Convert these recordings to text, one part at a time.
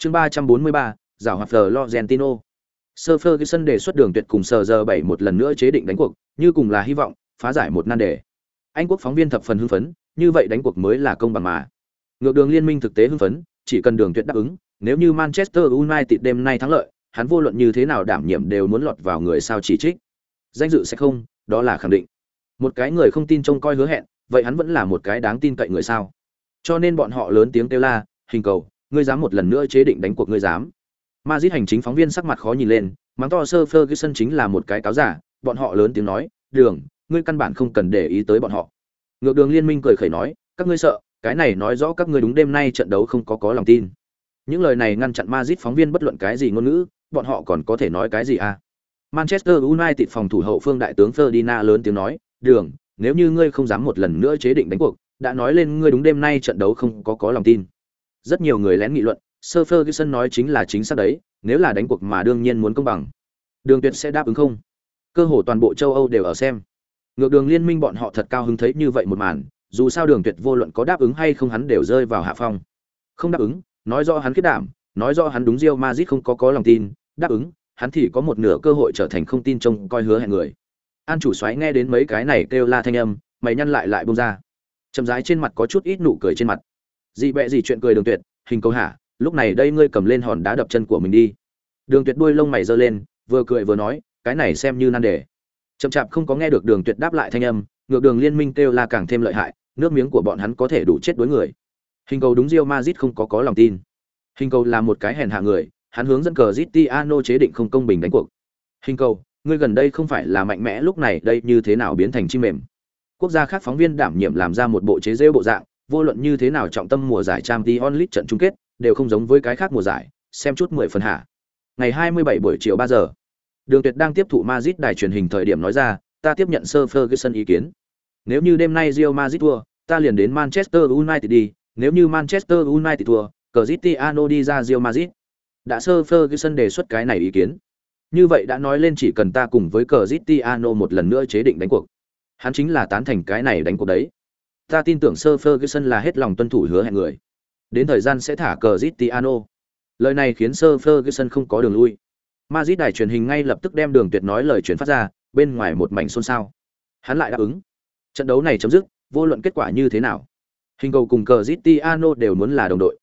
Chương 343, giảo hoạt Florentino. Sir Ferguson đề xuất đường tuyệt cùng sờ giờ 7 một lần nữa chế định đánh cuộc, như cùng là hy vọng phá giải một nan đề. Anh quốc phóng viên thập phần hưng phấn, như vậy đánh cuộc mới là công bằng mà. Ngược đường liên minh thực tế hưng phấn, chỉ cần đường tuyệt đáp ứng, nếu như Manchester United đêm nay thắng lợi, hắn vô luận như thế nào đảm nhiệm đều muốn lọt vào người sao chỉ trích. Danh dự sẽ không, đó là khẳng định. Một cái người không tin trông coi hứa hẹn, vậy hắn vẫn là một cái đáng tin cậy người sao? Cho nên bọn họ lớn tiếng kêu la, hình cầu, ngươi dám một lần nữa chế định đánh cuộc ngươi dám. Madrid hành chính phóng viên sắc mặt khó nhìn lên, mắng to sơ Ferguson chính là một cái cáo giả, bọn họ lớn tiếng nói, "Đường, ngươi căn bản không cần để ý tới bọn họ." Ngược Đường Liên minh cười khẩy nói, "Các ngươi sợ, cái này nói rõ các ngươi đúng đêm nay trận đấu không có có lòng tin." Những lời này ngăn chặn Madrid phóng viên bất luận cái gì ngôn ngữ, bọn họ còn có thể nói cái gì à? Manchester United phòng thủ hậu phương đại tướng Ferdinand lớn tiếng nói, "Đường, nếu như ngươi không dám một lần nữa chế định đánh cuộc, đã nói lên ngươi đúng đêm nay trận đấu không có có lòng tin." Rất nhiều người lén nghị luận, Sir Ferguson nói chính là chính xác đấy, nếu là đánh cuộc mà đương nhiên muốn công bằng. Đường Tuyệt sẽ đáp ứng không? Cơ hồ toàn bộ châu Âu đều ở xem. Ngược đường liên minh bọn họ thật cao hứng thấy như vậy một màn, dù sao Đường Tuyệt vô luận có đáp ứng hay không hắn đều rơi vào hạ phong. Không đáp ứng, nói rõ hắn kết đảm, nói rõ hắn đúng Real Madrid không có có lòng tin, đáp ứng, hắn thì có một nửa cơ hội trở thành không tin trông coi hứa hẹn người. An chủ xoáy nghe đến mấy cái này kêu la thanh âm, mày nhăn lại lại buông ra. Chậm rãi trên mặt có chút ít nụ cười trên mặt dị bẹ gì chuyện cười Đường Tuyệt, hình câu hả, lúc này đây ngươi cầm lên hòn đá đập chân của mình đi. Đường tuyệt đuôi lông mày giơ lên vừa cười vừa nói cái này xem như nan đề. Chậm chạp không có nghe được đường tuyệt đáp lại thanh âm ngược đường liên minh kêu la càng thêm lợi hại nước miếng của bọn hắn có thể đủ chết đối người. Hình cầu đúng rio mazit không có có lòng tin. Hình cầu là một cái hèn hạ người hắn hướng dẫn cờ zitiano chế định không công bình đánh cuộc. Hình cầu ngươi gần đây không phải là mạnh mẽ lúc này đây như thế nào biến thành chim mềm. Quốc gia khác phóng viên đảm nhiệm làm ra một bộ chế rêu bộ dạng vô luận như thế nào trọng tâm mùa giải trang t trận chung kết đều không giống với cái khác mùa giải, xem chút mười phần hạ. Ngày 27 buổi chiều 3 giờ, Đường Tuyệt đang tiếp thụ Madrid đài truyền hình thời điểm nói ra, ta tiếp nhận Sir Ferguson ý kiến. Nếu như đêm nay Real Madrid thua, ta liền đến Manchester United đi, nếu như Manchester United thua, Cristiano đi ra Real Madrid. Đã Sir Ferguson đề xuất cái này ý kiến. Như vậy đã nói lên chỉ cần ta cùng với Cristiano một lần nữa chế định đánh cuộc. Hắn chính là tán thành cái này đánh cuộc đấy. Ta tin tưởng Sir Ferguson là hết lòng tuân thủ hứa hẹn người. Đến thời gian sẽ thả cờ Zitiano. Lời này khiến Sir Ferguson không có đường lui. Madrid đài truyền hình ngay lập tức đem đường tuyệt nói lời truyền phát ra, bên ngoài một mảnh xôn xao. Hắn lại đáp ứng. Trận đấu này chấm dứt, vô luận kết quả như thế nào. Hình cầu cùng cờ Zitiano đều muốn là đồng đội.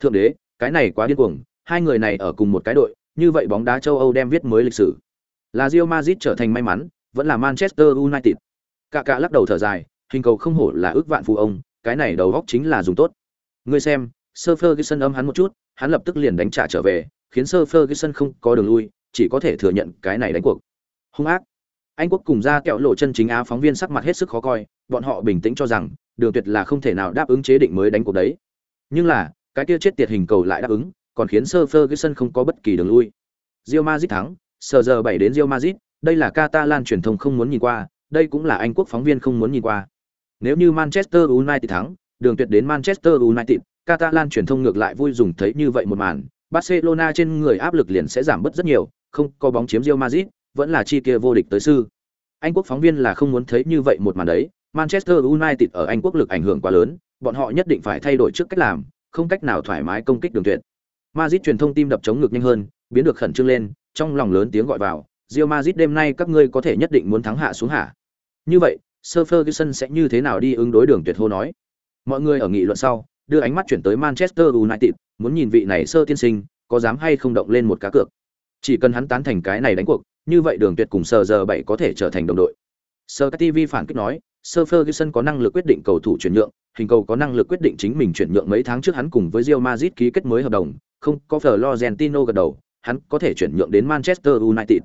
Thượng đế, cái này quá điên cuồng, hai người này ở cùng một cái đội, như vậy bóng đá châu Âu đem viết mới lịch sử. Là Real Madrid trở thành may mắn, vẫn là Manchester United. Cả cả lắc đầu thở dài, hình cầu không hổ là ước vạn phù ông, cái này đầu góc chính là dùng tốt. Ngươi xem, Sir Ferguson âm hắn một chút, hắn lập tức liền đánh trả trở về, khiến Sir Ferguson không có đường lui, chỉ có thể thừa nhận cái này đánh cuộc. Hung ác. Anh quốc cùng ra kẹo lộ chân chính á phóng viên sắc mặt hết sức khó coi, bọn họ bình tĩnh cho rằng, Đường Tuyệt là không thể nào đáp ứng chế định mới đánh cuộc đấy. Nhưng là, cái kia chết tiệt hình cầu lại đáp ứng, còn khiến Sir Ferguson không có bất kỳ đường lui. Real Madrid thắng, sờ giờ 7 đến Real Madrid, đây là Catalan truyền thông không muốn nhìn qua, đây cũng là Anh quốc phóng viên không muốn nhìn qua. Nếu như Manchester United thắng, đường tuyệt đến Manchester United, Catalan truyền thông ngược lại vui dùng thấy như vậy một màn, Barcelona trên người áp lực liền sẽ giảm bớt rất nhiều, không có bóng chiếm Real Madrid, vẫn là chi kia vô địch tới sư. Anh quốc phóng viên là không muốn thấy như vậy một màn đấy, Manchester United ở Anh quốc lực ảnh hưởng quá lớn, bọn họ nhất định phải thay đổi trước cách làm, không cách nào thoải mái công kích đường tuyệt. Madrid truyền thông tim đập chống ngực nhanh hơn, biến được khẩn trương lên, trong lòng lớn tiếng gọi vào, Real Madrid đêm nay các ngươi có thể nhất định muốn thắng hạ xuống hạ. Như vậy, Sir Ferguson sẽ như thế nào đi ứng đối đường tuyệt hô nói. Mọi người ở nghị luận sau, đưa ánh mắt chuyển tới Manchester United, muốn nhìn vị này sơ tiên sinh có dám hay không động lên một cá cược. Chỉ cần hắn tán thành cái này đánh cuộc, như vậy Đường Tuyệt cùng Sir giờ 7 có thể trở thành đồng đội. Sir TV phản kích nói, Sir Ferguson có năng lực quyết định cầu thủ chuyển nhượng, hình cầu có năng lực quyết định chính mình chuyển nhượng mấy tháng trước hắn cùng với Real Madrid ký kết mới hợp đồng, không có Florentino gật đầu, hắn có thể chuyển nhượng đến Manchester United.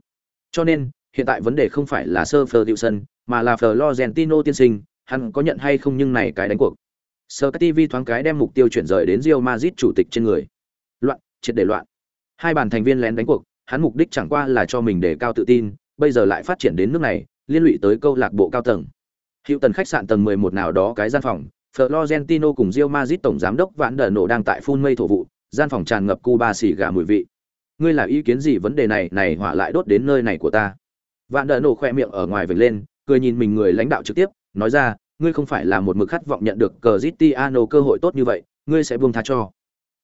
Cho nên, hiện tại vấn đề không phải là Sir Ferguson, mà là Florentino tiên sinh, hắn có nhận hay không nhưng này cái đánh cuộc. Sir TV thoáng cái đem mục tiêu chuyển rời đến Real Madrid chủ tịch trên người. Loạn, triệt để loạn. Hai bàn thành viên lén đánh cuộc, hắn mục đích chẳng qua là cho mình để cao tự tin, bây giờ lại phát triển đến nước này, liên lụy tới câu lạc bộ cao tầng. Hiệu tần khách sạn tầng 11 nào đó cái gian phòng, Florentino cùng Real Madrid tổng giám đốc Vãn Đở nổ đang tại phun mây thổ vụ, gian phòng tràn ngập cuba xì gà mùi vị. Ngươi là ý kiến gì vấn đề này, này hỏa lại đốt đến nơi này của ta. Vãn Đở nổ khoe miệng ở ngoài vểnh lên, cười nhìn mình người lãnh đạo trực tiếp, nói ra, ngươi không phải là một mực khát vọng nhận được cristiano cơ hội tốt như vậy, ngươi sẽ buông tha cho.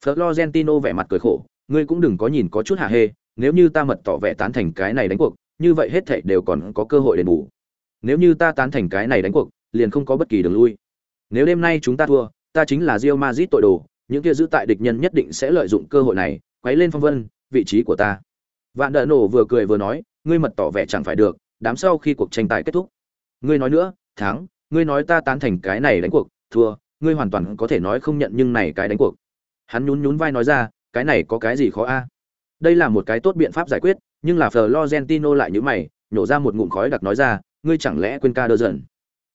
Florentino vẻ mặt cười khổ, ngươi cũng đừng có nhìn có chút hạ hê, nếu như ta mật tỏ vẻ tán thành cái này đánh cuộc, như vậy hết thảy đều còn có cơ hội đền bù. Nếu như ta tán thành cái này đánh cuộc, liền không có bất kỳ đường lui. Nếu đêm nay chúng ta thua, ta chính là Real Madrid tội đồ, những kia giữ tại địch nhân nhất định sẽ lợi dụng cơ hội này, quấy lên phong vân, vị trí của ta. Vạn Đở Nổ vừa cười vừa nói, ngươi mật tỏ vẻ chẳng phải được, đám sau khi cuộc tranh tài kết thúc. Ngươi nói nữa, thắng, ngươi nói ta tán thành cái này đánh cuộc, thua, ngươi hoàn toàn có thể nói không nhận nhưng này cái đánh cuộc. Hắn nhún nhún vai nói ra, cái này có cái gì khó a? Đây là một cái tốt biện pháp giải quyết, nhưng là Florentino lại nhữ mày, nhổ ra một ngụm khói đặc nói ra, ngươi chẳng lẽ quên ca đơ dần?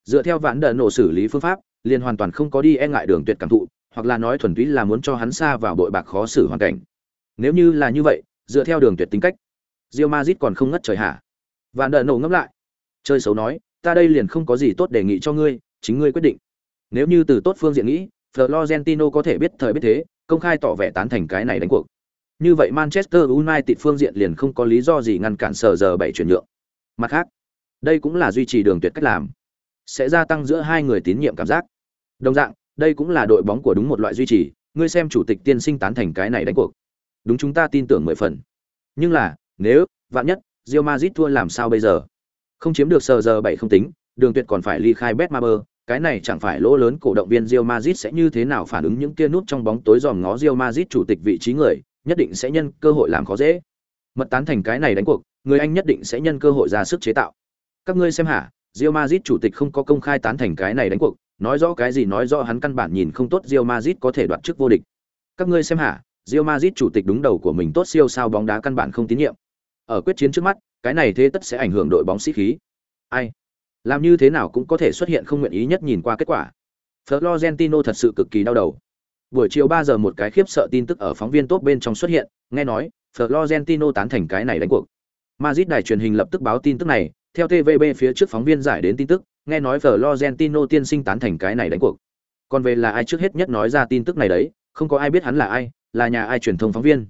Dựa theo vãn đờ nổ xử lý phương pháp, liền hoàn toàn không có đi e ngại đường tuyệt cảm thụ, hoặc là nói thuần túy là muốn cho hắn xa vào đội bạc khó xử hoàn cảnh. Nếu như là như vậy, dựa theo đường tuyệt tính cách, rio mazit còn không ngất trời hả? Vạn đờ nổ ngấp lại. Chơi xấu nói, ta đây liền không có gì tốt đề nghị cho ngươi, chính ngươi quyết định. Nếu như từ tốt phương diện nghĩ, Florentino có thể biết thời biết thế, công khai tỏ vẻ tán thành cái này đánh cuộc. Như vậy Manchester United phương diện liền không có lý do gì ngăn cản sở giờ bảy chuyển nhượng. Mặt khác, đây cũng là duy trì đường tuyệt cách làm, sẽ gia tăng giữa hai người tín nhiệm cảm giác. Đồng dạng, đây cũng là đội bóng của đúng một loại duy trì, ngươi xem chủ tịch tiên sinh tán thành cái này đánh cuộc. Đúng chúng ta tin tưởng mười phần. Nhưng là, nếu, vạn nhất, Real Madrid thua làm sao bây giờ? Không chiếm được sờ giờ bảy không tính, đường tuyệt còn phải ly khai Betmaber, cái này chẳng phải lỗ lớn cổ động viên Real Madrid sẽ như thế nào phản ứng những kia nút trong bóng tối dòm ngó Real Madrid chủ tịch vị trí người, nhất định sẽ nhân cơ hội làm khó dễ. Mật tán thành cái này đánh cuộc, người Anh nhất định sẽ nhân cơ hội ra sức chế tạo. Các ngươi xem hả, Real Madrid chủ tịch không có công khai tán thành cái này đánh cuộc, nói rõ cái gì nói rõ hắn căn bản nhìn không tốt Real Madrid có thể đoạt chức vô địch. Các ngươi xem hả, Real Madrid chủ tịch đúng đầu của mình tốt siêu sao bóng đá căn bản không tín nhiệm. Ở quyết chiến trước mắt, cái này thế tất sẽ ảnh hưởng đội bóng sĩ khí. Ai? Làm như thế nào cũng có thể xuất hiện không nguyện ý nhất nhìn qua kết quả. Florentino thật sự cực kỳ đau đầu. Buổi chiều 3 giờ một cái khiếp sợ tin tức ở phóng viên tốt bên trong xuất hiện, nghe nói, Florentino tán thành cái này đánh cuộc. Madrid đài truyền hình lập tức báo tin tức này, theo TVB phía trước phóng viên giải đến tin tức, nghe nói Florentino tiên sinh tán thành cái này đánh cuộc. Còn về là ai trước hết nhất nói ra tin tức này đấy, không có ai biết hắn là ai, là nhà ai truyền thông phóng viên.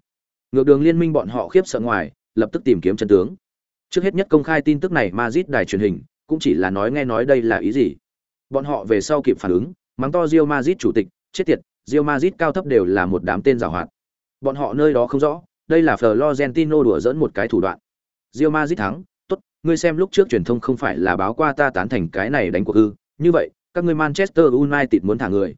Ngược đường liên minh bọn họ khiếp sợ ngoài, lập tức tìm kiếm chân tướng. Trước hết nhất công khai tin tức này Madrid đài truyền hình, cũng chỉ là nói nghe nói đây là ý gì. Bọn họ về sau kịp phản ứng, mắng to Real Madrid chủ tịch, chết tiệt, Real Madrid cao thấp đều là một đám tên giàu hoạt. Bọn họ nơi đó không rõ, đây là Florentino đùa dỡn một cái thủ đoạn. Real Madrid thắng, tốt, ngươi xem lúc trước truyền thông không phải là báo qua ta tán thành cái này đánh cuộc ư? Như vậy, các ngươi Manchester United muốn thả người.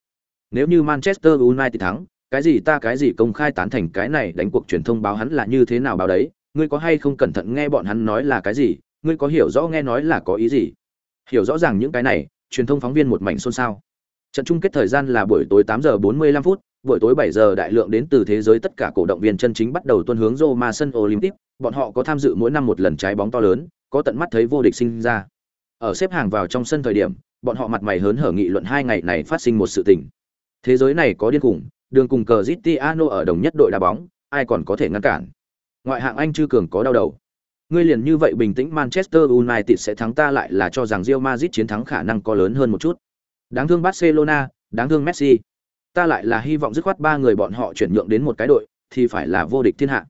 Nếu như Manchester United thắng, cái gì ta cái gì công khai tán thành cái này đánh cuộc truyền thông báo hắn là như thế nào báo đấy, ngươi có hay không cẩn thận nghe bọn hắn nói là cái gì, ngươi có hiểu rõ nghe nói là có ý gì? Hiểu rõ ràng những cái này, truyền thông phóng viên một mảnh xôn xao. Trận chung kết thời gian là buổi tối tám giờ 45 phút, buổi tối 7 giờ đại lượng đến từ thế giới tất cả cổ động viên chân chính bắt đầu tuân hướng Roma sân Olympic, bọn họ có tham dự mỗi năm một lần trái bóng to lớn, có tận mắt thấy vô địch sinh ra. Ở xếp hàng vào trong sân thời điểm, bọn họ mặt mày hớn hở nghị luận hai ngày này phát sinh một sự tình. Thế giới này có điên khủng, đường cùng cờ Cristiano ở đồng nhất đội đá bóng, ai còn có thể ngăn cản. Ngoại hạng Anh chưa cường có đau đầu. Ngươi liền như vậy bình tĩnh Manchester United sẽ thắng ta lại là cho rằng Real Madrid chiến thắng khả năng có lớn hơn một chút. Đáng thương Barcelona, đáng thương Messi. Ta lại là hy vọng dứt khoát ba người bọn họ chuyển nhượng đến một cái đội, thì phải là vô địch thiên hạ.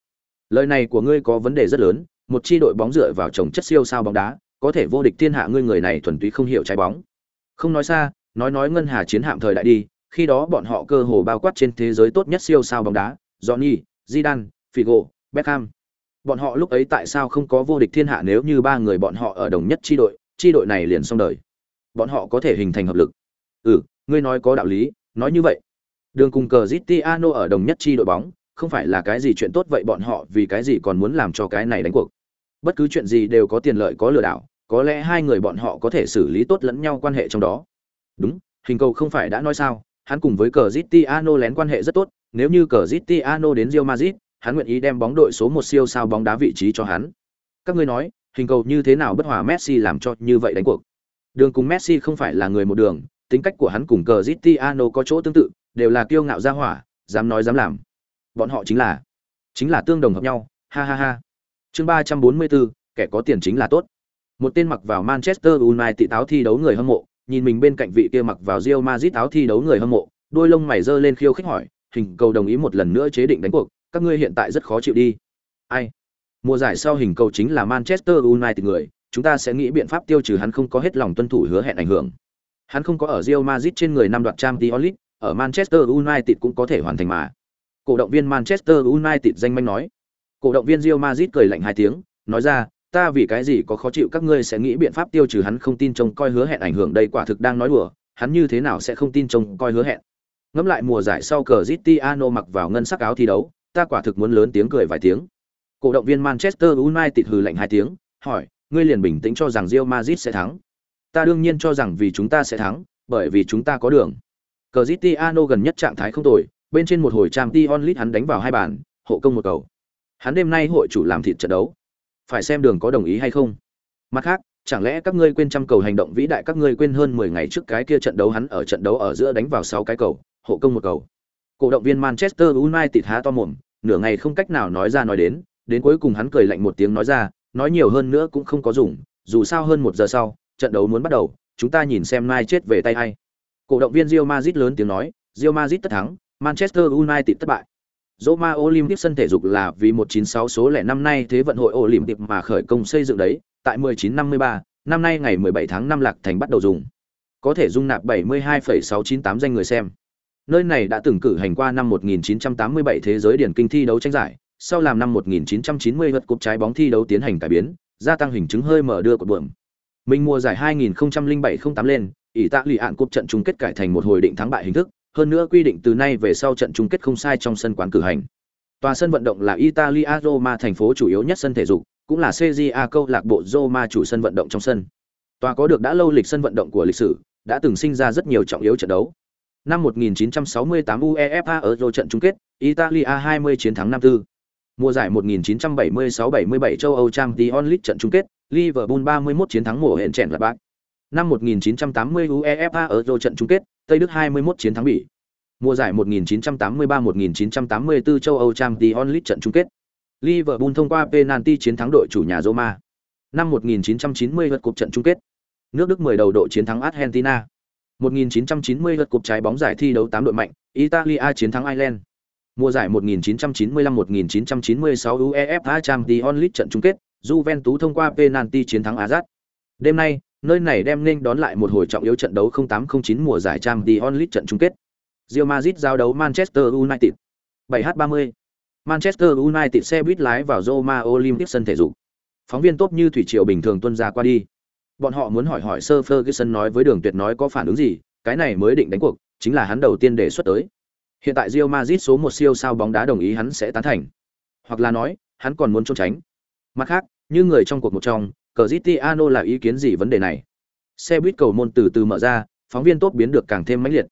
Lời này của ngươi có vấn đề rất lớn, một chi đội bóng dựa vào trồng chất siêu sao bóng đá, có thể vô địch thiên hạ ngươi người này thuần túy không hiểu trái bóng. Không nói xa, nói nói ngân hà chiến hạm thời đại đi, khi đó bọn họ cơ hồ bao quát trên thế giới tốt nhất siêu sao bóng đá, Johnny, Zidane, Figo, Beckham. Bọn họ lúc ấy tại sao không có vô địch thiên hạ nếu như ba người bọn họ ở đồng nhất chi đội, chi đội này liền xong đời. Bọn họ có thể hình thành hợp lực ừ ngươi nói có đạo lý nói như vậy đường cùng cờ zitiano ở đồng nhất chi đội bóng không phải là cái gì chuyện tốt vậy bọn họ vì cái gì còn muốn làm cho cái này đánh cuộc bất cứ chuyện gì đều có tiền lợi có lừa đảo có lẽ hai người bọn họ có thể xử lý tốt lẫn nhau quan hệ trong đó đúng hình cầu không phải đã nói sao hắn cùng với cờ zitiano lén quan hệ rất tốt nếu như cờ zitiano đến Real Madrid hắn nguyện ý đem bóng đội số một siêu sao bóng đá vị trí cho hắn các ngươi nói hình cầu như thế nào bất hòa messi làm cho như vậy đánh cuộc đường cùng messi không phải là người một đường tính cách của hắn cùng Cristiano có chỗ tương tự, đều là kiêu ngạo ra hỏa, dám nói dám làm. Bọn họ chính là chính là tương đồng hợp nhau, ha ha ha. Chương 344, kẻ có tiền chính là tốt. Một tên mặc vào Manchester United táo thi đấu người hâm mộ, nhìn mình bên cạnh vị kia mặc vào Real Madrid áo thi đấu người hâm mộ, đôi lông mày giơ lên khiêu khích hỏi, hình cầu đồng ý một lần nữa chế định đánh cuộc, các ngươi hiện tại rất khó chịu đi. Ai? Mùa giải sau hình cầu chính là Manchester United người, chúng ta sẽ nghĩ biện pháp tiêu trừ hắn không có hết lòng tuân thủ hứa hẹn ảnh hưởng. Hắn không có ở Real Madrid trên người năm đoạt Champions League, ở Manchester United cũng có thể hoàn thành mà. Cổ động viên Manchester United danh manh nói. Cổ động viên Real Madrid cười lạnh hai tiếng, nói ra, ta vì cái gì có khó chịu các ngươi sẽ nghĩ biện pháp tiêu trừ hắn không tin trông coi hứa hẹn ảnh hưởng đây quả thực đang nói đùa, hắn như thế nào sẽ không tin trông coi hứa hẹn. Ngẫm lại mùa giải sau Cristiano mặc vào ngân sắc áo thi đấu, ta quả thực muốn lớn tiếng cười vài tiếng. Cổ động viên Manchester United hừ lạnh hai tiếng, hỏi, ngươi liền bình tĩnh cho rằng Real Madrid sẽ thắng. Ta đương nhiên cho rằng vì chúng ta sẽ thắng, bởi vì chúng ta có đường. Cristiano gần nhất trạng thái không tồi, bên trên một hồi trang Dionlith hắn đánh vào hai bàn, hộ công một cầu. Hắn đêm nay hội chủ làm thịt trận đấu. Phải xem đường có đồng ý hay không. Mặt khác, chẳng lẽ các ngươi quên trăm cầu hành động vĩ đại các ngươi quên hơn 10 ngày trước cái kia trận đấu hắn ở trận đấu ở giữa đánh vào 6 cái cầu, hộ công một cầu. Cổ động viên Manchester United há to mồm, nửa ngày không cách nào nói ra nói đến, đến cuối cùng hắn cười lạnh một tiếng nói ra, nói nhiều hơn nữa cũng không có dùng, dù sao hơn một giờ sau, trận đấu muốn bắt đầu, chúng ta nhìn xem mai chết về tay ai. Cổ động viên Real Madrid lớn tiếng nói, Real Madrid tất thắng, Manchester United thất bại. Roma Olympic sân thể dục là vì 196 số lẻ năm nay thế vận hội Olympic mà khởi công xây dựng đấy, tại 1953, năm nay ngày 17 tháng 5 Lạc Thành bắt đầu dùng. Có thể dung nạp 72,698 danh người xem. Nơi này đã từng cử hành qua năm 1987 thế giới điển kinh thi đấu tranh giải, sau làm năm 1990 vật cúp trái bóng thi đấu tiến hành cải biến, gia tăng hình chứng hơi mở đưa cột buồm. Mình mùa giải 2007-08 lên, ỷ tạ lì ạn cúp trận chung kết cải thành một hồi định thắng bại hình thức hơn nữa quy định từ nay về sau trận chung kết không sai trong sân quán cử hành. Tòa sân vận động là italia roma thành phố chủ yếu nhất sân thể dục cũng là cja câu lạc bộ roma chủ sân vận động trong sân. Tòa có được đã lâu lịch sân vận động của lịch sử đã từng sinh ra rất nhiều trọng yếu trận đấu năm 1968 uefa euro trận chung kết italia 20 chiến thắng 54 mùa giải 1976-77 châu âu champions league trận chung kết liverpool 31 chiến thắng mùa hẹn chèn là bác Năm 1980 UEFA Euro trận chung kết, Tây Đức 21 chiến thắng Bỉ. Mùa giải 1983-1984 châu Âu Champions League trận chung kết. Liverpool thông qua penalty chiến thắng đội chủ nhà Roma. Năm 1990 lượt cuộc trận chung kết. Nước Đức 10 đầu đội chiến thắng Argentina. 1990 lượt cuộc trái bóng giải thi đấu 8 đội mạnh, Italia chiến thắng Ireland. Mùa giải 1995-1996 UEFA Champions League trận chung kết, Juventus thông qua penalty chiến thắng Ajax. Đêm nay, nơi này đem nên đón lại một hồi trọng yếu trận đấu 0809 mùa giải Champions League trận chung kết. Real Madrid giao đấu Manchester United. 7h30. Manchester United xe buýt lái vào Roma Olympic sân thể dục. Phóng viên tốt như thủy triều bình thường tuân ra qua đi. Bọn họ muốn hỏi hỏi sơ Ferguson nói với Đường Tuyệt nói có phản ứng gì, cái này mới định đánh cuộc, chính là hắn đầu tiên đề xuất tới. Hiện tại Real Madrid số một siêu sao bóng đá đồng ý hắn sẽ tán thành. Hoặc là nói, hắn còn muốn trốn tránh. Mặt khác, như người trong cuộc một trong, Cristiano là ý kiến gì vấn đề này? Xe buýt cầu môn từ từ mở ra, phóng viên tốt biến được càng thêm mãnh liệt.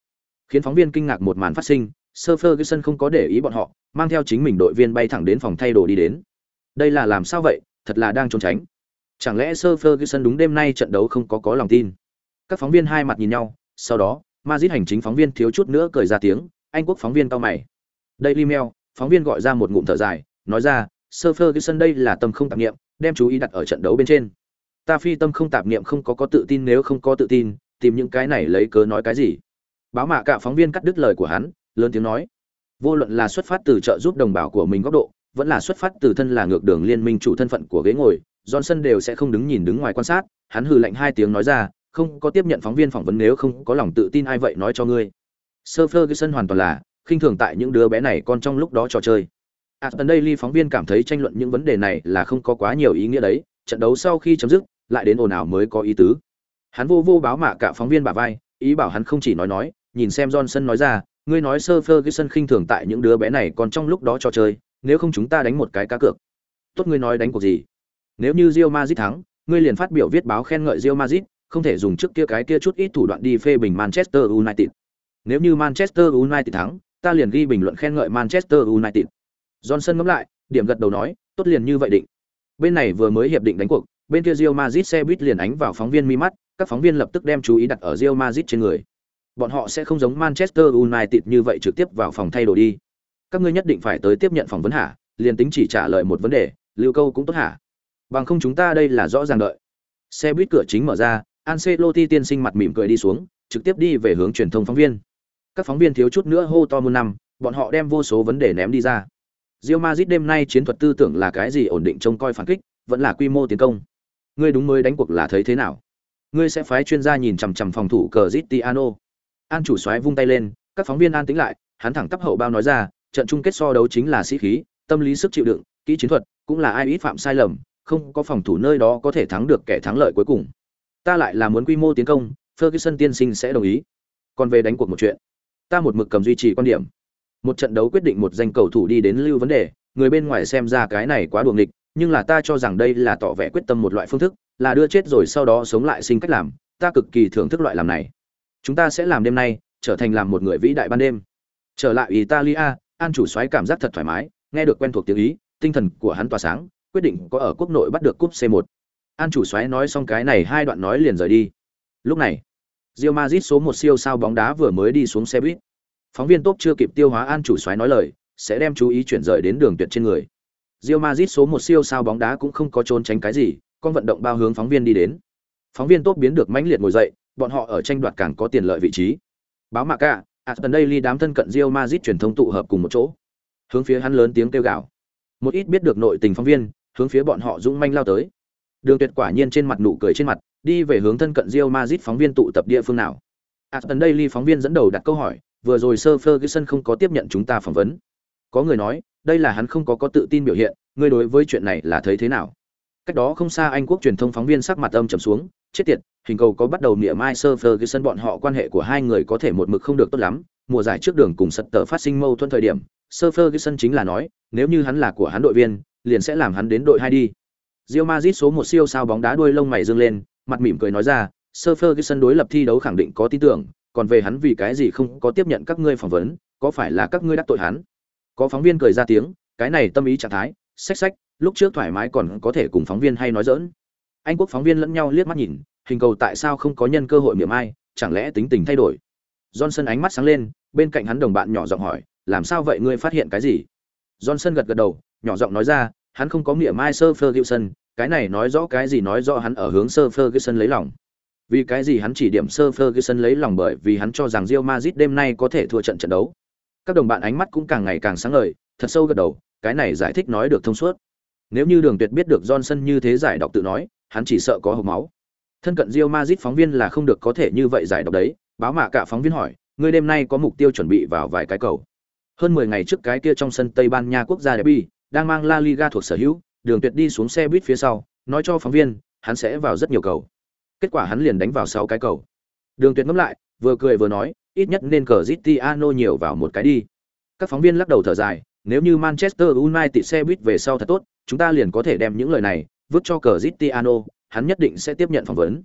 Khiến phóng viên kinh ngạc một màn phát sinh, sơ Ferguson không có để ý bọn họ, mang theo chính mình đội viên bay thẳng đến phòng thay đồ đi đến. Đây là làm sao vậy, thật là đang trốn tránh. Chẳng lẽ Sir Ferguson đúng đêm nay trận đấu không có có lòng tin? Các phóng viên hai mặt nhìn nhau, sau đó, Madrid hành chính phóng viên thiếu chút nữa cười ra tiếng, Anh quốc phóng viên cau mày. Daily Mail, phóng viên gọi ra một ngụm thở dài, nói ra, Sir Ferguson đây là tâm không tạp niệm, đem chú ý đặt ở trận đấu bên trên ta phi tâm không tạp niệm không có có tự tin nếu không có tự tin tìm những cái này lấy cớ nói cái gì báo mạ cả phóng viên cắt đứt lời của hắn lớn tiếng nói vô luận là xuất phát từ trợ giúp đồng bào của mình góc độ vẫn là xuất phát từ thân là ngược đường liên minh chủ thân phận của ghế ngồi johnson đều sẽ không đứng nhìn đứng ngoài quan sát hắn hừ lạnh hai tiếng nói ra không có tiếp nhận phóng viên phỏng vấn nếu không có lòng tự tin ai vậy nói cho ngươi Sir ferguson hoàn toàn là khinh thường tại những đứa bé này còn trong lúc đó trò chơi à, Aston Daily phóng viên cảm thấy tranh luận những vấn đề này là không có quá nhiều ý nghĩa đấy, trận đấu sau khi chấm dứt, lại đến ồn ào mới có ý tứ. Hắn vô vô báo mạ cả phóng viên bả vai, ý bảo hắn không chỉ nói nói, nhìn xem Johnson nói ra, ngươi nói Sir Ferguson khinh thường tại những đứa bé này còn trong lúc đó trò chơi, nếu không chúng ta đánh một cái cá cược. Tốt ngươi nói đánh cuộc gì? Nếu như Real Madrid thắng, ngươi liền phát biểu viết báo khen ngợi Real Madrid, không thể dùng trước kia cái kia chút ít thủ đoạn đi phê bình Manchester United. Nếu như Manchester United thắng, ta liền ghi bình luận khen ngợi Manchester United. Johnson ngẫm lại, điểm gật đầu nói, tốt liền như vậy định. Bên này vừa mới hiệp định đánh cuộc, bên kia Real Madrid xe buýt liền ánh vào phóng viên mi mắt, các phóng viên lập tức đem chú ý đặt ở Real Madrid trên người. Bọn họ sẽ không giống Manchester United như vậy trực tiếp vào phòng thay đồ đi. Các ngươi nhất định phải tới tiếp nhận phỏng vấn hả? Liền tính chỉ trả lời một vấn đề, lưu câu cũng tốt hả? Bằng không chúng ta đây là rõ ràng đợi. Xe buýt cửa chính mở ra, Ancelotti tiên sinh mặt mỉm cười đi xuống, trực tiếp đi về hướng truyền thông phóng viên. Các phóng viên thiếu chút nữa hô to muôn năm, bọn họ đem vô số vấn đề ném đi ra. Real Madrid đêm nay chiến thuật tư tưởng là cái gì ổn định trông coi phản kích, vẫn là quy mô tiến công. Ngươi đúng mới đánh cuộc là thấy thế nào? Ngươi sẽ phái chuyên gia nhìn chằm chằm phòng thủ Cristiano. An chủ soái vung tay lên, các phóng viên an tĩnh lại, hắn thẳng tắp hậu bao nói ra, trận chung kết so đấu chính là sĩ khí, tâm lý sức chịu đựng, kỹ chiến thuật, cũng là ai ít phạm sai lầm, không có phòng thủ nơi đó có thể thắng được kẻ thắng lợi cuối cùng. Ta lại là muốn quy mô tiến công, Ferguson tiên sinh sẽ đồng ý. Còn về đánh cuộc một chuyện, ta một mực cầm duy trì quan điểm. Một trận đấu quyết định một danh cầu thủ đi đến lưu vấn đề, người bên ngoài xem ra cái này quá đường nghịch, nhưng là ta cho rằng đây là tỏ vẻ quyết tâm một loại phương thức, là đưa chết rồi sau đó sống lại sinh cách làm, ta cực kỳ thưởng thức loại làm này. Chúng ta sẽ làm đêm nay, trở thành làm một người vĩ đại ban đêm. Trở lại Italia, An chủ soái cảm giác thật thoải mái, nghe được quen thuộc tiếng Ý, tinh thần của hắn tỏa sáng, quyết định có ở quốc nội bắt được cúp C1. An chủ xoáy nói xong cái này hai đoạn nói liền rời đi. Lúc này, Real Madrid số một siêu sao bóng đá vừa mới đi xuống xe buýt. Phóng viên tốt chưa kịp tiêu hóa An chủ xoáy nói lời, sẽ đem chú ý chuyển rời đến đường tuyệt trên người. Real Madrid số một siêu sao bóng đá cũng không có trốn tránh cái gì, con vận động bao hướng phóng viên đi đến. Phóng viên tốt biến được mãnh liệt ngồi dậy, bọn họ ở tranh đoạt càng có tiền lợi vị trí. Báo mạc cả, Aston Daily đám thân cận Real Madrid truyền thông tụ hợp cùng một chỗ. Hướng phía hắn lớn tiếng kêu gào. Một ít biết được nội tình phóng viên, hướng phía bọn họ dũng manh lao tới. Đường Tuyệt quả nhiên trên mặt nụ cười trên mặt, đi về hướng thân cận Real Madrid phóng viên tụ tập địa phương nào. À, Aston Daily phóng viên dẫn đầu đặt câu hỏi, vừa rồi Sir Ferguson không có tiếp nhận chúng ta phỏng vấn. Có người nói, đây là hắn không có có tự tin biểu hiện, ngươi đối với chuyện này là thấy thế nào? Cách đó không xa Anh quốc truyền thông phóng viên sắc mặt âm trầm xuống, chết tiệt, hình cầu có bắt đầu niệm mai Sir Ferguson bọn họ quan hệ của hai người có thể một mực không được tốt lắm, mùa giải trước đường cùng sật tờ phát sinh mâu thuẫn thời điểm, Sir Ferguson chính là nói, nếu như hắn là của hắn đội viên, liền sẽ làm hắn đến đội hai đi. Real Madrid số một siêu sao bóng đá đuôi lông mày dương lên, mặt mỉm cười nói ra, Sir Ferguson đối lập thi đấu khẳng định có tin tưởng, còn về hắn vì cái gì không có tiếp nhận các ngươi phỏng vấn, có phải là các ngươi đắc tội hắn? Có phóng viên cười ra tiếng, cái này tâm ý trạng thái, xách xách, lúc trước thoải mái còn có thể cùng phóng viên hay nói dỡn. Anh quốc phóng viên lẫn nhau liếc mắt nhìn, hình cầu tại sao không có nhân cơ hội miệng ai, chẳng lẽ tính tình thay đổi? Johnson ánh mắt sáng lên, bên cạnh hắn đồng bạn nhỏ giọng hỏi, làm sao vậy ngươi phát hiện cái gì? Johnson gật gật đầu, nhỏ giọng nói ra, hắn không có miệng mai Sir Ferguson, cái này nói rõ cái gì nói rõ hắn ở hướng Sir Ferguson lấy lòng. Vì cái gì hắn chỉ điểm Sir Ferguson lấy lòng bởi vì hắn cho rằng Real Madrid đêm nay có thể thua trận trận đấu. Các đồng bạn ánh mắt cũng càng ngày càng sáng ngời, thật sâu gật đầu, cái này giải thích nói được thông suốt. Nếu như Đường Tuyệt biết được Johnson như thế giải đọc tự nói, hắn chỉ sợ có hộc máu. Thân cận Real Madrid phóng viên là không được có thể như vậy giải đọc đấy, báo mạ cả phóng viên hỏi, ngươi đêm nay có mục tiêu chuẩn bị vào vài cái cầu. Hơn 10 ngày trước cái kia trong sân Tây Ban Nha quốc gia derby, đang mang La Liga thuộc sở hữu, Đường Tuyệt đi xuống xe buýt phía sau, nói cho phóng viên, hắn sẽ vào rất nhiều cầu. Kết quả hắn liền đánh vào 6 cái cầu. Đường Tuyệt ngẫm lại, vừa cười vừa nói, ít nhất nên cờ Cristiano nhiều vào một cái đi. Các phóng viên lắc đầu thở dài, nếu như Manchester United xe buýt về sau thật tốt, chúng ta liền có thể đem những lời này vứt cho cờ Cristiano, hắn nhất định sẽ tiếp nhận phỏng vấn.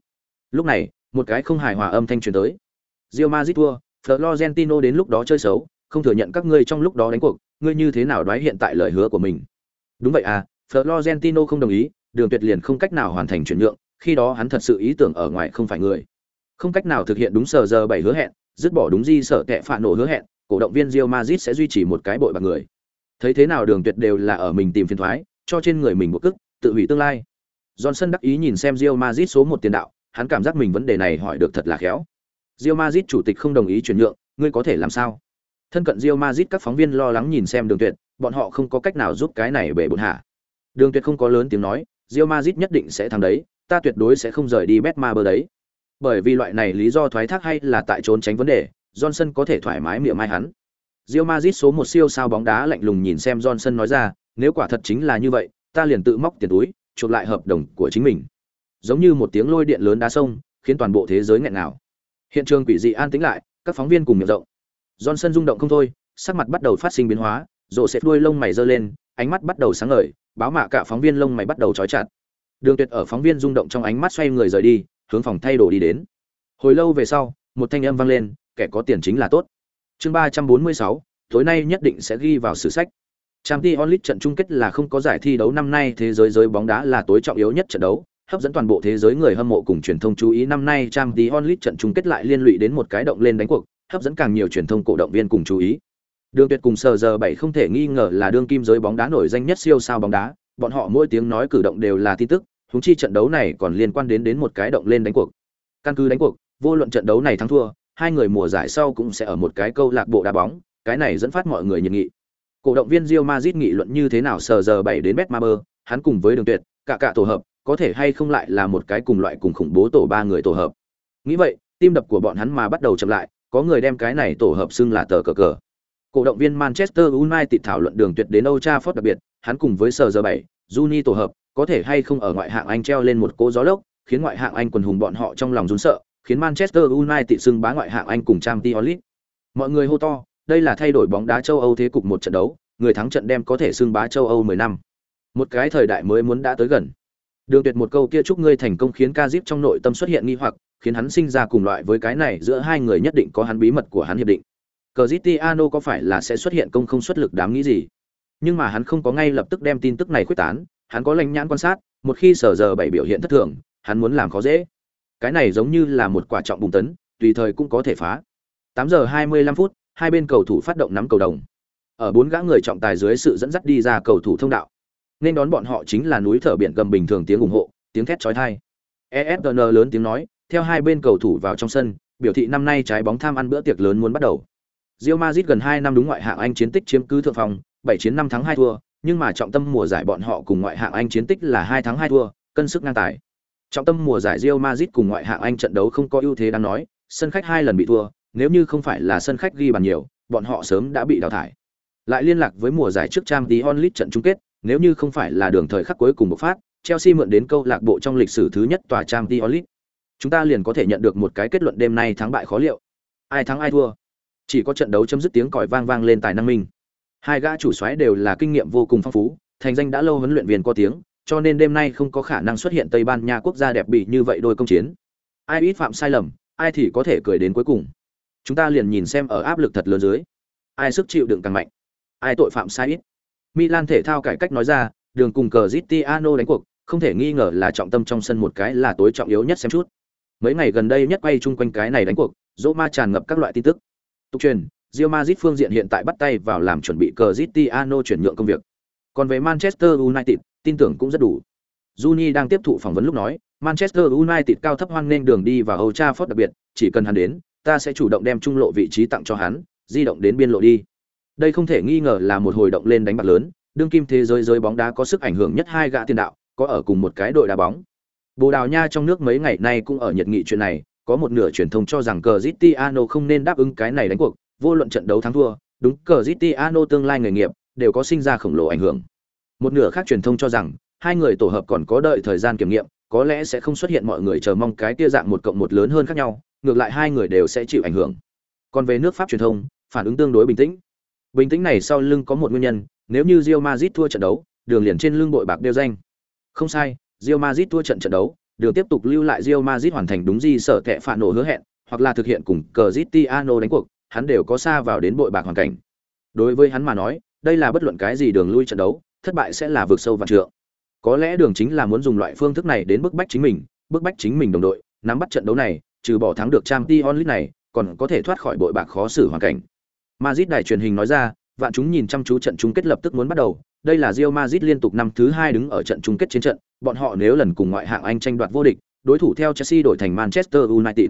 Lúc này, một cái không hài hòa âm thanh truyền tới. Real Madrid thua, Florentino đến lúc đó chơi xấu, không thừa nhận các ngươi trong lúc đó đánh cuộc, ngươi như thế nào đoái hiện tại lời hứa của mình. Đúng vậy à, Florentino không đồng ý, Đường Tuyệt liền không cách nào hoàn thành chuyển nhượng, khi đó hắn thật sự ý tưởng ở ngoài không phải người. Không cách nào thực hiện đúng sở giờ bảy hứa hẹn, dứt bỏ đúng di sở tệ phản nổ hứa hẹn, cổ động viên Real Madrid sẽ duy trì một cái bội bạc người. Thấy thế nào Đường Tuyệt đều là ở mình tìm phiền thoái cho trên người mình một cức, tự hủy tương lai. Johnson đắc ý nhìn xem Real Madrid số một tiền đạo, hắn cảm giác mình vấn đề này hỏi được thật là khéo. Real Madrid chủ tịch không đồng ý chuyển nhượng, ngươi có thể làm sao? Thân cận Real Madrid các phóng viên lo lắng nhìn xem Đường Tuyệt, bọn họ không có cách nào giúp cái này bể bộn hạ. Đường Tuyệt không có lớn tiếng nói, Real Madrid nhất định sẽ thắng đấy, ta tuyệt đối sẽ không rời đi Betmaber đấy. Bởi vì loại này lý do thoái thác hay là tại trốn tránh vấn đề, Johnson có thể thoải mái miệng mai hắn. Real Madrid số một siêu sao bóng đá lạnh lùng nhìn xem Johnson nói ra, nếu quả thật chính là như vậy, ta liền tự móc tiền túi, chuộc lại hợp đồng của chính mình. Giống như một tiếng lôi điện lớn đá sông, khiến toàn bộ thế giới nghẹn ngào. Hiện trường quỷ dị an tĩnh lại, các phóng viên cùng miệng rộng. Johnson rung động không thôi, sắc mặt bắt đầu phát sinh biến hóa, rồ sẽ đuôi lông mày giơ lên, ánh mắt bắt đầu sáng ngời, báo mạ cả phóng viên lông mày bắt đầu chói chặt. Đường Tuyệt ở phóng viên rung động trong ánh mắt xoay người rời đi, hướng phòng thay đồ đi đến. Hồi lâu về sau, một thanh âm vang lên, kẻ có tiền chính là tốt. Chương ba trăm bốn mươi sáu, tối nay nhất định sẽ ghi vào sử sách. Champions League trận chung kết là không có giải thi đấu năm nay thế giới giới bóng đá là tối trọng yếu nhất trận đấu, hấp dẫn toàn bộ thế giới người hâm mộ cùng truyền thông chú ý năm nay Champions League trận chung kết lại liên lụy đến một cái động lên đánh cuộc, hấp dẫn càng nhiều truyền thông cổ động viên cùng chú ý. Đường Tuyệt cùng Sở giờ 7 không thể nghi ngờ là đương kim giới bóng đá nổi danh nhất siêu sao bóng đá, bọn họ mỗi tiếng nói cử động đều là tin tức, huống chi trận đấu này còn liên quan đến đến một cái động lên đánh cuộc. Căn cứ đánh cuộc, vô luận trận đấu này thắng thua, hai người mùa giải sau cũng sẽ ở một cái câu lạc bộ đá bóng, cái này dẫn phát mọi người nhiệt nghị. Cổ động viên Real Madrid nghị luận như thế nào Sở giờ 7 đến Betmaber, hắn cùng với Đường Tuyệt, cả cả tổ hợp, có thể hay không lại là một cái cùng loại cùng khủng bố tổ ba người tổ hợp. Nghĩ vậy, tim đập của bọn hắn mà bắt đầu chậm lại, có người đem cái này tổ hợp xưng là tờ cờ cờ. Cổ động viên Manchester United thảo luận đường tuyệt đến Old Trafford đặc biệt, hắn cùng với sở giờ 7, Juni tổ hợp, có thể hay không ở ngoại hạng Anh treo lên một cỗ gió lốc, khiến ngoại hạng Anh quần hùng bọn họ trong lòng run sợ, khiến Manchester United xưng bá ngoại hạng Anh cùng Champions League. Mọi người hô to, đây là thay đổi bóng đá châu Âu thế cục một trận đấu, người thắng trận đem có thể xưng bá châu Âu 10 năm. Một cái thời đại mới muốn đã tới gần. Đường Tuyệt một câu kia chúc ngươi thành công khiến Kazip trong nội tâm xuất hiện nghi hoặc, khiến hắn sinh ra cùng loại với cái này giữa hai người nhất định có hắn bí mật của hắn hiệp định. Cristiano có phải là sẽ xuất hiện công không xuất lực đám nghĩ gì? Nhưng mà hắn không có ngay lập tức đem tin tức này khuếch tán, hắn có lãnh nhãn quan sát, một khi sở giờ bảy biểu hiện thất thường, hắn muốn làm khó dễ. Cái này giống như là một quả trọng bùng tấn, tùy thời cũng có thể phá. 8 giờ 25 phút, hai bên cầu thủ phát động nắm cầu đồng. Ở bốn gã người trọng tài dưới sự dẫn dắt đi ra cầu thủ thông đạo. Nên đón bọn họ chính là núi thở biển gầm bình thường tiếng ủng hộ, tiếng thét chói tai. ESN lớn tiếng nói, theo hai bên cầu thủ vào trong sân, biểu thị năm nay trái bóng tham ăn bữa tiệc lớn muốn bắt đầu. Real Madrid gần 2 năm đúng ngoại hạng Anh chiến tích chiếm cứ thượng phòng, 7 chiến 5 thắng 2 thua, nhưng mà trọng tâm mùa giải bọn họ cùng ngoại hạng Anh chiến tích là 2 thắng 2 thua, cân sức ngang tài. Trọng tâm mùa giải Real Madrid cùng ngoại hạng Anh trận đấu không có ưu thế đáng nói, sân khách hai lần bị thua, nếu như không phải là sân khách ghi bàn nhiều, bọn họ sớm đã bị đào thải. Lại liên lạc với mùa giải trước Champions League trận chung kết, nếu như không phải là đường thời khắc cuối cùng bộc phát, Chelsea mượn đến câu lạc bộ trong lịch sử thứ nhất tòa Champions League. Chúng ta liền có thể nhận được một cái kết luận đêm nay thắng bại khó liệu. Ai thắng ai thua? Chỉ có trận đấu chấm dứt tiếng còi vang vang lên tài năng minh. Hai gã chủ soái đều là kinh nghiệm vô cùng phong phú, thành danh đã lâu huấn luyện viên có tiếng, cho nên đêm nay không có khả năng xuất hiện Tây Ban Nha quốc gia đẹp bị như vậy đôi công chiến. Ai ít phạm sai lầm, ai thì có thể cười đến cuối cùng. Chúng ta liền nhìn xem ở áp lực thật lớn dưới, ai sức chịu đựng càng mạnh, ai tội phạm sai ít. Milan thể thao cải cách nói ra, đường cùng cờ Cristiano đánh cuộc, không thể nghi ngờ là trọng tâm trong sân một cái là tối trọng yếu nhất xem chút. Mấy ngày gần đây nhất quay chung quanh cái này đánh cuộc, Roma tràn ngập các loại tin tức. Tục truyền, rio mazit phương diện hiện tại bắt tay vào làm chuẩn bị cờ Cristiano chuyển nhượng công việc. Còn về Manchester United, tin tưởng cũng rất đủ. Juni đang tiếp thụ phỏng vấn lúc nói, Manchester United cao thấp hoan nghênh đường đi vào Old Trafford đặc biệt, chỉ cần hắn đến, ta sẽ chủ động đem trung lộ vị trí tặng cho hắn, di động đến biên lộ đi. Đây không thể nghi ngờ là một hồi động lên đánh bạc lớn, đương kim thế giới giới bóng đá có sức ảnh hưởng nhất hai gã tiền đạo, có ở cùng một cái đội đá bóng. Bồ Đào Nha trong nước mấy ngày nay cũng ở nhiệt nghị chuyện này, có một nửa truyền thông cho rằng Cristiano không nên đáp ứng cái này đánh cuộc, vô luận trận đấu thắng thua, đúng Cristiano tương lai nghề nghiệp đều có sinh ra khổng lồ ảnh hưởng. Một nửa khác truyền thông cho rằng hai người tổ hợp còn có đợi thời gian kiểm nghiệm, có lẽ sẽ không xuất hiện mọi người chờ mong cái kia dạng một cộng một lớn hơn khác nhau, ngược lại hai người đều sẽ chịu ảnh hưởng. Còn về nước Pháp truyền thông, phản ứng tương đối bình tĩnh. Bình tĩnh này sau lưng có một nguyên nhân, nếu như Real Madrid thua trận đấu, đường liền trên lưng bội bạc đeo danh. Không sai, Real Madrid thua trận trận đấu, đường tiếp tục lưu lại Real Madrid hoàn thành đúng gì sở kệ phản nổ hứa hẹn, hoặc là thực hiện cùng Cristiano đánh cuộc, hắn đều có xa vào đến bội bạc hoàn cảnh. Đối với hắn mà nói, đây là bất luận cái gì đường lui trận đấu, thất bại sẽ là vượt sâu vạn trượng. Có lẽ đường chính là muốn dùng loại phương thức này đến bức bách chính mình, bức bách chính mình đồng đội, nắm bắt trận đấu này, trừ bỏ thắng được Champions League này, còn có thể thoát khỏi bội bạc khó xử hoàn cảnh. Madrid đài truyền hình nói ra, vạn chúng nhìn chăm chú trận chung kết lập tức muốn bắt đầu, đây là Real Madrid liên tục năm thứ hai đứng ở trận chung kết chiến trận, bọn họ nếu lần cùng ngoại hạng Anh tranh đoạt vô địch, đối thủ theo Chelsea đổi thành Manchester United.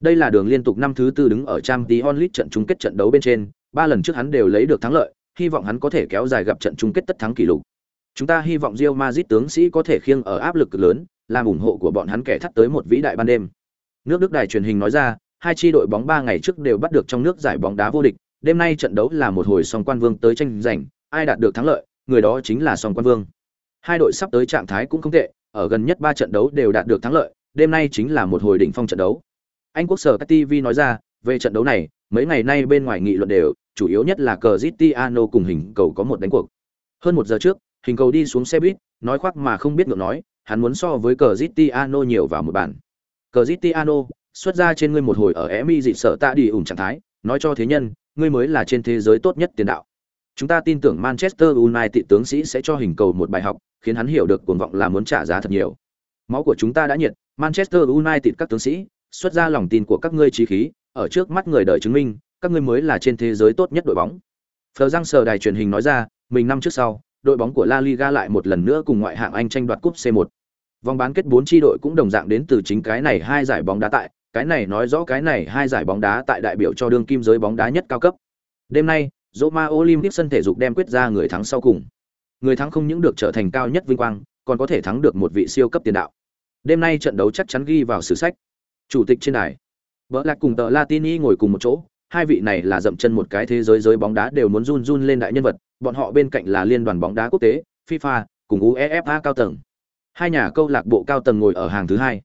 Đây là đường liên tục năm thứ tư đứng ở Champions League trận chung kết trận đấu bên trên, ba lần trước hắn đều lấy được thắng lợi, hy vọng hắn có thể kéo dài gặp trận chung kết tất thắng kỷ lục. Chúng ta hy vọng Real Madrid tướng sĩ có thể khiêng ở áp lực cực lớn, làm ủng hộ của bọn hắn kẻ thắt tới một vĩ đại ban đêm. Nước Đức đài truyền hình nói ra, hai chi đội bóng ba ngày trước đều bắt được trong nước giải bóng đá vô địch, đêm nay trận đấu là một hồi song quan vương tới tranh giành, ai đạt được thắng lợi, người đó chính là song quan vương. Hai đội sắp tới trạng thái cũng không tệ, ở gần nhất ba trận đấu đều đạt được thắng lợi, đêm nay chính là một hồi đỉnh phong trận đấu. Anh quốc sở TV nói ra, về trận đấu này, mấy ngày nay bên ngoài nghị luận đều, chủ yếu nhất là Cristiano cùng hình cầu có một đánh cuộc. Hơn một giờ trước, hình cầu đi xuống xe buýt, nói khoác mà không biết ngượng nói, hắn muốn so với Cristiano nhiều vào một bản. zitiano xuất ra trên ngươi một hồi ở Emi dị sợ ta đi ủng trạng thái, nói cho thế nhân, ngươi mới là trên thế giới tốt nhất tiền đạo. Chúng ta tin tưởng Manchester United tướng sĩ sẽ cho hình cầu một bài học, khiến hắn hiểu được cuồng vọng là muốn trả giá thật nhiều. Máu của chúng ta đã nhiệt, Manchester United các tướng sĩ, xuất ra lòng tin của các ngươi trí khí, ở trước mắt người đời chứng minh, các ngươi mới là trên thế giới tốt nhất đội bóng. Phờ Giang sờ đài truyền hình nói ra, mình năm trước sau, đội bóng của La Liga lại một lần nữa cùng ngoại hạng Anh tranh đoạt cúp C1. Vòng bán kết 4 chi đội cũng đồng dạng đến từ chính cái này hai giải bóng đá tại, cái này nói rõ cái này hai giải bóng đá tại đại biểu cho đương kim giới bóng đá nhất cao cấp. Đêm nay, Roma Olympic sân thể dục đem quyết ra người thắng sau cùng. Người thắng không những được trở thành cao nhất vinh quang, còn có thể thắng được một vị siêu cấp tiền đạo. Đêm nay trận đấu chắc chắn ghi vào sử sách. Chủ tịch trên đài, Bỡ Lạc cùng tờ Latini ngồi cùng một chỗ, hai vị này là dậm chân một cái thế giới giới bóng đá đều muốn run run lên đại nhân vật, bọn họ bên cạnh là liên đoàn bóng đá quốc tế, FIFA, cùng UEFA cao tầng. Hai nhà câu lạc bộ cao tầng ngồi ở hàng thứ hai.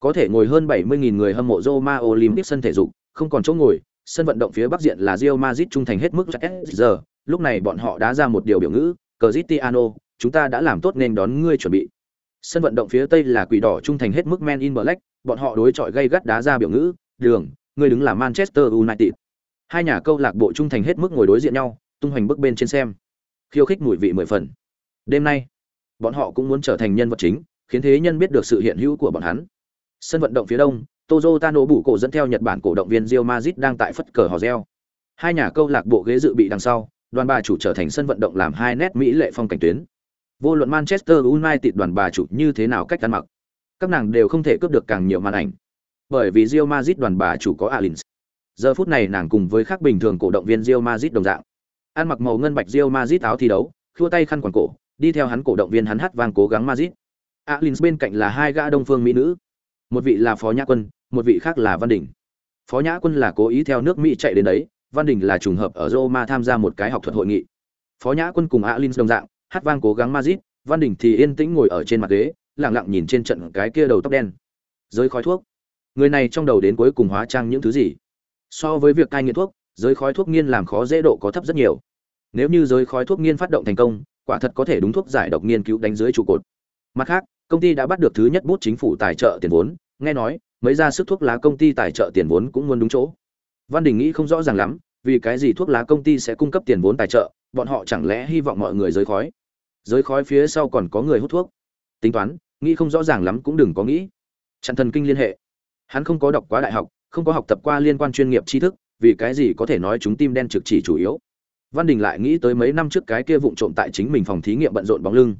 Có thể ngồi hơn 70.000 người hâm mộ Roma Olympic sân thể dục, không còn chỗ ngồi, sân vận động phía bắc diện là Real Madrid trung thành hết mức giờ, lúc này bọn họ đã ra một điều biểu ngữ, Cristiano, chúng ta đã làm tốt nên đón ngươi chuẩn bị. Sân vận động phía tây là quỷ đỏ trung thành hết mức Men in Black, bọn họ đối chọi gây gắt đá ra biểu ngữ, đường, ngươi đứng là Manchester United. Hai nhà câu lạc bộ trung thành hết mức ngồi đối diện nhau, tung hoành bước bên trên xem. Khiêu khích mùi vị mười phần. Đêm nay, bọn họ cũng muốn trở thành nhân vật chính, khiến thế nhân biết được sự hiện hữu của bọn hắn. Sân vận động phía đông, Tozo Tano bủ cổ dẫn theo Nhật Bản cổ động viên Real Madrid đang tại phất cờ hò reo. Hai nhà câu lạc bộ ghế dự bị đằng sau, đoàn bà chủ trở thành sân vận động làm hai nét mỹ lệ phong cảnh tuyến. Vô luận Manchester United đoàn bà chủ như thế nào cách ăn mặc, các nàng đều không thể cướp được càng nhiều màn ảnh. Bởi vì Real Madrid đoàn bà chủ có Alins. Giờ phút này nàng cùng với khác bình thường cổ động viên Real Madrid đồng dạng. Ăn mặc màu ngân bạch Real Madrid áo thi đấu, khua tay khăn quàng cổ, đi theo hắn cổ động viên hắn hát vang cố gắng Madrid. Alins bên cạnh là hai gã đông phương mỹ nữ. Một vị là Phó Nhã Quân, một vị khác là Văn Đình. Phó Nhã Quân là cố ý theo nước Mỹ chạy đến đấy, Văn Đình là trùng hợp ở Roma tham gia một cái học thuật hội nghị. Phó Nhã Quân cùng Alins đồng dạng, hát vang cố gắng mazit Văn Đình thì yên tĩnh ngồi ở trên mặt ghế, lặng lặng nhìn trên trận cái kia đầu tóc đen. Giới khói thuốc. Người này trong đầu đến cuối cùng hóa trang những thứ gì? So với việc cai nghiện thuốc, giới khói thuốc nghiên làm khó dễ độ có thấp rất nhiều. Nếu như giới khói thuốc nghiên phát động thành công, quả thật có thể đúng thuốc giải độc nghiên cứu đánh dưới trụ cột. Mặt khác, công ty đã bắt được thứ nhất bút chính phủ tài trợ tiền vốn, nghe nói, mấy ra sức thuốc lá công ty tài trợ tiền vốn cũng muốn đúng chỗ. Văn Đình nghĩ không rõ ràng lắm, vì cái gì thuốc lá công ty sẽ cung cấp tiền vốn tài trợ, bọn họ chẳng lẽ hy vọng mọi người giới khói? Giới khói phía sau còn có người hút thuốc. Tính toán, nghĩ không rõ ràng lắm cũng đừng có nghĩ. Chặn thần kinh liên hệ. Hắn không có đọc quá đại học, không có học tập qua liên quan chuyên nghiệp tri thức, vì cái gì có thể nói chúng tim đen trực chỉ chủ yếu. Văn Đình lại nghĩ tới mấy năm trước cái kia vụng trộm tại chính mình phòng thí nghiệm bận rộn bóng lưng.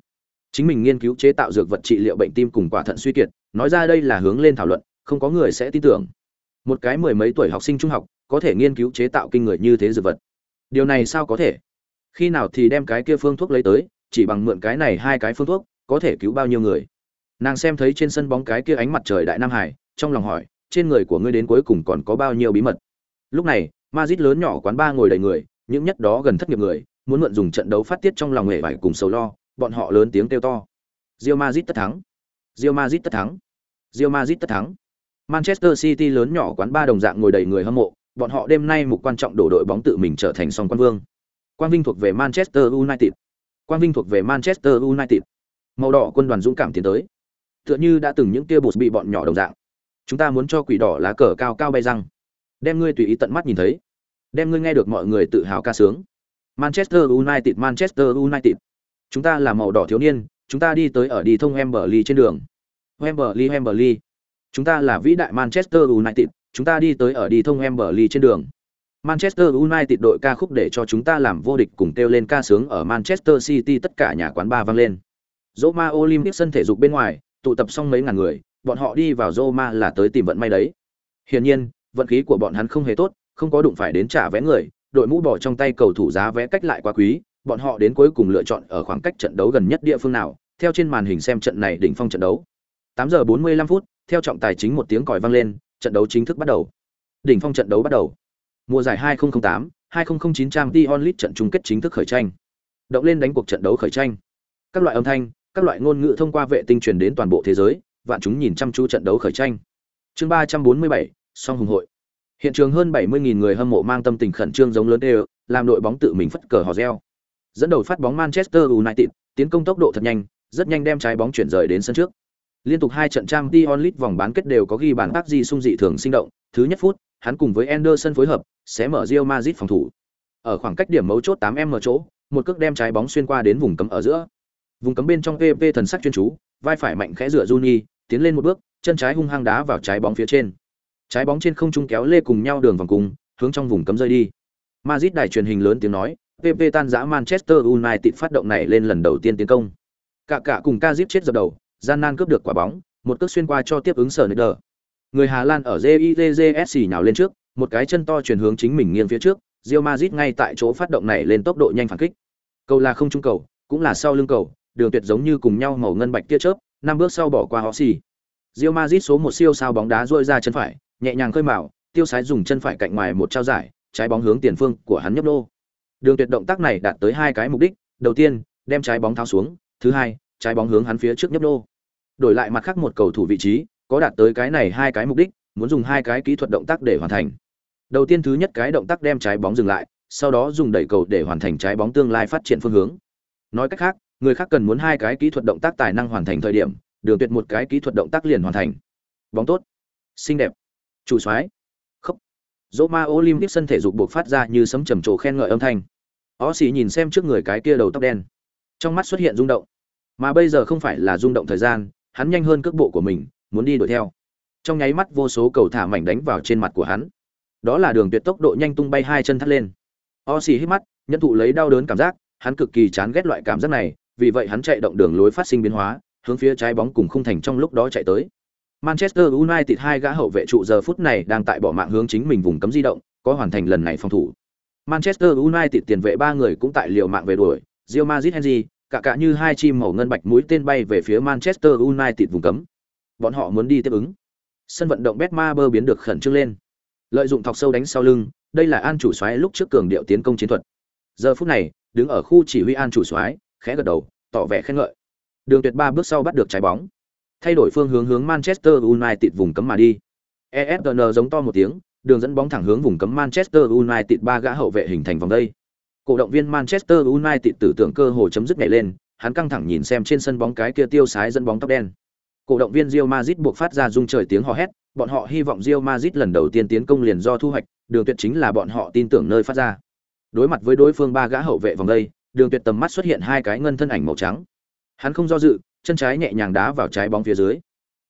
Chính mình nghiên cứu chế tạo dược vật trị liệu bệnh tim cùng quả thận suy kiệt, nói ra đây là hướng lên thảo luận, không có người sẽ tin tưởng. Một cái mười mấy tuổi học sinh trung học, có thể nghiên cứu chế tạo kinh người như thế dược vật. Điều này sao có thể? Khi nào thì đem cái kia phương thuốc lấy tới, chỉ bằng mượn cái này hai cái phương thuốc, có thể cứu bao nhiêu người? Nàng xem thấy trên sân bóng cái kia ánh mặt trời đại nam hải, trong lòng hỏi, trên người của ngươi đến cuối cùng còn có bao nhiêu bí mật? Lúc này, ma dít lớn nhỏ quán ba ngồi đầy người, những nhất đó gần thất nghiệp người, muốn mượn dùng trận đấu phát tiết trong lòng hệ vải cùng sầu lo, bọn họ lớn tiếng kêu to. Real Madrid tất thắng. Real Madrid tất thắng. Real Madrid tất thắng. Manchester City lớn nhỏ quán ba đồng dạng ngồi đầy người hâm mộ, bọn họ đêm nay mục quan trọng đổ đội bóng tự mình trở thành song quan vương. Quang vinh thuộc về Manchester United. Quang vinh thuộc về Manchester United. Màu đỏ quân đoàn dũng cảm tiến tới. Tựa như đã từng những kia bột bị bọn nhỏ đồng dạng. Chúng ta muốn cho quỷ đỏ lá cờ cao cao bay răng. Đem ngươi tùy ý tận mắt nhìn thấy. Đem ngươi nghe được mọi người tự hào ca sướng. Manchester United, Manchester United. Chúng ta là màu đỏ thiếu niên, chúng ta đi tới ở đi thông Wembley trên đường. Wembley, Wembley. Chúng ta là vĩ đại Manchester United, chúng ta đi tới ở đi thông Wembley trên đường. Manchester United đội ca khúc để cho chúng ta làm vô địch cùng kêu lên ca sướng ở Manchester City tất cả nhà quán bar vang lên. Roma Olympic sân thể dục bên ngoài, tụ tập xong mấy ngàn người, bọn họ đi vào Roma là tới tìm vận may đấy. Hiển nhiên, vận khí của bọn hắn không hề tốt, không có đụng phải đến trả vé người, đội mũ bỏ trong tay cầu thủ giá vé cách lại quá quý, bọn họ đến cuối cùng lựa chọn ở khoảng cách trận đấu gần nhất địa phương nào, theo trên màn hình xem trận này đỉnh phong trận đấu. 8 giờ 45 phút, theo trọng tài chính một tiếng còi vang lên, trận đấu chính thức bắt đầu. Đỉnh phong trận đấu bắt đầu. Mùa giải 2008, 2009 Champions League trận chung kết chính thức khởi tranh. Động lên đánh cuộc trận đấu khởi tranh. Các loại âm thanh, các loại ngôn ngữ thông qua vệ tinh truyền đến toàn bộ thế giới, vạn chúng nhìn chăm chú trận đấu khởi tranh. Chương 347, song hùng hội. Hiện trường hơn 70.000 người hâm mộ mang tâm tình khẩn trương giống lớn đều, làm đội bóng tự mình phất cờ hò reo. Dẫn đầu phát bóng Manchester United, tiến công tốc độ thật nhanh, rất nhanh đem trái bóng chuyển rời đến sân trước. Liên tục hai trận Champions League vòng bán kết đều có ghi bàn tác gì sung dị thường sinh động, thứ nhất phút, hắn cùng với Anderson phối hợp, sẽ mở Real Madrid phòng thủ. Ở khoảng cách điểm mấu chốt 8m chỗ, một cước đem trái bóng xuyên qua đến vùng cấm ở giữa. Vùng cấm bên trong PP thần sắc chuyên chú, vai phải mạnh khẽ dựa Juni, tiến lên một bước, chân trái hung hăng đá vào trái bóng phía trên. Trái bóng trên không trung kéo lê cùng nhau đường vòng cùng, hướng trong vùng cấm rơi đi. Madrid đài truyền hình lớn tiếng nói, PP tan rã Manchester United phát động này lên lần đầu tiên tiến công. Cả cả cùng Kazip chết dập đầu, gian nan cướp được quả bóng, một cước xuyên qua cho tiếp ứng sở Sneijder. Người Hà Lan ở JITJSC nhào lên trước, một cái chân to chuyển hướng chính mình nghiêng phía trước, Real Madrid ngay tại chỗ phát động này lên tốc độ nhanh phản kích. Cầu là không trung cầu, cũng là sau lưng cầu, đường tuyệt giống như cùng nhau màu ngân bạch tia chớp, năm bước sau bỏ qua Hossi. Real Madrid số một siêu sao bóng đá duỗi ra chân phải, nhẹ nhàng khơi mào, tiêu sái dùng chân phải cạnh ngoài một trao giải, trái bóng hướng tiền phương của hắn nhấp nô. Đường Tuyệt động tác này đạt tới hai cái mục đích, đầu tiên, đem trái bóng tháo xuống, thứ hai, trái bóng hướng hắn phía trước nhấp nô. Đổi lại mặt khác một cầu thủ vị trí, có đạt tới cái này hai cái mục đích, muốn dùng hai cái kỹ thuật động tác để hoàn thành. Đầu tiên thứ nhất cái động tác đem trái bóng dừng lại, sau đó dùng đẩy cầu để hoàn thành trái bóng tương lai phát triển phương hướng. Nói cách khác, người khác cần muốn hai cái kỹ thuật động tác tài năng hoàn thành thời điểm, Đường Tuyệt một cái kỹ thuật động tác liền hoàn thành. Bóng tốt, xinh đẹp, chủ soái. Khóc. Roma Olympic sân thể dục buộc phát ra như sấm trầm trồ khen ngợi âm thanh. Ó xì nhìn xem trước người cái kia đầu tóc đen, trong mắt xuất hiện rung động. Mà bây giờ không phải là rung động thời gian, hắn nhanh hơn cước bộ của mình, muốn đi đuổi theo. Trong nháy mắt vô số cầu thả mảnh đánh vào trên mặt của hắn. Đó là đường tuyệt tốc độ nhanh tung bay hai chân thắt lên. O xì hít mắt, nhận thụ lấy đau đớn cảm giác, hắn cực kỳ chán ghét loại cảm giác này, vì vậy hắn chạy động đường lối phát sinh biến hóa, hướng phía trái bóng cùng khung thành trong lúc đó chạy tới. Manchester United hai gã hậu vệ trụ giờ phút này đang tại bỏ mạng hướng chính mình vùng cấm di động, có hoàn thành lần này phòng thủ. Manchester United tiền vệ ba người cũng tại liều mạng về đuổi, Real Madrid Henry, cả cả như hai chim màu ngân bạch mũi tên bay về phía Manchester United vùng cấm. Bọn họ muốn đi tiếp ứng. Sân vận động Betmaber biến được khẩn trương lên. Lợi dụng thọc sâu đánh sau lưng, đây là An chủ soái lúc trước cường điệu tiến công chiến thuật. Giờ phút này, đứng ở khu chỉ huy An chủ soái, khẽ gật đầu, tỏ vẻ khen ngợi. Đường Tuyệt ba bước sau bắt được trái bóng, thay đổi phương hướng hướng Manchester United vùng cấm mà đi. ESGN giống to một tiếng, đường dẫn bóng thẳng hướng vùng cấm Manchester United ba gã hậu vệ hình thành vòng đây. Cổ động viên Manchester United tử tưởng cơ hồ chấm dứt nhảy lên, hắn căng thẳng nhìn xem trên sân bóng cái kia tiêu sái dẫn bóng tóc đen. Cổ động viên Real Madrid buộc phát ra rung trời tiếng hò hét, bọn họ hy vọng Real Madrid lần đầu tiên tiến công liền do thu hoạch, đường tuyệt chính là bọn họ tin tưởng nơi phát ra. Đối mặt với đối phương ba gã hậu vệ vòng đây, đường tuyệt tầm mắt xuất hiện hai cái ngân thân ảnh màu trắng. Hắn không do dự, chân trái nhẹ nhàng đá vào trái bóng phía dưới.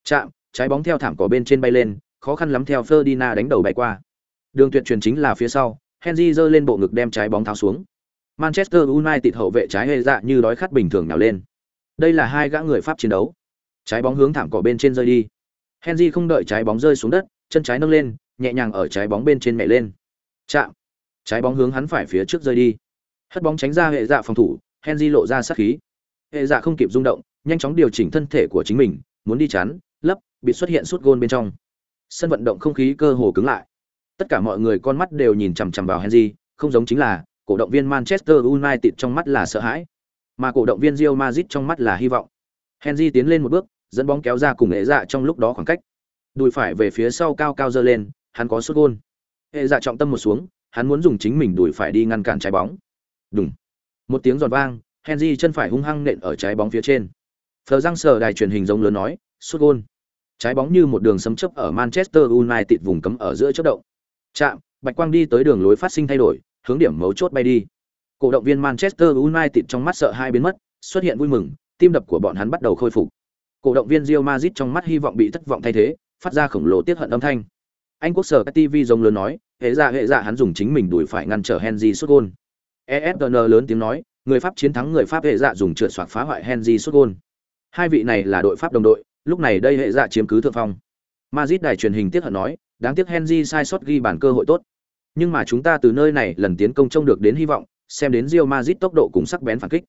Chạm, trái bóng theo thảm cỏ bên trên bay lên, khó khăn lắm theo Ferdinand đánh đầu bay qua. Đường tuyệt truyền chính là phía sau, Henry giơ lên bộ ngực đem trái bóng tháo xuống. Manchester United hậu vệ trái hề dạ như đói khát bình thường nào lên. Đây là hai gã người Pháp chiến đấu. Trái bóng hướng thảm cỏ bên trên rơi đi. Henry không đợi trái bóng rơi xuống đất, chân trái nâng lên, nhẹ nhàng ở trái bóng bên trên mẹ lên. Chạm. Trái bóng hướng hắn phải phía trước rơi đi. Hất bóng tránh ra hệ dạ phòng thủ, Henry lộ ra sát khí. Hệ dạ không kịp rung động, nhanh chóng điều chỉnh thân thể của chính mình, muốn đi chắn, lấp, bị xuất hiện suốt gôn bên trong. Sân vận động không khí cơ hồ cứng lại. Tất cả mọi người con mắt đều nhìn chằm chằm vào Henry, không giống chính là cổ động viên Manchester United trong mắt là sợ hãi, mà cổ động viên Real Madrid trong mắt là hy vọng. Henry tiến lên một bước, dẫn bóng kéo ra cùng hệ dạ trong lúc đó khoảng cách. Đùi phải về phía sau cao cao giơ lên, hắn có sút gôn. Hệ dạ trọng tâm một xuống, hắn muốn dùng chính mình đùi phải đi ngăn cản trái bóng. Đùng. Một tiếng giòn vang, Henry chân phải hung hăng nện ở trái bóng phía trên. Phờ răng sờ đài truyền hình giống lớn nói, sút gôn. Trái bóng như một đường sấm chớp ở Manchester United vùng cấm ở giữa chớp động. Chạm, bạch quang đi tới đường lối phát sinh thay đổi, hướng điểm mấu chốt bay đi. Cổ động viên Manchester United trong mắt sợ hai biến mất, xuất hiện vui mừng, tim đập của bọn hắn bắt đầu khôi phục. Cổ động viên Real Madrid trong mắt hy vọng bị thất vọng thay thế, phát ra khổng lồ tiết hận âm thanh. Anh quốc sở TV rống lớn nói, hệ dạ hệ dạ hắn dùng chính mình đuổi phải ngăn trở Henry sút gol. ESPN lớn tiếng nói, người Pháp chiến thắng người Pháp hệ dạ dùng trượt xoạc phá hoại Henry sút gol. Hai vị này là đội Pháp đồng đội, lúc này đây hệ dạ chiếm cứ thượng phong. Madrid đài truyền hình tiết hận nói, đáng tiếc Henry sai sót ghi bàn cơ hội tốt. Nhưng mà chúng ta từ nơi này lần tiến công trông được đến hy vọng, xem đến Real Madrid tốc độ cùng sắc bén phản kích.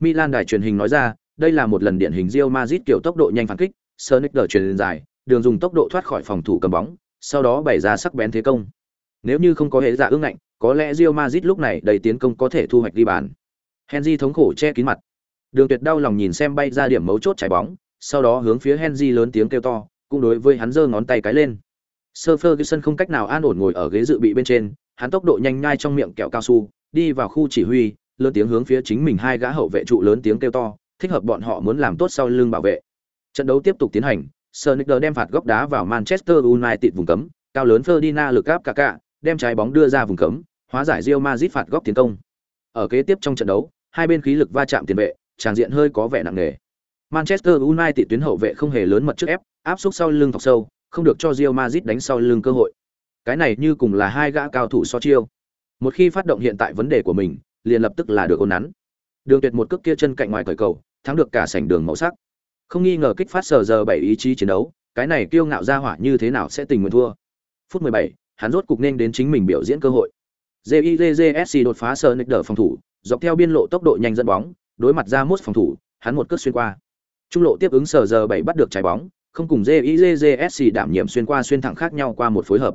Milan đài truyền hình nói ra, đây là một lần điển hình Real Madrid kiểu tốc độ nhanh phản kích, Sonic đỡ truyền dài, đường dùng tốc độ thoát khỏi phòng thủ cầm bóng, sau đó bày ra sắc bén thế công. Nếu như không có hệ dạ ương ngạnh, có lẽ Real Madrid lúc này đầy tiến công có thể thu hoạch ghi bàn. Henry thống khổ che kín mặt. Đường Tuyệt đau lòng nhìn xem bay ra điểm mấu chốt trái bóng, sau đó hướng phía Henry lớn tiếng kêu to, cũng đối với hắn giơ ngón tay cái lên. Sir Ferguson không cách nào an ổn ngồi ở ghế dự bị bên trên, hắn tốc độ nhanh nhai trong miệng kẹo cao su, đi vào khu chỉ huy, lớn tiếng hướng phía chính mình hai gã hậu vệ trụ lớn tiếng kêu to, thích hợp bọn họ muốn làm tốt sau lưng bảo vệ. Trận đấu tiếp tục tiến hành, Sonicer đem phạt góc đá vào Manchester United vùng cấm, cao lớn Ferdinand lực áp cả cả, đem trái bóng đưa ra vùng cấm, hóa giải Real Madrid phạt góc tiến công. Ở kế tiếp trong trận đấu, hai bên khí lực va chạm tiền vệ, tràng diện hơi có vẻ nặng nề. Manchester United tuyến hậu vệ không hề lớn mật trước ép, áp xúc sau lưng thọc sâu, không được cho Real Madrid đánh sau lưng cơ hội. Cái này như cùng là hai gã cao thủ so chiêu. Một khi phát động hiện tại vấn đề của mình, liền lập tức là được ôn nắn. Đường Tuyệt một cước kia chân cạnh ngoài cởi cầu, thắng được cả sảnh đường màu sắc. Không nghi ngờ kích phát sở giờ bảy ý chí chiến đấu, cái này kiêu ngạo ra hỏa như thế nào sẽ tình nguyện thua. Phút 17, hắn rốt cục nên đến chính mình biểu diễn cơ hội. JIJJSC đột phá sờ nịch đỡ phòng thủ, dọc theo biên lộ tốc độ nhanh dẫn bóng, đối mặt ra mốt phòng thủ, hắn một cước xuyên qua. Trung lộ tiếp ứng sở giờ bảy bắt được trái bóng, không cùng JIJJSC đảm nhiệm xuyên qua xuyên thẳng khác nhau qua một phối hợp.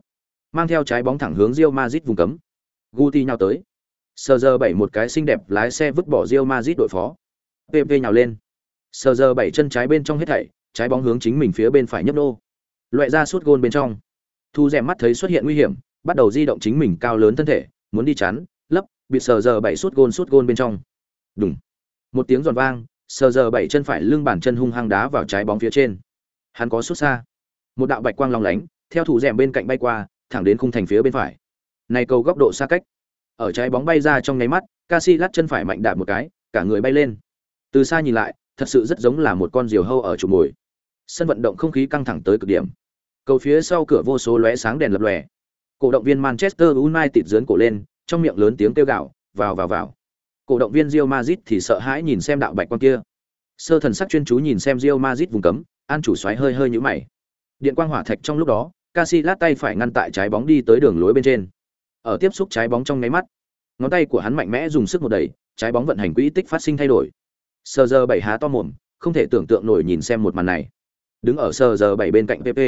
Mang theo trái bóng thẳng hướng Real Madrid vùng cấm. Guti nhào tới. Sở giờ bảy một cái xinh đẹp lái xe vứt bỏ Real Madrid đội phó. PP nhào lên. Sở giờ bảy chân trái bên trong hết thảy, trái bóng hướng chính mình phía bên phải nhấp nô. Loại ra suốt gôn bên trong. Thu rèm mắt thấy xuất hiện nguy hiểm, bắt đầu di động chính mình cao lớn thân thể, muốn đi chắn, lấp, bị sở giờ bảy suốt gôn suốt gôn bên trong. Đùng. Một tiếng giòn vang, sờ giờ bảy chân phải lưng bàn chân hung hăng đá vào trái bóng phía trên. Hắn có xuất xa. Một đạo bạch quang long lánh, theo thủ rèm bên cạnh bay qua, thẳng đến khung thành phía bên phải. Này cầu góc độ xa cách. Ở trái bóng bay ra trong nháy mắt, Casillas chân phải mạnh đạp một cái, cả người bay lên. Từ xa nhìn lại, thật sự rất giống là một con diều hâu ở chủ mồi. Sân vận động không khí căng thẳng tới cực điểm. Cầu phía sau cửa vô số lóe sáng đèn lập lòe. Cổ động viên Manchester United dướn cổ lên, trong miệng lớn tiếng kêu gào, vào vào vào. Cổ động viên Real Madrid thì sợ hãi nhìn xem đạo bạch quan kia. Sơ thần sắc chuyên chú nhìn xem Real Madrid vùng cấm, an chủ xoáy hơi hơi nhíu mày. Điện quang hỏa thạch trong lúc đó, Casillas tay phải ngăn tại trái bóng đi tới đường lối bên trên. Ở tiếp xúc trái bóng trong nháy mắt, ngón tay của hắn mạnh mẽ dùng sức một đẩy, trái bóng vận hành quỹ tích phát sinh thay đổi. Sơ giờ bảy há to mồm, không thể tưởng tượng nổi nhìn xem một màn này. Đứng ở sơ giờ bảy bên cạnh PP,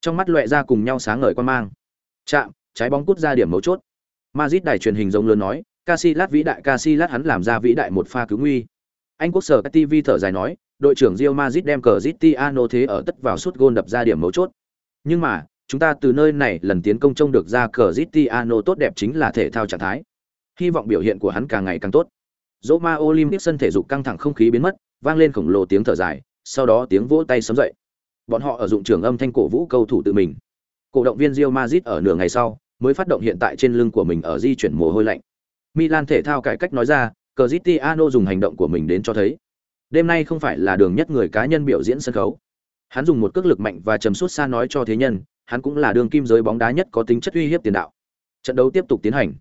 trong mắt loẹt ra cùng nhau sáng ngời quan mang. Chạm, trái bóng cút ra điểm mấu chốt. Madrid đài truyền hình giống lớn nói, Casillas vĩ đại Casillas hắn làm ra vĩ đại một pha cứu nguy. Anh quốc sở TV thở dài nói, đội trưởng Real Madrid đem cờ Cristiano thế ở tất vào suốt gôn đập ra điểm mấu chốt. Nhưng mà, chúng ta từ nơi này lần tiến công trông được ra cờ Cristiano tốt đẹp chính là thể thao trạng thái. Hy vọng biểu hiện của hắn càng ngày càng tốt. Roma Olympic sân thể dục căng thẳng không khí biến mất, vang lên khổng lồ tiếng thở dài, sau đó tiếng vỗ tay sớm dậy. Bọn họ ở dụng trường âm thanh cổ vũ cầu thủ tự mình. Cổ động viên Real Madrid ở nửa ngày sau mới phát động hiện tại trên lưng của mình ở di chuyển mồ hôi lạnh. Milan thể thao cải cách nói ra, Cristiano dùng hành động của mình đến cho thấy. Đêm nay không phải là đường nhất người cá nhân biểu diễn sân khấu. Hắn dùng một cước lực mạnh và trầm suốt xa nói cho thế nhân, hắn cũng là đường kim giới bóng đá nhất có tính chất uy hiếp tiền đạo. Trận đấu tiếp tục tiến hành.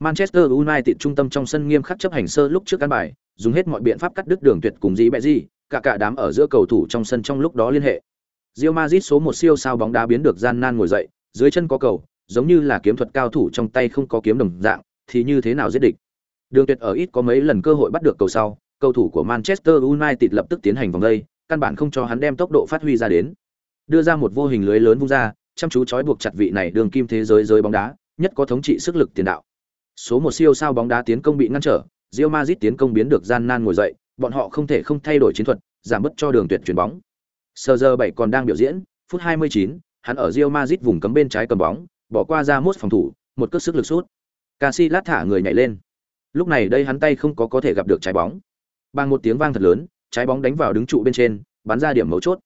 Manchester United trung tâm trong sân nghiêm khắc chấp hành sơ lúc trước căn bài, dùng hết mọi biện pháp cắt đứt đường tuyệt cùng dĩ bẹ gì, cả cả đám ở giữa cầu thủ trong sân trong lúc đó liên hệ. Real Madrid số một siêu sao bóng đá biến được gian nan ngồi dậy, dưới chân có cầu, giống như là kiếm thuật cao thủ trong tay không có kiếm đồng dạng, thì như thế nào giết địch. Đường Tuyệt ở ít có mấy lần cơ hội bắt được cầu sau, cầu thủ của Manchester United lập tức tiến hành vòng đây, căn bản không cho hắn đem tốc độ phát huy ra đến. Đưa ra một vô hình lưới lớn vung ra, chăm chú chói buộc chặt vị này đường kim thế giới giới bóng đá, nhất có thống trị sức lực tiền đạo. Số một siêu sao bóng đá tiến công bị ngăn trở, Real Madrid tiến công biến được gian nan ngồi dậy, bọn họ không thể không thay đổi chiến thuật, giảm bớt cho đường tuyệt chuyển bóng. Sơ giờ 7 còn đang biểu diễn, phút 29, hắn ở Real Madrid vùng cấm bên trái cầm bóng, bỏ qua ra mốt phòng thủ, một cước sức lực sút. Casillas thả người nhảy lên. Lúc này đây hắn tay không có có thể gặp được trái bóng. Bằng một tiếng vang thật lớn, trái bóng đánh vào đứng trụ bên trên, bắn ra điểm mấu chốt.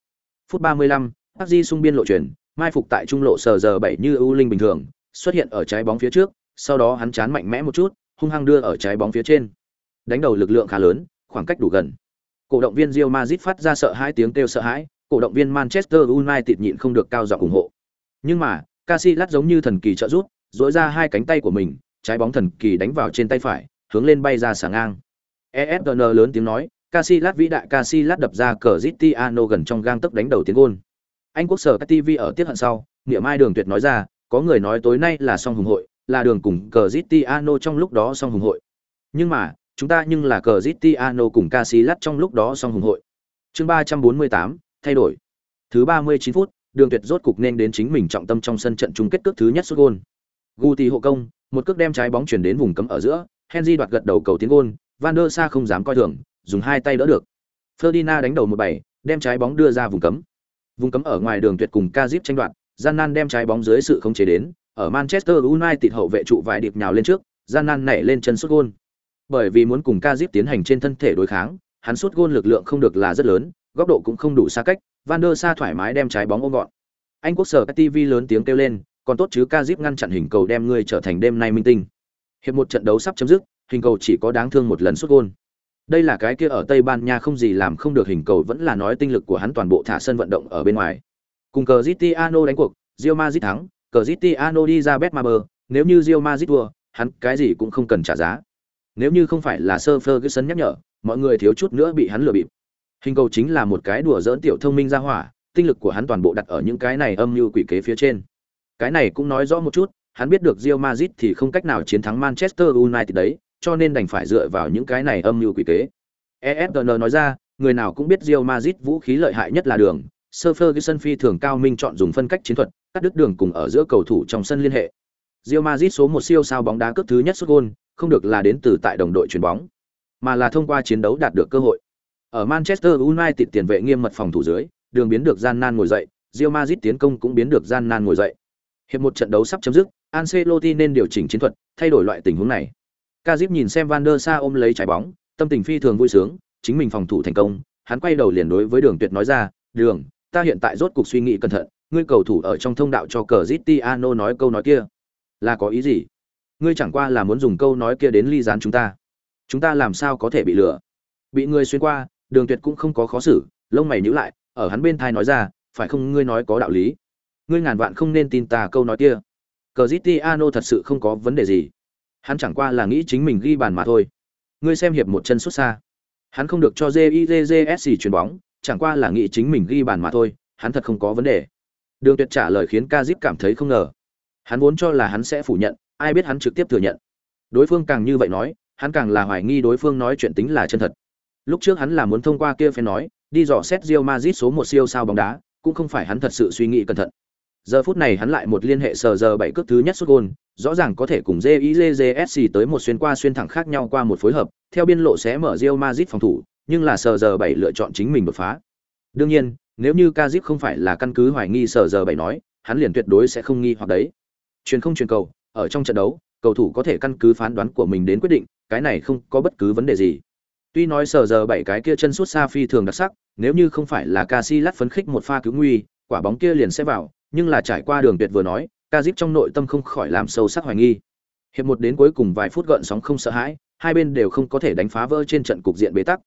Phút 35, Di xung biên lộ chuyển, mai phục tại trung lộ sờ giờ 7 như ưu linh bình thường, xuất hiện ở trái bóng phía trước, sau đó hắn chán mạnh mẽ một chút, hung hăng đưa ở trái bóng phía trên. Đánh đầu lực lượng khá lớn, khoảng cách đủ gần. Cổ động viên Real Madrid phát ra sợ hãi tiếng kêu sợ hãi, cổ động viên Manchester United nhịn không được cao giọng ủng hộ. Nhưng mà, Casillas giống như thần kỳ trợ giúp, duỗi ra hai cánh tay của mình, trái bóng thần kỳ đánh vào trên tay phải, hướng lên bay ra sáng ngang. ESN lớn tiếng nói, Casillas vĩ đại Casillas đập ra cờ Cristiano gần trong gang tấc đánh đầu tiến gôn. Anh quốc sở TV ở tiết hận sau, Niệm Mai Đường Tuyệt nói ra, có người nói tối nay là song hùng hội, là đường cùng cờ Cristiano trong lúc đó song hùng hội. Nhưng mà, chúng ta nhưng là cờ Cristiano cùng Casillas trong lúc đó song hùng hội. Chương 348, thay đổi. Thứ 39 phút, Đường Tuyệt rốt cục nên đến chính mình trọng tâm trong sân trận chung kết cước thứ nhất sút gol. Guti hộ công, một cước đem trái bóng chuyển đến vùng cấm ở giữa, Henry đoạt gật đầu cầu tiến gôn, Van der Sa không dám coi thường, dùng hai tay đỡ được. Ferdinand đánh đầu một bảy, đem trái bóng đưa ra vùng cấm. Vùng cấm ở ngoài đường tuyệt cùng Kazip tranh đoạt, gian nan đem trái bóng dưới sự khống chế đến, ở Manchester United hậu vệ trụ vài điệp nhào lên trước, gian nan nảy lên chân sút gôn. Bởi vì muốn cùng Kazip tiến hành trên thân thể đối kháng, hắn sút gôn lực lượng không được là rất lớn, góc độ cũng không đủ xa cách, Van der Sa thoải mái đem trái bóng ôm gọn. Anh quốc sở TV lớn tiếng kêu lên, còn tốt chứ Kazip ngăn chặn hình cầu đem ngươi trở thành đêm nay minh tinh. Hiệp một trận đấu sắp chấm dứt, hình cầu chỉ có đáng thương một lần xuất gôn. Đây là cái kia ở Tây Ban Nha không gì làm không được hình cầu vẫn là nói tinh lực của hắn toàn bộ thả sân vận động ở bên ngoài. Cùng cờ Cristiano đánh cuộc, Real Madrid thắng, cờ Cristiano đi ra Betmaber, nếu như Real Madrid thua, hắn cái gì cũng không cần trả giá. Nếu như không phải là Sir Ferguson nhắc nhở, mọi người thiếu chút nữa bị hắn lừa bịp. Hình cầu chính là một cái đùa giỡn tiểu thông minh ra hỏa, tinh lực của hắn toàn bộ đặt ở những cái này âm mưu quỷ kế phía trên. Cái này cũng nói rõ một chút, hắn biết được Real Madrid thì không cách nào chiến thắng Manchester United đấy, cho nên đành phải dựa vào những cái này âm mưu quỷ kế. ESPN nói ra, người nào cũng biết Real Madrid vũ khí lợi hại nhất là đường, Sir Ferguson phi thường cao minh chọn dùng phân cách chiến thuật, cắt đứt đường cùng ở giữa cầu thủ trong sân liên hệ. Real Madrid số một siêu sao bóng đá cướp thứ nhất sút gol, không được là đến từ tại đồng đội chuyền bóng, mà là thông qua chiến đấu đạt được cơ hội. Ở Manchester United tiền vệ nghiêm mật phòng thủ dưới, đường biến được gian nan ngồi dậy, Real Madrid tiến công cũng biến được gian nan ngồi dậy. Hiệp một trận đấu sắp chấm dứt, Ancelotti nên điều chỉnh chiến thuật, thay đổi loại tình huống này. Kazip nhìn xem Van der Sa ôm lấy trái bóng, tâm tình phi thường vui sướng, chính mình phòng thủ thành công, hắn quay đầu liền đối với Đường Tuyệt nói ra, "Đường, ta hiện tại rốt cuộc suy nghĩ cẩn thận, ngươi cầu thủ ở trong thông đạo cho Cristiano nói câu nói kia, là có ý gì? Ngươi chẳng qua là muốn dùng câu nói kia đến ly gián chúng ta. Chúng ta làm sao có thể bị lừa?" Bị ngươi xuyên qua, Đường Tuyệt cũng không có khó xử, lông mày nhíu lại, ở hắn bên tai nói ra, "Phải không ngươi nói có đạo lý? Ngươi ngàn vạn không nên tin ta câu nói kia." Cristiano thật sự không có vấn đề gì. Hắn chẳng qua là nghĩ chính mình ghi bàn mà thôi. Ngươi xem hiệp một chân xuất xa. Hắn không được cho JIJJSC chuyền bóng, chẳng qua là nghĩ chính mình ghi bàn mà thôi, hắn thật không có vấn đề. Đường Tuyệt trả lời khiến Kazip cảm thấy không ngờ. Hắn vốn cho là hắn sẽ phủ nhận, ai biết hắn trực tiếp thừa nhận. Đối phương càng như vậy nói, hắn càng là hoài nghi đối phương nói chuyện tính là chân thật. Lúc trước hắn là muốn thông qua kia phê nói, đi dò xét Real Madrid số một siêu sao bóng đá, cũng không phải hắn thật sự suy nghĩ cẩn thận. Giờ phút này hắn lại một liên hệ sờ giờ bảy cước thứ nhất sút gôn, rõ ràng có thể cùng jizsc tới một xuyên qua xuyên thẳng khác nhau qua một phối hợp, theo biên lộ sẽ mở rio mazit phòng thủ, nhưng là sờ giờ bảy lựa chọn chính mình đột phá. Đương nhiên, nếu như Kazip không phải là căn cứ hoài nghi sờ giờ bảy nói, hắn liền tuyệt đối sẽ không nghi hoặc đấy. Truyền không truyền cầu, ở trong trận đấu, cầu thủ có thể căn cứ phán đoán của mình đến quyết định, cái này không có bất cứ vấn đề gì. Tuy nói sờ giờ bảy cái kia chân suốt xa phi thường đặc sắc, nếu như không phải là Casillas phấn khích một pha cứu nguy, quả bóng kia liền sẽ vào, nhưng là trải qua đường tuyệt vừa nói, Kazip trong nội tâm không khỏi làm sâu sắc hoài nghi. Hiệp một đến cuối cùng vài phút gợn sóng không sợ hãi, hai bên đều không có thể đánh phá vỡ trên trận cục diện bế tắc.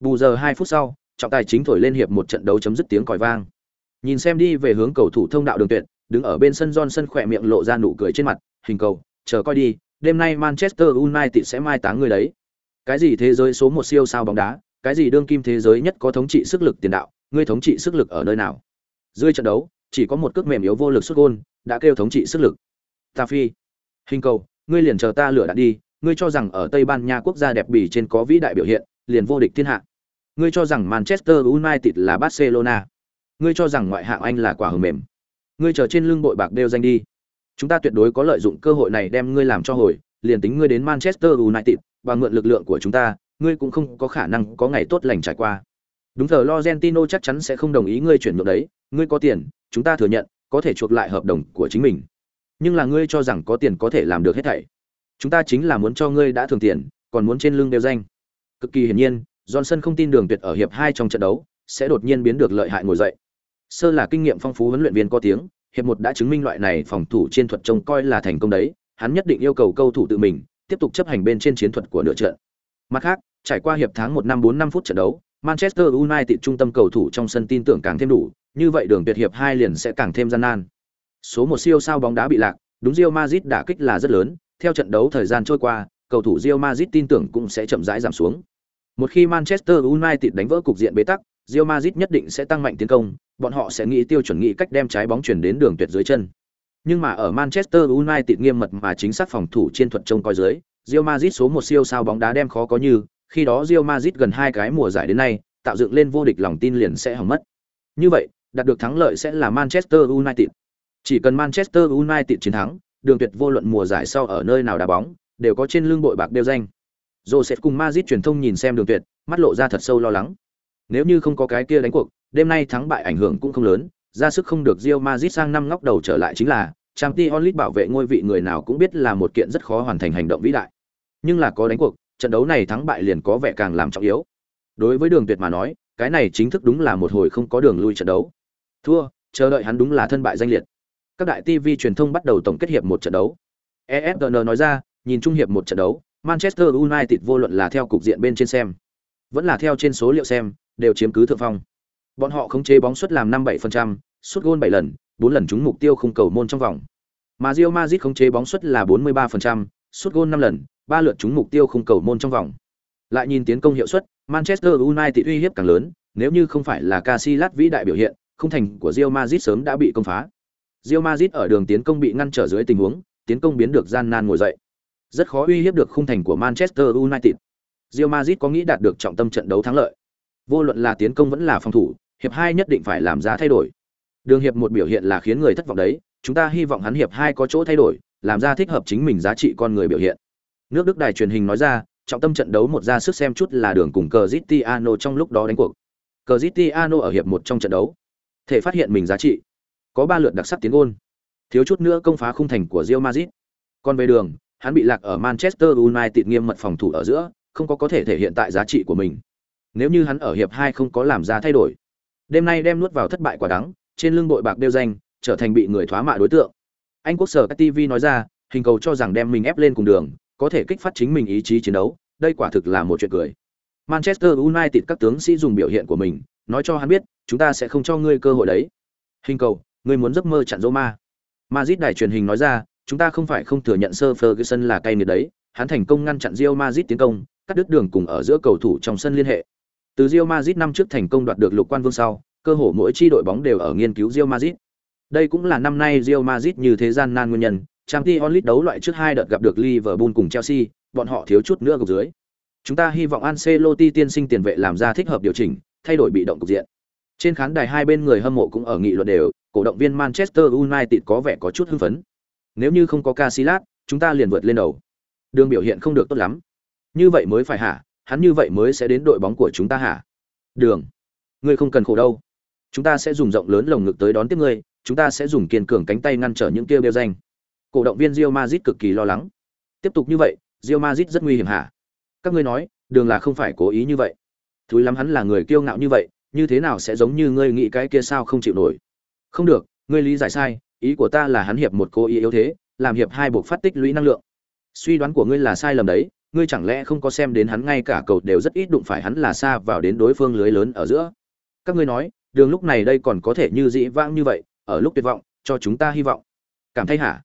Bù giờ 2 phút sau, trọng tài chính thổi lên hiệp một trận đấu chấm dứt tiếng còi vang. Nhìn xem đi về hướng cầu thủ thông đạo đường tuyệt, đứng ở bên sân Johnson khỏe miệng lộ ra nụ cười trên mặt, hình cầu, chờ coi đi, đêm nay Manchester United sẽ mai táng người đấy. Cái gì thế giới số một siêu sao bóng đá, cái gì đương kim thế giới nhất có thống trị sức lực tiền đạo, ngươi thống trị sức lực ở nơi nào? Dưới trận đấu, chỉ có một cước mềm yếu vô lực xuất gôn, đã kêu thống trị sức lực. Ta phi, hình cầu, ngươi liền chờ ta lửa đạn đi, ngươi cho rằng ở Tây Ban Nha quốc gia đẹp bỉ trên có vĩ đại biểu hiện, liền vô địch thiên hạ. Ngươi cho rằng Manchester United là Barcelona. Ngươi cho rằng ngoại hạng Anh là quả hờ mềm. Ngươi chờ trên lưng bội bạc đeo danh đi. Chúng ta tuyệt đối có lợi dụng cơ hội này đem ngươi làm cho hồi, liền tính ngươi đến Manchester United, và mượn lực lượng của chúng ta, ngươi cũng không có khả năng có ngày tốt lành trải qua. Đúng giờ Lorentino chắc chắn sẽ không đồng ý ngươi chuyển nhượng đấy, ngươi có tiền, chúng ta thừa nhận, có thể chuộc lại hợp đồng của chính mình. Nhưng là ngươi cho rằng có tiền có thể làm được hết thảy. Chúng ta chính là muốn cho ngươi đã thường tiền, còn muốn trên lưng đeo danh. Cực kỳ hiển nhiên, Johnson không tin Đường Tuyệt ở hiệp 2 trong trận đấu sẽ đột nhiên biến được lợi hại ngồi dậy. Sơ là kinh nghiệm phong phú huấn luyện viên có tiếng, hiệp 1 đã chứng minh loại này phòng thủ chiến thuật trông coi là thành công đấy, hắn nhất định yêu cầu cầu thủ tự mình tiếp tục chấp hành bên trên chiến thuật của nửa trận. Mặt khác, trải qua hiệp tháng 1 năm bốn năm phút trận đấu, Manchester United trung tâm cầu thủ trong sân tin tưởng càng thêm đủ, như vậy đường tuyệt hiệp 2 liền sẽ càng thêm gian nan. Số một siêu sao bóng đá bị lạc, đúng Real Madrid đả kích là rất lớn, theo trận đấu thời gian trôi qua, cầu thủ Real Madrid tin tưởng cũng sẽ chậm rãi giảm xuống. Một khi Manchester United đánh vỡ cục diện bế tắc, Real Madrid nhất định sẽ tăng mạnh tiến công, bọn họ sẽ nghĩ tiêu chuẩn nghĩ cách đem trái bóng chuyển đến đường tuyệt dưới chân. Nhưng mà ở Manchester United nghiêm mật mà chính xác phòng thủ chiến thuật trông coi dưới, Real Madrid số một siêu sao bóng đá đem khó có như, khi đó Real Madrid gần hai cái mùa giải đến nay, tạo dựng lên vô địch lòng tin liền sẽ hỏng mất. Như vậy, đạt được thắng lợi sẽ là Manchester United. Chỉ cần Manchester United chiến thắng, đường tuyệt vô luận mùa giải sau ở nơi nào đá bóng, đều có trên lưng bội bạc đeo danh. Joseph cùng Madrid truyền thông nhìn xem đường tuyệt, mắt lộ ra thật sâu lo lắng. Nếu như không có cái kia đánh cuộc, đêm nay thắng bại ảnh hưởng cũng không lớn, ra sức không được Real Madrid sang năm ngóc đầu trở lại chính là Champions League bảo vệ ngôi vị người nào cũng biết là một kiện rất khó hoàn thành hành động vĩ đại. Nhưng là có đánh cuộc, trận đấu này thắng bại liền có vẻ càng làm trọng yếu. Đối với Đường Tuyệt mà nói, cái này chính thức đúng là một hồi không có đường lui trận đấu. Thua, chờ đợi hắn đúng là thân bại danh liệt. Các đại TV truyền thông bắt đầu tổng kết hiệp một trận đấu. ESPN nói ra, nhìn chung hiệp một trận đấu, Manchester United vô luận là theo cục diện bên trên xem, vẫn là theo trên số liệu xem, đều chiếm cứ thượng phong. Bọn họ khống chế bóng suất làm 57%, sút gôn 7 lần, 4 lần trúng mục tiêu không cầu môn trong vòng. Mà Real Madrid khống chế bóng suất là 43%, sút gôn 5 lần, 3 lượt trúng mục tiêu không cầu môn trong vòng. Lại nhìn tiến công hiệu suất, Manchester United uy hiếp càng lớn, nếu như không phải là Casillas vĩ đại biểu hiện, không thành của Real Madrid sớm đã bị công phá. Real Madrid ở đường tiến công bị ngăn trở dưới tình huống, tiến công biến được gian nan ngồi dậy. Rất khó uy hiếp được khung thành của Manchester United. Real Madrid có nghĩ đạt được trọng tâm trận đấu thắng lợi. Vô luận là tiến công vẫn là phòng thủ, hiệp 2 nhất định phải làm ra thay đổi. Đường hiệp một biểu hiện là khiến người thất vọng đấy, chúng ta hy vọng hắn hiệp 2 có chỗ thay đổi, làm ra thích hợp chính mình giá trị con người biểu hiện. Nước Đức đài truyền hình nói ra, trọng tâm trận đấu một ra sức xem chút là đường cùng Cristiano trong lúc đó đánh cuộc. Cristiano ở hiệp một trong trận đấu, thể phát hiện mình giá trị. Có ba lượt đặc sắc tiến gol. Thiếu chút nữa công phá khung thành của Real Madrid. Còn về đường, hắn bị lạc ở Manchester United nghiêm mật phòng thủ ở giữa, không có có thể thể hiện tại giá trị của mình. Nếu như hắn ở hiệp hai không có làm ra thay đổi, đêm nay đem nuốt vào thất bại quả đắng, trên lưng bội bạc đeo danh, trở thành bị người thoá mạ đối tượng. Anh quốc sở TV nói ra, hình cầu cho rằng đem mình ép lên cùng đường, có thể kích phát chính mình ý chí chiến đấu, đây quả thực là một chuyện cười. Manchester United các tướng sĩ dùng biểu hiện của mình, nói cho hắn biết, chúng ta sẽ không cho ngươi cơ hội đấy. Hình cầu, ngươi muốn giấc mơ chặn Roma. Madrid đài truyền hình nói ra, chúng ta không phải không thừa nhận Sir Ferguson là cay nghiệt đấy, hắn thành công ngăn chặn Real Madrid tiến công, cắt đứt đường cùng ở giữa cầu thủ trong sân liên hệ. Từ Real Madrid năm trước thành công đoạt được lục quan vương sau, cơ hội mỗi chi đội bóng đều ở nghiên cứu Real Madrid. Đây cũng là năm nay Real Madrid như thế gian nan nguyên nhân, Champions League đấu loại trước hai đợt gặp được Liverpool cùng Chelsea, bọn họ thiếu chút nữa gục dưới. Chúng ta hy vọng Ancelotti tiên sinh tiền vệ làm ra thích hợp điều chỉnh, thay đổi bị động cục diện. Trên khán đài hai bên người hâm mộ cũng ở nghị luận đều, cổ động viên Manchester United có vẻ có chút hưng phấn. Nếu như không có Casillas, chúng ta liền vượt lên đầu. Đường biểu hiện không được tốt lắm. Như vậy mới phải hả? Hắn như vậy mới sẽ đến đội bóng của chúng ta hả? Đường, ngươi không cần khổ đâu. Chúng ta sẽ dùng rộng lớn lồng ngực tới đón tiếp ngươi, chúng ta sẽ dùng kiên cường cánh tay ngăn trở những kêu đeo danh. Cổ động viên Real Madrid cực kỳ lo lắng. Tiếp tục như vậy, Real Madrid rất nguy hiểm hả? Các ngươi nói, đường là không phải cố ý như vậy. Thúi lắm hắn là người kiêu ngạo như vậy, như thế nào sẽ giống như ngươi nghĩ cái kia sao không chịu nổi? Không được, ngươi lý giải sai, ý của ta là hắn hiệp một cố ý yếu thế, làm hiệp hai buộc phát tích lũy năng lượng. Suy đoán của ngươi là sai lầm đấy, ngươi chẳng lẽ không có xem đến hắn ngay cả cầu đều rất ít đụng phải hắn là xa vào đến đối phương lưới lớn ở giữa. Các ngươi nói, đường lúc này đây còn có thể như dĩ vãng như vậy, ở lúc tuyệt vọng, cho chúng ta hy vọng. Cảm thấy hả?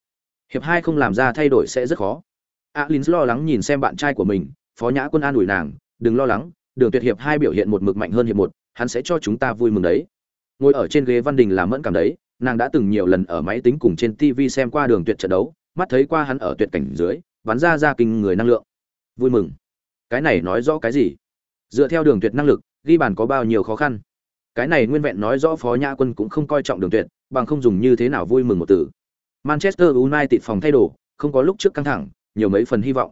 Hiệp hai không làm ra thay đổi sẽ rất khó. Alin lo lắng nhìn xem bạn trai của mình, Phó Nhã Quân an ủi nàng, đừng lo lắng, Đường Tuyệt hiệp hai biểu hiện một mực mạnh hơn hiệp một, hắn sẽ cho chúng ta vui mừng đấy. Ngồi ở trên ghế Văn Đình làm mẫn cảm đấy, nàng đã từng nhiều lần ở máy tính cùng trên TV xem qua Đường Tuyệt trận đấu, mắt thấy qua hắn ở tuyệt cảnh dưới, bắn ra ra kinh người năng lượng. Vui mừng. Cái này nói rõ cái gì? Dựa theo Đường Tuyệt năng lực, ghi bàn có bao nhiêu khó khăn? Cái này nguyên vẹn nói rõ Phó Nhã Quân cũng không coi trọng Đường Tuyệt, bằng không dùng như thế nào vui mừng một từ. Manchester United phòng thay đồ, không có lúc trước căng thẳng, nhiều mấy phần hy vọng.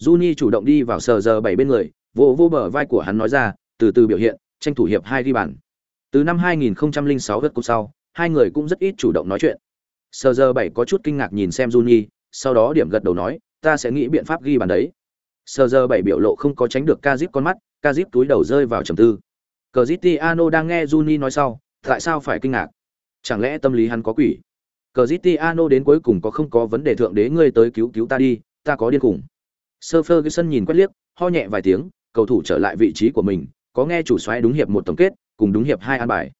Juni chủ động đi vào sờ giờ bảy bên người, vô vô bờ vai của hắn nói ra, từ từ biểu hiện, tranh thủ hiệp hai ghi bàn. Từ năm 2006 vượt cột sau, hai người cũng rất ít chủ động nói chuyện. Sơ giờ bảy có chút kinh ngạc nhìn xem Juni, sau đó điểm gật đầu nói, ta sẽ nghĩ biện pháp ghi bàn đấy. Sơ giờ bảy biểu lộ không có tránh được Kazip con mắt, Kazip túi đầu rơi vào trầm tư. Cristiano đang nghe Juni nói sau, tại sao phải kinh ngạc? Chẳng lẽ tâm lý hắn có quỷ? Cristiano đến cuối cùng có không có vấn đề thượng đế ngươi tới cứu cứu ta đi, ta có điên cùng. Sir Ferguson nhìn quét liếc, ho nhẹ vài tiếng, cầu thủ trở lại vị trí của mình, có nghe chủ soái đúng hiệp một tổng kết, cùng đúng hiệp hai an bài.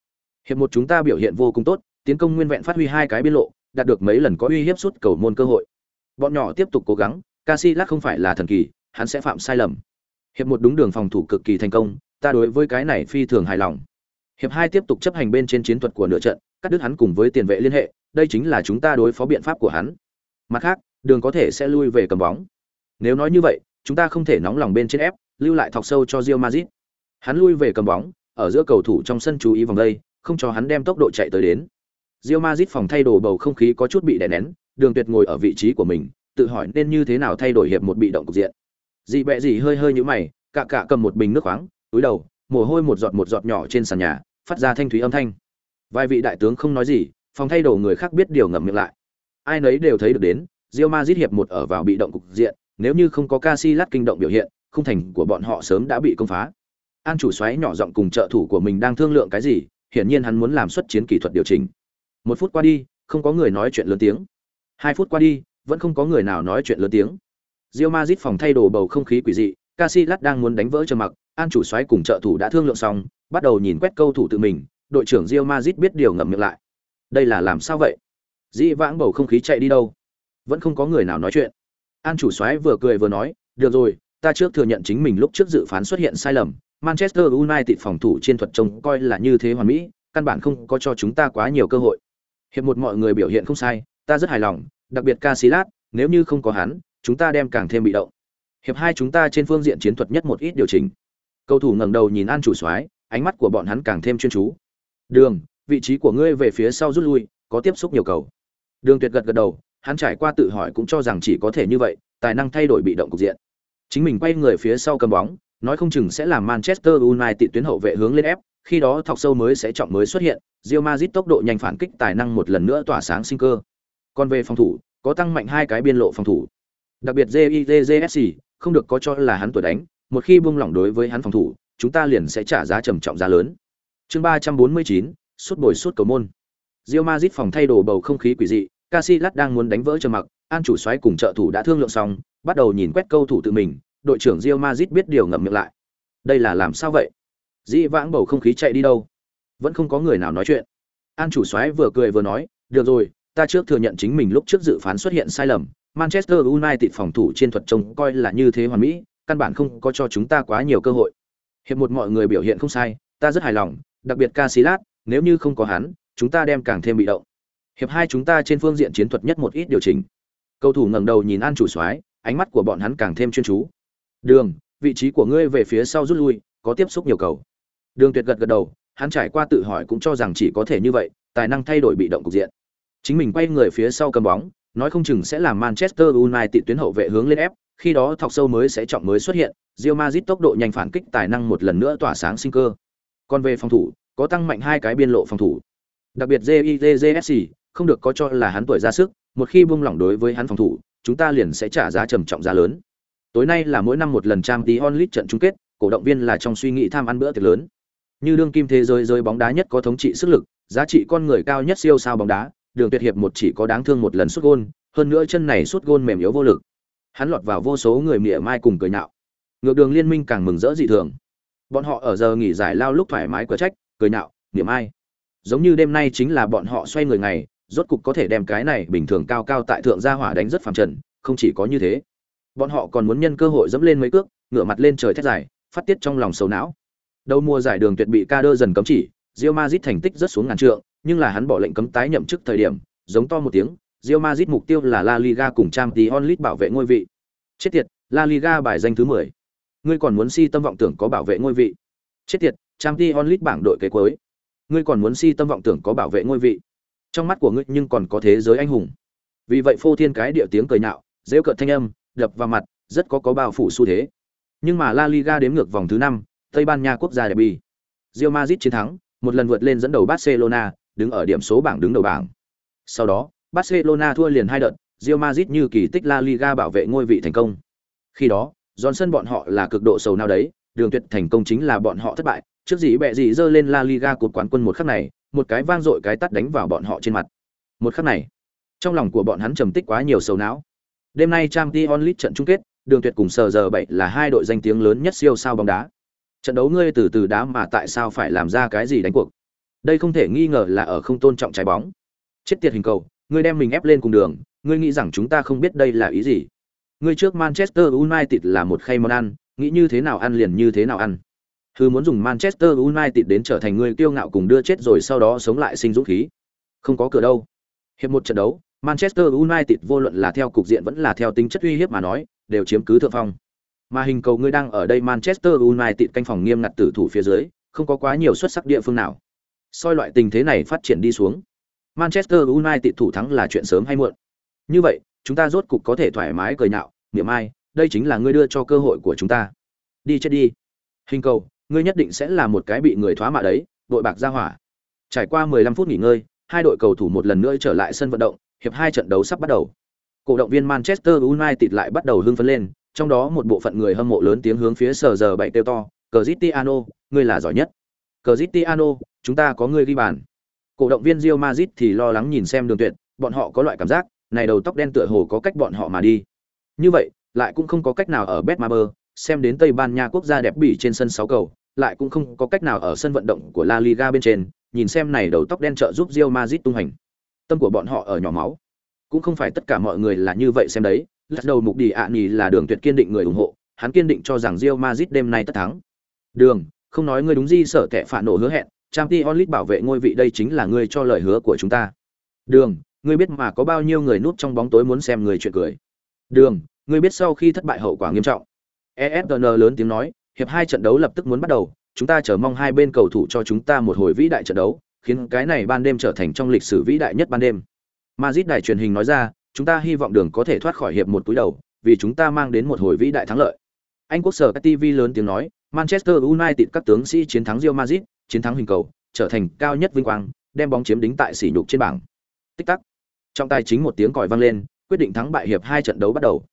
Hiệp một chúng ta biểu hiện vô cùng tốt, tiến công nguyên vẹn phát huy hai cái biên lộ, đạt được mấy lần có uy hiếp suốt cầu môn cơ hội. Bọn nhỏ tiếp tục cố gắng, Casillas không phải là thần kỳ, hắn sẽ phạm sai lầm. Hiệp một đúng đường phòng thủ cực kỳ thành công, ta đối với cái này phi thường hài lòng. Hiệp hai tiếp tục chấp hành bên trên chiến thuật của nửa trận, cắt đứt hắn cùng với tiền vệ liên hệ, đây chính là chúng ta đối phó biện pháp của hắn. Mặt khác, đường có thể sẽ lui về cầm bóng. Nếu nói như vậy, chúng ta không thể nóng lòng bên trên ép, lưu lại thọc sâu cho Real Madrid. Hắn lui về cầm bóng, ở giữa cầu thủ trong sân chú ý vòng đây, không cho hắn đem tốc độ chạy tới đến. Real Madrid phòng thay đồ bầu không khí có chút bị đè nén, Đường Tuyệt ngồi ở vị trí của mình, tự hỏi nên như thế nào thay đổi hiệp một bị động cục diện. Dị bẹ gì hơi hơi như mày, cạ cạ cầm một bình nước khoáng, túi đầu, mồ hôi một giọt một giọt nhỏ trên sàn nhà, phát ra thanh thúy âm thanh. Vài vị đại tướng không nói gì, phòng thay đồ người khác biết điều ngậm miệng lại. Ai nấy đều thấy được đến, Real Madrid hiệp một ở vào bị động cục diện, nếu như không có Casillas kinh động biểu hiện, khung thành của bọn họ sớm đã bị công phá. An chủ xoáy nhỏ giọng cùng trợ thủ của mình đang thương lượng cái gì, hiển nhiên hắn muốn làm xuất chiến kỹ thuật điều chỉnh. Một phút qua đi, không có người nói chuyện lớn tiếng. Hai phút qua đi, vẫn không có người nào nói chuyện lớn tiếng. rio mazit phòng thay đồ bầu không khí quỷ dị, Casillas đang muốn đánh vỡ trầm mặc, An chủ xoáy cùng trợ thủ đã thương lượng xong, bắt đầu nhìn quét câu thủ tự mình, đội trưởng Real Madrid biết điều ngậm miệng lại. Đây là làm sao vậy? Dĩ vãng bầu không khí chạy đi đâu? Vẫn không có người nào nói chuyện. An chủ soái vừa cười vừa nói, "Được rồi, ta trước thừa nhận chính mình lúc trước dự phán xuất hiện sai lầm, Manchester United phòng thủ chiến thuật trông coi là như thế hoàn mỹ, căn bản không có cho chúng ta quá nhiều cơ hội. Hiệp một mọi người biểu hiện không sai, ta rất hài lòng, đặc biệt Casillas, nếu như không có hắn, chúng ta đem càng thêm bị động. Hiệp hai chúng ta trên phương diện chiến thuật nhất một ít điều chỉnh." Cầu thủ ngẩng đầu nhìn An chủ soái, ánh mắt của bọn hắn càng thêm chuyên chú. "Đường, vị trí của ngươi về phía sau rút lui, có tiếp xúc nhiều cầu." Đường Tuyệt gật gật đầu, hắn trải qua tự hỏi cũng cho rằng chỉ có thể như vậy, tài năng thay đổi bị động cục diện. Chính mình quay người phía sau cầm bóng, nói không chừng sẽ làm Manchester United tuyến hậu vệ hướng lên ép, khi đó thọc sâu mới sẽ trọng mới xuất hiện, Real Madrid tốc độ nhanh phản kích tài năng một lần nữa tỏa sáng sinh cơ. Còn về phòng thủ, có tăng mạnh hai cái biên lộ phòng thủ. Đặc biệt JIJJSC, không được có cho là hắn tuổi đánh, một khi buông lỏng đối với hắn phòng thủ, chúng ta liền sẽ trả giá trầm trọng giá lớn. Chương 349, suốt bồi suốt cầu môn. Real Madrid phòng thay đồ bầu không khí quỷ dị, Casillas đang muốn đánh vỡ trầm mặc, An chủ soái cùng trợ thủ đã thương lượng xong, bắt đầu nhìn quét câu thủ tự mình, đội trưởng Real Madrid biết điều ngậm miệng lại. Đây là làm sao vậy? Dĩ vãng bầu không khí chạy đi đâu? Vẫn không có người nào nói chuyện. An chủ soái vừa cười vừa nói, "Được rồi, ta trước thừa nhận chính mình lúc trước dự phán xuất hiện sai lầm, Manchester United phòng thủ chiến thuật trông coi là như thế hoàn mỹ, căn bản không có cho chúng ta quá nhiều cơ hội. Hiệp một mọi người biểu hiện không sai, ta rất hài lòng, đặc biệt Casillas, nếu như không có hắn, chúng ta đem càng thêm bị động. Hiệp hai chúng ta trên phương diện chiến thuật nhất một ít điều chỉnh. Cầu thủ ngẩng đầu nhìn An chủ soái, ánh mắt của bọn hắn càng thêm chuyên chú. Đường, vị trí của ngươi về phía sau rút lui, có tiếp xúc nhiều cầu. Đường Tuyệt gật gật đầu, hắn trải qua tự hỏi cũng cho rằng chỉ có thể như vậy, tài năng thay đổi bị động cục diện. Chính mình quay người phía sau cầm bóng, nói không chừng sẽ làm Manchester United tuyến hậu vệ hướng lên ép, khi đó thọc sâu mới sẽ trọng mới xuất hiện, Real Madrid tốc độ nhanh phản kích tài năng một lần nữa tỏa sáng sinh cơ. Còn về phòng thủ, có tăng mạnh hai cái biên lộ phòng thủ. Đặc biệt JIJJSC, không được có cho là hắn tuổi ra sức, một khi buông lỏng đối với hắn phòng thủ, chúng ta liền sẽ trả giá trầm trọng giá lớn. Tối nay là mỗi năm một lần Champions League trận chung kết, cổ động viên là trong suy nghĩ tham ăn bữa tiệc lớn. Như đương kim thế giới rơi bóng đá nhất có thống trị sức lực, giá trị con người cao nhất siêu sao bóng đá, đường tuyệt hiệp một chỉ có đáng thương một lần sút gôn, hơn nữa chân này sút gôn mềm yếu vô lực. Hắn lọt vào vô số người mỉa mai cùng cười nhạo. Ngược đường liên minh càng mừng rỡ dị thường. Bọn họ ở giờ nghỉ giải lao lúc thoải mái quả trách, cười nhạo, niệm ai. Giống như đêm nay chính là bọn họ xoay người ngày, rốt cục có thể đem cái này bình thường cao cao tại thượng gia hỏa đánh rất phàm trần, không chỉ có như thế. Bọn họ còn muốn nhân cơ hội dẫm lên mấy cước, ngửa mặt lên trời thét dài, phát tiết trong lòng sầu não. Đầu mùa giải đường tuyệt bị ca đơ dần cấm chỉ, rio mazit thành tích rất xuống ngàn trượng, nhưng là hắn bỏ lệnh cấm tái nhậm chức thời điểm, giống to một tiếng, rio mazit mục tiêu là La Liga cùng Tramti Onlit bảo vệ ngôi vị. Chết tiệt, La Liga bài danh thứ 10. Ngươi còn muốn si tâm vọng tưởng có bảo vệ ngôi vị. Chết tiệt, Tramti Onlit bảng đội kế cuối. Ngươi còn muốn si tâm vọng tưởng có bảo vệ ngôi vị. Trong mắt của ngươi nhưng còn có thế giới anh hùng. Vì vậy phô thiên cái địa tiếng cười nhạo, dễ cợt thanh âm, đập vào mặt, rất có có bao phủ xu thế. Nhưng mà La Liga đếm ngược vòng thứ 5, Tây Ban Nha quốc gia derby. Real Madrid chiến thắng, một lần vượt lên dẫn đầu Barcelona, đứng ở điểm số bảng đứng đầu bảng. Sau đó, Barcelona thua liền hai đợt, Real Madrid như kỳ tích La Liga bảo vệ ngôi vị thành công. Khi đó, Johnson bọn họ là cực độ sầu nào đấy, đường tuyệt thành công chính là bọn họ thất bại, trước gì bẹ gì dơ lên La Liga cột quán quân một khắc này, một cái vang dội cái tắt đánh vào bọn họ trên mặt. Một khắc này, trong lòng của bọn hắn trầm tích quá nhiều sầu não. Đêm nay Champions League trận chung kết, Đường Tuyệt cùng Sở giờ 7 là hai đội danh tiếng lớn nhất siêu sao bóng đá. Trận đấu ngươi từ từ đá mà tại sao phải làm ra cái gì đánh cuộc? Đây không thể nghi ngờ là ở không tôn trọng trái bóng. Chết tiệt hình cầu, ngươi đem mình ép lên cùng đường, ngươi nghĩ rằng chúng ta không biết đây là ý gì? Ngươi trước Manchester United là một khay món ăn, nghĩ như thế nào ăn liền như thế nào ăn. Hư muốn dùng Manchester United đến trở thành người kiêu ngạo cùng đưa chết rồi sau đó sống lại sinh dũng khí. Không có cửa đâu. Hiệp một trận đấu, Manchester United vô luận là theo cục diện vẫn là theo tính chất uy hiếp mà nói, đều chiếm cứ thượng phong. Mà hình cầu ngươi đang ở đây Manchester United canh phòng nghiêm ngặt tử thủ phía dưới, không có quá nhiều xuất sắc địa phương nào. Soi loại tình thế này phát triển đi xuống. Manchester United thủ thắng là chuyện sớm hay muộn. Như vậy, chúng ta rốt cục có thể thoải mái cười nhạo, niệm ai, đây chính là ngươi đưa cho cơ hội của chúng ta. Đi chết đi. Hình cầu, ngươi nhất định sẽ là một cái bị người thoá mạ đấy, đội bạc ra hỏa. Trải qua 15 phút nghỉ ngơi, hai đội cầu thủ một lần nữa trở lại sân vận động, hiệp hai trận đấu sắp bắt đầu. Cổ động viên Manchester United lại bắt đầu hưng phấn lên, trong đó một bộ phận người hâm mộ lớn tiếng hướng phía sở giờ bảy kêu to, Cristiano, ngươi là giỏi nhất. Cristiano, chúng ta có ngươi ghi bàn. Cổ động viên Real Madrid thì lo lắng nhìn xem Đường Tuyệt, bọn họ có loại cảm giác, này đầu tóc đen tựa hồ có cách bọn họ mà đi. Như vậy, lại cũng không có cách nào ở Betmaber, xem đến Tây Ban Nha quốc gia đẹp bỉ trên sân sáu cầu, lại cũng không có cách nào ở sân vận động của La Liga bên trên, nhìn xem này đầu tóc đen trợ giúp Real Madrid tung hành. Tâm của bọn họ ở nhỏ máu. Cũng không phải tất cả mọi người là như vậy xem đấy, lắc đầu mục đi ạ nhì là đường tuyệt kiên định người ủng hộ, hắn kiên định cho rằng Real Madrid đêm nay tất thắng. Đường, không nói ngươi đúng gì sở kẻ phản nổ hứa hẹn, Champions League bảo vệ ngôi vị đây chính là ngươi cho lời hứa của chúng ta. Đường, ngươi biết mà có bao nhiêu người núp trong bóng tối muốn xem người chuyện cười. Đường, ngươi biết sau khi thất bại hậu quả nghiêm trọng. ESPN lớn tiếng nói, hiệp hai trận đấu lập tức muốn bắt đầu, chúng ta chờ mong hai bên cầu thủ cho chúng ta một hồi vĩ đại trận đấu, khiến cái này ban đêm trở thành trong lịch sử vĩ đại nhất ban đêm. Madrid đài truyền hình nói ra, chúng ta hy vọng đường có thể thoát khỏi hiệp một túi đầu, vì chúng ta mang đến một hồi vĩ đại thắng lợi. Anh quốc sở TV lớn tiếng nói, Manchester United các tướng sĩ chiến thắng Real Madrid, chiến thắng hình cầu, trở thành cao nhất vinh quang, đem bóng chiếm đính tại sỉ nhục trên bảng. Tích tắc. Trong tài chính một tiếng còi vang lên, quyết định thắng bại hiệp hai trận đấu bắt đầu.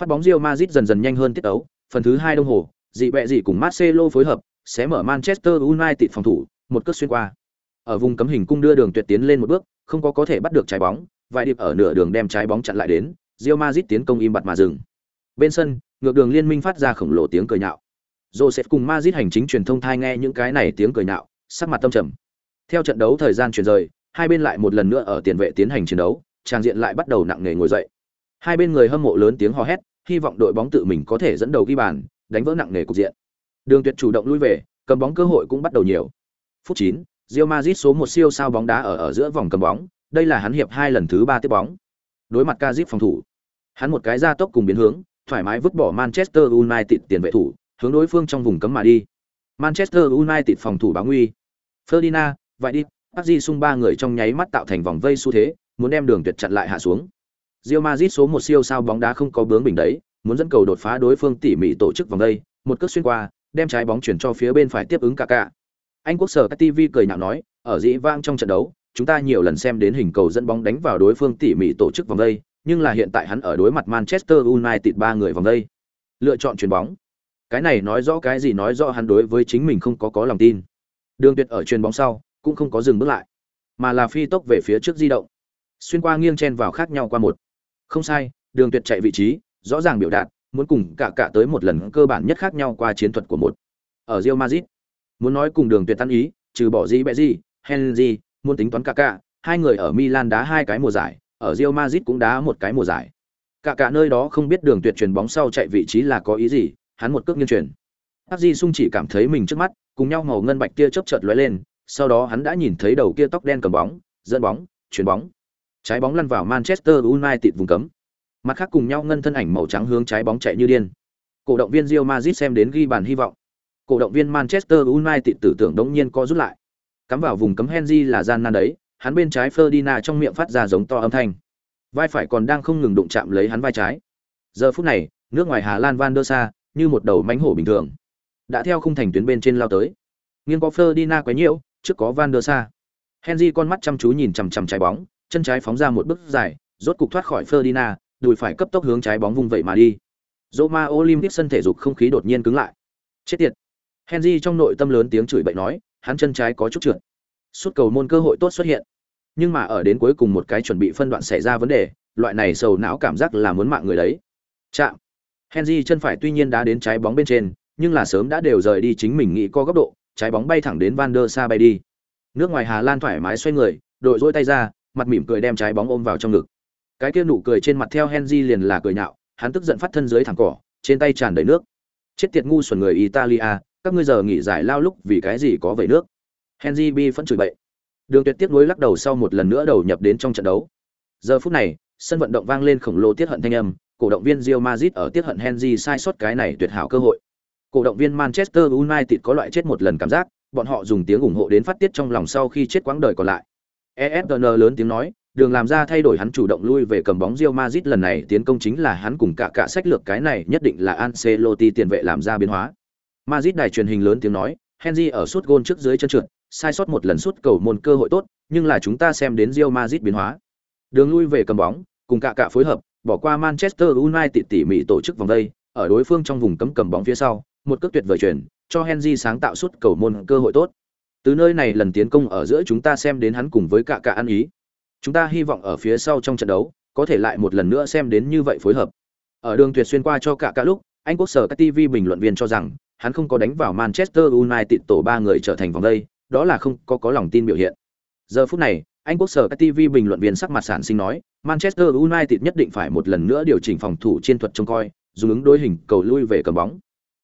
Phát bóng Real Madrid dần dần nhanh hơn tiết đấu, phần thứ hai đồng hồ, dị bẹ dị cùng Marcelo phối hợp, sẽ mở Manchester United phòng thủ, một cước xuyên qua. Ở vùng cấm hình cung đưa đường tuyệt tiến lên một bước, không có có thể bắt được trái bóng, vài điệp ở nửa đường đem trái bóng chặn lại đến, Real Madrid tiến công im bặt mà dừng. Bên sân, ngược đường liên minh phát ra khổng lồ tiếng cười nhạo. Joseph cùng Madrid hành chính truyền thông thai nghe những cái này tiếng cười nhạo, sắc mặt tâm trầm. Theo trận đấu thời gian chuyển rời, hai bên lại một lần nữa ở tiền vệ tiến hành chiến đấu, trang diện lại bắt đầu nặng nề ngồi dậy. Hai bên người hâm mộ lớn tiếng hò hét, hy vọng đội bóng tự mình có thể dẫn đầu ghi bàn, đánh vỡ nặng nề cục diện. Đường Tuyệt chủ động lui về, cầm bóng cơ hội cũng bắt đầu nhiều. Phút 9, Real Madrid số một siêu sao bóng đá ở ở giữa vòng cầm bóng, đây là hắn hiệp hai lần thứ ba tiếp bóng. Đối mặt Kazip phòng thủ, hắn một cái ra tốc cùng biến hướng, thoải mái vứt bỏ Manchester United tiền vệ thủ, hướng đối phương trong vùng cấm mà đi. Manchester United phòng thủ báo nguy. Ferdinand, vậy đi, Di sung ba người trong nháy mắt tạo thành vòng vây xu thế, muốn đem đường tuyệt chặn lại hạ xuống. Real Madrid số một siêu sao bóng đá không có bướng bình đấy, muốn dẫn cầu đột phá đối phương tỉ mỉ tổ chức vòng đây. một cước xuyên qua, đem trái bóng chuyển cho phía bên phải tiếp ứng Kaká. Anh quốc sở TV cười nhạo nói, ở dĩ vang trong trận đấu, chúng ta nhiều lần xem đến hình cầu dẫn bóng đánh vào đối phương tỉ mỉ tổ chức vòng đây. nhưng là hiện tại hắn ở đối mặt Manchester United ba người vòng đây. Lựa chọn chuyền bóng. Cái này nói rõ cái gì nói rõ hắn đối với chính mình không có có lòng tin. Đường Tuyệt ở chuyền bóng sau, cũng không có dừng bước lại, mà là phi tốc về phía trước di động. Xuyên qua nghiêng chen vào khác nhau qua một. Không sai, Đường Tuyệt chạy vị trí, rõ ràng biểu đạt, muốn cùng cả cả tới một lần cơ bản nhất khác nhau qua chiến thuật của một. Ở Real Madrid, muốn nói cùng Đường Tuyệt tan ý, trừ bỏ gì bẹ gì, Henry, muốn tính toán cả cả, hai người ở Milan đá hai cái mùa giải, ở Real Madrid cũng đá một cái mùa giải. Cả cả nơi đó không biết đường tuyệt truyền bóng sau chạy vị trí là có ý gì, hắn một cước nghiêng chuyển. Di Sung chỉ cảm thấy mình trước mắt, cùng nhau màu ngân bạch kia chớp chợt lóe lên, sau đó hắn đã nhìn thấy đầu kia tóc đen cầm bóng, dẫn bóng, chuyển bóng. Trái bóng lăn vào Manchester United vùng cấm. Mặt khác cùng nhau ngân thân ảnh màu trắng hướng trái bóng chạy như điên. Cổ động viên Real Madrid xem đến ghi bàn hy vọng. Cổ động viên Manchester United tử tưởng đống nhiên co rút lại. Cắm vào vùng cấm Henry là gian nan đấy, hắn bên trái Ferdinand trong miệng phát ra giống to âm thanh. Vai phải còn đang không ngừng đụng chạm lấy hắn vai trái. Giờ phút này, nước ngoài Hà Lan Van der Sa như một đầu mánh hổ bình thường, đã theo khung thành tuyến bên trên lao tới. Nghiêng có Ferdinand quá nhiều trước có Van der Sa. Henry con mắt chăm chú nhìn chằm chằm trái bóng, chân trái phóng ra một bước dài, rốt cục thoát khỏi Ferdinand, đùi phải cấp tốc hướng trái bóng vung vậy mà đi. Roma Olympic sân thể dục không khí đột nhiên cứng lại. Chết tiệt. Henry trong nội tâm lớn tiếng chửi bậy nói, hắn chân trái có chút trượt. Suốt cầu môn cơ hội tốt xuất hiện. Nhưng mà ở đến cuối cùng một cái chuẩn bị phân đoạn xảy ra vấn đề, loại này sầu não cảm giác là muốn mạng người đấy. Chạm. Henry chân phải tuy nhiên đã đến trái bóng bên trên, nhưng là sớm đã đều rời đi chính mình nghĩ co góc độ, trái bóng bay thẳng đến Van der Sa bay đi. Nước ngoài Hà Lan thoải mái xoay người, đội rỗi tay ra, mặt mỉm cười đem trái bóng ôm vào trong ngực. Cái kia nụ cười trên mặt theo Henry liền là cười nhạo, hắn tức giận phát thân dưới thẳng cỏ, trên tay tràn đầy nước. Chết tiệt ngu xuẩn người Italia, các ngươi giờ nghỉ giải lao lúc vì cái gì có vậy nước? Henry bi phẫn chửi bậy. Đường Tuyệt tiếc nuối lắc đầu sau một lần nữa đầu nhập đến trong trận đấu. Giờ phút này, sân vận động vang lên khổng lồ tiết hận thanh âm, cổ động viên Real Madrid ở tiết hận Henry sai sót cái này tuyệt hảo cơ hội. Cổ động viên Manchester United có loại chết một lần cảm giác, bọn họ dùng tiếng ủng hộ đến phát tiết trong lòng sau khi chết quãng đời còn lại. efn lớn tiếng nói, đường làm ra thay đổi hắn chủ động lui về cầm bóng Real Madrid lần này tiến công chính là hắn cùng cả cả sách lược cái này nhất định là Ancelotti tiền vệ làm ra biến hóa. Madrid đài truyền hình lớn tiếng nói, Henry ở suốt gôn trước dưới chân trượt, sai sót một lần suốt cầu môn cơ hội tốt, nhưng là chúng ta xem đến Real Madrid biến hóa. Đường lui về cầm bóng, cùng cả cả phối hợp, bỏ qua Manchester United tỉ mỉ tổ chức vòng đây, ở đối phương trong vùng cấm cầm bóng phía sau, một cước tuyệt vời chuyển, cho Henry sáng tạo suốt cầu môn cơ hội tốt. Từ nơi này lần tiến công ở giữa chúng ta xem đến hắn cùng với cả cả ăn ý. Chúng ta hy vọng ở phía sau trong trận đấu, có thể lại một lần nữa xem đến như vậy phối hợp. Ở đường tuyệt xuyên qua cho cả cả lúc, anh quốc sở các TV bình luận viên cho rằng, hắn không có đánh vào Manchester United tổ ba người trở thành vòng đây, đó là không có có lòng tin biểu hiện. Giờ phút này, Anh quốc sở TV bình luận viên sắc mặt sản sinh nói, Manchester United nhất định phải một lần nữa điều chỉnh phòng thủ chiến thuật trông coi, dùng ứng đối hình cầu lui về cầm bóng.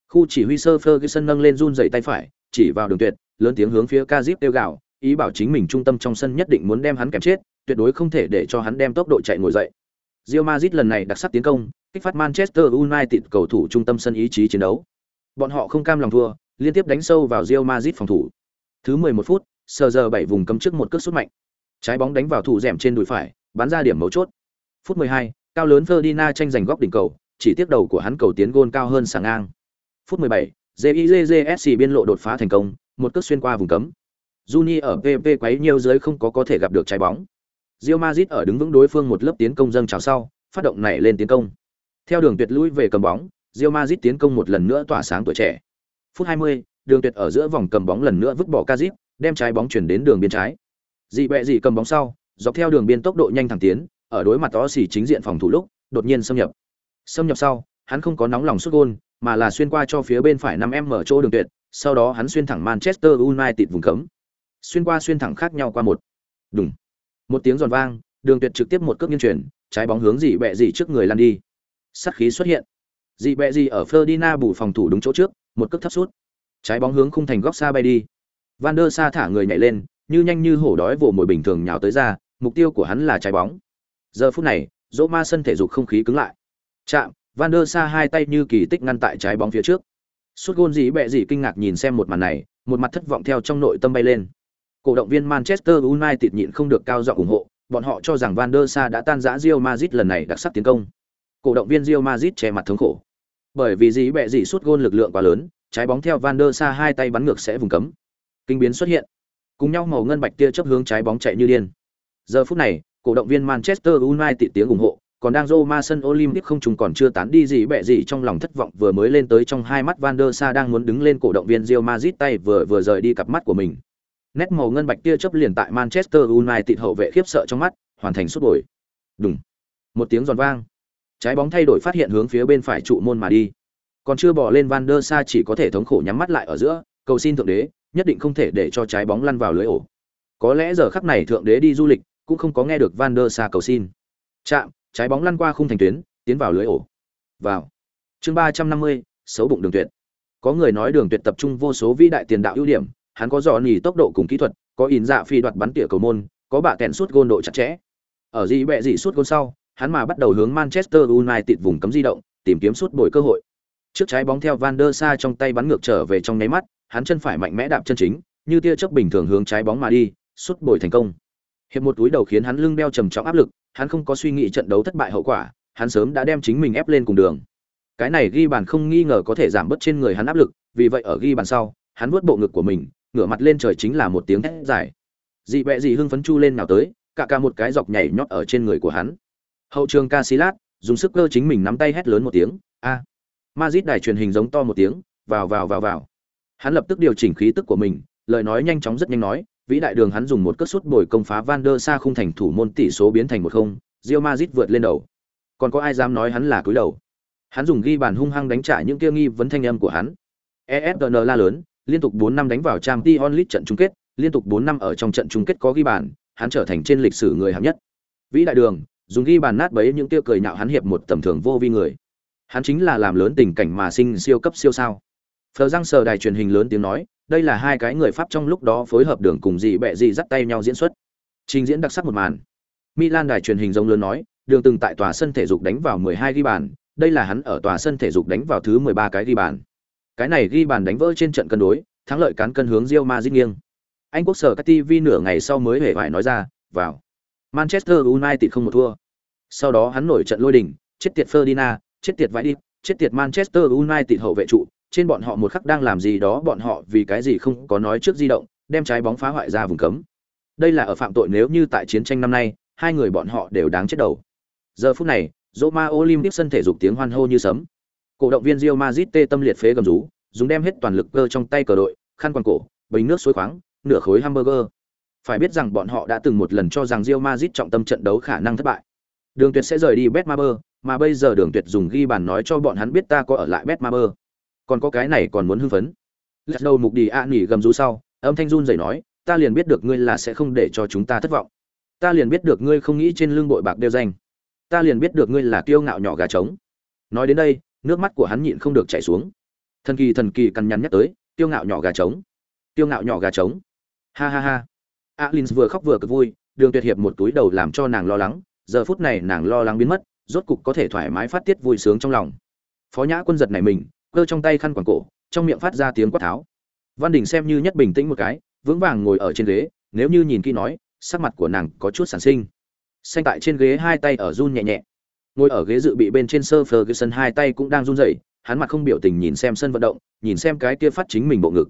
Khu chỉ huy sơ Ferguson nâng lên run rẩy tay phải, chỉ vào đường tuyệt, lớn tiếng hướng phía Kazip kêu gào, ý bảo chính mình trung tâm trong sân nhất định muốn đem hắn kèm chết, tuyệt đối không thể để cho hắn đem tốc độ chạy ngồi dậy. Real Madrid lần này đặc sắc tiến công, kích phát Manchester United cầu thủ trung tâm sân ý chí chiến đấu. Bọn họ không cam lòng thua, liên tiếp đánh sâu vào Real Madrid phòng thủ. Thứ 11 phút, sờ giờ bảy vùng cấm trước một cước sút mạnh. Trái bóng đánh vào thủ rèm trên đùi phải, bắn ra điểm mấu chốt. Phút 12, cao lớn Ferdinand tranh giành góc đỉnh cầu, chỉ tiếp đầu của hắn cầu tiến gôn cao hơn sáng ngang. Phút 17, JIJJSC biên lộ đột phá thành công, một cước xuyên qua vùng cấm. Juni ở PP quấy nhiều dưới không có có thể gặp được trái bóng. Real Madrid ở đứng vững đối phương một lớp tiến công dâng trào sau, phát động này lên tiến công. Theo đường tuyệt lui về cầm bóng, Real Madrid tiến công một lần nữa tỏa sáng tuổi trẻ. Phút 20, đường tuyệt ở giữa vòng cầm bóng lần nữa vứt bỏ Kazip, đem trái bóng chuyển đến đường biên trái. Dị bẹ dị cầm bóng sau, dọc theo đường biên tốc độ nhanh thẳng tiến, ở đối mặt đó xỉ chính diện phòng thủ lúc, đột nhiên xâm nhập. Xâm nhập sau, hắn không có nóng lòng sút gol, mà là xuyên qua cho phía bên phải 5m mở chỗ đường tuyệt, sau đó hắn xuyên thẳng Manchester United vùng cấm. Xuyên qua xuyên thẳng khác nhau qua một. Đùng. Một tiếng giòn vang, đường tuyệt trực tiếp một cước nghiêng chuyển, trái bóng hướng dị bẹ dị trước người lăn đi. Sát khí xuất hiện. Dị bẹ dị ở Ferdinand bù phòng thủ đúng chỗ trước, một cước thấp sút. Trái bóng hướng khung thành góc xa bay đi. Van der Sa thả người nhảy lên, như nhanh như hổ đói vồ mồi bình thường nhào tới ra, mục tiêu của hắn là trái bóng. Giờ phút này, Roma sân thể dục không khí cứng lại. Chạm, Van der Sa hai tay như kỳ tích ngăn tại trái bóng phía trước. Suốt gôn dị bẹ gì kinh ngạc nhìn xem một màn này, một mặt thất vọng theo trong nội tâm bay lên. Cổ động viên Manchester United nhịn không được cao giọng ủng hộ, bọn họ cho rằng Van der Sa đã tan rã Real Madrid lần này đặc sắc tiến công. Cổ động viên Real Madrid che mặt thống khổ. Bởi vì dĩ bẹ dĩ suốt gôn lực lượng quá lớn, trái bóng theo Van der Sa hai tay bắn ngược sẽ vùng cấm. Kinh biến xuất hiện. Cùng nhau màu ngân bạch tia chớp hướng trái bóng chạy như điên. Giờ phút này, cổ động viên Manchester United tiếng ủng hộ, còn đang Roma sân Olympic không trùng còn chưa tán đi gì bẹ gì trong lòng thất vọng vừa mới lên tới trong hai mắt Van der Sa đang muốn đứng lên cổ động viên Real Madrid tay vừa vừa rời đi cặp mắt của mình. Nét màu ngân bạch tia chớp liền tại Manchester United hậu vệ khiếp sợ trong mắt, hoàn thành sút đổi. Đùng. Một tiếng giòn vang. Trái bóng thay đổi phát hiện hướng phía bên phải trụ môn mà đi. Còn chưa bỏ lên Van der Sa chỉ có thể thống khổ nhắm mắt lại ở giữa, cầu xin thượng đế, nhất định không thể để cho trái bóng lăn vào lưới ổ. Có lẽ giờ khắc này thượng đế đi du lịch, cũng không có nghe được Van der Sa cầu xin. Chạm, trái bóng lăn qua khung thành tuyến, tiến vào lưới ổ. Vào. Chương ba trăm năm mươi, xấu bụng Đường Tuyệt. Có người nói Đường Tuyệt tập trung vô số vĩ đại tiền đạo ưu điểm, hắn có dò nỉ tốc độ cùng kỹ thuật, có ỉn dạ phi đoạt bắn tỉa cầu môn, có bạ kèn suốt gôn độ chặt chẽ. Ở gì bẹ gì suốt gôn sau, hắn mà bắt đầu hướng Manchester United vùng cấm di động, tìm kiếm suốt bồi cơ hội. Trước trái bóng theo Van der Sa trong tay bắn ngược trở về trong nháy mắt, hắn chân phải mạnh mẽ đạp chân chính, như tia chớp bình thường hướng trái bóng mà đi, suốt bồi thành công. Hiệp một túi đầu khiến hắn lưng đeo trầm trọng áp lực, hắn không có suy nghĩ trận đấu thất bại hậu quả, hắn sớm đã đem chính mình ép lên cùng đường. Cái này ghi bàn không nghi ngờ có thể giảm bớt trên người hắn áp lực, vì vậy ở ghi bàn sau, hắn vuốt bộ ngực của mình, ngửa mặt lên trời chính là một tiếng hét dài. Dị bẹ dị hưng phấn chu lên nào tới, cả cả một cái dọc nhảy nhót ở trên người của hắn. Hậu trường Casillas dùng sức cơ chính mình nắm tay hét lớn một tiếng, a. Madrid đài truyền hình giống to một tiếng, vào vào vào vào. Hắn lập tức điều chỉnh khí tức của mình, lời nói nhanh chóng rất nhanh nói, vĩ đại đường hắn dùng một cước sút bồi công phá Van der Sa khung thành thủ môn tỷ số biến thành một không, Real Madrid vượt lên đầu. Còn có ai dám nói hắn là cúi đầu? Hắn dùng ghi bàn hung hăng đánh trả những kia nghi vấn thanh âm của hắn. ESPN la lớn, liên tục 4 năm đánh vào Champions League trận chung kết, liên tục 4 năm ở trong trận chung kết có ghi bàn, hắn trở thành trên lịch sử người hạng nhất. Vĩ đại đường, dùng ghi bàn nát bấy những tiêu cười nhạo hắn hiệp một tầm thường vô vi người. Hắn chính là làm lớn tình cảnh mà sinh siêu cấp siêu sao. Phờ răng sờ đài truyền hình lớn tiếng nói, đây là hai cái người Pháp trong lúc đó phối hợp đường cùng gì bẹ gì dắt tay nhau diễn xuất. Trình diễn đặc sắc một màn. Milan đài truyền hình giống lớn nói, đường từng tại tòa sân thể dục đánh vào 12 ghi bàn, đây là hắn ở tòa sân thể dục đánh vào thứ 13 cái ghi bàn. Cái này ghi bàn đánh vỡ trên trận cân đối, thắng lợi cán cân hướng rio Madrid nghiêng. Anh quốc sở các TV nửa ngày sau mới hề phải nói ra, vào. Manchester United không một thua. Sau đó hắn nổi trận lôi đình, chết tiệt Ferdinand, chết tiệt vãi đi, chết tiệt Manchester United hậu vệ trụ, trên bọn họ một khắc đang làm gì đó bọn họ vì cái gì không có nói trước di động, đem trái bóng phá hoại ra vùng cấm. Đây là ở phạm tội nếu như tại chiến tranh năm nay, hai người bọn họ đều đáng chết đầu. Giờ phút này, Roma Olympic sân thể dục tiếng hoan hô như sấm. Cổ động viên Real Madrid tê tâm liệt phế gầm rú, dùng đem hết toàn lực cơ trong tay cờ đội, khăn quàng cổ, bình nước suối khoáng, nửa khối hamburger. Phải biết rằng bọn họ đã từng một lần cho rằng Real Madrid trọng tâm trận đấu khả năng thất bại. Đường Tuyệt sẽ rời đi Betmaber, mà bây giờ Đường Tuyệt dùng ghi bàn nói cho bọn hắn biết ta có ở lại Betmaber còn có cái này còn muốn hưng phấn. Lật đầu mục đi a nghỉ gầm rú sau âm thanh run rẩy nói ta liền biết được ngươi là sẽ không để cho chúng ta thất vọng. Ta liền biết được ngươi không nghĩ trên lưng bội bạc đeo danh. Ta liền biết được ngươi là kiêu ngạo nhỏ gà trống. Nói đến đây nước mắt của hắn nhịn không được chảy xuống. Thần kỳ thần kỳ cằn nhằn nhắc tới kiêu ngạo nhỏ gà trống. Kiêu ngạo nhỏ gà trống. Ha ha ha alin vừa khóc vừa cực vui, đường tuyệt hiệp một túi đầu làm cho nàng lo lắng, giờ phút này nàng lo lắng biến mất, rốt cục có thể thoải mái phát tiết vui sướng trong lòng. Phó nhã quân giật này mình, cơ trong tay khăn quàng cổ, trong miệng phát ra tiếng quát tháo. Văn đình xem như nhất bình tĩnh một cái, vững vàng ngồi ở trên ghế, nếu như nhìn kỹ nói, sắc mặt của nàng có chút sản sinh. Xanh tại trên ghế hai tay ở run nhẹ nhẹ. Ngồi ở ghế dự bị bên trên sơ ferguson hai tay cũng đang run rẩy, hắn mặt không biểu tình nhìn xem sân vận động, nhìn xem cái kia phát chính mình bộ ngực.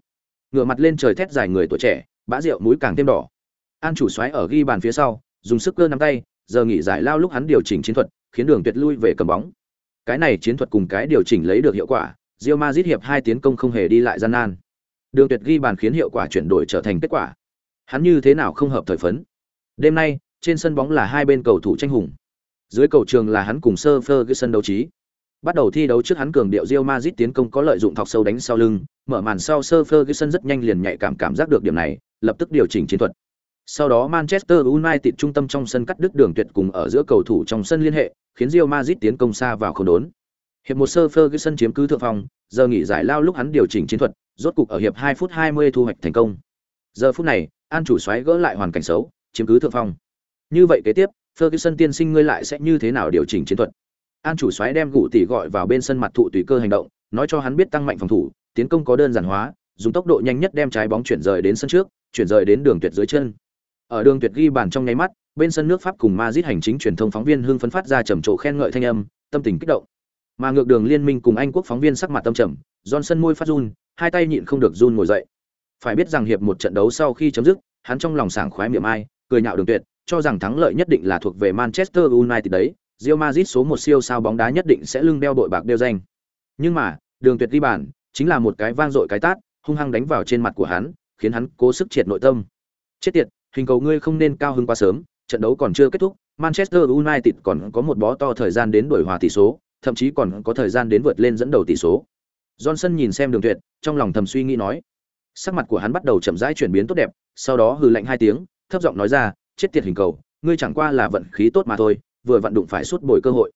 Ngửa mặt lên trời thét dài người tuổi trẻ, bã rượu mũi càng thêm đỏ an chủ xoáy ở ghi bàn phía sau, dùng sức cơ nắm tay, giờ nghỉ giải lao lúc hắn điều chỉnh chiến thuật, khiến đường tuyệt lui về cầm bóng. Cái này chiến thuật cùng cái điều chỉnh lấy được hiệu quả, Real Madrid hiệp hai tiến công không hề đi lại gian nan. Đường tuyệt ghi bàn khiến hiệu quả chuyển đổi trở thành kết quả. Hắn như thế nào không hợp thời phấn? Đêm nay, trên sân bóng là hai bên cầu thủ tranh hùng. Dưới cầu trường là hắn cùng sơ Ferguson đấu trí. Bắt đầu thi đấu trước hắn cường điệu Real Madrid tiến công có lợi dụng thọc sâu đánh sau lưng, mở màn sau sơ Ferguson rất nhanh liền nhạy cảm cảm giác được điểm này, lập tức điều chỉnh chiến thuật sau đó Manchester United trung tâm trong sân cắt đứt đường tuyệt cùng ở giữa cầu thủ trong sân liên hệ, khiến Real Madrid tiến công xa vào không đốn. Hiệp một sơ Ferguson chiếm cứ thượng phòng, giờ nghỉ giải lao lúc hắn điều chỉnh chiến thuật, rốt cục ở hiệp 2 phút 20 thu hoạch thành công. Giờ phút này, An chủ xoáy gỡ lại hoàn cảnh xấu, chiếm cứ thượng phong. Như vậy kế tiếp, Ferguson tiên sinh ngươi lại sẽ như thế nào điều chỉnh chiến thuật? An chủ xoáy đem gụ tỷ gọi vào bên sân mặt thụ tùy cơ hành động, nói cho hắn biết tăng mạnh phòng thủ, tiến công có đơn giản hóa, dùng tốc độ nhanh nhất đem trái bóng chuyển rời đến sân trước, chuyển rời đến đường tuyệt dưới chân. Ở đường tuyệt ghi bàn trong nháy mắt, bên sân nước Pháp cùng Madrid hành chính truyền thông phóng viên hưng phấn phát ra trầm trồ khen ngợi thanh âm, tâm tình kích động. Mà ngược đường liên minh cùng Anh quốc phóng viên sắc mặt tâm trầm, Johnson môi phát run, hai tay nhịn không được run ngồi dậy. Phải biết rằng hiệp một trận đấu sau khi chấm dứt, hắn trong lòng sảng khoái miệng ai, cười nhạo đường tuyệt, cho rằng thắng lợi nhất định là thuộc về Manchester United đấy, Real Madrid số một siêu sao bóng đá nhất định sẽ lưng đeo đội bạc đeo danh. Nhưng mà, đường tuyệt ghi bàn, chính là một cái vang dội cái tát, hung hăng đánh vào trên mặt của hắn, khiến hắn cố sức triệt nội tâm. Chết tiệt, hình cầu ngươi không nên cao hứng quá sớm, trận đấu còn chưa kết thúc, Manchester United còn có một bó to thời gian đến đổi hòa tỷ số, thậm chí còn có thời gian đến vượt lên dẫn đầu tỷ số. Johnson nhìn xem Đường Tuyệt, trong lòng thầm suy nghĩ nói. Sắc mặt của hắn bắt đầu chậm rãi chuyển biến tốt đẹp, sau đó hừ lạnh hai tiếng, thấp giọng nói ra, chết tiệt hình cầu, ngươi chẳng qua là vận khí tốt mà thôi, vừa vận đụng phải suốt bồi cơ hội.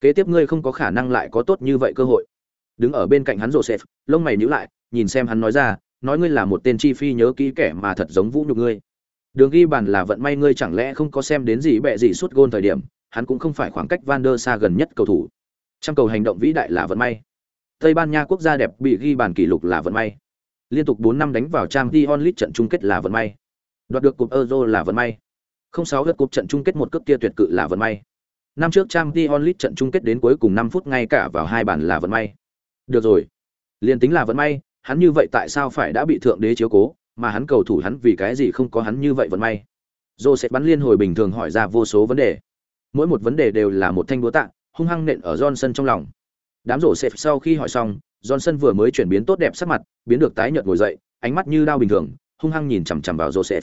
Kế tiếp ngươi không có khả năng lại có tốt như vậy cơ hội. Đứng ở bên cạnh hắn Joseph, lông mày nhíu lại, nhìn xem hắn nói ra, nói ngươi là một tên chi phi nhớ kỹ kẻ mà thật giống vũ nhục ngươi. Đường ghi bàn là vận may ngươi chẳng lẽ không có xem đến gì bẹ gì suốt gôn thời điểm, hắn cũng không phải khoảng cách Van der Sa gần nhất cầu thủ. Trong cầu hành động vĩ đại là vận may. Tây Ban Nha quốc gia đẹp bị ghi bàn kỷ lục là vận may. Liên tục 4 năm đánh vào Champions League trận chung kết là vận may. Đoạt được cúp Euro là vận may. Không sáu lượt cúp trận chung kết một cước kia tuyệt cự là vận may. Năm trước Champions League trận chung kết đến cuối cùng 5 phút ngay cả vào hai bàn là vận may. Được rồi, liên tính là vận may, hắn như vậy tại sao phải đã bị thượng đế chiếu cố, mà hắn cầu thủ hắn vì cái gì không có hắn như vậy vận may. sẽ bắn liên hồi bình thường hỏi ra vô số vấn đề. Mỗi một vấn đề đều là một thanh búa tạ, hung hăng nện ở Johnson trong lòng. Đám Joseph sau khi hỏi xong, Johnson vừa mới chuyển biến tốt đẹp sắc mặt, biến được tái nhợt ngồi dậy, ánh mắt như đao bình thường, hung hăng nhìn chằm chằm vào Joseph.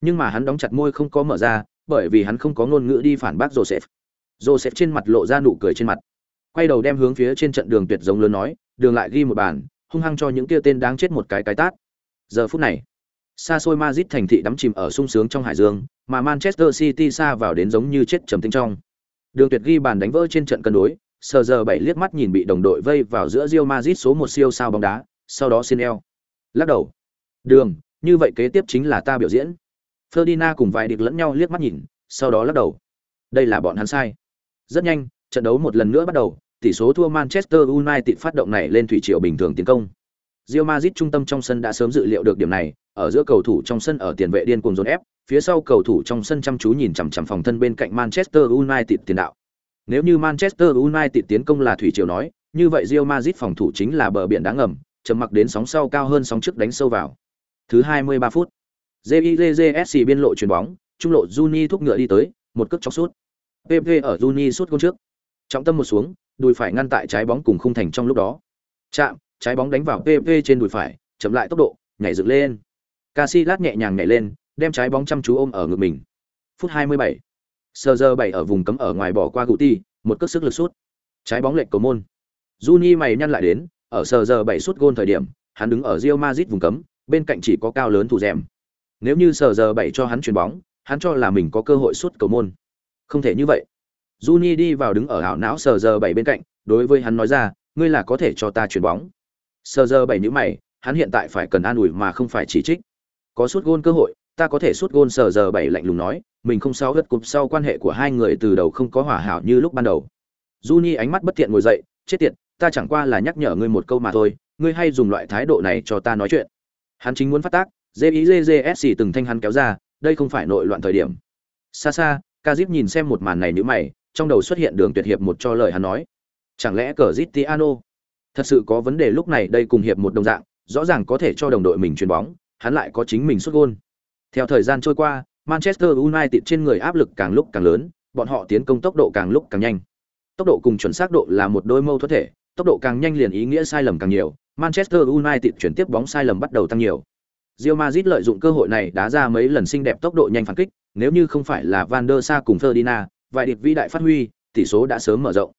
Nhưng mà hắn đóng chặt môi không có mở ra, bởi vì hắn không có ngôn ngữ đi phản bác Joseph. Joseph trên mặt lộ ra nụ cười trên mặt. Quay đầu đem hướng phía trên trận đường tuyệt giống lớn nói, đường lại ghi một bàn, hung hăng cho những kia tên đáng chết một cái cái tát. Giờ phút này, xa xôi Madrid thành thị đắm chìm ở sung sướng trong hải dương, mà Manchester City xa vào đến giống như chết trầm tinh trong. Đường Tuyệt ghi bàn đánh vỡ trên trận cân đối, sờ giờ bảy liếc mắt nhìn bị đồng đội vây vào giữa Real Madrid số một siêu sao bóng đá, sau đó xin eo. Lắc đầu. Đường, như vậy kế tiếp chính là ta biểu diễn. Ferdinand cùng vài địch lẫn nhau liếc mắt nhìn, sau đó lắc đầu. Đây là bọn hắn sai. Rất nhanh, trận đấu một lần nữa bắt đầu, tỷ số thua Manchester United phát động này lên thủy triều bình thường tiến công. Real Madrid trung tâm trong sân đã sớm dự liệu được điểm này, ở giữa cầu thủ trong sân ở tiền vệ điên cuồng dồn ép, phía sau cầu thủ trong sân chăm chú nhìn chằm chằm phòng thân bên cạnh Manchester United tiền đạo. Nếu như Manchester United tiến công là thủy triều nói, như vậy Real Madrid phòng thủ chính là bờ biển đáng ngầm, trầm mặc đến sóng sau cao hơn sóng trước đánh sâu vào. Thứ 23 phút. JJJSC biên lộ chuyền bóng, trung lộ Juni thúc ngựa đi tới, một cước chọc sút. PP ở Juni sút gol trước. Trọng tâm một xuống, đùi phải ngăn tại trái bóng cùng khung thành trong lúc đó. Chạm, trái bóng đánh vào PP trên đùi phải, chậm lại tốc độ, nhảy dựng lên. Casillas nhẹ nhàng nhảy lên, đem trái bóng chăm chú ôm ở ngực mình. Phút 27. Sơ giờ 7 ở vùng cấm ở ngoài bỏ qua Guti, một cước sức lực sút. Trái bóng lệch cầu môn. Juni mày nhăn lại đến, ở sờ giờ 7 sút gôn thời điểm, hắn đứng ở Real Madrid vùng cấm, bên cạnh chỉ có cao lớn thủ rèm. Nếu như sờ giờ 7 cho hắn chuyền bóng, hắn cho là mình có cơ hội sút cầu môn. Không thể như vậy. Juni đi vào đứng ở ảo não sờ giờ 7 bên cạnh, đối với hắn nói ra, ngươi là có thể cho ta chuyền bóng. Sờ giờ bảy nhíu mày, hắn hiện tại phải cần an ủi mà không phải chỉ trích. Có suốt gôn cơ hội, ta có thể suốt gôn sờ giờ bảy lạnh lùng nói, mình không sao gật cục sau quan hệ của hai người từ đầu không có hòa hảo như lúc ban đầu. Juni ánh mắt bất thiện ngồi dậy, chết tiệt, ta chẳng qua là nhắc nhở ngươi một câu mà thôi, ngươi hay dùng loại thái độ này cho ta nói chuyện. Hắn chính muốn phát tác, JIJJSC từng thanh hắn kéo ra, đây không phải nội loạn thời điểm. Xa xa, Kazip nhìn xem một màn này nhíu mày, trong đầu xuất hiện đường tuyệt hiệp một cho lời hắn nói. Chẳng lẽ Cristiano thật sự có vấn đề lúc này đây cùng hiệp một đồng dạng, rõ ràng có thể cho đồng đội mình chuyền bóng, hắn lại có chính mình xuất gôn. Theo thời gian trôi qua, Manchester United trên người áp lực càng lúc càng lớn, bọn họ tiến công tốc độ càng lúc càng nhanh. Tốc độ cùng chuẩn xác độ là một đôi mâu thuẫn thể, tốc độ càng nhanh liền ý nghĩa sai lầm càng nhiều, Manchester United chuyển tiếp bóng sai lầm bắt đầu tăng nhiều. Real Madrid lợi dụng cơ hội này đá ra mấy lần xinh đẹp tốc độ nhanh phản kích, nếu như không phải là Van der Sa cùng Ferdinand, vài điệp vĩ đại phát huy, tỷ số đã sớm mở rộng.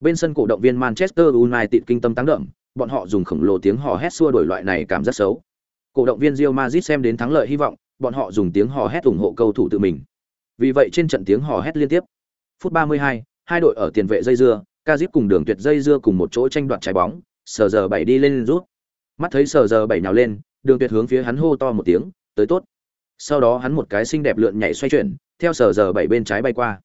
Bên sân cổ động viên Manchester United kinh tâm tăng động, bọn họ dùng khổng lồ tiếng hò hét xua đuổi loại này cảm giác xấu. Cổ động viên Real Madrid xem đến thắng lợi hy vọng, bọn họ dùng tiếng hò hét ủng hộ cầu thủ tự mình. Vì vậy trên trận tiếng hò hét liên tiếp. Phút 32, hai đội ở tiền vệ dây dưa, Kazip cùng Đường Tuyệt dây dưa cùng một chỗ tranh đoạt trái bóng, sờ giờ bảy đi lên rút. Mắt thấy sờ giờ bảy nhào lên, Đường Tuyệt hướng phía hắn hô to một tiếng, tới tốt. Sau đó hắn một cái xinh đẹp lượn nhảy xoay chuyển, theo sờ giờ bảy bên trái bay qua.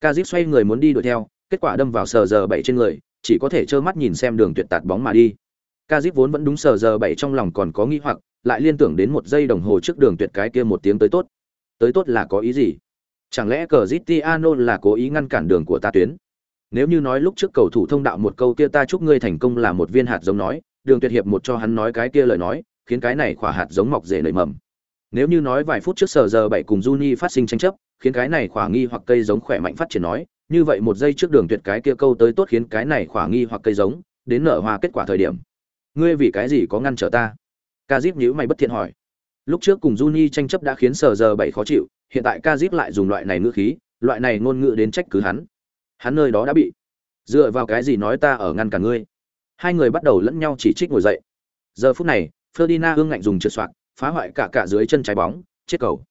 Kazip xoay người muốn đi đuổi theo, kết quả đâm vào sờ giờ bảy trên người, chỉ có thể trơ mắt nhìn xem Đường Tuyệt tạt bóng mà đi. Kazip vốn vẫn đúng sờ giờ bảy trong lòng còn có nghi hoặc, lại liên tưởng đến một giây đồng hồ trước Đường Tuyệt cái kia một tiếng tới tốt. Tới tốt là có ý gì? Chẳng lẽ Cristiano là cố ý ngăn cản đường của ta tuyến? Nếu như nói lúc trước cầu thủ thông đạo một câu kia ta chúc ngươi thành công là một viên hạt giống nói, Đường Tuyệt hiệp một cho hắn nói cái kia lời nói, khiến cái này khỏa hạt giống mọc dễ nảy mầm. Nếu như nói vài phút trước sở giờ bảy cùng Juni phát sinh tranh chấp, khiến cái này khỏa nghi hoặc cây giống khỏe mạnh phát triển nói, như vậy một giây trước Đường Tuyệt cái kia câu tới tốt khiến cái này khỏa nghi hoặc cây giống đến nở hoa kết quả thời điểm. Ngươi vì cái gì có ngăn trở ta? Kazip nhíu mày bất thiện hỏi. Lúc trước cùng Juni tranh chấp đã khiến sở giờ bảy khó chịu, hiện tại Kazip lại dùng loại này ngữ khí, loại này ngôn ngữ đến trách cứ hắn hắn nơi đó đã bị dựa vào cái gì nói ta ở ngăn cả ngươi hai người bắt đầu lẫn nhau chỉ trích ngồi dậy giờ phút này ferdinand hương ngạnh dùng trượt soạt phá hoại cả cả dưới chân trái bóng chết cầu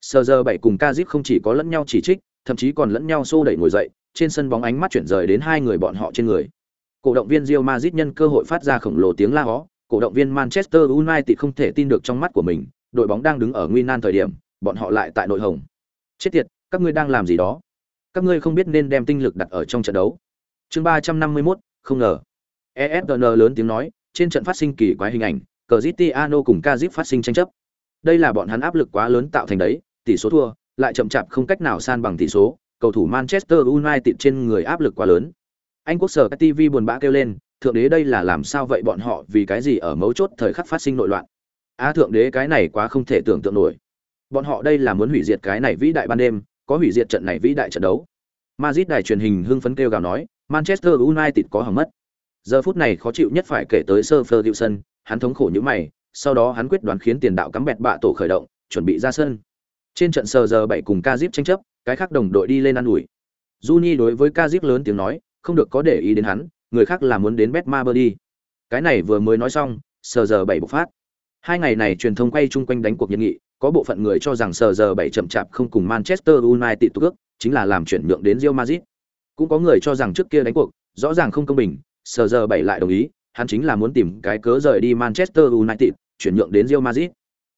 sờ giờ bảy cùng kazip không chỉ có lẫn nhau chỉ trích thậm chí còn lẫn nhau xô đẩy ngồi dậy, trên sân bóng ánh mắt chuyển rời đến hai người bọn họ trên người. Cổ động viên Real Madrid nhân cơ hội phát ra khổng lồ tiếng la hó, cổ động viên Manchester United không thể tin được trong mắt của mình, đội bóng đang đứng ở nguy nan thời điểm, bọn họ lại tại nội hồng. Chết tiệt, các ngươi đang làm gì đó? Các ngươi không biết nên đem tinh lực đặt ở trong trận đấu. Chương ba trăm năm mươi mốt, không ngờ. Esn lớn tiếng nói, trên trận phát sinh kỳ quái hình ảnh, Cristiano cùng kazip phát sinh tranh chấp. Đây là bọn hắn áp lực quá lớn tạo thành đấy, tỷ số thua lại chậm chạp không cách nào san bằng tỷ số cầu thủ manchester united trên người áp lực quá lớn anh quốc sở tv buồn bã kêu lên thượng đế đây là làm sao vậy bọn họ vì cái gì ở mấu chốt thời khắc phát sinh nội loạn À thượng đế cái này quá không thể tưởng tượng nổi bọn họ đây là muốn hủy diệt cái này vĩ đại ban đêm có hủy diệt trận này vĩ đại trận đấu. Madrid đài truyền hình hưng phấn kêu gào nói, Manchester United có hỏng mất. Giờ phút này khó chịu nhất phải kể tới Sir Ferguson, hắn thống khổ như mày, sau đó hắn quyết đoán khiến tiền đạo cắm bẹt bạ tổ khởi động, chuẩn bị ra sân. Trên trận sờ giờ bảy cùng Kazip tranh chấp, cái khác đồng đội đi lên ăn ủi. Juni đối với Kazip lớn tiếng nói, không được có để ý đến hắn, người khác là muốn đến Betmaber đi. Cái này vừa mới nói xong, sờ giờ bảy bộc phát. Hai ngày này truyền thông quay chung quanh đánh cuộc nhân nghị, có bộ phận người cho rằng sờ giờ bảy chậm chạp không cùng Manchester United tụ ước, chính là làm chuyển nhượng đến Real Madrid. Cũng có người cho rằng trước kia đánh cuộc, rõ ràng không công bình, sờ giờ bảy lại đồng ý, hắn chính là muốn tìm cái cớ rời đi Manchester United, chuyển nhượng đến Real Madrid.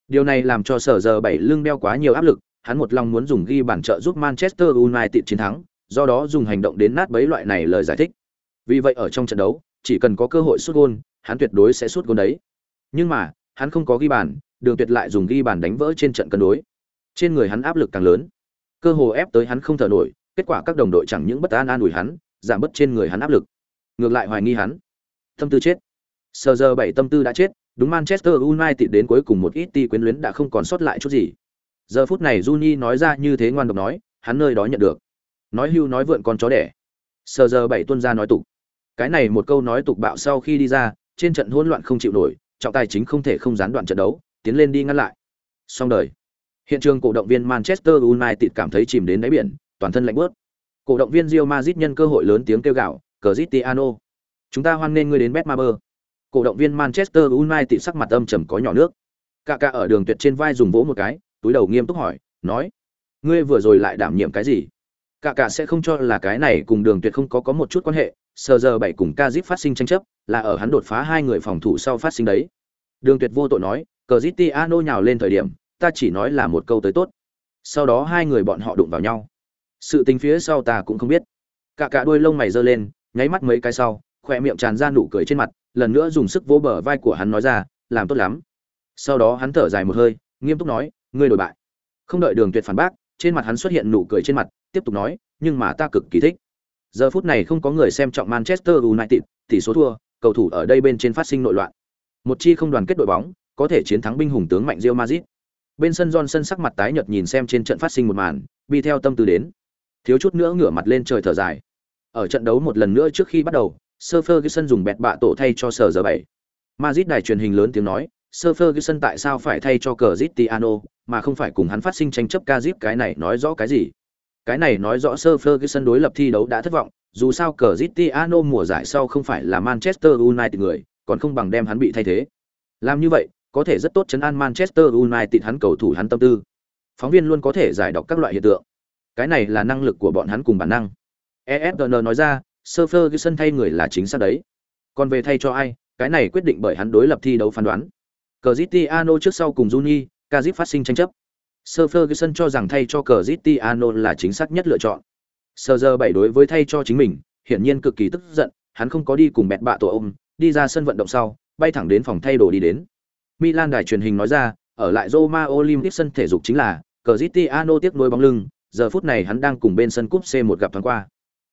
Điều này làm cho sở giờ bảy lưng đeo quá nhiều áp lực, hắn một lòng muốn dùng ghi bàn trợ giúp Manchester United chiến thắng, do đó dùng hành động đến nát bấy loại này lời giải thích. Vì vậy ở trong trận đấu, chỉ cần có cơ hội sút gol, hắn tuyệt đối sẽ sút gol đấy. Nhưng mà, hắn không có ghi bàn, đường tuyệt lại dùng ghi bàn đánh vỡ trên trận cân đối. Trên người hắn áp lực càng lớn. Cơ hồ ép tới hắn không thở nổi kết quả các đồng đội chẳng những bất an an ủi hắn giảm bớt trên người hắn áp lực. Ngược lại hoài nghi hắn. Tâm tư chết. Sở giờ bảy tâm tư đã chết đúng manchester united đến cuối cùng một ít ti quyến luyến đã không còn sót lại chút gì giờ phút này Juni nói ra như thế ngoan độc nói hắn nơi đó nhận được nói hưu nói vượn con chó đẻ sờ giờ bảy tuân ra nói tục cái này một câu nói tục bạo sau khi đi ra trên trận hỗn loạn không chịu nổi trọng tài chính không thể không gián đoạn trận đấu tiến lên đi ngăn lại. Xong đời. Hiện trường cổ động viên Manchester United cảm thấy chìm đến đáy biển, toàn thân lạnh buốt. Cổ động viên Real Madrid nhân cơ hội lớn tiếng kêu gào, "Cristiano, chúng ta hoan nghênh ngươi đến Betmaber." Cổ động viên Manchester United sắc mặt âm trầm có nhỏ nước. Cả cả ở đường tuyệt trên vai dùng vỗ một cái, túi đầu nghiêm túc hỏi, nói: "Ngươi vừa rồi lại đảm nhiệm cái gì?" Cả cả sẽ không cho là cái này cùng đường tuyệt không có có một chút quan hệ, sờ giờ bảy cùng Kazip phát sinh tranh chấp, là ở hắn đột phá hai người phòng thủ sau phát sinh đấy. Đường Tuyệt vô tội nói, Cristiano nhào lên thời điểm, ta chỉ nói là một câu tới tốt. Sau đó hai người bọn họ đụng vào nhau. Sự tình phía sau ta cũng không biết. Cả cả đuôi lông mày giơ lên, nháy mắt mấy cái sau, khỏe miệng tràn ra nụ cười trên mặt, lần nữa dùng sức vỗ bờ vai của hắn nói ra, làm tốt lắm. Sau đó hắn thở dài một hơi, nghiêm túc nói, ngươi đổi bại. Không đợi Đường Tuyệt phản bác, trên mặt hắn xuất hiện nụ cười trên mặt, tiếp tục nói, nhưng mà ta cực kỳ thích. Giờ phút này không có người xem trọng Manchester United, tỷ số thua, cầu thủ ở đây bên trên phát sinh nội loạn. Một chi không đoàn kết đội bóng, có thể chiến thắng binh hùng tướng mạnh Real Madrid. Bên sân Johnson sắc mặt tái nhợt nhìn xem trên trận phát sinh một màn, bi theo tâm tư đến. Thiếu chút nữa ngửa mặt lên trời thở dài. Ở trận đấu một lần nữa trước khi bắt đầu, Sir Ferguson dùng bẹt bạ tổ thay cho sở giờ 7. Madrid đài truyền hình lớn tiếng nói, Sir Ferguson tại sao phải thay cho Cristiano, mà không phải cùng hắn phát sinh tranh chấp Kazip cái này nói rõ cái gì? Cái này nói rõ Sir Ferguson đối lập thi đấu đã thất vọng, dù sao Cristiano mùa giải sau không phải là Manchester United người, còn không bằng đem hắn bị thay thế. Làm như vậy, có thể rất tốt chấn an Manchester United hắn cầu thủ hắn tâm tư. Phóng viên luôn có thể giải đọc các loại hiện tượng. Cái này là năng lực của bọn hắn cùng bản năng. ESPN nói ra, Sofa ghi sân thay người là chính xác đấy. Còn về thay cho ai, cái này quyết định bởi hắn đối lập thi đấu phán đoán. Cristiano trước sau cùng Juni, Kazip phát sinh tranh chấp. Sofa ghi sân cho rằng thay cho Cristiano là chính xác nhất lựa chọn. sơ giờ bảy đối với thay cho chính mình, hiển nhiên cực kỳ tức giận, hắn không có đi cùng bẹt bạ tổ ông, đi ra sân vận động sau, bay thẳng đến phòng thay đồ đi đến. Milan đài truyền hình nói ra, ở lại Roma Olympic sân thể dục chính là Cristiano tiếc nối bóng lưng, giờ phút này hắn đang cùng bên sân cúp C1 gặp thoáng qua.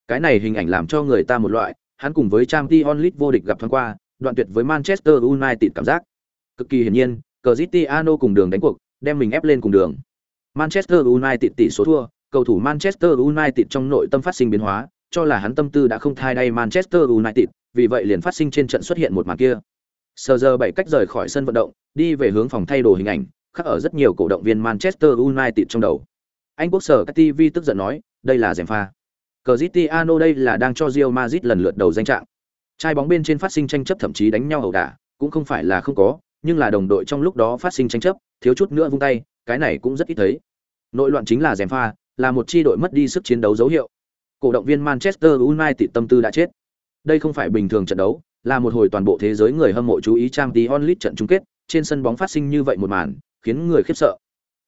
Cái này hình ảnh làm cho người ta một loại, hắn cùng với Champions League vô địch gặp thoáng qua, đoạn tuyệt với Manchester United cảm giác. Cực kỳ hiển nhiên, Cristiano cùng đường đánh cuộc, đem mình ép lên cùng đường. Manchester United tỷ số thua, cầu thủ Manchester United trong nội tâm phát sinh biến hóa, cho là hắn tâm tư đã không thay đây Manchester United, vì vậy liền phát sinh trên trận xuất hiện một màn kia. Sờ giờ bảy cách rời khỏi sân vận động, đi về hướng phòng thay đồ hình ảnh, khắc ở rất nhiều cổ động viên Manchester United trong đầu. Anh quốc sở TV tức giận nói, đây là dèm pha. Cristiano đây là đang cho Real Madrid lần lượt đầu danh trạng. Trai bóng bên trên phát sinh tranh chấp thậm chí đánh nhau ẩu đả, cũng không phải là không có, nhưng là đồng đội trong lúc đó phát sinh tranh chấp, thiếu chút nữa vung tay, cái này cũng rất ít thấy. Nội loạn chính là dèm pha, là một chi đội mất đi sức chiến đấu dấu hiệu. Cổ động viên Manchester United tâm tư đã chết. Đây không phải bình thường trận đấu, là một hồi toàn bộ thế giới người hâm mộ chú ý Champions League trận chung kết, trên sân bóng phát sinh như vậy một màn, khiến người khiếp sợ.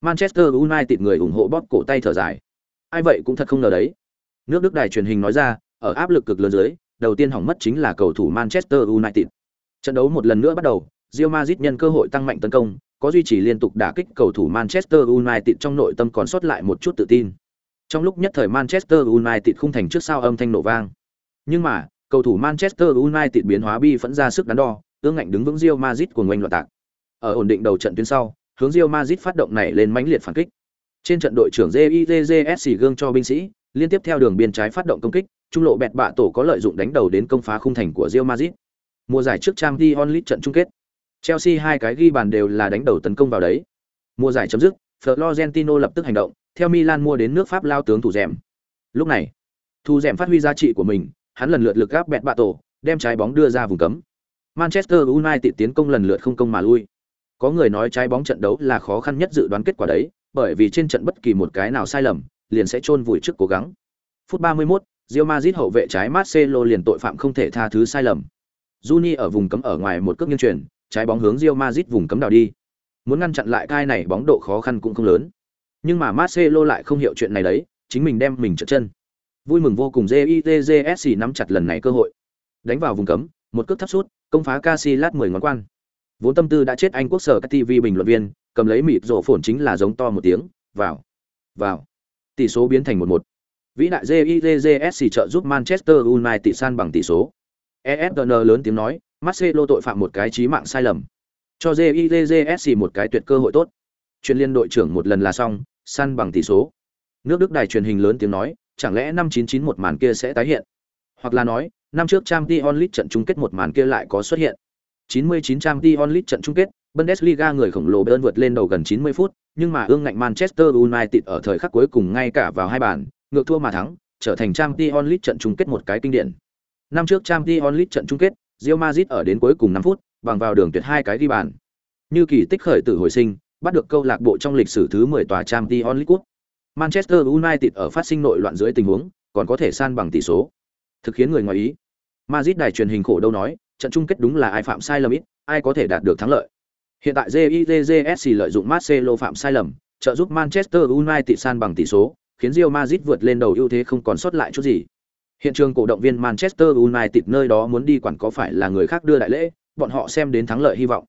Manchester United người ủng hộ bóp cổ tay thở dài. Ai vậy cũng thật không ngờ đấy. Nước Đức đài truyền hình nói ra, ở áp lực cực lớn dưới, đầu tiên hỏng mất chính là cầu thủ Manchester United. Trận đấu một lần nữa bắt đầu, Real Madrid nhân cơ hội tăng mạnh tấn công, có duy trì liên tục đả kích cầu thủ Manchester United trong nội tâm còn sót lại một chút tự tin. Trong lúc nhất thời Manchester United không thành trước sau âm thanh nổ vang. Nhưng mà, cầu thủ Manchester United biến hóa bi vẫn ra sức đắn đo, ương ngạnh đứng vững Real Madrid của ngoanh loạn tạc. Ở ổn định đầu trận tuyến sau, hướng Real Madrid phát động này lên mãnh liệt phản kích. Trên trận đội trưởng JIJJS gương cho binh sĩ, liên tiếp theo đường biên trái phát động công kích, trung lộ bẹt bạ tổ có lợi dụng đánh đầu đến công phá khung thành của Real Madrid. Mùa giải trước Champions League trận chung kết, Chelsea hai cái ghi bàn đều là đánh đầu tấn công vào đấy. Mùa giải chấm dứt, Florentino lập tức hành động, theo Milan mua đến nước Pháp lao tướng thủ dẻm. Lúc này, thủ dẻm phát huy giá trị của mình, hắn lần lượt lực gáp bẹt bạ tổ, đem trái bóng đưa ra vùng cấm. Manchester United tiến công lần lượt không công mà lui. Có người nói trái bóng trận đấu là khó khăn nhất dự đoán kết quả đấy, bởi vì trên trận bất kỳ một cái nào sai lầm, liền sẽ chôn vùi trước cố gắng. Phút 31, Real Madrid hậu vệ trái Marcelo liền tội phạm không thể tha thứ sai lầm. Juni ở vùng cấm ở ngoài một cước nghiêng chuyển, trái bóng hướng Real Madrid vùng cấm đào đi. Muốn ngăn chặn lại cai này bóng độ khó khăn cũng không lớn. Nhưng mà Marcelo lại không hiểu chuyện này đấy, chính mình đem mình trượt chân. Vui mừng vô cùng JITJSC nắm chặt lần này cơ hội. Đánh vào vùng cấm, một cước thấp sút, công phá Casillas 10 ngón quan. Vốn tâm tư đã chết anh quốc sở các TV bình luận viên, cầm lấy mịt rổ phồn chính là giống to một tiếng, vào, vào. Tỷ số biến thành 1-1. Vĩ đại JITJSC trợ giúp Manchester United san bằng tỷ số. ESPN lớn tiếng nói, Marcelo tội phạm một cái chí mạng sai lầm. Cho JITJSC một cái tuyệt cơ hội tốt. Chuyên liên đội trưởng một lần là xong, săn bằng tỷ số. Nước Đức đài truyền hình lớn tiếng nói, chẳng lẽ năm 99 một màn kia sẽ tái hiện? Hoặc là nói, năm trước Champions League trận chung kết một màn kia lại có xuất hiện. 99 Champions League trận chung kết, Bundesliga người khổng lồ Bayern vượt lên đầu gần 90 phút, nhưng mà ương ngạnh Manchester United ở thời khắc cuối cùng ngay cả vào hai bàn, ngược thua mà thắng, trở thành Champions League trận chung kết một cái kinh điển. Năm trước Champions League trận chung kết, Real Madrid ở đến cuối cùng 5 phút, bằng vào đường tuyệt hai cái ghi bàn. Như kỳ tích khởi tử hồi sinh, bắt được câu lạc bộ trong lịch sử thứ 10 tòa Champions League. Manchester United ở phát sinh nội loạn dưới tình huống, còn có thể san bằng tỷ số. Thực khiến người ngoài ý. Madrid đài truyền hình khổ đâu nói, trận chung kết đúng là ai phạm sai lầm ít, ai có thể đạt được thắng lợi. Hiện tại JIJJSC lợi dụng Marcelo phạm sai lầm, trợ giúp Manchester United san bằng tỷ số, khiến Real Madrid vượt lên đầu ưu thế không còn sót lại chút gì. Hiện trường cổ động viên Manchester United nơi đó muốn đi quản có phải là người khác đưa đại lễ, bọn họ xem đến thắng lợi hy vọng.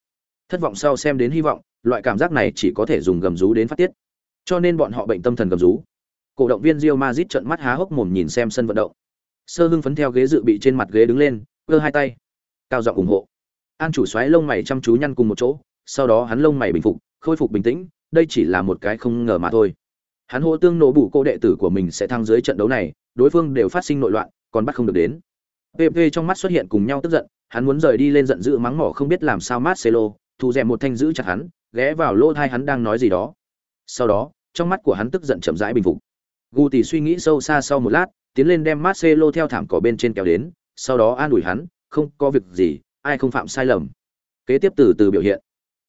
Thất vọng sau xem đến hy vọng, loại cảm giác này chỉ có thể dùng gầm rú đến phát tiết. Cho nên bọn họ bệnh tâm thần gầm rú. Cổ động viên Real Madrid trợn mắt há hốc mồm nhìn xem sân vận động. Sơ Hưng phấn theo ghế dự bị trên mặt ghế đứng lên, giơ hai tay, cao giọng ủng hộ. An chủ xoáy lông mày chăm chú nhăn cùng một chỗ, sau đó hắn lông mày bình phục, khôi phục bình tĩnh, đây chỉ là một cái không ngờ mà thôi. Hắn hô tương nổ bụ cô đệ tử của mình sẽ thăng dưới trận đấu này, đối phương đều phát sinh nội loạn, còn bắt không được đến. PP trong mắt xuất hiện cùng nhau tức giận, hắn muốn rời đi lên giận dữ mắng mỏ không biết làm sao Marcelo, thu rèm một thanh giữ chặt hắn, ghé vào lỗ thai hắn đang nói gì đó. Sau đó, trong mắt của hắn tức giận chậm rãi bình phục. Guti suy nghĩ sâu xa sau một lát, tiến lên đem Marcelo theo thảm cỏ bên trên kéo đến, sau đó an ủi hắn, không có việc gì, ai không phạm sai lầm. Kế tiếp từ từ biểu hiện.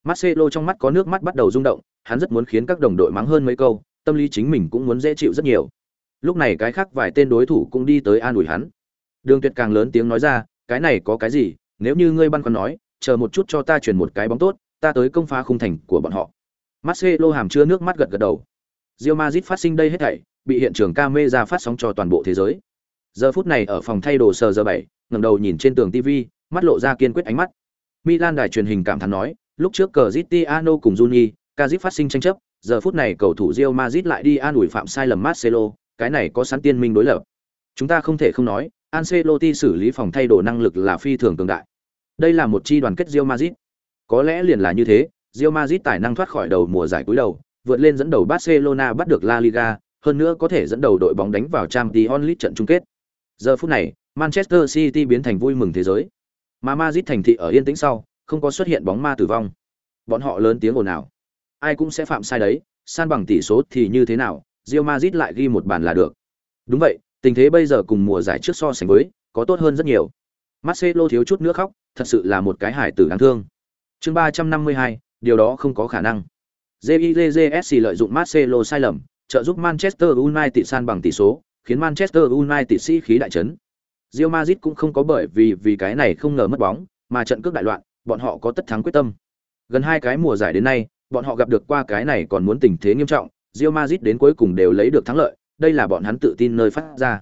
Marcelo trong mắt có nước mắt bắt đầu rung động, hắn rất muốn khiến các đồng đội mắng hơn mấy câu, tâm lý chính mình cũng muốn dễ chịu rất nhiều. Lúc này cái khác vài tên đối thủ cũng đi tới an ủi hắn. Đường Tuyệt càng lớn tiếng nói ra, cái này có cái gì, nếu như ngươi băn khoăn nói, chờ một chút cho ta chuyển một cái bóng tốt, ta tới công phá khung thành của bọn họ. Marcelo hàm chứa nước mắt gật gật đầu. Real Madrid phát sinh đây hết thảy, bị hiện trường camera phát sóng cho toàn bộ thế giới. Giờ phút này ở phòng thay đồ sờ giờ 7, ngẩng đầu nhìn trên tường TV, mắt lộ ra kiên quyết ánh mắt. Milan đài truyền hình cảm thán nói, lúc trước Cristiano cùng Juni, Cazip phát sinh tranh chấp, giờ phút này cầu thủ Real Madrid lại đi an ủi phạm sai lầm Marcelo, cái này có sẵn tiên minh đối lập. Chúng ta không thể không nói, Ancelotti xử lý phòng thay đồ năng lực là phi thường cường đại. Đây là một chi đoàn kết Real Madrid. Có lẽ liền là như thế, Real Madrid tài năng thoát khỏi đầu mùa giải cuối đầu, vượt lên dẫn đầu Barcelona bắt được La Liga, hơn nữa có thể dẫn đầu đội bóng đánh vào Champions League trận chung kết. Giờ phút này, Manchester City biến thành vui mừng thế giới. Mà Madrid thành thị ở yên tĩnh sau, không có xuất hiện bóng ma tử vong. Bọn họ lớn tiếng ồn ào. Ai cũng sẽ phạm sai đấy, san bằng tỷ số thì như thế nào, Real Madrid lại ghi một bàn là được. Đúng vậy, tình thế bây giờ cùng mùa giải trước so sánh với, có tốt hơn rất nhiều. Marcelo thiếu chút nữa khóc, thật sự là một cái hải tử đáng thương. Chương 352, điều đó không có khả năng. JIJSC lợi dụng Marcelo sai lầm, trợ giúp Manchester United san bằng tỷ số, khiến Manchester United sĩ khí đại chấn. Real Madrid cũng không có bởi vì vì cái này không ngờ mất bóng, mà trận cước đại loạn, bọn họ có tất thắng quyết tâm. Gần hai cái mùa giải đến nay, bọn họ gặp được qua cái này còn muốn tình thế nghiêm trọng, Real Madrid đến cuối cùng đều lấy được thắng lợi, đây là bọn hắn tự tin nơi phát ra.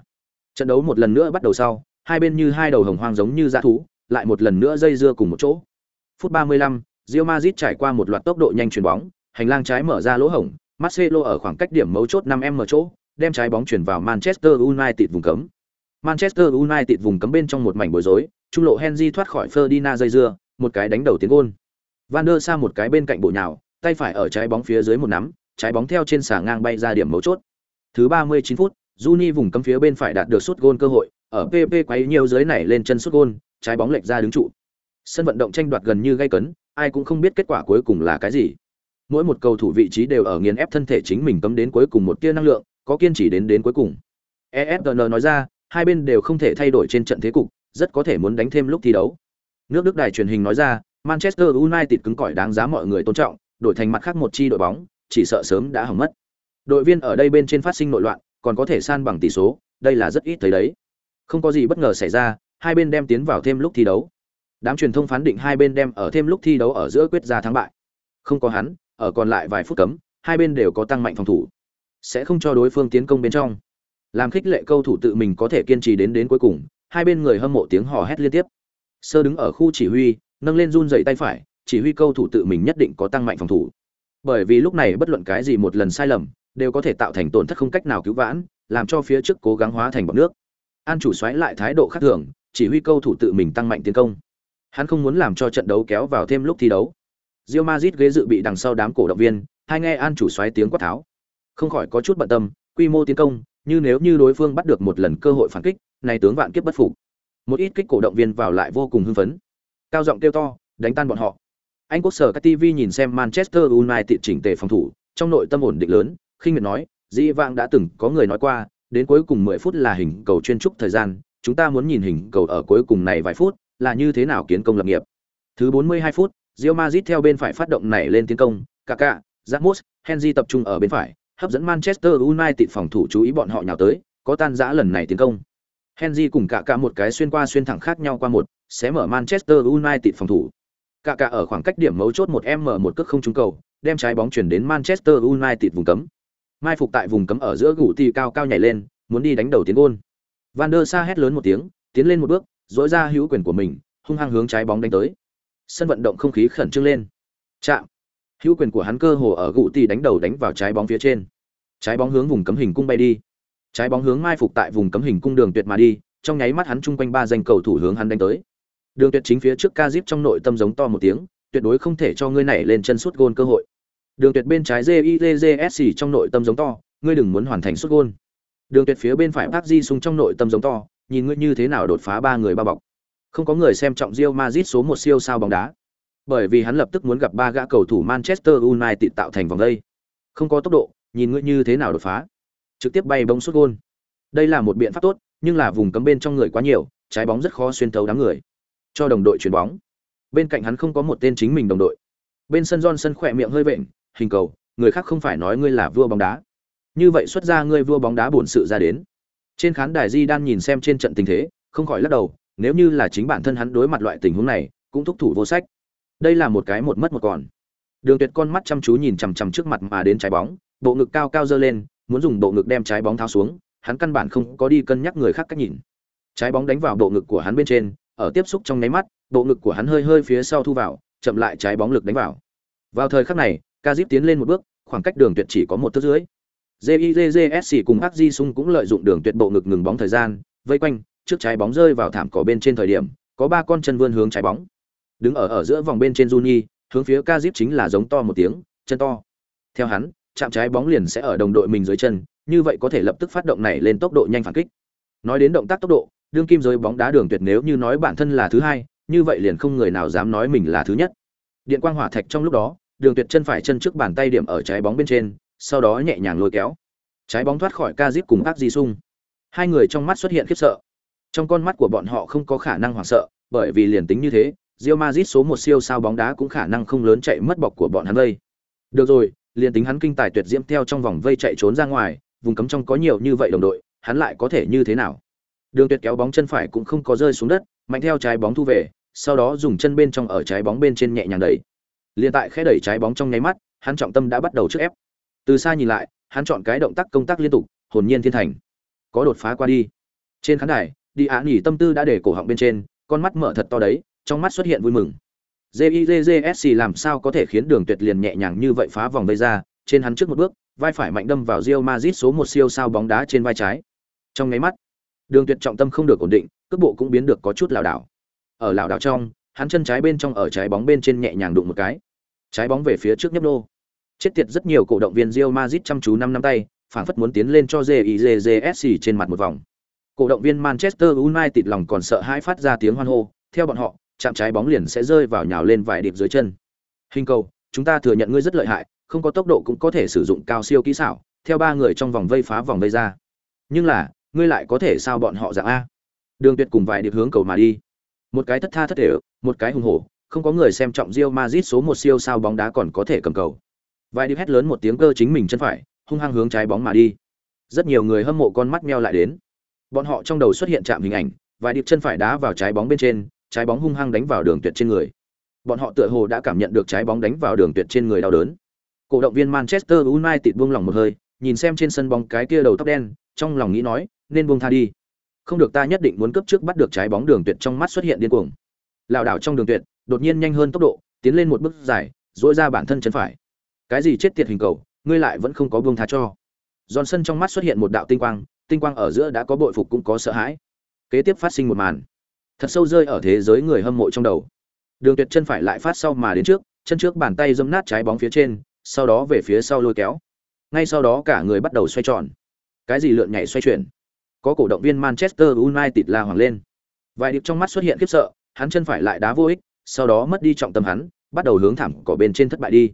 Trận đấu một lần nữa bắt đầu sau, hai bên như hai đầu hồng hoang giống như dã thú, lại một lần nữa dây dưa cùng một chỗ. Phút 35, Real Madrid trải qua một loạt tốc độ nhanh chuyền bóng, hành lang trái mở ra lỗ hổng, Marcelo ở khoảng cách điểm mấu chốt 5m chỗ, đem trái bóng chuyển vào Manchester United vùng cấm. Manchester United vùng cấm bên trong một mảnh bối rối, trung lộ Henry thoát khỏi Ferdinand dây dưa, một cái đánh đầu tiến gôn, Van der Sa một cái bên cạnh bộ nhào, tay phải ở trái bóng phía dưới một nắm, trái bóng theo trên xà ngang bay ra điểm mấu chốt. Thứ 39 phút, Juni vùng cấm phía bên phải đạt được sút gôn cơ hội, ở PP quấy nhiều dưới này lên chân sút gôn, trái bóng lệch ra đứng trụ. Sân vận động tranh đoạt gần như gay cấn, ai cũng không biết kết quả cuối cùng là cái gì. Mỗi một cầu thủ vị trí đều ở nghiền ép thân thể chính mình cấm đến cuối cùng một tia năng lượng, có kiên trì đến đến cuối cùng. ESPN nói ra, hai bên đều không thể thay đổi trên trận thế cục, rất có thể muốn đánh thêm lúc thi đấu. Nước Đức đài truyền hình nói ra, Manchester United cứng cỏi đáng giá mọi người tôn trọng, đổi thành mặt khác một chi đội bóng, chỉ sợ sớm đã hỏng mất. Đội viên ở đây bên trên phát sinh nội loạn, còn có thể san bằng tỷ số, đây là rất ít thấy đấy. Không có gì bất ngờ xảy ra, hai bên đem tiến vào thêm lúc thi đấu. Đám truyền thông phán định hai bên đem ở thêm lúc thi đấu ở giữa quyết ra thắng bại. Không có hắn, ở còn lại vài phút cấm, hai bên đều có tăng mạnh phòng thủ, sẽ không cho đối phương tiến công bên trong. Làm khích lệ cầu thủ tự mình có thể kiên trì đến đến cuối cùng, hai bên người hâm mộ tiếng hò hét liên tiếp. Sơ đứng ở khu chỉ huy, nâng lên run dậy tay phải, chỉ huy câu thủ tự mình nhất định có tăng mạnh phòng thủ. Bởi vì lúc này bất luận cái gì một lần sai lầm, đều có thể tạo thành tổn thất không cách nào cứu vãn, làm cho phía trước cố gắng hóa thành bọt nước. An chủ xoáy lại thái độ khác thường, chỉ huy câu thủ tự mình tăng mạnh tiến công. Hắn không muốn làm cho trận đấu kéo vào thêm lúc thi đấu. rio mazit ghế dự bị đằng sau đám cổ động viên, hai nghe An chủ xoáy tiếng quát tháo. Không khỏi có chút bận tâm, quy mô tiến công, như nếu như đối phương bắt được một lần cơ hội phản kích, này tướng vạn kiếp bất phục. Một ít kích cổ động viên vào lại vô cùng hưng phấn. Cao giọng kêu to, đánh tan bọn họ. Anh quốc sở các TV nhìn xem Manchester United chỉnh tề phòng thủ, trong nội tâm ổn định lớn, khinh miệt nói, dĩ vãng đã từng có người nói qua, đến cuối cùng 10 phút là hình cầu chuyên trúc thời gian, chúng ta muốn nhìn hình cầu ở cuối cùng này vài phút, là như thế nào kiến công lập nghiệp. Thứ 42 phút, Real Madrid theo bên phải phát động này lên tiến công, Kaká, Ramos, Henry tập trung ở bên phải, hấp dẫn Manchester United phòng thủ chú ý bọn họ nhào tới, có tan rã lần này tiến công. Henry cùng Kaká một cái xuyên qua xuyên thẳng khác nhau qua một, sẽ mở Manchester United phòng thủ. Kaká ở khoảng cách điểm mấu chốt một m một cước không trúng cầu, đem trái bóng chuyển đến Manchester United vùng cấm. Mai phục tại vùng cấm ở giữa gù tì cao cao nhảy lên, muốn đi đánh đầu tiến gôn. Van der Sa hét lớn một tiếng, tiến lên một bước, dỗi ra hữu quyền của mình, hung hăng hướng trái bóng đánh tới. Sân vận động không khí khẩn trương lên. Chạm. Hữu quyền của hắn cơ hồ ở gù tì đánh đầu đánh vào trái bóng phía trên. Trái bóng hướng vùng cấm hình cung bay đi. Trái bóng hướng mai phục tại vùng cấm hình cung đường tuyệt mà đi, trong nháy mắt hắn chung quanh ba danh cầu thủ hướng hắn đánh tới. Đường tuyệt chính phía trước Kazip trong nội tâm giống to một tiếng, tuyệt đối không thể cho ngươi nảy lên chân sút gôn cơ hội. Đường tuyệt bên trái JIJSC trong nội tâm giống to, ngươi đừng muốn hoàn thành sút gôn. Đường tuyệt phía bên phải Park Ji Sung trong nội tâm giống to, nhìn ngươi như thế nào đột phá ba người ba bọc. Không có người xem trọng Real Madrid số một siêu sao bóng đá. Bởi vì hắn lập tức muốn gặp ba gã cầu thủ Manchester United tạo thành vòng đây. Không có tốc độ, nhìn ngươi như thế nào đột phá. Trực tiếp bay bóng sút gôn. Đây là một biện pháp tốt, nhưng là vùng cấm bên trong người quá nhiều, trái bóng rất khó xuyên thấu đám người. Cho đồng đội chuyển bóng. Bên cạnh hắn không có một tên chính mình đồng đội. Bên sân Johnson khỏe miệng hơi vện, hình cầu, người khác không phải nói ngươi là vua bóng đá. Như vậy xuất ra ngươi vua bóng đá buồn sự ra đến. Trên khán đài Di đang nhìn xem trên trận tình thế, không khỏi lắc đầu, nếu như là chính bản thân hắn đối mặt loại tình huống này, cũng thúc thủ vô sách. Đây là một cái một mất một còn. Đường Tuyệt con mắt chăm chú nhìn chằm chằm trước mặt mà đến trái bóng, bộ ngực cao cao dơ lên, muốn dùng bộ ngực đem trái bóng tháo xuống, hắn căn bản không có đi cân nhắc người khác cách nhìn. Trái bóng đánh vào bộ ngực của hắn bên trên, ở tiếp xúc trong nháy mắt, bộ ngực của hắn hơi hơi phía sau thu vào, chậm lại trái bóng lực đánh vào. Vào thời khắc này, Kazip tiến lên một bước, khoảng cách đường tuyệt chỉ có một thước dưới. JIJJSC cùng Park Ji Sung cũng lợi dụng đường tuyệt bộ ngực ngừng bóng thời gian, vây quanh, trước trái bóng rơi vào thảm cỏ bên trên thời điểm, có ba con chân vươn hướng trái bóng. Đứng ở ở giữa vòng bên trên Juni, hướng phía Kazip chính là giống to một tiếng, chân to. Theo hắn, chạm trái bóng liền sẽ ở đồng đội mình dưới chân, như vậy có thể lập tức phát động này lên tốc độ nhanh phản kích. Nói đến động tác tốc độ, đương kim giới bóng đá đường tuyệt nếu như nói bản thân là thứ hai, như vậy liền không người nào dám nói mình là thứ nhất. Điện quang hỏa thạch trong lúc đó, đường tuyệt chân phải chân trước bàn tay điểm ở trái bóng bên trên, sau đó nhẹ nhàng lôi kéo. Trái bóng thoát khỏi Kazip cùng Park Ji Sung. Hai người trong mắt xuất hiện khiếp sợ. Trong con mắt của bọn họ không có khả năng hoảng sợ, bởi vì liền tính như thế, Real Madrid số một siêu sao bóng đá cũng khả năng không lớn chạy mất bọc của bọn hắn đây. Được rồi, liền tính hắn kinh tài tuyệt diễm theo trong vòng vây chạy trốn ra ngoài, vùng cấm trong có nhiều như vậy đồng đội, hắn lại có thể như thế nào? Đường Tuyệt kéo bóng chân phải cũng không có rơi xuống đất, mạnh theo trái bóng thu về, sau đó dùng chân bên trong ở trái bóng bên trên nhẹ nhàng đẩy. Liên tại khẽ đẩy trái bóng trong nháy mắt, hắn trọng tâm đã bắt đầu trước ép. Từ xa nhìn lại, hắn chọn cái động tác công tác liên tục, hồn nhiên thiên thành. Có đột phá qua đi. Trên khán đài, Đi Án nhỉ tâm tư đã để cổ họng bên trên, con mắt mở thật to đấy, trong mắt xuất hiện vui mừng. JIJJSC làm sao có thể khiến Đường Tuyệt liền nhẹ nhàng như vậy phá vòng vây ra, trên hắn trước một bước, vai phải mạnh đâm vào Real Madrid số một siêu sao bóng đá trên vai trái. Trong nháy mắt, Đường Tuyệt trọng tâm không được ổn định, cước bộ cũng biến được có chút lảo đảo. Ở lảo đảo trong, hắn chân trái bên trong ở trái bóng bên trên nhẹ nhàng đụng một cái. Trái bóng về phía trước nhấp nô. Chết tiệt rất nhiều cổ động viên Real Madrid chăm chú năm năm tay, phảng phất muốn tiến lên cho JIJJSC trên mặt một vòng. Cổ động viên Manchester United lòng còn sợ hãi phát ra tiếng hoan hô, theo bọn họ, chạm trái bóng liền sẽ rơi vào nhào lên vài điệp dưới chân. Hình cầu, chúng ta thừa nhận ngươi rất lợi hại, không có tốc độ cũng có thể sử dụng cao siêu kỹ xảo, theo ba người trong vòng vây phá vòng vây ra. Nhưng là, ngươi lại có thể sao bọn họ dạng a? Đường Tuyệt cùng vài điệp hướng cầu mà đi. Một cái thất tha thất thể, một cái hùng hổ, không có người xem trọng Real Madrid số một siêu sao bóng đá còn có thể cầm cầu. Vài điệp hét lớn một tiếng cơ chính mình chân phải, hung hăng hướng trái bóng mà đi. Rất nhiều người hâm mộ con mắt meo lại đến. Bọn họ trong đầu xuất hiện chạm hình ảnh, vài điệp chân phải đá vào trái bóng bên trên, trái bóng hung hăng đánh vào đường tuyệt trên người. Bọn họ tựa hồ đã cảm nhận được trái bóng đánh vào đường tuyệt trên người đau đớn. Cổ động viên Manchester United buông lòng một hơi, nhìn xem trên sân bóng cái kia đầu tóc đen, trong lòng nghĩ nói, nên buông tha đi. Không được ta nhất định muốn cấp trước bắt được trái bóng đường tuyệt trong mắt xuất hiện điên cuồng. Lão đảo trong đường tuyệt, đột nhiên nhanh hơn tốc độ, tiến lên một bước dài, duỗi ra bản thân chân phải. Cái gì chết tiệt hình cầu, ngươi lại vẫn không có buông tha cho. Johnson trong mắt xuất hiện một đạo tinh quang, tinh quang ở giữa đã có bội phục cũng có sợ hãi. Kế tiếp phát sinh một màn, thật sâu rơi ở thế giới người hâm mộ trong đầu. Đường Tuyệt chân phải lại phát sau mà đến trước, chân trước bàn tay dâm nát trái bóng phía trên, sau đó về phía sau lôi kéo. Ngay sau đó cả người bắt đầu xoay tròn. Cái gì lượn nhảy xoay chuyển? Có cổ động viên Manchester United la hoàng lên. Vài điệp trong mắt xuất hiện khiếp sợ, hắn chân phải lại đá vô ích, sau đó mất đi trọng tâm hắn, bắt đầu hướng thẳng cỏ bên trên thất bại đi.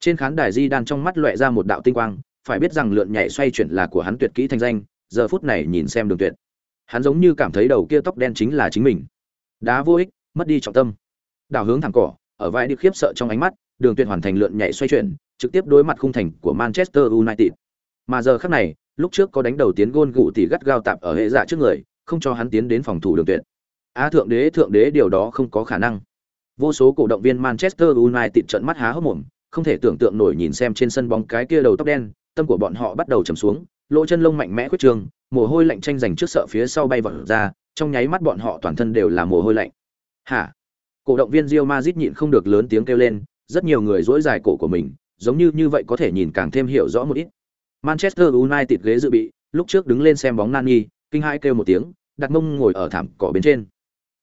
Trên khán đài Di đan trong mắt loẹ ra một đạo tinh quang, phải biết rằng lượn nhảy xoay chuyển là của hắn tuyệt kỹ thanh danh, giờ phút này nhìn xem Đường Tuyệt, hắn giống như cảm thấy đầu kia tóc đen chính là chính mình. Đá vô ích, mất đi trọng tâm. Đảo hướng thẳng cỏ, ở vai đi khiếp sợ trong ánh mắt, Đường Tuyệt hoàn thành lượn nhảy xoay chuyển, trực tiếp đối mặt khung thành của Manchester United. Mà giờ khắc này, lúc trước có đánh đầu tiến gôn gụ thì gắt gao tạp ở hệ dạ trước người, không cho hắn tiến đến phòng thủ Đường Tuyệt. Á thượng đế thượng đế điều đó không có khả năng. Vô số cổ động viên Manchester United trợn mắt há hốc mồm, không thể tưởng tượng nổi nhìn xem trên sân bóng cái kia đầu tóc đen, tâm của bọn họ bắt đầu trầm xuống, lỗ chân lông mạnh mẽ khuyết trường, mồ hôi lạnh tranh giành trước sợ phía sau bay vọt ra, trong nháy mắt bọn họ toàn thân đều là mồ hôi lạnh. Hả? Cổ động viên Real Madrid nhịn không được lớn tiếng kêu lên, rất nhiều người dỗi dài cổ của mình, giống như như vậy có thể nhìn càng thêm hiểu rõ một ít. Manchester United ghế dự bị, lúc trước đứng lên xem bóng Nani, kinh hãi kêu một tiếng, đặt mông ngồi ở thảm cỏ bên trên.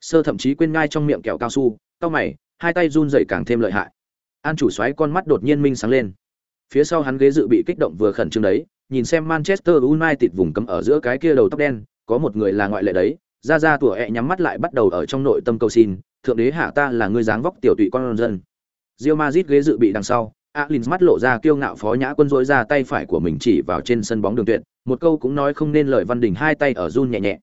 Sơ thậm chí quên ngay trong miệng kẹo cao su, cau mày, hai tay run rẩy càng thêm lợi hại. An chủ xoáy con mắt đột nhiên minh sáng lên. Phía sau hắn ghế dự bị kích động vừa khẩn trương đấy, nhìn xem Manchester United vùng cấm ở giữa cái kia đầu tóc đen, có một người là ngoại lệ đấy, ra ra tủa ẹ nhắm mắt lại bắt đầu ở trong nội tâm cầu xin, thượng đế hạ ta là người dáng vóc tiểu tụy con dân. Real Madrid ghế dự bị đằng sau, Alins mắt lộ ra kiêu ngạo phó nhã quân rối ra tay phải của mình chỉ vào trên sân bóng đường tuyệt, một câu cũng nói không nên lời Văn Đình hai tay ở run nhẹ nhẹ.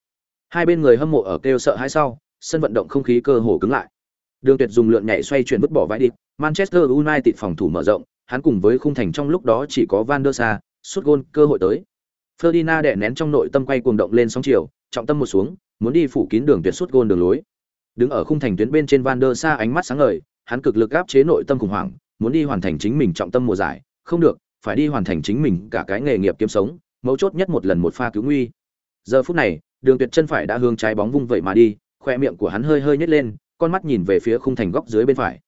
Hai bên người hâm mộ ở kêu sợ hãi sau, sân vận động không khí cơ hồ cứng lại. Đường Tuyệt dùng lượn nhảy xoay chuyển vứt bỏ vãi đi, Manchester United phòng thủ mở rộng, hắn cùng với khung thành trong lúc đó chỉ có Van der Sar, sút gôn cơ hội tới. Ferdinand đè nén trong nội tâm quay cuồng động lên sóng chiều, trọng tâm một xuống, muốn đi phủ kín đường tuyệt sút gôn đường lối. Đứng ở khung thành tuyến bên trên Van der Sa ánh mắt sáng ngời, hắn cực lực áp chế nội tâm khủng hoảng, muốn đi hoàn thành chính mình trọng tâm mùa giải, không được, phải đi hoàn thành chính mình cả cái nghề nghiệp kiếm sống, mấu chốt nhất một lần một pha cứu nguy. Giờ phút này, Đường Tuyệt chân phải đã hướng trái bóng vung vậy mà đi, khoe miệng của hắn hơi hơi nhếch lên, con mắt nhìn về phía khung thành góc dưới bên phải.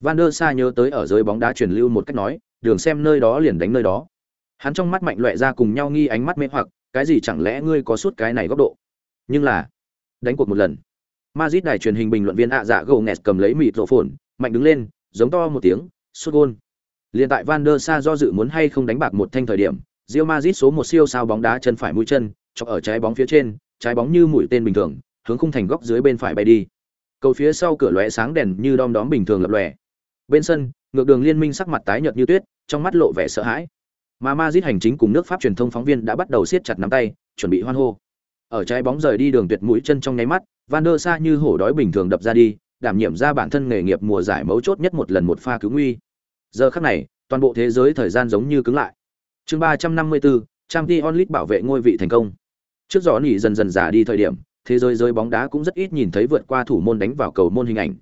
Van der Sa nhớ tới ở dưới bóng đá truyền lưu một cách nói, đường xem nơi đó liền đánh nơi đó. Hắn trong mắt mạnh loẹ ra cùng nhau nghi ánh mắt mê hoặc, cái gì chẳng lẽ ngươi có suốt cái này góc độ? Nhưng là, đánh cuộc một lần. mazit đài truyền hình bình luận viên ạ dạ gầu nghẹt cầm lấy mịt rộ phồn, mạnh đứng lên, giống to một tiếng, sút gôn. Liên tại Van der Sa do dự muốn hay không đánh bạc một thanh thời điểm, rio mazit số một siêu sao bóng đá chân phải mũi chân, chọc ở trái bóng phía trên, trái bóng như mũi tên bình thường, hướng khung thành góc dưới bên phải bay đi. Cầu phía sau cửa lóe sáng đèn như đom đóm bình thường lập lòe. Bên sân, ngược đường liên minh sắc mặt tái nhợt như tuyết, trong mắt lộ vẻ sợ hãi. Mà Madrid hành chính cùng nước Pháp truyền thông phóng viên đã bắt đầu siết chặt nắm tay, chuẩn bị hoan hô. Ở trái bóng rời đi đường tuyệt mũi chân trong nháy mắt, Van der Sa như hổ đói bình thường đập ra đi, đảm nhiệm ra bản thân nghề nghiệp mùa giải mấu chốt nhất một lần một pha cứu nguy. Giờ khắc này, toàn bộ thế giới thời gian giống như cứng lại. Chương 354, Champions League bảo vệ ngôi vị thành công. Trước gió nỉ dần dần già đi thời điểm, thế giới giới bóng đá cũng rất ít nhìn thấy vượt qua thủ môn đánh vào cầu môn hình ảnh.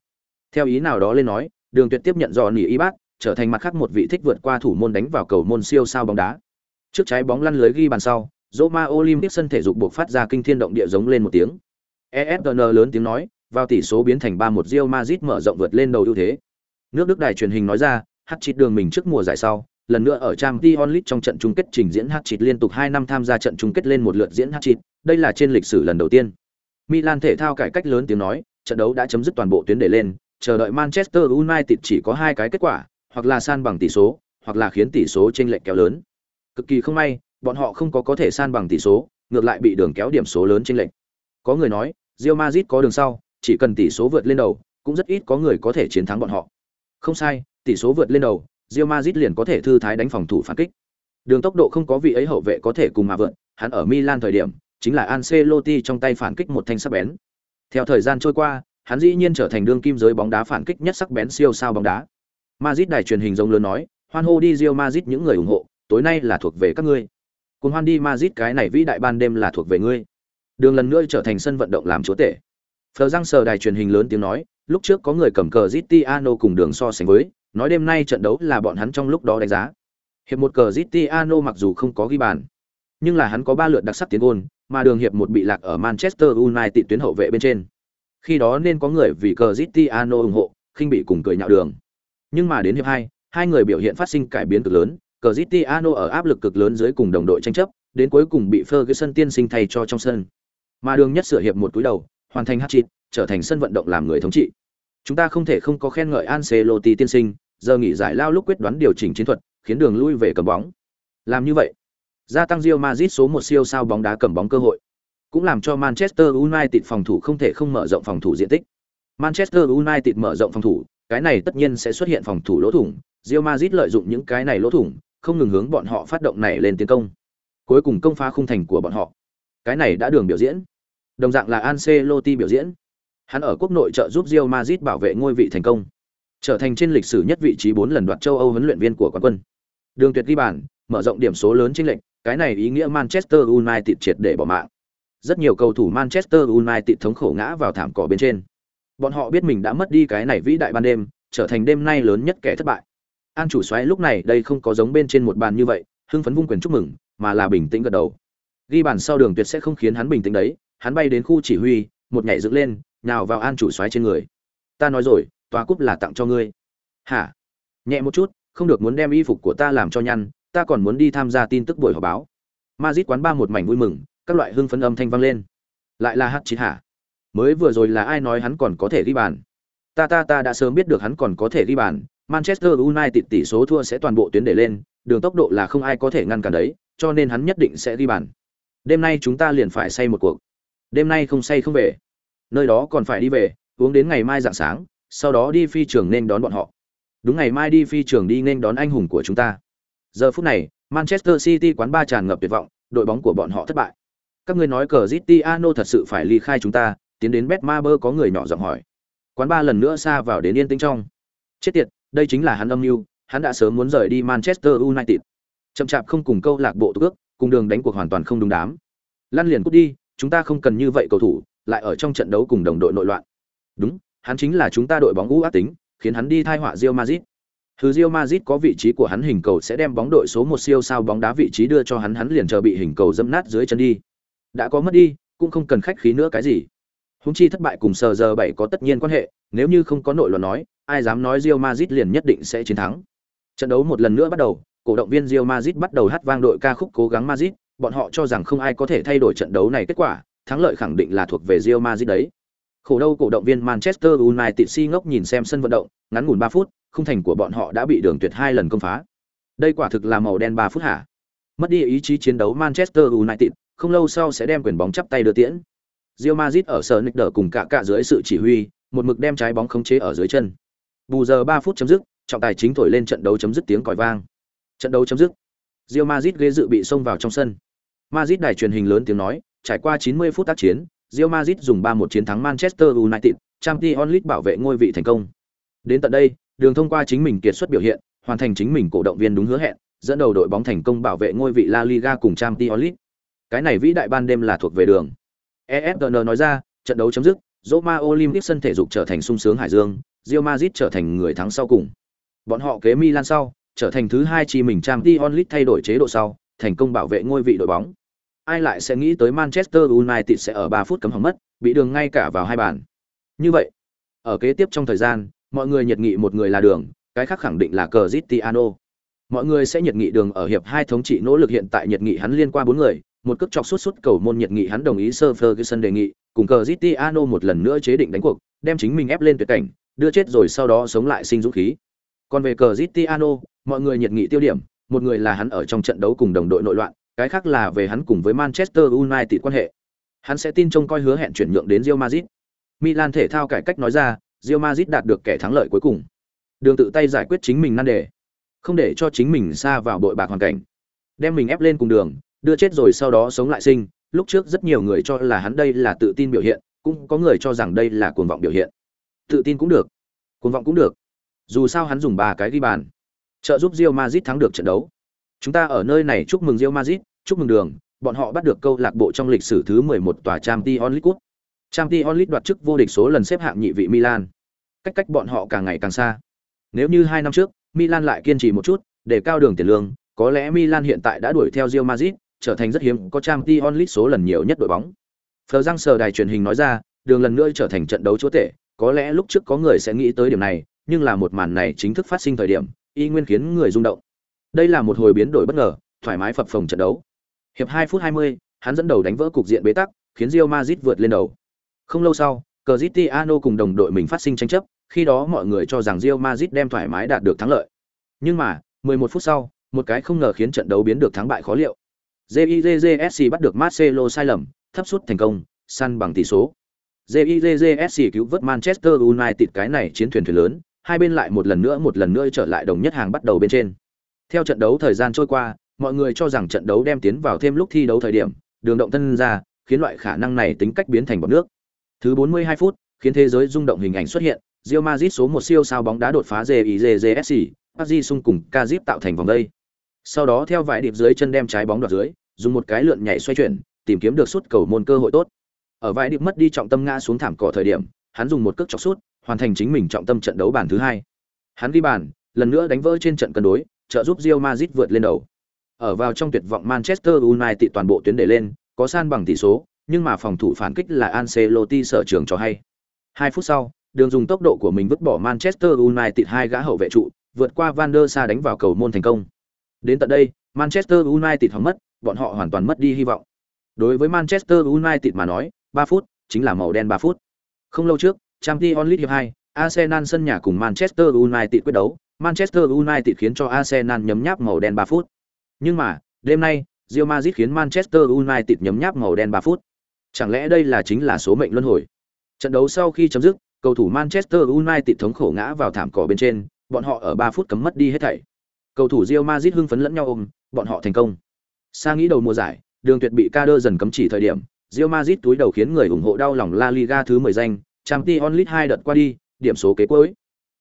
Theo ý nào đó lên nói, Đường Tuyệt tiếp nhận giò nỉ y bác, trở thành mặt khác một vị thích vượt qua thủ môn đánh vào cầu môn siêu sao bóng đá. Trước trái bóng lăn lưới ghi bàn sau, Roma Olympic sân thể dục buộc phát ra kinh thiên động địa giống lên một tiếng. ESPN lớn tiếng nói, vào tỷ số biến thành 3-1 Real Madrid mở rộng vượt lên đầu ưu thế. Nước Đức đài truyền hình nói ra, hắt chít đường mình trước mùa giải sau, lần nữa ở Champions League trong trận chung kết trình diễn hắt chít liên tục 2 năm tham gia trận chung kết lên một lượt diễn hắt chít, đây là trên lịch sử lần đầu tiên. Milan thể thao cải cách lớn tiếng nói, trận đấu đã chấm dứt toàn bộ tuyến để lên, chờ đợi Manchester United chỉ có hai cái kết quả, hoặc là san bằng tỷ số, hoặc là khiến tỷ số chênh lệch kéo lớn. Cực kỳ không may, bọn họ không có có thể san bằng tỷ số, ngược lại bị đường kéo điểm số lớn chênh lệch. Có người nói, Real Madrid có đường sau, chỉ cần tỷ số vượt lên đầu, cũng rất ít có người có thể chiến thắng bọn họ. Không sai, tỷ số vượt lên đầu, Real Madrid liền có thể thư thái đánh phòng thủ phản kích. Đường tốc độ không có vị ấy hậu vệ có thể cùng mà vượt, hắn ở Milan thời điểm, chính là Ancelotti trong tay phản kích một thanh sắc bén. Theo thời gian trôi qua, hắn dĩ nhiên trở thành đương kim giới bóng đá phản kích nhất sắc bén siêu sao bóng đá. Madrid đài truyền hình giống lớn nói, hoan hô đi Real Madrid những người ủng hộ, tối nay là thuộc về các ngươi. Cùng hoan đi Madrid cái này vĩ đại ban đêm là thuộc về ngươi. Đường lần nữa trở thành sân vận động làm chúa tể. Phờ răng sờ đài truyền hình lớn tiếng nói, lúc trước có người cầm cờ Cristiano cùng đường so sánh với, nói đêm nay trận đấu là bọn hắn trong lúc đó đánh giá. Hiệp một cờ Cristiano mặc dù không có ghi bàn, nhưng là hắn có ba lượt đặc sắc tiến gôn, mà đường hiệp một bị lạc ở Manchester United tuyến hậu vệ bên trên. Khi đó nên có người vì cờ Cristiano ủng hộ, khinh bị cùng cười nhạo đường. Nhưng mà đến hiệp hai, hai người biểu hiện phát sinh cải biến cực lớn, Cristiano ở áp lực cực lớn dưới cùng đồng đội tranh chấp, đến cuối cùng bị Ferguson tiên sinh thay cho trong sân. Mà đường nhất sửa hiệp một túi đầu, hoàn thành hat-trick, trở thành sân vận động làm người thống trị. Chúng ta không thể không có khen ngợi Ancelotti tiên sinh, giờ nghỉ giải lao lúc quyết đoán điều chỉnh chiến thuật, khiến đường lui về cầm bóng. Làm như vậy, gia tăng Real Madrid số một siêu sao bóng đá cầm bóng cơ hội, cũng làm cho Manchester United phòng thủ không thể không mở rộng phòng thủ diện tích. Manchester United mở rộng phòng thủ, cái này tất nhiên sẽ xuất hiện phòng thủ lỗ thủng, Real Madrid lợi dụng những cái này lỗ thủng, không ngừng hướng bọn họ phát động này lên tiến công. Cuối cùng công phá khung thành của bọn họ. Cái này đã đường biểu diễn. Đồng dạng là Ancelotti biểu diễn. Hắn ở quốc nội trợ giúp Real Madrid bảo vệ ngôi vị thành công, trở thành trên lịch sử nhất vị trí 4 lần đoạt châu Âu huấn luyện viên của quán quân. Đường tuyệt ghi bàn, mở rộng điểm số lớn trên lệnh, cái này ý nghĩa Manchester United triệt để bỏ mạng. Rất nhiều cầu thủ Manchester United thống khổ ngã vào thảm cỏ bên trên. Bọn họ biết mình đã mất đi cái này vĩ đại ban đêm, trở thành đêm nay lớn nhất kẻ thất bại. An chủ xoáy lúc này đây không có giống bên trên một bàn như vậy, hưng phấn vung quyền chúc mừng, mà là bình tĩnh gật đầu. Ghi bàn sau đường tuyệt sẽ không khiến hắn bình tĩnh đấy, hắn bay đến khu chỉ huy, một nhảy dựng lên, nhào vào an chủ xoáy trên người. Ta nói rồi, tòa cúp là tặng cho ngươi. Hả? Nhẹ một chút, không được muốn đem y phục của ta làm cho nhăn, ta còn muốn đi tham gia tin tức buổi họp báo Madrid quán ba một mảnh vui mừng các loại hưng phấn âm thanh vang lên lại là hát chín hả mới vừa rồi là ai nói hắn còn có thể ghi bàn? Ta ta ta đã sớm biết được hắn còn có thể ghi bàn. Manchester united tỷ số thua sẽ toàn bộ tuyến để lên, đường tốc độ là không ai có thể ngăn cản đấy, cho nên hắn nhất định sẽ ghi bàn. Đêm nay chúng ta liền phải say một cuộc. Đêm nay không say không về. Nơi đó còn phải đi về, uống đến ngày mai dạng sáng, sau đó đi phi trường nên đón bọn họ. Đúng ngày mai đi phi trường đi nên đón anh hùng của chúng ta. Giờ phút này, manchester city quán ba tràn ngập tuyệt vọng, đội bóng của bọn họ thất bại. Các ngươi nói cờ Zitiano thật sự phải ly khai chúng ta tiến đến Betmaber có người nhỏ giọng hỏi. Quán ba lần nữa xa vào đến yên tĩnh trong. Chết tiệt đây chính là hắn âm mưu hắn đã sớm muốn rời đi manchester united. Chậm chạp không cùng câu lạc bộ tước ước cùng đường đánh cuộc hoàn toàn không đúng đám. Lăn liền cút đi chúng ta không cần như vậy cầu thủ lại ở trong trận đấu cùng đồng đội nội loạn. Đúng hắn chính là chúng ta đội bóng u ác tính khiến hắn đi thai họa Real Madrid. Thứ Real Madrid có vị trí của hắn hình cầu sẽ đem bóng đội số một siêu sao bóng đá vị trí đưa cho hắn hắn liền chờ bị hình cầu dẫm nát dưới chân đi. Đã có mất đi, cũng không cần khách khí nữa cái gì. Húng chi thất bại cùng sờ giờ bảy có tất nhiên quan hệ, nếu như không có nội luận nói, ai dám nói Real Madrid liền nhất định sẽ chiến thắng. Trận đấu một lần nữa bắt đầu, cổ động viên Real Madrid bắt đầu hát vang đội ca khúc cố gắng Madrid, bọn họ cho rằng không ai có thể thay đổi trận đấu này kết quả, thắng lợi khẳng định là thuộc về Real Madrid đấy. Khổ đâu cổ động viên Manchester United si ngốc nhìn xem sân vận động, ngắn ngủn 3 phút, khung thành của bọn họ đã bị đường tuyệt hai lần công phá. Đây quả thực là màu đen 3 phút hả? Mất đi ý chí chiến đấu Manchester United, không lâu sau sẽ đem quyền bóng chắp tay đưa tiễn. Real Madrid ở sở nịch đỡ cùng cả cả dưới sự chỉ huy, một mực đem trái bóng khống chế ở dưới chân. Bù giờ 3 phút chấm dứt, trọng tài chính thổi lên trận đấu chấm dứt tiếng còi vang. Trận đấu chấm dứt. Real Madrid ghế dự bị xông vào trong sân. Madrid đài truyền hình lớn tiếng nói, trải qua 90 phút tác chiến, Real Madrid dùng 3-1 chiến thắng Manchester United, Champions League bảo vệ ngôi vị thành công. Đến tận đây, đường thông qua chính mình kiệt xuất biểu hiện, hoàn thành chính mình cổ động viên đúng hứa hẹn, dẫn đầu đội bóng thành công bảo vệ ngôi vị La Liga cùng Champions League. Cái này vĩ đại ban đêm là thuộc về đường. ESPN nói ra, trận đấu chấm dứt, Roma Olympic sân thể dục trở thành sung sướng hải dương, Real Madrid trở thành người thắng sau cùng. Bọn họ kế Milan sau, trở thành thứ hai chi mình trang Dion Lee thay đổi chế độ sau, thành công bảo vệ ngôi vị đội bóng. Ai lại sẽ nghĩ tới Manchester United sẽ ở 3 phút cấm hỏng mất, bị đường ngay cả vào hai bàn. Như vậy, ở kế tiếp trong thời gian, mọi người nhiệt nghị một người là đường, cái khác khẳng định là Cristiano. Mọi người sẽ nhiệt nghị đường ở hiệp hai thống trị nỗ lực hiện tại nhiệt nghị hắn liên qua bốn người, một cước chọc suốt suốt cầu môn nhiệt nghị hắn đồng ý Sir Ferguson đề nghị, cùng Cristiano một lần nữa chế định đánh cuộc, đem chính mình ép lên tuyệt cảnh, đưa chết rồi sau đó sống lại sinh dũng khí. Còn về Cristiano, mọi người nhiệt nghị tiêu điểm, một người là hắn ở trong trận đấu cùng đồng đội nội loạn, cái khác là về hắn cùng với Manchester United quan hệ. Hắn sẽ tin trông coi hứa hẹn chuyển nhượng đến Real Madrid. Milan thể thao cải cách nói ra, Real Madrid đạt được kẻ thắng lợi cuối cùng. Đường tự tay giải quyết chính mình nan đề, không để cho chính mình xa vào đội bạc hoàn cảnh, đem mình ép lên cùng đường, đưa chết rồi sau đó sống lại sinh. Lúc trước rất nhiều người cho là hắn đây là tự tin biểu hiện, cũng có người cho rằng đây là cuồng vọng biểu hiện. Tự tin cũng được, cuồng vọng cũng được. Dù sao hắn dùng ba cái ghi bàn, trợ giúp Real Madrid thắng được trận đấu. Chúng ta ở nơi này chúc mừng Real Madrid, chúc mừng đường, bọn họ bắt được câu lạc bộ trong lịch sử thứ 11 tòa Champions League Cup. t onlit đoạt chức vô địch số lần xếp hạng nhị vị Milan. Cách cách bọn họ càng ngày càng xa. Nếu như hai năm trước, Milan lại kiên trì một chút, để cao đường tiền lương, có lẽ Milan hiện tại đã đuổi theo Real Madrid, trở thành rất hiếm có trang Champions League số lần nhiều nhất đội bóng. Phờ Giang sờ đài truyền hình nói ra, đường lần nữa trở thành trận đấu chúa tể, có lẽ lúc trước có người sẽ nghĩ tới điểm này, nhưng là một màn này chính thức phát sinh thời điểm, y nguyên khiến người rung động. Đây là một hồi biến đổi bất ngờ, thoải mái phập phồng trận đấu. Hiệp 2 phút 20, hắn dẫn đầu đánh vỡ cục diện bế tắc, khiến Real Madrid vượt lên đầu. Không lâu sau, Cristiano cùng đồng đội mình phát sinh tranh chấp, khi đó mọi người cho rằng Real Madrid đem thoải mái đạt được thắng lợi. Nhưng mà, 11 phút sau, một cái không ngờ khiến trận đấu biến được thắng bại khó liệu. JIJJSC bắt được Marcelo sai lầm, thấp sút thành công, săn bằng tỷ số. JIJJSC cứu vớt Manchester United cái này chiến thuyền thuyền lớn, hai bên lại một lần nữa một lần nữa trở lại đồng nhất hàng bắt đầu bên trên. Theo trận đấu thời gian trôi qua, mọi người cho rằng trận đấu đem tiến vào thêm lúc thi đấu thời điểm, đường động thân ra, khiến loại khả năng này tính cách biến thành bọt nước. Thứ 42 phút, khiến thế giới rung động hình ảnh xuất hiện, Real Madrid số một siêu sao bóng đá đột phá JIJJSC, Pazi sung cùng Kazip tạo thành vòng đây. Sau đó theo vài điệp dưới chân đem trái bóng đoạt dưới, dùng một cái lượn nhảy xoay chuyển, tìm kiếm được suốt cầu môn cơ hội tốt. Ở vài điệp mất đi trọng tâm ngã xuống thảm cỏ thời điểm, hắn dùng một cước chọc sút, hoàn thành chính mình trọng tâm trận đấu bàn thứ hai. Hắn ghi bàn, lần nữa đánh vỡ trên trận cân đối, trợ giúp Real Madrid vượt lên đầu. Ở vào trong tuyệt vọng Manchester United toàn bộ tuyến để lên, có san bằng tỷ số, nhưng mà phòng thủ phản kích là Ancelotti sở trường cho hay. Hai phút sau, đường dùng tốc độ của mình vứt bỏ Manchester United hai gã hậu vệ trụ, vượt qua Van der Sa đánh vào cầu môn thành công. Đến tận đây, Manchester United hỏng mất, bọn họ hoàn toàn mất đi hy vọng. Đối với Manchester United mà nói, 3 phút chính là màu đen 3 phút. Không lâu trước, Champions League hiệp 2, Arsenal sân nhà cùng Manchester United quyết đấu, Manchester United khiến cho Arsenal nhấm nháp màu đen 3 phút. Nhưng mà, đêm nay, Real Madrid khiến Manchester United nhấm nháp màu đen 3 phút. Chẳng lẽ đây là chính là số mệnh luân hồi? Trận đấu sau khi chấm dứt, cầu thủ Manchester United thống khổ ngã vào thảm cỏ bên trên, bọn họ ở 3 phút cấm mất đi hết thảy. Cầu thủ Real Madrid hưng phấn lẫn nhau ôm, bọn họ thành công. Sa nghĩ đầu mùa giải, đường tuyệt bị Kader dần cấm chỉ thời điểm, Real Madrid túi đầu khiến người ủng hộ đau lòng La Liga thứ 10 danh, Champions League 2 đợt qua đi, điểm số kế cuối.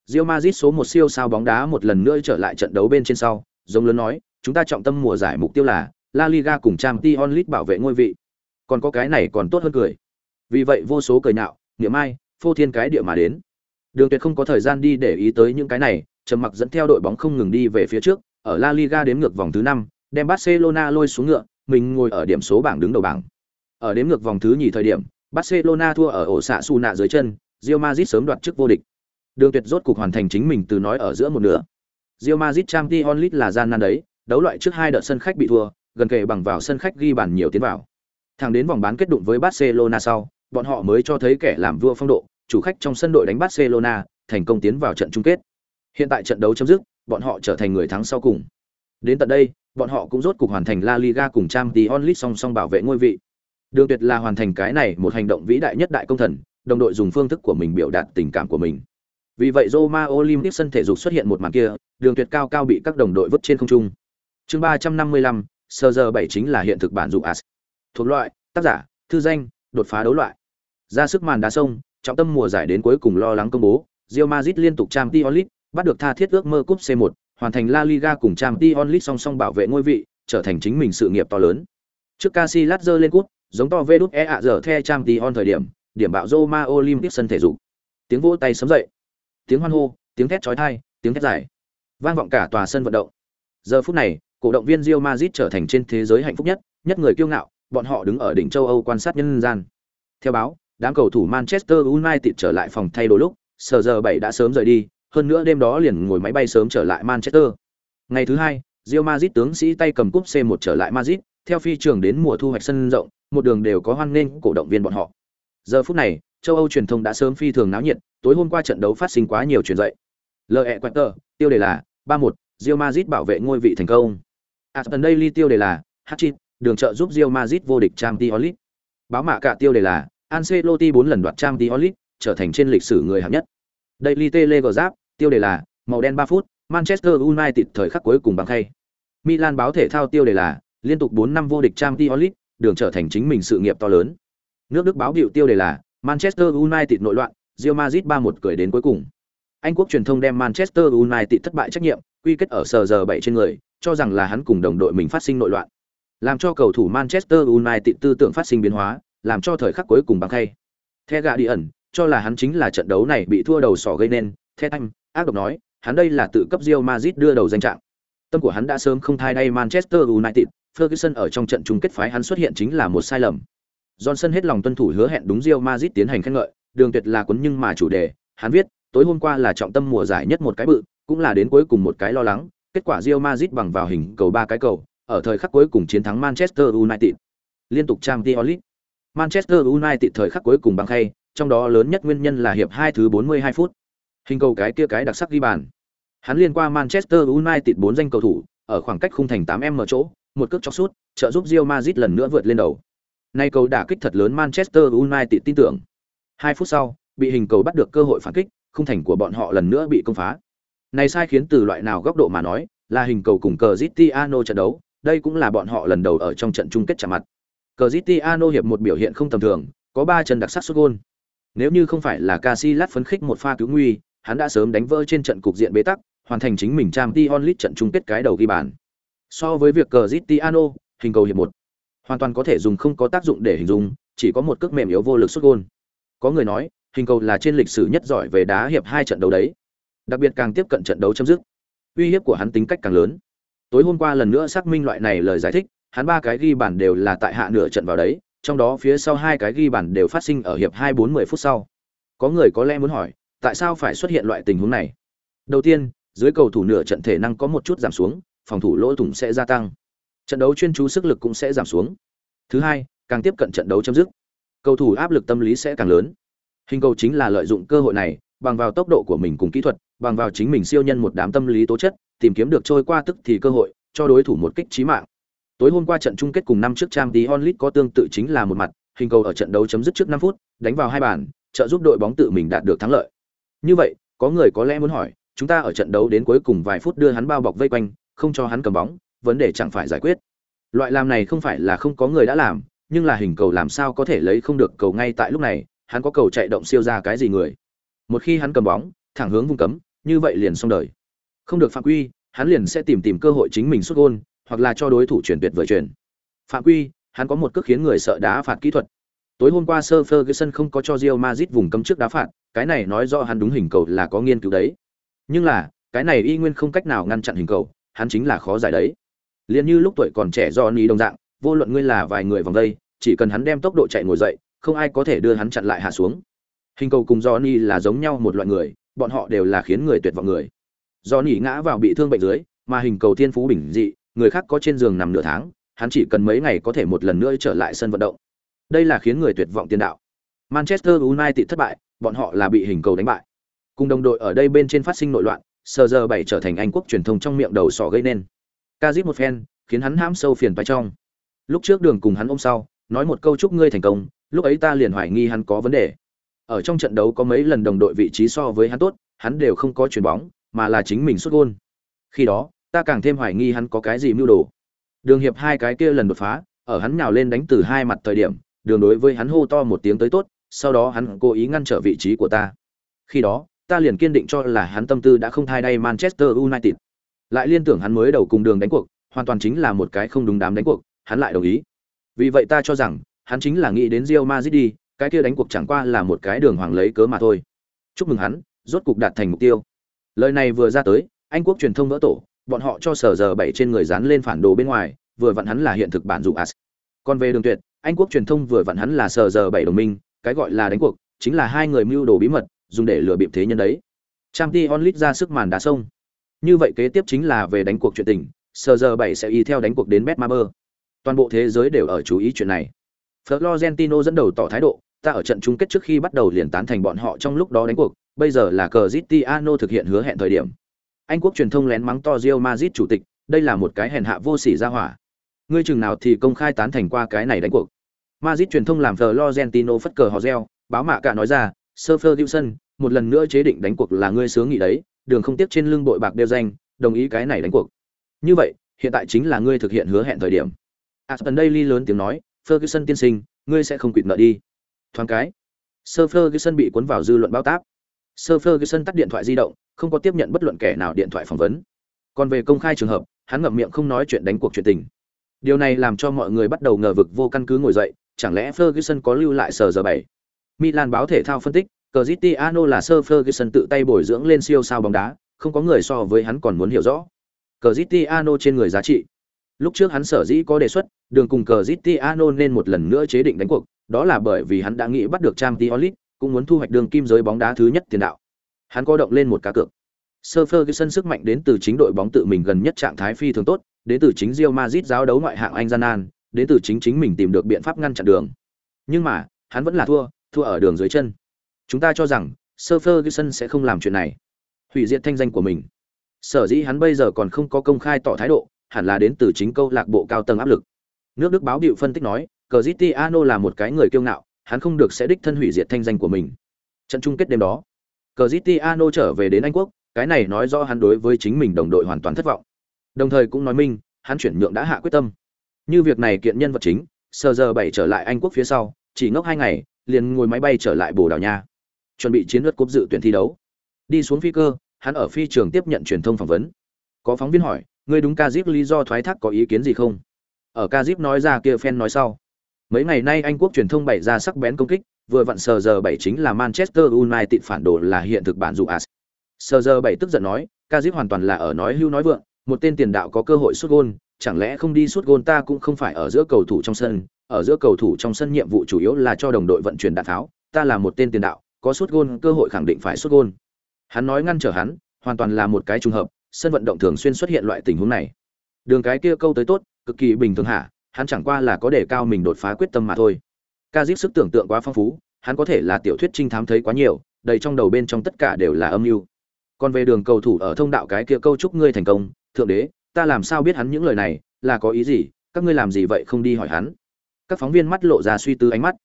Real Madrid số 1 siêu sao bóng đá một lần nữa trở lại trận đấu bên trên sau, giống lớn nói, chúng ta trọng tâm mùa giải mục tiêu là La Liga cùng Champions League bảo vệ ngôi vị. Còn có cái này còn tốt hơn cười. Vì vậy vô số cười nhạo, niệm ai, phô thiên cái địa mà đến. Đường Tuyệt không có thời gian đi để ý tới những cái này, trầm mặc dẫn theo đội bóng không ngừng đi về phía trước, ở La Liga đếm ngược vòng thứ 5, đem Barcelona lôi xuống ngựa, mình ngồi ở điểm số bảng đứng đầu bảng. Ở đếm ngược vòng thứ nhì thời điểm, Barcelona thua ở ổ xạ su nạ dưới chân, Real Madrid sớm đoạt chức vô địch. Đường Tuyệt rốt cục hoàn thành chính mình từ nói ở giữa một nửa. Real Madrid Champions League là gian nan đấy, đấu loại trước hai đợt sân khách bị thua, gần kề bằng vào sân khách ghi bàn nhiều tiến vào. Thẳng đến vòng bán kết đụng với Barcelona sau, bọn họ mới cho thấy kẻ làm vua phong độ, chủ khách trong sân đội đánh Barcelona, thành công tiến vào trận chung kết. Hiện tại trận đấu chấm dứt, bọn họ trở thành người thắng sau cùng. Đến tận đây, bọn họ cũng rốt cục hoàn thành La Liga cùng Champions League song song bảo vệ ngôi vị. Đường Tuyệt là hoàn thành cái này một hành động vĩ đại nhất đại công thần, đồng đội dùng phương thức của mình biểu đạt tình cảm của mình. Vì vậy Roma Olympic sân thể dục xuất hiện một màn kia, Đường Tuyệt cao cao bị các đồng đội vứt trên không trung. Chương 355, sơ giờ 7 chính là hiện thực bản dụng as. Thuộc loại, tác giả, thư danh, đột phá đấu loại. Ra sức màn đá sông, trọng tâm mùa giải đến cuối cùng lo lắng công bố, Real Madrid liên tục Champions League, bắt được tha thiết ước mơ cúp C1, hoàn thành La Liga cùng Champions League song song bảo vệ ngôi vị, trở thành chính mình sự nghiệp to lớn. Trước Casillas giơ lên cúp, giống to Vedus e ạ giờ the Champions thời điểm, điểm bạo Roma Olympic sân thể dục. Tiếng vỗ tay sấm dậy, tiếng hoan hô, tiếng thét chói tai, tiếng thét dài, vang vọng cả tòa sân vận động. Giờ phút này, cổ động viên Real Madrid trở thành trên thế giới hạnh phúc nhất, nhất người kiêu ngạo, bọn họ đứng ở đỉnh châu Âu quan sát nhân gian. Theo báo, đám cầu thủ Manchester United trở lại phòng thay đồ lúc, sở giờ 7 đã sớm rời đi, hơn nữa đêm đó liền ngồi máy bay sớm trở lại Manchester. Ngày thứ hai, Real Madrid tướng sĩ tay cầm cúp C1 trở lại Madrid, theo phi trường đến mùa thu hoạch sân rộng, một đường đều có hoan nghênh cổ động viên bọn họ. Giờ phút này, châu Âu truyền thông đã sớm phi thường náo nhiệt, tối hôm qua trận đấu phát sinh quá nhiều chuyện dậy. L.E. Quater, tiêu đề là 3-1, Real Madrid bảo vệ ngôi vị thành công. À, Aston Daily tiêu đề là Hatchit, đường trợ giúp Real Madrid vô địch Champions League. Báo mạ cả tiêu đề là Ancelotti 4 lần đoạt Champions League, trở thành trên lịch sử người hạng nhất. Daily Telegraph, tiêu đề là màu đen 3 phút, Manchester United thời khắc cuối cùng bằng khay. Milan báo thể thao tiêu đề là liên tục 4 năm vô địch Champions League, đường trở thành chính mình sự nghiệp to lớn. Nước Đức báo biểu tiêu đề là Manchester United nội loạn, Real Madrid 3-1 cười đến cuối cùng. Anh quốc truyền thông đem Manchester United thất bại trách nhiệm quy kết ở sờ giờ 7 trên người, cho rằng là hắn cùng đồng đội mình phát sinh nội loạn. Làm cho cầu thủ Manchester United tư tưởng phát sinh biến hóa, làm cho thời khắc cuối cùng bằng khay. The ẩn cho là hắn chính là trận đấu này bị thua đầu sỏ gây nên, The Time ác độc nói, hắn đây là tự cấp Real Madrid đưa đầu danh trạng. Tâm của hắn đã sớm không thay đay Manchester United, Ferguson ở trong trận chung kết phái hắn xuất hiện chính là một sai lầm. Johnson hết lòng tuân thủ hứa hẹn đúng Real Madrid tiến hành khen ngợi, đường tuyệt là cuốn nhưng mà chủ đề, hắn viết, tối hôm qua là trọng tâm mùa giải nhất một cái bự, cũng là đến cuối cùng một cái lo lắng, kết quả Real Madrid bằng vào hình cầu ba cái cầu, ở thời khắc cuối cùng chiến thắng Manchester United. Liên tục Champions League. Manchester United thời khắc cuối cùng bằng khay, trong đó lớn nhất nguyên nhân là hiệp hai thứ 42 phút. Hình cầu cái kia cái đặc sắc ghi bàn. Hắn liên qua Manchester United bốn danh cầu thủ, ở khoảng cách khung thành 8m chỗ, một cước chọc sút, trợ giúp Real Madrid lần nữa vượt lên đầu. Nay cầu đả kích thật lớn Manchester United tin tưởng. Hai phút sau, bị hình cầu bắt được cơ hội phản kích, khung thành của bọn họ lần nữa bị công phá. Này sai khiến từ loại nào góc độ mà nói, là hình cầu cùng Cristiano trận đấu, đây cũng là bọn họ lần đầu ở trong trận chung kết chạm mặt. Cristiano hiệp một biểu hiện không tầm thường, có ba chân đặc sắc sút gol. Nếu như không phải là Casillas phấn khích một pha cứu nguy, hắn đã sớm đánh vỡ trên trận cục diện bế tắc, hoàn thành chính mình Champions League trận chung kết cái đầu ghi bàn. So với việc Cristiano, hình cầu hiệp một hoàn toàn có thể dùng không có tác dụng để hình dung, chỉ có một cước mềm yếu vô lực sút gôn. Có người nói, hình cầu là trên lịch sử nhất giỏi về đá hiệp hai trận đấu đấy. Đặc biệt càng tiếp cận trận đấu chấm dứt, uy hiếp của hắn tính cách càng lớn. Tối hôm qua lần nữa xác minh loại này lời giải thích, hắn ba cái ghi bàn đều là tại hạ nửa trận vào đấy, trong đó phía sau hai cái ghi bàn đều phát sinh ở hiệp hai bốn 10 phút sau. Có người có lẽ muốn hỏi, tại sao phải xuất hiện loại tình huống này? Đầu tiên, dưới cầu thủ nửa trận thể năng có một chút giảm xuống, phòng thủ lỗ thủng sẽ gia tăng. trận đấu chuyên chú sức lực cũng sẽ giảm xuống thứ hai càng tiếp cận trận đấu chấm dứt cầu thủ áp lực tâm lý sẽ càng lớn hình cầu chính là lợi dụng cơ hội này bằng vào tốc độ của mình cùng kỹ thuật bằng vào chính mình siêu nhân một đám tâm lý tố chất tìm kiếm được trôi qua tức thì cơ hội cho đối thủ một kích chí mạng tối hôm qua trận chung kết cùng năm trước trang tí onlit có tương tự chính là một mặt, hình cầu ở trận đấu chấm dứt trước năm phút, đánh vào hai bàn, trợ giúp đội bóng tự mình đạt được thắng lợi. Như vậy, có người có lẽ muốn hỏi, chúng ta ở trận đấu đến cuối cùng vài phút đưa hắn bao bọc vây quanh, không cho hắn cầm bóng, vấn đề chẳng phải giải quyết. Loại làm này không phải là không có người đã làm, nhưng là hình cầu làm sao có thể lấy không được cầu ngay tại lúc này, hắn có cầu chạy động siêu ra cái gì người. Một khi hắn cầm bóng, thẳng hướng vùng cấm, như vậy liền xong đời. Không được phạm quy, hắn liền sẽ tìm tìm cơ hội chính mình xuất gôn hoặc là cho đối thủ chuyển tuyệt vời chuyển. Phạm quy, hắn có một cước khiến người sợ đá phạt kỹ thuật. Tối hôm qua sơ Ferguson không có cho Real Madrid vùng cấm trước đá phạt, cái này nói rõ hắn đúng hình cầu là có nghiên cứu đấy. Nhưng là, cái này y nguyên không cách nào ngăn chặn hình cầu, hắn chính là khó giải đấy. Liên như lúc tuổi còn trẻ do ní đồng dạng, vô luận ngươi là vài người vòng đây, chỉ cần hắn đem tốc độ chạy ngồi dậy, không ai có thể đưa hắn chặn lại hạ xuống. Hình cầu cùng do là giống nhau một loại người, bọn họ đều là khiến người tuyệt vọng người. Do ngã vào bị thương bệnh dưới, mà hình cầu thiên phú bình dị người khác có trên giường nằm nửa tháng, hắn chỉ cần mấy ngày có thể một lần nữa trở lại sân vận động. Đây là khiến người tuyệt vọng tiền đạo. Manchester united thất bại, bọn họ là bị hình cầu đánh bại. Cùng đồng đội ở đây bên trên phát sinh nội loạn, sờ giờ bảy trở thành anh quốc truyền thông trong miệng đầu sỏ gây nên. Ca một phen, khiến hắn hãm sâu phiền phải trong. Lúc trước đường cùng hắn ôm sau, nói một câu chúc ngươi thành công, lúc ấy ta liền hoài nghi hắn có vấn đề. Ở trong trận đấu có mấy lần đồng đội vị trí so với hắn tốt, hắn đều không có chuyền bóng, mà là chính mình xuất gôn. Khi đó ta càng thêm hoài nghi hắn có cái gì mưu đồ. Đường hiệp hai cái kia lần đột phá, ở hắn nhào lên đánh từ hai mặt thời điểm, đường đối với hắn hô to một tiếng tới tốt, sau đó hắn cố ý ngăn trở vị trí của ta. Khi đó, ta liền kiên định cho là hắn tâm tư đã không thay đay manchester united. Lại liên tưởng hắn mới đầu cùng đường đánh cuộc, hoàn toàn chính là một cái không đúng đám đánh cuộc, hắn lại đồng ý. Vì vậy ta cho rằng, hắn chính là nghĩ đến Real Madrid đi, cái kia đánh cuộc chẳng qua là một cái đường hoàng lấy cớ mà thôi. Chúc mừng hắn, rốt cục đạt thành mục tiêu. Lời này vừa ra tới, anh quốc truyền thông vỡ tổ bọn họ cho sở giờ bảy trên người dán lên phản đồ bên ngoài, vừa vặn hắn là hiện thực bản dụ as. Còn về đường tuyệt, anh quốc truyền thông vừa vặn hắn là sở giờ bảy đồng minh, cái gọi là đánh cuộc, chính là hai người mưu đồ bí mật, dùng để lừa bịp thế nhân đấy. Trang ti onlit ra sức màn đá sông. Như vậy kế tiếp chính là về đánh cuộc chuyện tình, sở giờ bảy sẽ y theo đánh cuộc đến betmaber toàn bộ thế giới đều ở chú ý chuyện này. Florentino dẫn đầu tỏ thái độ, ta ở trận chung kết trước khi bắt đầu liền tán thành bọn họ trong lúc đó đánh cuộc, bây giờ là cờ zitiano thực hiện hứa hẹn thời điểm anh quốc truyền thông lén mắng to Real Madrid chủ tịch, đây là một cái hèn hạ vô sỉ ra hỏa. Ngươi chừng nào thì công khai tán thành qua cái này đánh cuộc. Madrid truyền thông làm Florentino phất cờ hò reo, báo mạ cả nói ra, Sir Ferguson, một lần nữa chế định đánh cuộc là ngươi sướng nghĩ đấy, đường không tiếp trên lưng bội bạc đeo danh, đồng ý cái này đánh cuộc. Như vậy, hiện tại chính là ngươi thực hiện hứa hẹn thời điểm. Aston Daily lớn tiếng nói, Ferguson tiên sinh, ngươi sẽ không quỵt nợ đi. Thoáng cái, Sir Ferguson bị cuốn vào dư luận báo táp sơ Ferguson tắt điện thoại di động, không có tiếp nhận bất luận kẻ nào điện thoại phỏng vấn. Còn về công khai trường hợp, hắn ngậm miệng không nói chuyện đánh cuộc chuyện tình. Điều này làm cho mọi người bắt đầu ngờ vực vô căn cứ ngồi dậy, chẳng lẽ Ferguson có lưu lại sở giờ 7. Milan báo thể thao phân tích, Cristiano là sơ Ferguson tự tay bồi dưỡng lên siêu sao bóng đá, không có người so với hắn còn muốn hiểu rõ. Cristiano trên người giá trị. Lúc trước hắn sở dĩ có đề xuất, đường cùng Cristiano nên một lần nữa chế định đánh cuộc, đó là bởi vì hắn đã nghĩ bắt được Champions League, cũng muốn thu hoạch đường kim giới bóng đá thứ nhất tiền đạo. Hắn có động lên một cá cược. Sir Ferguson sức mạnh đến từ chính đội bóng tự mình gần nhất trạng thái phi thường tốt, đến từ chính Real Madrid giáo đấu ngoại hạng Anh gian nan, đến từ chính chính mình tìm được biện pháp ngăn chặn đường. Nhưng mà, hắn vẫn là thua, thua ở đường dưới chân. Chúng ta cho rằng Sir Ferguson sẽ không làm chuyện này, hủy diệt thanh danh của mình. Sở dĩ hắn bây giờ còn không có công khai tỏ thái độ, hẳn là đến từ chính câu lạc bộ cao tầng áp lực. Nước Đức báo điệu phân tích nói, Cristiano là một cái người kiêu ngạo, hắn không được sẽ đích thân hủy diệt thanh danh của mình. Trận chung kết đêm đó, Cristiano trở về đến Anh quốc, cái này nói rõ hắn đối với chính mình đồng đội hoàn toàn thất vọng. Đồng thời cũng nói minh, hắn chuyển nhượng đã hạ quyết tâm. Như việc này kiện nhân vật chính, sờ giờ bảy trở lại Anh quốc phía sau, chỉ ngốc hai ngày, liền ngồi máy bay trở lại Bồ Đào Nha, chuẩn bị chiến lược cúp dự tuyển thi đấu. Đi xuống phi cơ, hắn ở phi trường tiếp nhận truyền thông phỏng vấn. Có phóng viên hỏi, người đúng Kazip lý do thoái thác có ý kiến gì không? Ở Kazip nói ra kia fan nói sau. Mấy ngày nay Anh quốc truyền thông bày ra sắc bén công kích, vừa vặn sờ giờ 7 chính là Manchester United phản đồ là hiện thực bản dụ as. Sờ giờ 7 tức giận nói, Kazip hoàn toàn là ở nói hưu nói vượng, một tên tiền đạo có cơ hội sút gôn, chẳng lẽ không đi sút gôn ta cũng không phải ở giữa cầu thủ trong sân, ở giữa cầu thủ trong sân nhiệm vụ chủ yếu là cho đồng đội vận chuyển đạn tháo, ta là một tên tiền đạo, có sút gôn cơ hội khẳng định phải sút gôn. Hắn nói ngăn trở hắn, hoàn toàn là một cái trùng hợp, sân vận động thường xuyên xuất hiện loại tình huống này. Đường cái kia câu tới tốt, cực kỳ bình thường hả hắn chẳng qua là có đề cao mình đột phá quyết tâm mà thôi. Ca dip sức tưởng tượng quá phong phú, hắn có thể là tiểu thuyết trinh thám thấy quá nhiều, đầy trong đầu bên trong tất cả đều là âm mưu. Còn về đường cầu thủ ở thông đạo cái kia câu chúc ngươi thành công, thượng đế, ta làm sao biết hắn những lời này, là có ý gì, các ngươi làm gì vậy không đi hỏi hắn. Các phóng viên mắt lộ ra suy tư ánh mắt.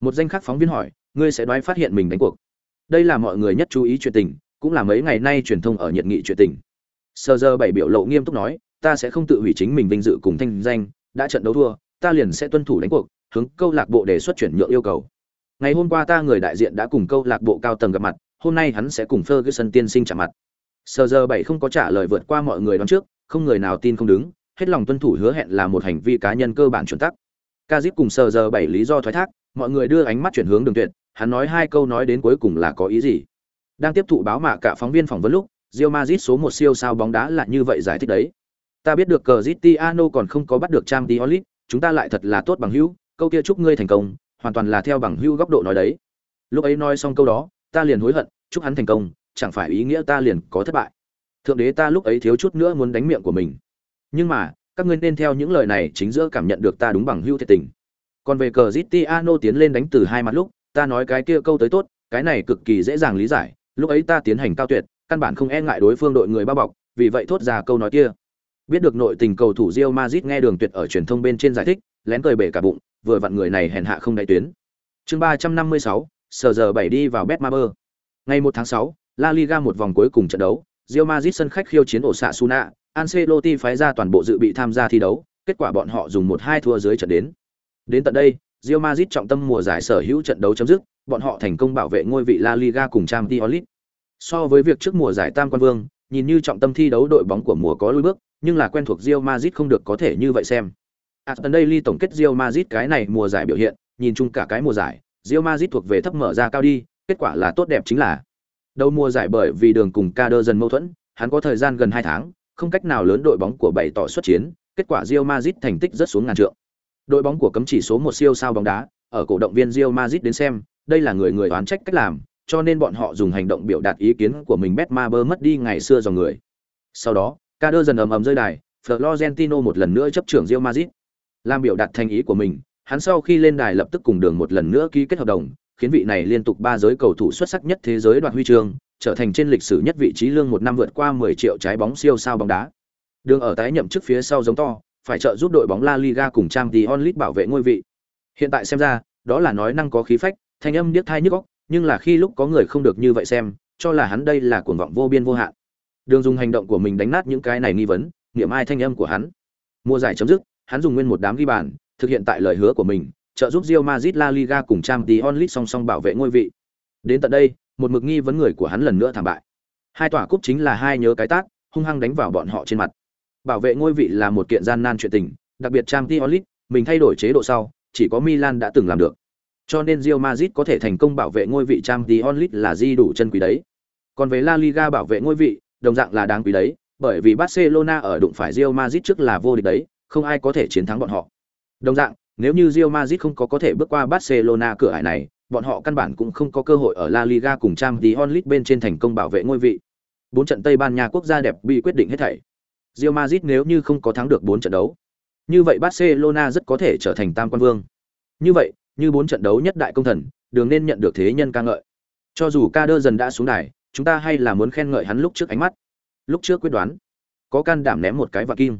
Một danh khác phóng viên hỏi, ngươi sẽ đoái phát hiện mình đánh cuộc. Đây là mọi người nhất chú ý chuyện tình, cũng là mấy ngày nay truyền thông ở nhiệt nghị chuyện tình. Sơ giờ bảy biểu lộ nghiêm túc nói, ta sẽ không tự hủy chính mình vinh dự cùng thanh danh đã trận đấu thua, ta liền sẽ tuân thủ đánh cuộc, hướng câu lạc bộ đề xuất chuyển nhượng yêu cầu. Ngày hôm qua ta người đại diện đã cùng câu lạc bộ cao tầng gặp mặt, hôm nay hắn sẽ cùng ferguson tiên sinh chạm mặt. Sơ giờ bảy không có trả lời vượt qua mọi người đoán trước, không người nào tin không đứng, hết lòng tuân thủ hứa hẹn là một hành vi cá nhân cơ bản chuẩn tắc. Ca cùng sơ giờ bảy lý do thoái thác, mọi người đưa ánh mắt chuyển hướng đường tuyệt, hắn nói hai câu nói đến cuối cùng là có ý gì? Đang tiếp thụ báo mạ cả phóng viên phỏng vấn lúc, Real Madrid số một siêu sao bóng đá là như vậy giải thích đấy ta biết được Cristiano còn không có bắt được Trang Diolit, chúng ta lại thật là tốt bằng hữu câu kia chúc ngươi thành công hoàn toàn là theo bằng hữu góc độ nói đấy. Lúc ấy nói xong câu đó ta liền hối hận chúc hắn thành công chẳng phải ý nghĩa ta liền có thất bại. Thượng đế ta lúc ấy thiếu chút nữa muốn đánh miệng của mình. Nhưng mà các ngươi nên theo những lời này chính giữa cảm nhận được ta đúng bằng hữu thiệt tình. Còn về cờ Zitiano tiến lên đánh từ hai mặt lúc ta nói cái kia câu tới tốt cái này cực kỳ dễ dàng lý giải lúc ấy ta tiến hành cao tuyệt căn bản không e ngại đối phương đội người bao bọc vì vậy thốt ra câu nói kia biết được nội tình cầu thủ Real Madrid nghe đường tuyệt ở truyền thông bên trên giải thích lén cười bể cả bụng vừa vặn người này hèn hạ không đại tuyến chương ba trăm năm mươi sáu sờ giờ bảy đi vào Betmaber ngày một tháng sáu La Liga một vòng cuối cùng trận đấu Real Madrid sân khách khiêu chiến ổ xạ Suna Ancelotti phái ra toàn bộ dự bị tham gia thi đấu, kết quả bọn họ dùng một hai thua dưới trận đến. Đến tận đây, Real Madrid trọng tâm mùa giải sở hữu trận đấu chấm dứt, bọn họ thành công bảo vệ ngôi vị La Liga cùng Champions League. So với việc trước mùa giải Tam Quan Vương, nhìn như trọng tâm thi đấu đội bóng của mùa có lùi bước, nhưng là quen thuộc Real Madrid không được có thể như vậy xem. À, Aston Daily tổng kết Real Madrid cái này mùa giải biểu hiện, nhìn chung cả cái mùa giải, Real Madrid thuộc về thấp mở ra cao đi, kết quả là tốt đẹp chính là đầu mùa giải bởi vì đường cùng Kader dần mâu thuẫn, hắn có thời gian gần 2 tháng, không cách nào lớn đội bóng của bảy tỏ xuất chiến, kết quả Real Madrid thành tích rất xuống ngàn trượng. Đội bóng của cấm chỉ số một siêu sao bóng đá, ở cổ động viên Real Madrid đến xem, đây là người người oán trách cách làm, cho nên bọn họ dùng hành động biểu đạt ý kiến của mình Betmaber mất đi ngày xưa dòng người. Sau đó, Kader dần ầm ầm rơi đài, Florentino một lần nữa chấp trưởng Real Madrid. Làm biểu đạt thành ý của mình, hắn sau khi lên đài lập tức cùng đường một lần nữa ký kết hợp đồng, khiến vị này liên tục ba giới cầu thủ xuất sắc nhất thế giới đoạt huy chương, trở thành trên lịch sử nhất vị trí lương một năm vượt qua 10 triệu trái bóng siêu sao bóng đá. Đường ở tái nhậm chức phía sau giống to, phải trợ giúp đội bóng La Liga cùng Champions League bảo vệ ngôi vị. Hiện tại xem ra, đó là nói năng có khí phách, thanh âm điếc tai nhức óc, nhưng là khi lúc có người không được như vậy xem, cho là hắn đây là cuồng vọng vô biên vô hạn. Đường dùng hành động của mình đánh nát những cái này nghi vấn, niệm ai thanh âm của hắn. Mùa giải chấm dứt, hắn dùng nguyên một đám ghi bàn, thực hiện tại lời hứa của mình, trợ giúp Real Madrid La Liga cùng Champions League song song bảo vệ ngôi vị. Đến tận đây, một mực nghi vấn người của hắn lần nữa thảm bại. Hai tòa cúp chính là hai nhớ cái tác, hung hăng đánh vào bọn họ trên mặt. Bảo vệ ngôi vị là một kiện gian nan chuyện tình, đặc biệt Champions League, mình thay đổi chế độ sau, chỉ có Milan đã từng làm được. Cho nên Real Madrid có thể thành công bảo vệ ngôi vị Champions League là di đủ chân quý đấy. Còn về La Liga bảo vệ ngôi vị, đồng dạng là đáng quý đấy, bởi vì Barcelona ở đụng phải Real Madrid trước là vô địch đấy, không ai có thể chiến thắng bọn họ. Đồng dạng, nếu như Real Madrid không có có thể bước qua Barcelona cửa ải này, bọn họ căn bản cũng không có cơ hội ở La Liga cùng Champions League bên trên thành công bảo vệ ngôi vị. Bốn trận Tây Ban Nha quốc gia đẹp bị quyết định hết thảy. Real Madrid nếu như không có thắng được bốn trận đấu, như vậy Barcelona rất có thể trở thành tam quan vương. Như vậy, như bốn trận đấu nhất đại công thần, đường nên nhận được thế nhân ca ngợi. Cho dù ca đơ dần đã xuống đài, chúng ta hay là muốn khen ngợi hắn lúc trước ánh mắt. Lúc trước quyết đoán, có can đảm ném một cái vạc kim,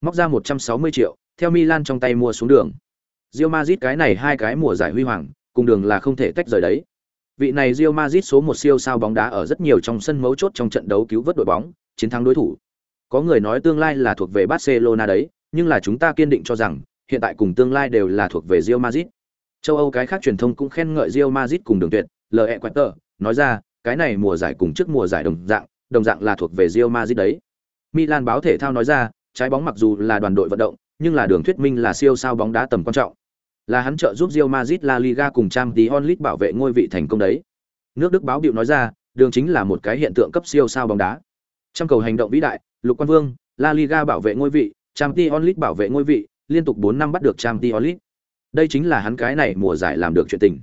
móc ra 160 triệu, theo Milan trong tay mua xuống đường. Real Madrid cái này hai cái mùa giải huy hoàng, cùng đường là không thể tách rời đấy. Vị này Real Madrid số một siêu sao bóng đá ở rất nhiều trong sân mấu chốt trong trận đấu cứu vớt đội bóng, chiến thắng đối thủ. Có người nói tương lai là thuộc về Barcelona đấy, nhưng là chúng ta kiên định cho rằng, hiện tại cùng tương lai đều là thuộc về Real Madrid. Châu Âu cái khác truyền thông cũng khen ngợi Real Madrid cùng đường tuyệt, L.E. Quater, nói ra, cái này mùa giải cùng trước mùa giải đồng dạng, đồng dạng là thuộc về Real Madrid đấy. Milan báo thể thao nói ra, trái bóng mặc dù là đoàn đội vận động, nhưng là đường thuyết minh là siêu sao bóng đá tầm quan trọng. Là hắn trợ giúp Real Madrid La Liga cùng Champions League bảo vệ ngôi vị thành công đấy. Nước Đức báo biểu nói ra, đường chính là một cái hiện tượng cấp siêu sao bóng đá. Trong cầu hành động vĩ đại, Lục Quan Vương, La Liga bảo vệ ngôi vị, Champions League bảo vệ ngôi vị, liên tục 4 năm bắt được Champions League. Đây chính là hắn cái này mùa giải làm được chuyện tình.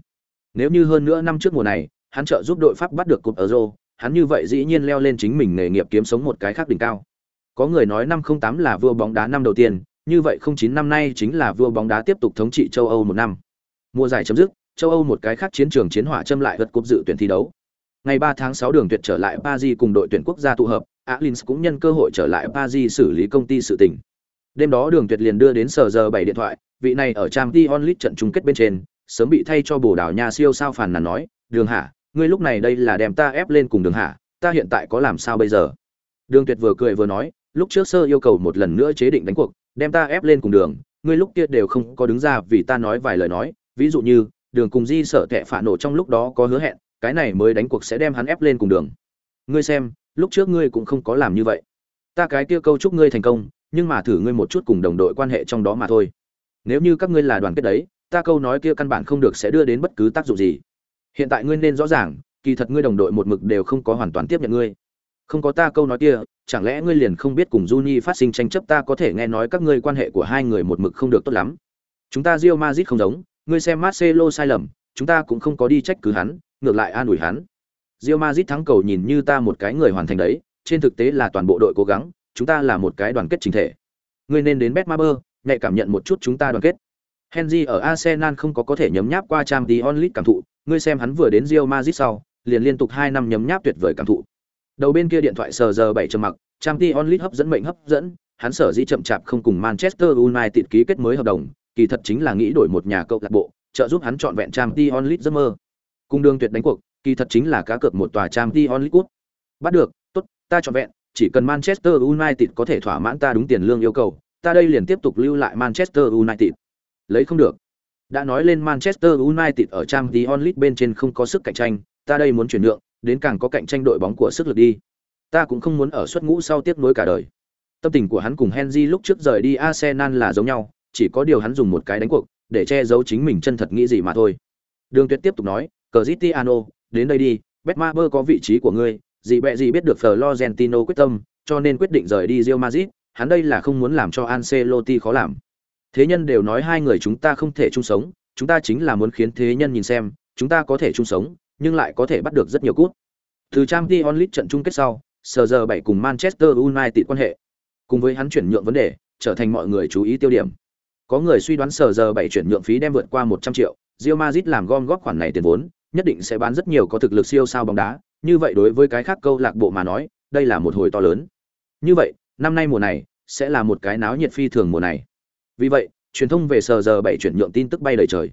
Nếu như hơn nữa năm trước mùa này, hắn trợ giúp đội Pháp bắt được cúp Euro, hắn như vậy dĩ nhiên leo lên chính mình nghề nghiệp kiếm sống một cái khác đỉnh cao. Có người nói năm 08 là vua bóng đá năm đầu tiên, như vậy không chín năm nay chính là vua bóng đá tiếp tục thống trị châu Âu một năm. Mùa giải chấm dứt, châu Âu một cái khác chiến trường chiến hỏa châm lại vật cúp dự tuyển thi đấu. Ngày 3 tháng 6 đường tuyệt trở lại Paris cùng đội tuyển quốc gia tụ hợp, Alins cũng nhân cơ hội trở lại Paris xử lý công ty sự tình. Đêm đó đường tuyệt liền đưa đến sở giờ 7 điện thoại, vị này ở Champions League trận chung kết bên trên, sớm bị thay cho Bồ Đào Nha siêu sao phàn nàn nói, "Đường Hạ, ngươi lúc này đây là đem ta ép lên cùng Đường Hạ, ta hiện tại có làm sao bây giờ?" Đường Tuyệt vừa cười vừa nói, lúc trước sơ yêu cầu một lần nữa chế định đánh cuộc, đem ta ép lên cùng đường, ngươi lúc kia đều không có đứng ra vì ta nói vài lời nói, ví dụ như, đường cùng Di sợ tệ phản nổ trong lúc đó có hứa hẹn, cái này mới đánh cuộc sẽ đem hắn ép lên cùng đường. Ngươi xem, lúc trước ngươi cũng không có làm như vậy. Ta cái kia câu chúc ngươi thành công, nhưng mà thử ngươi một chút cùng đồng đội quan hệ trong đó mà thôi. Nếu như các ngươi là đoàn kết đấy, ta câu nói kia căn bản không được sẽ đưa đến bất cứ tác dụng gì. Hiện tại ngươi nên rõ ràng, kỳ thật ngươi đồng đội một mực đều không có hoàn toàn tiếp nhận ngươi. Không có ta câu nói kia, chẳng lẽ ngươi liền không biết cùng Juni phát sinh tranh chấp ta có thể nghe nói các ngươi quan hệ của hai người một mực không được tốt lắm. Chúng ta Real Madrid không giống, ngươi xem Marcelo sai lầm, chúng ta cũng không có đi trách cứ hắn, ngược lại an ủi hắn. Real Madrid thắng cầu nhìn như ta một cái người hoàn thành đấy, trên thực tế là toàn bộ đội cố gắng, chúng ta là một cái đoàn kết chính thể. Ngươi nên đến Betmaber, nhạy cảm nhận một chút chúng ta đoàn kết. Henry ở Arsenal không có có thể nhấm nháp qua Champions League cảm thụ, ngươi xem hắn vừa đến Real Madrid sau, liền liên tục 2 năm nhấm nháp tuyệt vời cảm thụ. Đầu bên kia điện thoại sờ giờ 7 trầm mặc, Champions League hấp dẫn mệnh hấp dẫn, hắn sở dĩ chậm chạp không cùng Manchester United ký kết mới hợp đồng, kỳ thật chính là nghĩ đổi một nhà câu lạc bộ, trợ giúp hắn chọn vẹn Champions League giấc mơ. Cung đường tuyệt đánh cuộc, kỳ thật chính là cá cược một tòa Champions League cúp. Bắt được, tốt, ta chọn vẹn, chỉ cần Manchester United có thể thỏa mãn ta đúng tiền lương yêu cầu, ta đây liền tiếp tục lưu lại Manchester United. Lấy không được. Đã nói lên Manchester United ở Champions League bên trên không có sức cạnh tranh, ta đây muốn chuyển nhượng, đến càng có cạnh tranh đội bóng của sức lực đi. Ta cũng không muốn ở suất ngũ sau tiếp nối cả đời. Tâm tình của hắn cùng Henry lúc trước rời đi Arsenal là giống nhau, chỉ có điều hắn dùng một cái đánh cuộc để che giấu chính mình chân thật nghĩ gì mà thôi. Đường Tuyệt tiếp tục nói, "Cristiano, đến đây đi, Betmaber có vị trí của ngươi, gì bẹ gì biết được Florentino quyết tâm, cho nên quyết định rời đi Real Madrid, hắn đây là không muốn làm cho Ancelotti khó làm. Thế nhân đều nói hai người chúng ta không thể chung sống, chúng ta chính là muốn khiến thế nhân nhìn xem, chúng ta có thể chung sống, nhưng lại có thể bắt được rất nhiều cút. Từ trang t onlit trận chung kết sau, sờ giờ bảy cùng Manchester United quan hệ, cùng với hắn chuyển nhượng vấn đề, trở thành mọi người chú ý tiêu điểm. Có người suy đoán sờ giờ bảy chuyển nhượng phí đem vượt qua 100 triệu, Real Madrid làm gom góp khoản này tiền vốn, nhất định sẽ bán rất nhiều có thực lực siêu sao bóng đá, như vậy đối với cái khác câu lạc bộ mà nói, đây là một hồi to lớn. Như vậy, năm nay mùa này sẽ là một cái náo nhiệt phi thường mùa này. Vì vậy, truyền thông về sở giờ 7 chuyển nhượng tin tức bay đầy trời.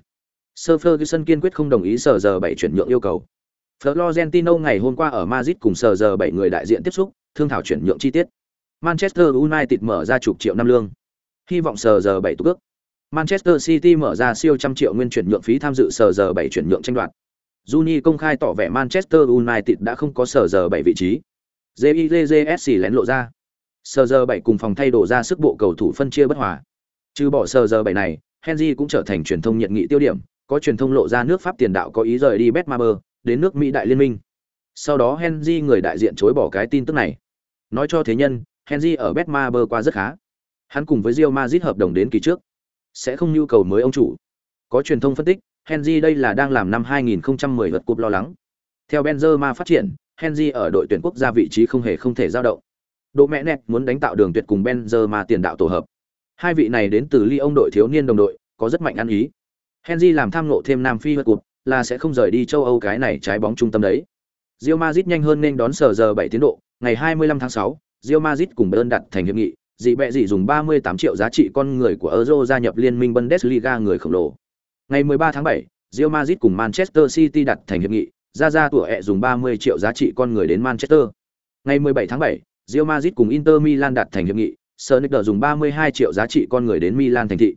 Sir Ferguson kiên quyết không đồng ý sở giờ 7 chuyển nhượng yêu cầu. Florentino ngày hôm qua ở Madrid cùng sở giờ 7 người đại diện tiếp xúc, thương thảo chuyển nhượng chi tiết. Manchester United mở ra chục triệu năm lương. Hy vọng sở giờ 7 tục ước. Manchester City mở ra siêu trăm triệu nguyên chuyển nhượng phí tham dự sở giờ 7 chuyển nhượng tranh đoạt. Juni công khai tỏ vẻ Manchester United đã không có sở giờ 7 vị trí. JIJJSC lén lộ ra. Sở giờ 7 cùng phòng thay đổi ra sức bộ cầu thủ phân chia bất hòa. Trừ bỏ sờ giờ bảy này, Henry cũng trở thành truyền thông nhiệt nghị tiêu điểm, có truyền thông lộ ra nước Pháp tiền đạo có ý rời đi Betmaber, đến nước Mỹ đại liên minh. Sau đó Henry người đại diện chối bỏ cái tin tức này. Nói cho thế nhân, Henry ở Betmaber qua rất khá. Hắn cùng với Real Madrid hợp đồng đến kỳ trước, sẽ không nhu cầu mới ông chủ. Có truyền thông phân tích, Henry đây là đang làm năm 2010 vật cúp lo lắng. Theo Benzema phát triển, Henry ở đội tuyển quốc gia vị trí không hề không thể dao động. Đỗ mẹ nẹt muốn đánh tạo đường tuyệt cùng Benzema tiền đạo tổ hợp. Hai vị này đến từ Lyon đội thiếu niên đồng đội, có rất mạnh ăn ý. Henry làm tham ngộ thêm Nam Phi vật Cụt là sẽ không rời đi châu Âu cái này trái bóng trung tâm đấy. Real Madrid nhanh hơn nên đón sở giờ 7 tiến độ, ngày 25 tháng 6, Real Madrid cùng Bayern đặt thành hiệp nghị, dị bẹ dị dùng 38 triệu giá trị con người của Euro gia nhập liên minh Bundesliga người khổng lồ. Ngày 13 tháng 7, Real Madrid cùng Manchester City đặt thành hiệp nghị, ra ra tuổi ẹ dùng 30 triệu giá trị con người đến Manchester. Ngày 17 tháng 7, Real Madrid cùng Inter Milan đặt thành hiệp nghị, Sonicer dùng 32 triệu giá trị con người đến Milan thành thị.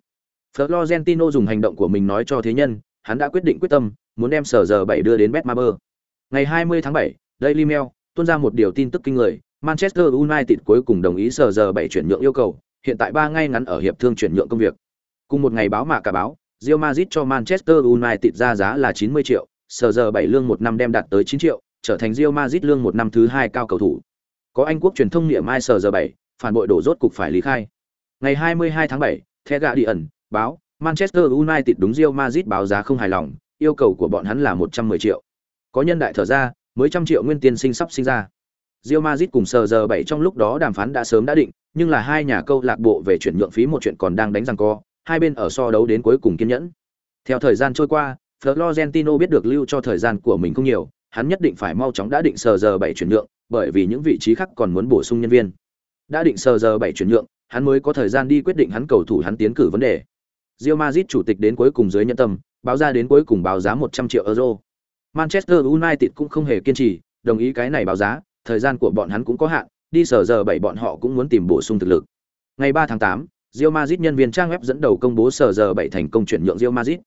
Florentino dùng hành động của mình nói cho thế nhân, hắn đã quyết định quyết tâm, muốn đem sở giờ 7 đưa đến Betmaber. Ngày 20 tháng 7, Daily Mail tuôn ra một điều tin tức kinh người, Manchester United cuối cùng đồng ý sở giờ 7 chuyển nhượng yêu cầu, hiện tại 3 ngày ngắn ở hiệp thương chuyển nhượng công việc. Cùng một ngày báo mà cả báo, Real Madrid cho Manchester United ra giá là 90 triệu, sở giờ 7 lương một năm đem đạt tới 9 triệu, trở thành Real Madrid lương một năm thứ hai cao cầu thủ. Có Anh quốc truyền thông niệm mai sở giờ 7, phản bội đổ rốt cục phải lý khai. Ngày 22 tháng 7, The Guardian báo, Manchester United đúng Real Madrid báo giá không hài lòng, yêu cầu của bọn hắn là 110 triệu. Có nhân đại thở ra, mới trăm triệu nguyên tiền sinh sắp sinh ra. Real Madrid cùng sờ giờ 7 trong lúc đó đàm phán đã sớm đã định, nhưng là hai nhà câu lạc bộ về chuyển nhượng phí một chuyện còn đang đánh răng co, hai bên ở so đấu đến cuối cùng kiên nhẫn. Theo thời gian trôi qua, Florentino biết được lưu cho thời gian của mình không nhiều, hắn nhất định phải mau chóng đã định sờ giờ 7 chuyển nhượng, bởi vì những vị trí khác còn muốn bổ sung nhân viên. Đã định sờ giờ 7 chuyển nhượng, hắn mới có thời gian đi quyết định hắn cầu thủ hắn tiến cử vấn đề. Real Madrid chủ tịch đến cuối cùng dưới nhân tâm, báo ra đến cuối cùng báo giá 100 triệu euro. Manchester United cũng không hề kiên trì, đồng ý cái này báo giá, thời gian của bọn hắn cũng có hạn, đi sở giờ 7 bọn họ cũng muốn tìm bổ sung thực lực. Ngày 3 tháng 8, Real Madrid nhân viên trang web dẫn đầu công bố sở giờ 7 thành công chuyển nhượng Real Madrid.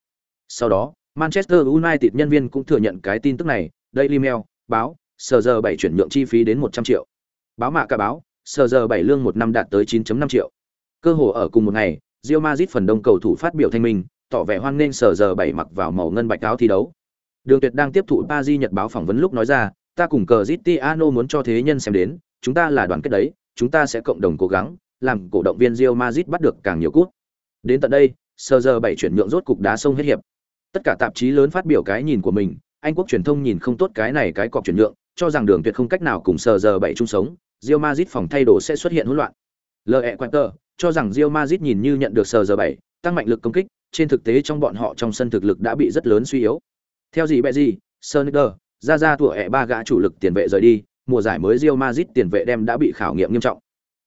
Sau đó, Manchester United nhân viên cũng thừa nhận cái tin tức này, Daily Mail báo, sở giờ 7 chuyển nhượng chi phí đến 100 triệu. Báo mạ cả báo, Sờ giờ bảy lương một năm đạt tới 9.5 triệu. Cơ hồ ở cùng một ngày, Real Madrid phần đông cầu thủ phát biểu thanh minh, tỏ vẻ hoan nghênh Sờ giờ bảy mặc vào màu ngân bạch áo thi đấu. Đường Tuyệt đang tiếp thụ Paris Nhật báo phỏng vấn lúc nói ra, ta cùng Cristiano muốn cho thế nhân xem đến, chúng ta là đoàn kết đấy, chúng ta sẽ cộng đồng cố gắng, làm cổ động viên Real Madrid bắt được càng nhiều cúp. Đến tận đây, Sờ giờ bảy chuyển nhượng rốt cục đá sông hết hiệp. Tất cả tạp chí lớn phát biểu cái nhìn của mình, Anh quốc truyền thông nhìn không tốt cái này cái cọc chuyển nhượng, cho rằng đường tuyệt không cách nào cùng Sờ giờ bảy chung sống, Real Madrid phòng thay đồ sẽ xuất hiện hỗn loạn. L.E. Quinter cho rằng Real Madrid nhìn như nhận được sờ giờ bảy, tăng mạnh lực công kích, trên thực tế trong bọn họ trong sân thực lực đã bị rất lớn suy yếu. Theo gì bẹ gì, Sonder, ra ra tuổi ẹ ba gã chủ lực tiền vệ rời đi, mùa giải mới Real Madrid tiền vệ đem đã bị khảo nghiệm nghiêm trọng.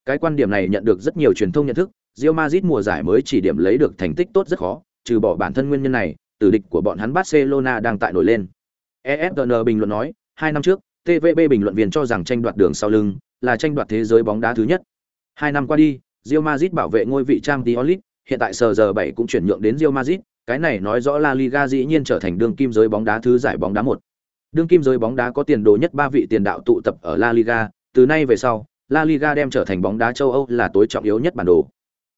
Cái quan điểm này nhận được rất nhiều truyền thông nhận thức, Real Madrid mùa giải mới chỉ điểm lấy được thành tích tốt rất khó, trừ bỏ bản thân nguyên nhân này, tử địch của bọn hắn Barcelona đang tại nổi lên. ESPN bình luận nói, hai năm trước, TVB bình luận viên cho rằng tranh đoạt đường sau lưng là tranh đoạt thế giới bóng đá thứ nhất. Hai năm qua đi, Real Madrid bảo vệ ngôi vị Champions League, hiện tại sờ giờ 7 cũng chuyển nhượng đến Real Madrid, cái này nói rõ La Liga dĩ nhiên trở thành đương kim giới bóng đá thứ giải bóng đá một. Đương kim giới bóng đá có tiền đồ nhất ba vị tiền đạo tụ tập ở La Liga, từ nay về sau, La Liga đem trở thành bóng đá châu Âu là tối trọng yếu nhất bản đồ.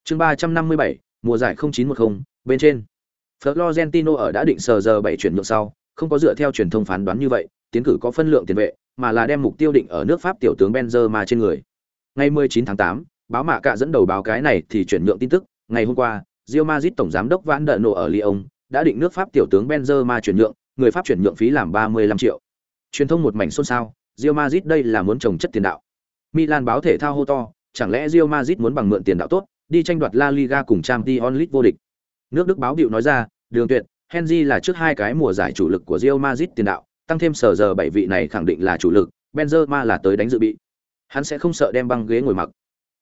Chương 357, mùa giải 0910, bên trên. Florentino ở đã định sờ giờ 7 chuyển nhượng sau, không có dựa theo truyền thông phán đoán như vậy, tiến cử có phân lượng tiền vệ, mà là đem mục tiêu định ở nước Pháp tiểu tướng Benzema trên người. Ngày 19 tháng 8, báo mạ Cả dẫn đầu báo cái này thì chuyển nhượng tin tức, ngày hôm qua, Real Madrid tổng giám đốc Van der Nổ ở Lyon đã định nước Pháp tiểu tướng Benzema chuyển nhượng, người Pháp chuyển nhượng phí làm 35 triệu. Truyền thông một mảnh xôn xao, Real Madrid đây là muốn trồng chất tiền đạo. Milan báo thể thao hô to, chẳng lẽ Real Madrid muốn bằng mượn tiền đạo tốt, đi tranh đoạt La Liga cùng Champions League vô địch. Nước Đức báo điệu nói ra, Đường Tuyệt, Henry là trước hai cái mùa giải chủ lực của Real Madrid tiền đạo, tăng thêm sở giờ bảy vị này khẳng định là chủ lực, Benzema là tới đánh dự bị. Hắn sẽ không sợ đem băng ghế ngồi mặc.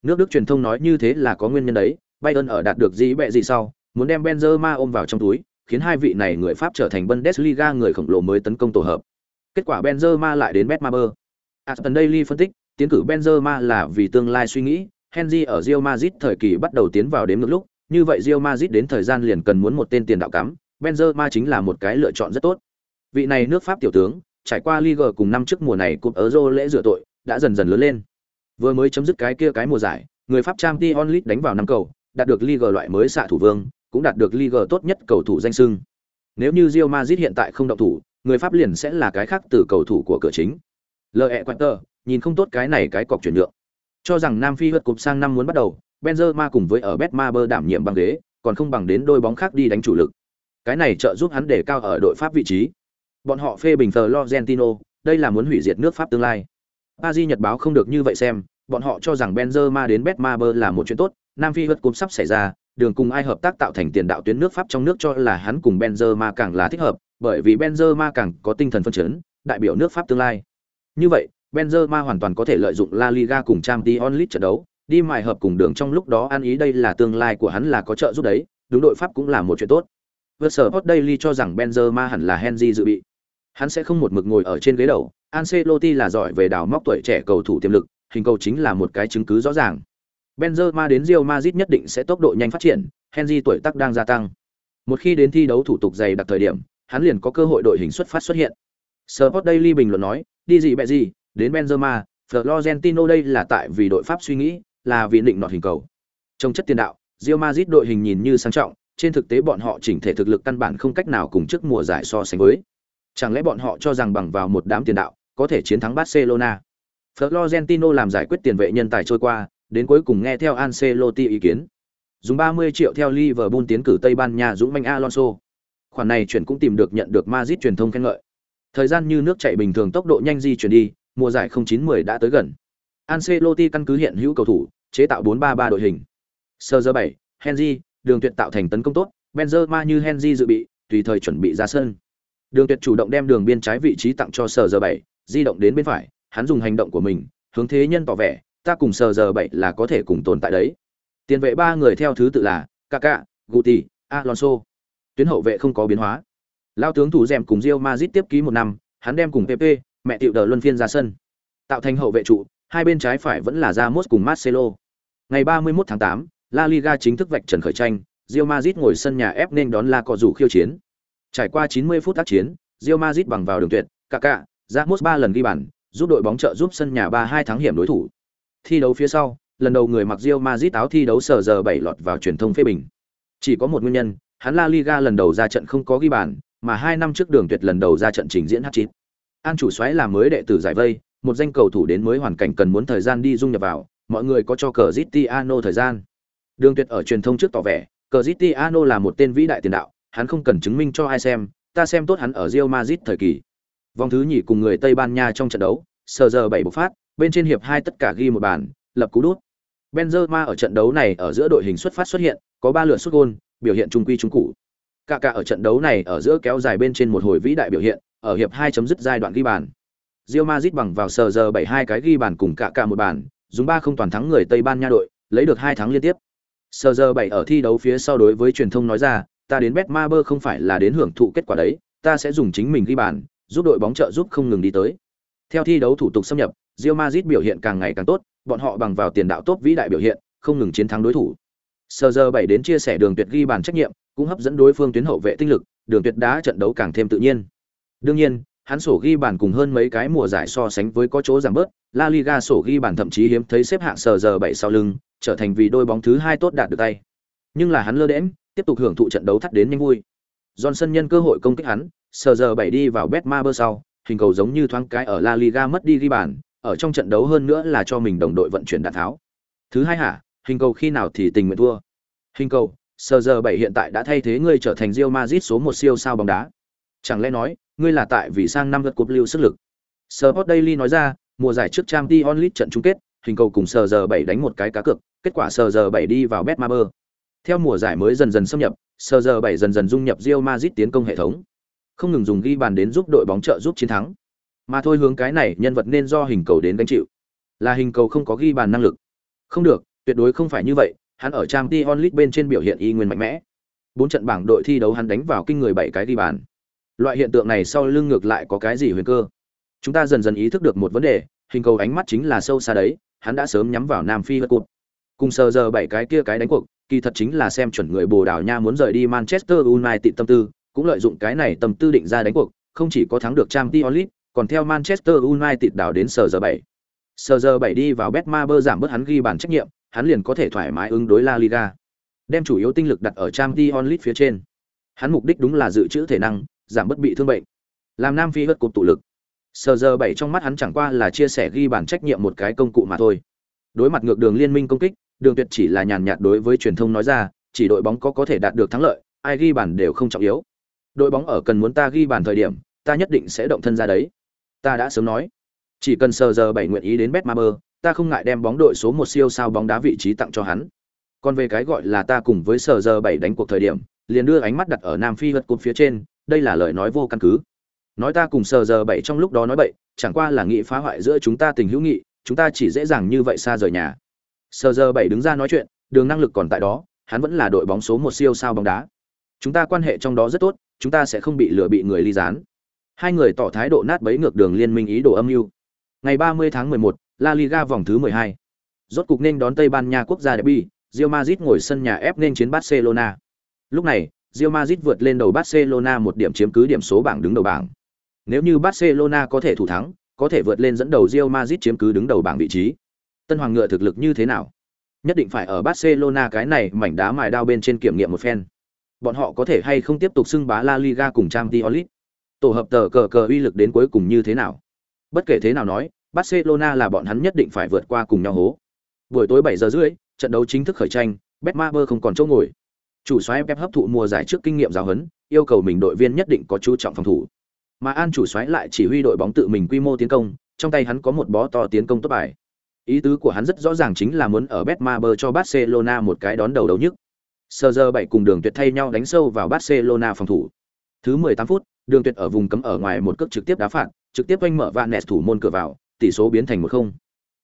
Nước Đức truyền thông nói như thế là có nguyên nhân đấy, Bayern ở đạt được gì bẹ gì sau, muốn đem Benzema ôm vào trong túi, khiến hai vị này người Pháp trở thành Bundesliga người khổng lồ mới tấn công tổ hợp. Kết quả Benzema lại đến Betmaber. Aston Daily phân tích, tiến cử Benzema là vì tương lai suy nghĩ, Henry ở Real Madrid thời kỳ bắt đầu tiến vào đến ngược lúc, như vậy Real Madrid đến thời gian liền cần muốn một tên tiền đạo cắm, Benzema chính là một cái lựa chọn rất tốt. Vị này nước Pháp tiểu tướng, trải qua Liga cùng năm trước mùa này cúp Euro lễ rửa tội, đã dần dần lớn lên. Vừa mới chấm dứt cái kia cái mùa giải, người Pháp Champions onlit đánh vào năm cầu, đạt được Liga loại mới xạ thủ vương, cũng đạt được Liga tốt nhất cầu thủ danh sưng Nếu như Real Madrid hiện tại không động thủ, người Pháp liền sẽ là cái khác từ cầu thủ của cửa chính. L.E. Quinter, nhìn không tốt cái này cái cọc chuyển nhượng. Cho rằng Nam Phi vượt cục sang năm muốn bắt đầu, Benzema cùng với ở Betmaber đảm nhiệm bằng ghế, còn không bằng đến đôi bóng khác đi đánh chủ lực. Cái này trợ giúp hắn để cao ở đội Pháp vị trí. Bọn họ phê bình Florentino, đây là muốn hủy diệt nước Pháp tương lai. Paris Nhật báo không được như vậy xem, bọn họ cho rằng Benzema đến Betmaber là một chuyện tốt, Nam Phi vượt cúp sắp xảy ra, đường cùng ai hợp tác tạo thành tiền đạo tuyến nước Pháp trong nước cho là hắn cùng Benzema càng là thích hợp, bởi vì Benzema càng có tinh thần phân chấn, đại biểu nước Pháp tương lai. Như vậy, Benzema hoàn toàn có thể lợi dụng La Liga cùng Champions League trận đấu, đi mài hợp cùng đường trong lúc đó ăn ý đây là tương lai của hắn là có trợ giúp đấy, đúng đội Pháp cũng là một chuyện tốt. Versport Daily cho rằng Benzema hẳn là Henry dự bị. Hắn sẽ không một mực ngồi ở trên ghế đầu, Ancelotti là giỏi về đào móc tuổi trẻ cầu thủ tiềm lực, hình cầu chính là một cái chứng cứ rõ ràng. Benzema đến Real Madrid nhất định sẽ tốc độ nhanh phát triển, Henry tuổi tác đang gia tăng. Một khi đến thi đấu thủ tục dày đặc thời điểm, hắn liền có cơ hội đội hình xuất phát xuất hiện. Sport Daily bình luận nói, đi gì bẹ gì, đến Benzema, Florentino đây là tại vì đội Pháp suy nghĩ, là vì định nọt hình cầu. Trong chất tiền đạo, Real Madrid đội hình nhìn như sang trọng, trên thực tế bọn họ chỉnh thể thực lực căn bản không cách nào cùng trước mùa giải so sánh với. Chẳng lẽ bọn họ cho rằng bằng vào một đám tiền đạo, có thể chiến thắng Barcelona? Florentino làm giải quyết tiền vệ nhân tài trôi qua, đến cuối cùng nghe theo Ancelotti ý kiến. Dùng 30 triệu theo Liverpool tiến cử Tây Ban Nha dũng manh Alonso. Khoản này chuyển cũng tìm được nhận được Madrid truyền thông khen ngợi. Thời gian như nước chảy bình thường tốc độ nhanh di chuyển đi, mùa giải 0910 đã tới gần. Ancelotti căn cứ hiện hữu cầu thủ, chế tạo 4-3-3 đội hình. Sơ giờ 7, Henry, đường tuyệt tạo thành tấn công tốt, Benzema như Henry dự bị, tùy thời chuẩn bị ra sân. Đường tuyệt chủ động đem đường biên trái vị trí tặng cho sở giờ 7, di động đến bên phải, hắn dùng hành động của mình, hướng thế nhân tỏ vẻ, ta cùng sở giờ 7 là có thể cùng tồn tại đấy. Tiền vệ ba người theo thứ tự là Kaká, Guti, Alonso. Tuyến hậu vệ không có biến hóa. Lao tướng thủ rèm cùng Real Madrid tiếp ký một năm, hắn đem cùng PP, mẹ tiểu đờ luân phiên ra sân. Tạo thành hậu vệ trụ, hai bên trái phải vẫn là Ramos cùng Marcelo. Ngày 31 tháng 8, La Liga chính thức vạch trần khởi tranh, Real Madrid ngồi sân nhà ép nên đón La Cọ rủ khiêu chiến. Trải qua 90 phút tác chiến, Real Madrid bằng vào đường tuyệt, Kaká, Ramos 3 lần ghi bàn, giúp đội bóng trợ giúp sân nhà 3-2 thắng hiểm đối thủ. Thi đấu phía sau, lần đầu người mặc Real Madrid áo thi đấu sở giờ 7 lọt vào truyền thông phê bình. Chỉ có một nguyên nhân, hắn La Liga lần đầu ra trận không có ghi bàn, mà hai năm trước Đường Tuyệt lần đầu ra trận trình diễn hat-trick. An chủ xoáy là mới đệ tử giải vây, một danh cầu thủ đến mới hoàn cảnh cần muốn thời gian đi dung nhập vào, mọi người có cho Cristiano thời gian. Đường Tuyệt ở truyền thông trước tỏ vẻ, Cristiano là một tên vĩ đại tiền đạo, hắn không cần chứng minh cho ai xem, ta xem tốt hắn ở Real Madrid thời kỳ. Vòng thứ nhì cùng người Tây Ban Nha trong trận đấu, sờ giờ 7 bộc phát, bên trên hiệp hai tất cả ghi một bàn, lập cú đút. Benzema ở trận đấu này ở giữa đội hình xuất phát xuất hiện, có 3 lượt sút gol, biểu hiện trung quy trung cụ. Cả cả ở trận đấu này ở giữa kéo dài bên trên một hồi vĩ đại biểu hiện, ở hiệp 2 chấm dứt giai đoạn ghi bàn. Real Madrid bằng vào sờ giờ 72 cái ghi bàn cùng cả cả một bàn, dùng 3 không toàn thắng người Tây Ban Nha đội, lấy được 2 thắng liên tiếp. Sờ giờ 7 ở thi đấu phía sau đối với truyền thông nói ra, ta đến Betmaber không phải là đến hưởng thụ kết quả đấy, ta sẽ dùng chính mình ghi bàn, giúp đội bóng trợ giúp không ngừng đi tới. Theo thi đấu thủ tục xâm nhập, Real Madrid biểu hiện càng ngày càng tốt, bọn họ bằng vào tiền đạo tốt vĩ đại biểu hiện, không ngừng chiến thắng đối thủ. Sergio giờ 7 đến chia sẻ đường tuyệt ghi bàn trách nhiệm, cũng hấp dẫn đối phương tuyến hậu vệ tinh lực, đường tuyệt đá trận đấu càng thêm tự nhiên. Đương nhiên, hắn sổ ghi bàn cùng hơn mấy cái mùa giải so sánh với có chỗ giảm bớt, La Liga sổ ghi bàn thậm chí hiếm thấy xếp hạng sờ giờ 7 sau lưng, trở thành vì đôi bóng thứ hai tốt đạt được tay. Nhưng là hắn lơ đễnh, tiếp tục hưởng thụ trận đấu thắt đến nhanh vui. Johnson nhân cơ hội công kích hắn, sờ giờ bảy đi vào Betmaber sau, hình cầu giống như thoáng cái ở La Liga mất đi ghi bàn, ở trong trận đấu hơn nữa là cho mình đồng đội vận chuyển đạn tháo. Thứ hai hả, hình cầu khi nào thì tình nguyện thua. Hình cầu, sờ giờ bảy hiện tại đã thay thế ngươi trở thành Real Madrid số một siêu sao bóng đá. Chẳng lẽ nói, ngươi là tại vì sang năm lượt cúp lưu sức lực. Sport Daily nói ra, mùa giải trước Champions League trận chung kết, hình cầu cùng sờ giờ bảy đánh một cái cá cược, kết quả sờ giờ bảy đi vào Betmaber. Theo mùa giải mới dần dần xâm nhập, Sơ giờ 7 dần dần dung nhập Real Madrid tiến công hệ thống. Không ngừng dùng ghi bàn đến giúp đội bóng trợ giúp chiến thắng. Mà thôi hướng cái này nhân vật nên do hình cầu đến gánh chịu. Là hình cầu không có ghi bàn năng lực. Không được, tuyệt đối không phải như vậy, hắn ở Champions League bên trên biểu hiện y nguyên mạnh mẽ. Bốn trận bảng đội thi đấu hắn đánh vào kinh người bảy cái ghi bàn. Loại hiện tượng này sau lưng ngược lại có cái gì huyền cơ? Chúng ta dần dần ý thức được một vấn đề, hình cầu ánh mắt chính là sâu xa đấy, hắn đã sớm nhắm vào Nam Phi vật cuộc. Cùng sờ giờ bảy cái kia cái đánh cuộc, kỳ thật chính là xem chuẩn người Bồ Đào Nha muốn rời đi Manchester United tâm tư, cũng lợi dụng cái này tâm tư định ra đánh cuộc, không chỉ có thắng được Champions League, còn theo Manchester United đảo đến sờ giờ 7. Sờ giờ 7 đi vào Betmaber giảm bớt hắn ghi bàn trách nhiệm, hắn liền có thể thoải mái ứng đối La Liga. Đem chủ yếu tinh lực đặt ở Champions League phía trên. Hắn mục đích đúng là dự trữ thể năng, giảm bất bị thương bệnh. Làm Nam Phi hất cục tụ lực. Sờ giờ 7 trong mắt hắn chẳng qua là chia sẻ ghi bàn trách nhiệm một cái công cụ mà thôi. Đối mặt ngược đường liên minh công kích, Đường Tuyệt chỉ là nhàn nhạt đối với truyền thông nói ra, chỉ đội bóng có có thể đạt được thắng lợi, ai ghi bàn đều không trọng yếu. Đội bóng ở cần muốn ta ghi bàn thời điểm, ta nhất định sẽ động thân ra đấy. Ta đã sớm nói. Chỉ cần sờ giờ bảy nguyện ý đến betmaber ta không ngại đem bóng đội số một siêu sao bóng đá vị trí tặng cho hắn. Còn về cái gọi là ta cùng với sờ giờ bảy đánh cuộc thời điểm liền đưa ánh mắt đặt ở nam phi vật cột phía trên đây là lời nói vô căn cứ. Nói ta cùng sờ giờ bảy trong lúc đó nói bậy chẳng qua là nghị phá hoại giữa chúng ta tình hữu nghị chúng ta chỉ dễ dàng như vậy xa rời nhà sờ giờ bảy đứng ra nói chuyện đường năng lực còn tại đó hắn vẫn là đội bóng số một siêu sao bóng đá chúng ta quan hệ trong đó rất tốt chúng ta sẽ không bị lừa bị người ly gián Hai người tỏ thái độ nát bấy ngược đường liên minh ý đồ âm mưu. Ngày 30 tháng 11, La Liga vòng thứ 12. Rốt cục nên đón Tây Ban Nha quốc gia derby, Real Madrid ngồi sân nhà ép nên chiến Barcelona. Lúc này, Real Madrid vượt lên đầu Barcelona một điểm chiếm cứ điểm số bảng đứng đầu bảng. Nếu như Barcelona có thể thủ thắng, có thể vượt lên dẫn đầu Real Madrid chiếm cứ đứng đầu bảng vị trí. Tân Hoàng ngựa thực lực như thế nào? Nhất định phải ở Barcelona cái này mảnh đá mài đao bên trên kiểm nghiệm một phen. Bọn họ có thể hay không tiếp tục xưng bá La Liga cùng Champions League? tổ hợp tờ cờ cờ uy lực đến cuối cùng như thế nào bất kể thế nào nói, barcelona là bọn hắn nhất định phải vượt qua cùng nhau hố buổi tối bảy giờ rưỡi, trận đấu chính thức khởi tranh, betmaber không còn chỗ ngồi chủ soái pep hấp thụ mùa giải trước kinh nghiệm giáo huấn, yêu cầu mình đội viên nhất định có chú trọng phòng thủ mà an chủ soái lại chỉ huy đội bóng tự mình quy mô tiến công, trong tay hắn có một bó to tiến công tốt bài. Ý tứ của hắn rất rõ ràng chính là muốn ở Betmaber cho Barcelona một cái đón đầu đầu nhất. Sơ giờ bảy cùng Đường Tuyệt thay nhau đánh sâu vào Barcelona phòng thủ. Thứ 18 phút, Đường Tuyệt ở vùng cấm ở ngoài một cước trực tiếp đá phạt, trực tiếp quanh mở và nẹt thủ môn cửa vào, tỷ số biến thành 1-0.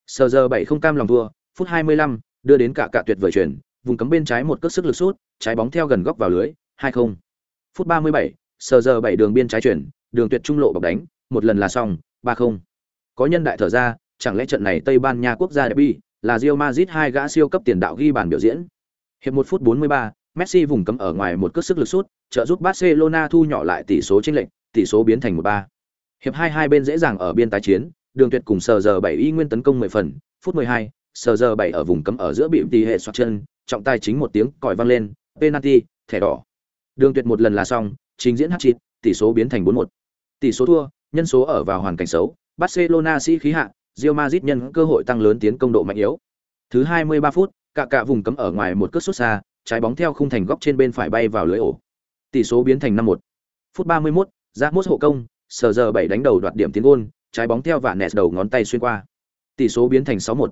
Sơ giờ bảy không cam lòng thua, phút 25, đưa đến cả cả tuyệt vời chuyển, vùng cấm bên trái một cước sức lực sút, trái bóng theo gần góc vào lưới, 2-0. Phút 37, sờ giờ bảy đường biên trái chuyển, đường tuyệt trung lộ bọc đánh, một lần là xong, 3-0. Có nhân đại thở ra, chẳng lẽ trận này Tây Ban Nha quốc gia derby là Real Madrid hai gã siêu cấp tiền đạo ghi bàn biểu diễn. Hiệp 1 phút 43, Messi vùng cấm ở ngoài một cước sức lực sút, trợ giúp Barcelona thu nhỏ lại tỷ số chênh lệch, tỷ số biến thành 1-3. Hiệp 2 hai bên dễ dàng ở biên tái chiến, Đường Tuyệt cùng Sergio giờ 7 y nguyên tấn công 10 phần, phút 12, Sergio giờ 7 ở vùng cấm ở giữa bị tỷ hệ xoạc chân, trọng tài chính một tiếng còi vang lên, penalty, thẻ đỏ. Đường Tuyệt một lần là xong, trình diễn hat-trick, tỷ số biến thành 4-1. Tỷ số thua, nhân số ở vào hoàn cảnh xấu, Barcelona sĩ khí hạ, Real Madrid nhân cơ hội tăng lớn tiến công độ mạnh yếu. Thứ 23 phút, cả cả vùng cấm ở ngoài một cước sút xa, trái bóng theo khung thành góc trên bên phải bay vào lưới ổ. Tỷ số biến thành 5-1. Phút 31, Ramos hộ công, sờ giờ 7 đánh đầu đoạt điểm tiến gôn, trái bóng theo và nẹt đầu ngón tay xuyên qua. Tỷ số biến thành 6-1.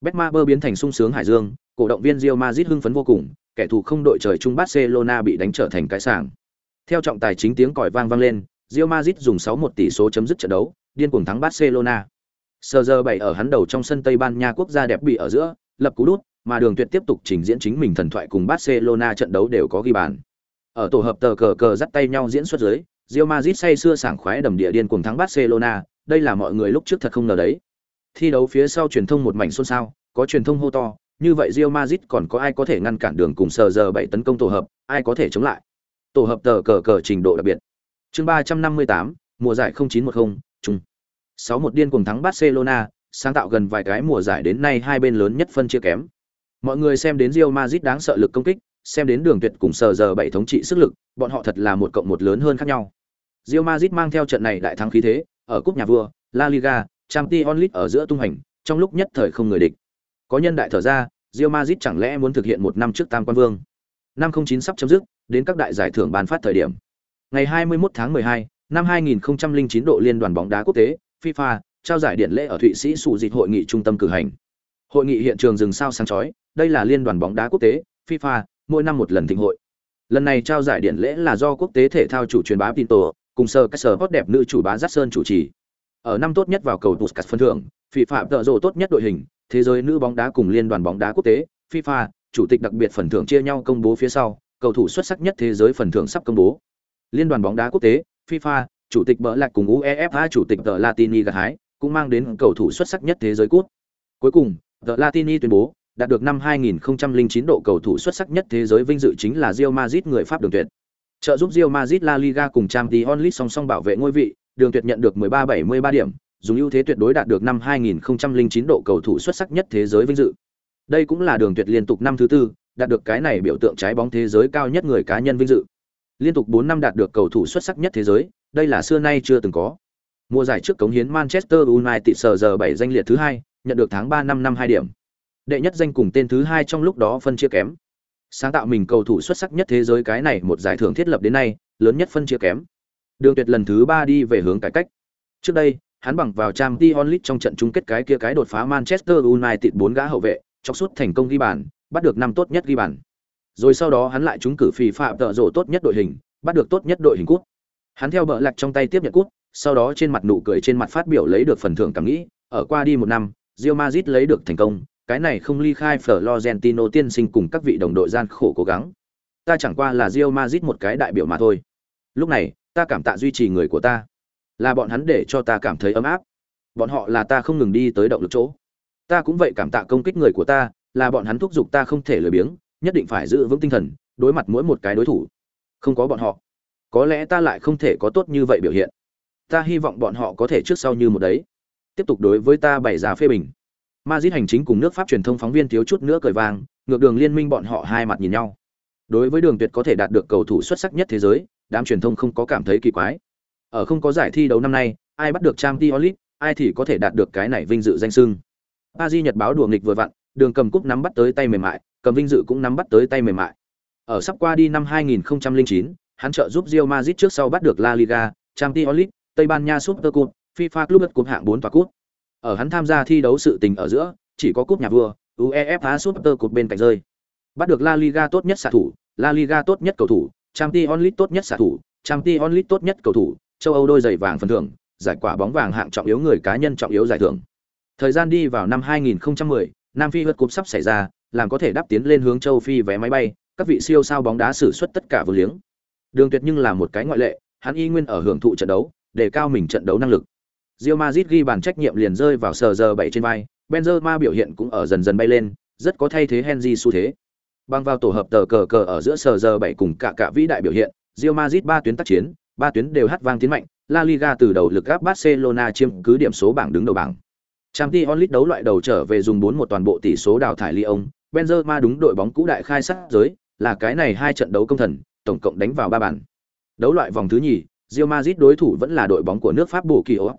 Betmaber biến thành sung sướng hải dương, cổ động viên Real Madrid hưng phấn vô cùng, kẻ thù không đội trời chung Barcelona bị đánh trở thành cái sảng. Theo trọng tài chính tiếng còi vang vang lên, Real Madrid dùng 6-1 tỷ số chấm dứt trận đấu, điên cuồng thắng Barcelona. Sơ giờ bảy ở hắn đầu trong sân Tây Ban Nha quốc gia đẹp bị ở giữa, lập cú đút, mà Đường Tuyệt tiếp tục trình diễn chính mình thần thoại cùng Barcelona trận đấu đều có ghi bàn. Ở tổ hợp tờ cờ cờ dắt tay nhau diễn xuất dưới, Real Madrid say xưa sảng khoái đầm địa điên cuồng thắng Barcelona, đây là mọi người lúc trước thật không ngờ đấy. Thi đấu phía sau truyền thông một mảnh xôn xao, có truyền thông hô to, như vậy Real Madrid còn có ai có thể ngăn cản đường cùng sờ giờ bảy tấn công tổ hợp, ai có thể chống lại? Tổ hợp tờ cờ cờ trình độ đặc biệt. Chương ba trăm năm mươi tám mùa giải 0910, chung. 6-1 điên cuồng thắng Barcelona, sáng tạo gần vài cái mùa giải đến nay hai bên lớn nhất phân chia kém. Mọi người xem đến Real Madrid đáng sợ lực công kích, xem đến đường tuyệt cùng sờ giờ bảy thống trị sức lực, bọn họ thật là một cộng một lớn hơn khác nhau. Real Madrid mang theo trận này đại thắng khí thế, ở cúp nhà vua, La Liga, Champions League ở giữa tung hành, trong lúc nhất thời không người địch. Có nhân đại thở ra, Real Madrid chẳng lẽ muốn thực hiện một năm trước tam quan vương. Năm 09 sắp chấm dứt, đến các đại giải thưởng ban phát thời điểm. Ngày 21 tháng 12, năm 2009 độ liên đoàn bóng đá quốc tế, FIFA, trao giải điện lễ ở Thụy Sĩ sụ dịch hội nghị trung tâm cử hành. Hội nghị hiện trường rừng sao sáng chói, đây là liên đoàn bóng đá quốc tế, FIFA, mỗi năm một lần thịnh hội. Lần này trao giải điện lễ là do quốc tế thể thao chủ truyền bá Pinto, cùng sở các sở hot đẹp nữ chủ bá Dát Sơn chủ trì. Ở năm tốt nhất vào cầu Puskas phân thưởng, FIFA trợ rồ tốt nhất đội hình, thế giới nữ bóng đá cùng liên đoàn bóng đá quốc tế, FIFA, chủ tịch đặc biệt phần thưởng chia nhau công bố phía sau, cầu thủ xuất sắc nhất thế giới phần thưởng sắp công bố. Liên đoàn bóng đá quốc tế, FIFA, chủ tịch bỡ lạc cùng UEFA chủ tịch tờ Latini gặt hái, cũng mang đến cầu thủ xuất sắc nhất thế giới cút. Cuối cùng, tờ Latini tuyên bố, đạt được năm 2009 độ cầu thủ xuất sắc nhất thế giới vinh dự chính là Real Madrid người Pháp đường tuyệt. Trợ giúp Real Madrid La Liga cùng Champions League song song bảo vệ ngôi vị, đường tuyệt nhận được 13-73 điểm, dùng ưu thế tuyệt đối đạt được năm 2009 độ cầu thủ xuất sắc nhất thế giới vinh dự. Đây cũng là đường tuyệt liên tục năm thứ tư, đạt được cái này biểu tượng trái bóng thế giới cao nhất người cá nhân vinh dự. Liên tục 4 năm đạt được cầu thủ xuất sắc nhất thế giới, đây là xưa nay chưa từng có. Mùa giải trước cống hiến Manchester United sở giờ 7 danh liệt thứ hai, nhận được tháng 3 năm năm 2 điểm. Đệ nhất danh cùng tên thứ hai trong lúc đó phân chia kém. Sáng tạo mình cầu thủ xuất sắc nhất thế giới cái này một giải thưởng thiết lập đến nay, lớn nhất phân chia kém. Đường Tuyệt lần thứ 3 đi về hướng cải cách. Trước đây, hắn bằng vào Champions League trong trận chung kết cái kia cái đột phá Manchester United bốn gã hậu vệ, trong suốt thành công ghi bàn, bắt được năm tốt nhất ghi bàn. Rồi sau đó hắn lại trúng cử phỉ phạm tợ rổ tốt nhất đội hình, bắt được tốt nhất đội hình cút. Hắn theo bợ lạc trong tay tiếp nhận cút, sau đó trên mặt nụ cười trên mặt phát biểu lấy được phần thưởng cảm nghĩ, ở qua đi một năm, rio mazit lấy được thành công, cái này không ly khai Florentino tiên sinh cùng các vị đồng đội gian khổ cố gắng. Ta chẳng qua là rio mazit một cái đại biểu mà thôi. Lúc này, ta cảm tạ duy trì người của ta. Là bọn hắn để cho ta cảm thấy ấm áp. Bọn họ là ta không ngừng đi tới động lực chỗ. Ta cũng vậy cảm tạ công kích người của ta, là bọn hắn thúc giục ta không thể lười biếng, nhất định phải giữ vững tinh thần, đối mặt mỗi một cái đối thủ. Không có bọn họ, có lẽ ta lại không thể có tốt như vậy biểu hiện ta hy vọng bọn họ có thể trước sau như một đấy tiếp tục đối với ta bày ra phê bình Madrid hành chính cùng nước Pháp truyền thông phóng viên thiếu chút nữa cười vang, ngược đường liên minh bọn họ hai mặt nhìn nhau. Đối với Đường Tuyệt có thể đạt được cầu thủ xuất sắc nhất thế giới, đám truyền thông không có cảm thấy kỳ quái. Ở không có giải thi đấu năm nay, ai bắt được Champions League, ai thì có thể đạt được cái này vinh dự danh xưng. di Nhật báo đùa nghịch vừa vặn, Đường cầm cúp nắm bắt tới tay mềm mại, cầm vinh dự cũng nắm bắt tới tay mềm mại. Ở sắp qua đi năm 2009, hắn trợ giúp Real Madrid trước sau bắt được La Liga, Champions League, Tây Ban Nha Super Cup, FIFA Club Cup hạng 4 tòa cúp, Ở hắn tham gia thi đấu sự tình ở giữa, chỉ có cúp nhà vua, UEFA Super Cup bên cạnh rơi. Bắt được La Liga tốt nhất xạ thủ, La Liga tốt nhất cầu thủ, Champions League tốt nhất xạ thủ, Champions League tốt nhất cầu thủ, châu Âu đôi giày vàng phần thưởng, giải quả bóng vàng hạng trọng yếu người cá nhân trọng yếu giải thưởng. Thời gian đi vào năm 2010, Nam Phi World Cup sắp xảy ra, làm có thể đáp tiến lên hướng châu Phi vé máy bay, các vị siêu sao bóng đá sử xuất tất cả vô liếng. Đường Tuyệt nhưng là một cái ngoại lệ, hắn y nguyên ở hưởng thụ trận đấu, để cao mình trận đấu năng lực. Real Madrid ghi bàn trách nhiệm liền rơi vào sờ giờ 7 trên vai, Benzema biểu hiện cũng ở dần dần bay lên, rất có thay thế Henry xu thế. Bằng vào tổ hợp tờ cờ cờ ở giữa sờ giờ 7 cùng cả cả vĩ đại biểu hiện, Real Madrid ba tuyến tác chiến, ba tuyến đều hát vang tiến mạnh, La Liga từ đầu lực gáp Barcelona chiếm cứ điểm số bảng đứng đầu bảng. Champions League đấu loại đầu trở về dùng 4 một toàn bộ tỷ số đào thải Lyon, Benzema đúng đội bóng cũ đại khai sát giới, là cái này hai trận đấu công thần, tổng cộng đánh vào ba bàn. Đấu loại vòng thứ nhì, Real Madrid đối thủ vẫn là đội bóng của nước Pháp bổ kỳ ố.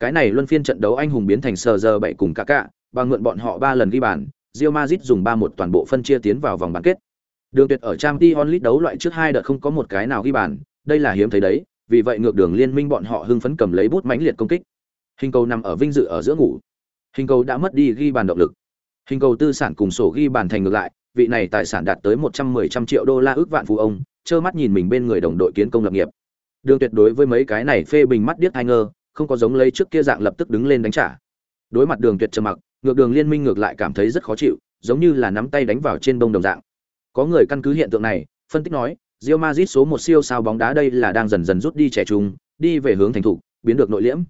Cái này luân phiên trận đấu anh hùng biến thành sờ giờ bảy cùng cả cả, bằng mượn bọn họ ba lần ghi bàn, Real Madrid dùng 3-1 toàn bộ phân chia tiến vào vòng bán kết. Đường Tuyệt ở Champions League đấu loại trước hai đợt không có một cái nào ghi bàn, đây là hiếm thấy đấy, vì vậy ngược đường liên minh bọn họ hưng phấn cầm lấy bút mãnh liệt công kích. Hình cầu nằm ở vinh dự ở giữa ngủ. Hình cầu đã mất đi ghi bàn động lực. Hình cầu tư sản cùng sổ ghi bàn thành ngược lại, vị này tài sản đạt tới 110 trăm triệu đô la ước vạn phú ông, trơ mắt nhìn mình bên người đồng đội kiến công lập nghiệp. Đường Tuyệt đối với mấy cái này phê bình mắt điếc hai ngơ, không có giống lấy trước kia dạng lập tức đứng lên đánh trả. Đối mặt Đường Tuyệt trầm mặc, ngược đường liên minh ngược lại cảm thấy rất khó chịu, giống như là nắm tay đánh vào trên bông đồng dạng. Có người căn cứ hiện tượng này, phân tích nói, Real Madrid số một siêu sao bóng đá đây là đang dần dần rút đi trẻ trung, đi về hướng thành thủ, biến được nội liễm.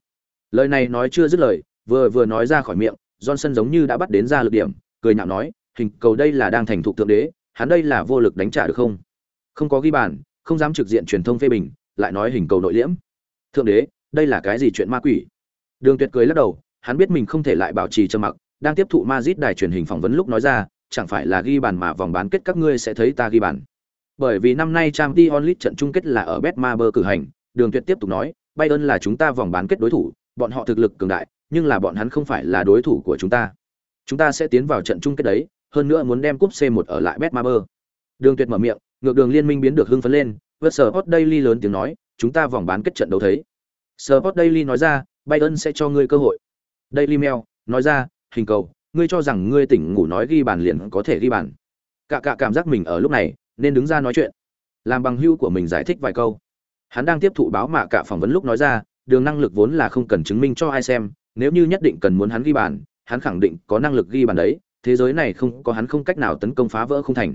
Lời này nói chưa dứt lời, vừa vừa nói ra khỏi miệng, Johnson giống như đã bắt đến ra lực điểm, cười nhạo nói, hình cầu đây là đang thành thục thượng đế, hắn đây là vô lực đánh trả được không? Không có ghi bàn, không dám trực diện truyền thông phê bình, lại nói hình cầu nội liễm. Thượng đế, đây là cái gì chuyện ma quỷ? Đường Tuyệt cười lắc đầu, hắn biết mình không thể lại bảo trì trầm mặc, đang tiếp thụ Madrid đài truyền hình phỏng vấn lúc nói ra, chẳng phải là ghi bàn mà vòng bán kết các ngươi sẽ thấy ta ghi bàn. Bởi vì năm nay trang t onlit trận chung kết là ở Betmaber cử hành, Đường Tuyệt tiếp tục nói, Bayern là chúng ta vòng bán kết đối thủ, bọn họ thực lực cường đại, nhưng là bọn hắn không phải là đối thủ của chúng ta. Chúng ta sẽ tiến vào trận chung kết đấy, hơn nữa muốn đem cúp C1 ở lại Betmaber. Đường Tuyệt mở miệng, ngược đường liên minh biến được hưng phấn lên, vượt sở Sport Daily lớn tiếng nói, chúng ta vòng bán kết trận đấu thấy. Sport Daily nói ra, Bayern sẽ cho ngươi cơ hội. Daily Mail nói ra, hình cầu, ngươi cho rằng ngươi tỉnh ngủ nói ghi bàn liền có thể ghi bàn. Cả cả cảm giác mình ở lúc này nên đứng ra nói chuyện, làm bằng hữu của mình giải thích vài câu. Hắn đang tiếp thụ báo mạ cả phỏng vấn lúc nói ra, đường năng lực vốn là không cần chứng minh cho ai xem, nếu như nhất định cần muốn hắn ghi bàn, hắn khẳng định có năng lực ghi bàn đấy, thế giới này không có hắn không cách nào tấn công phá vỡ không thành.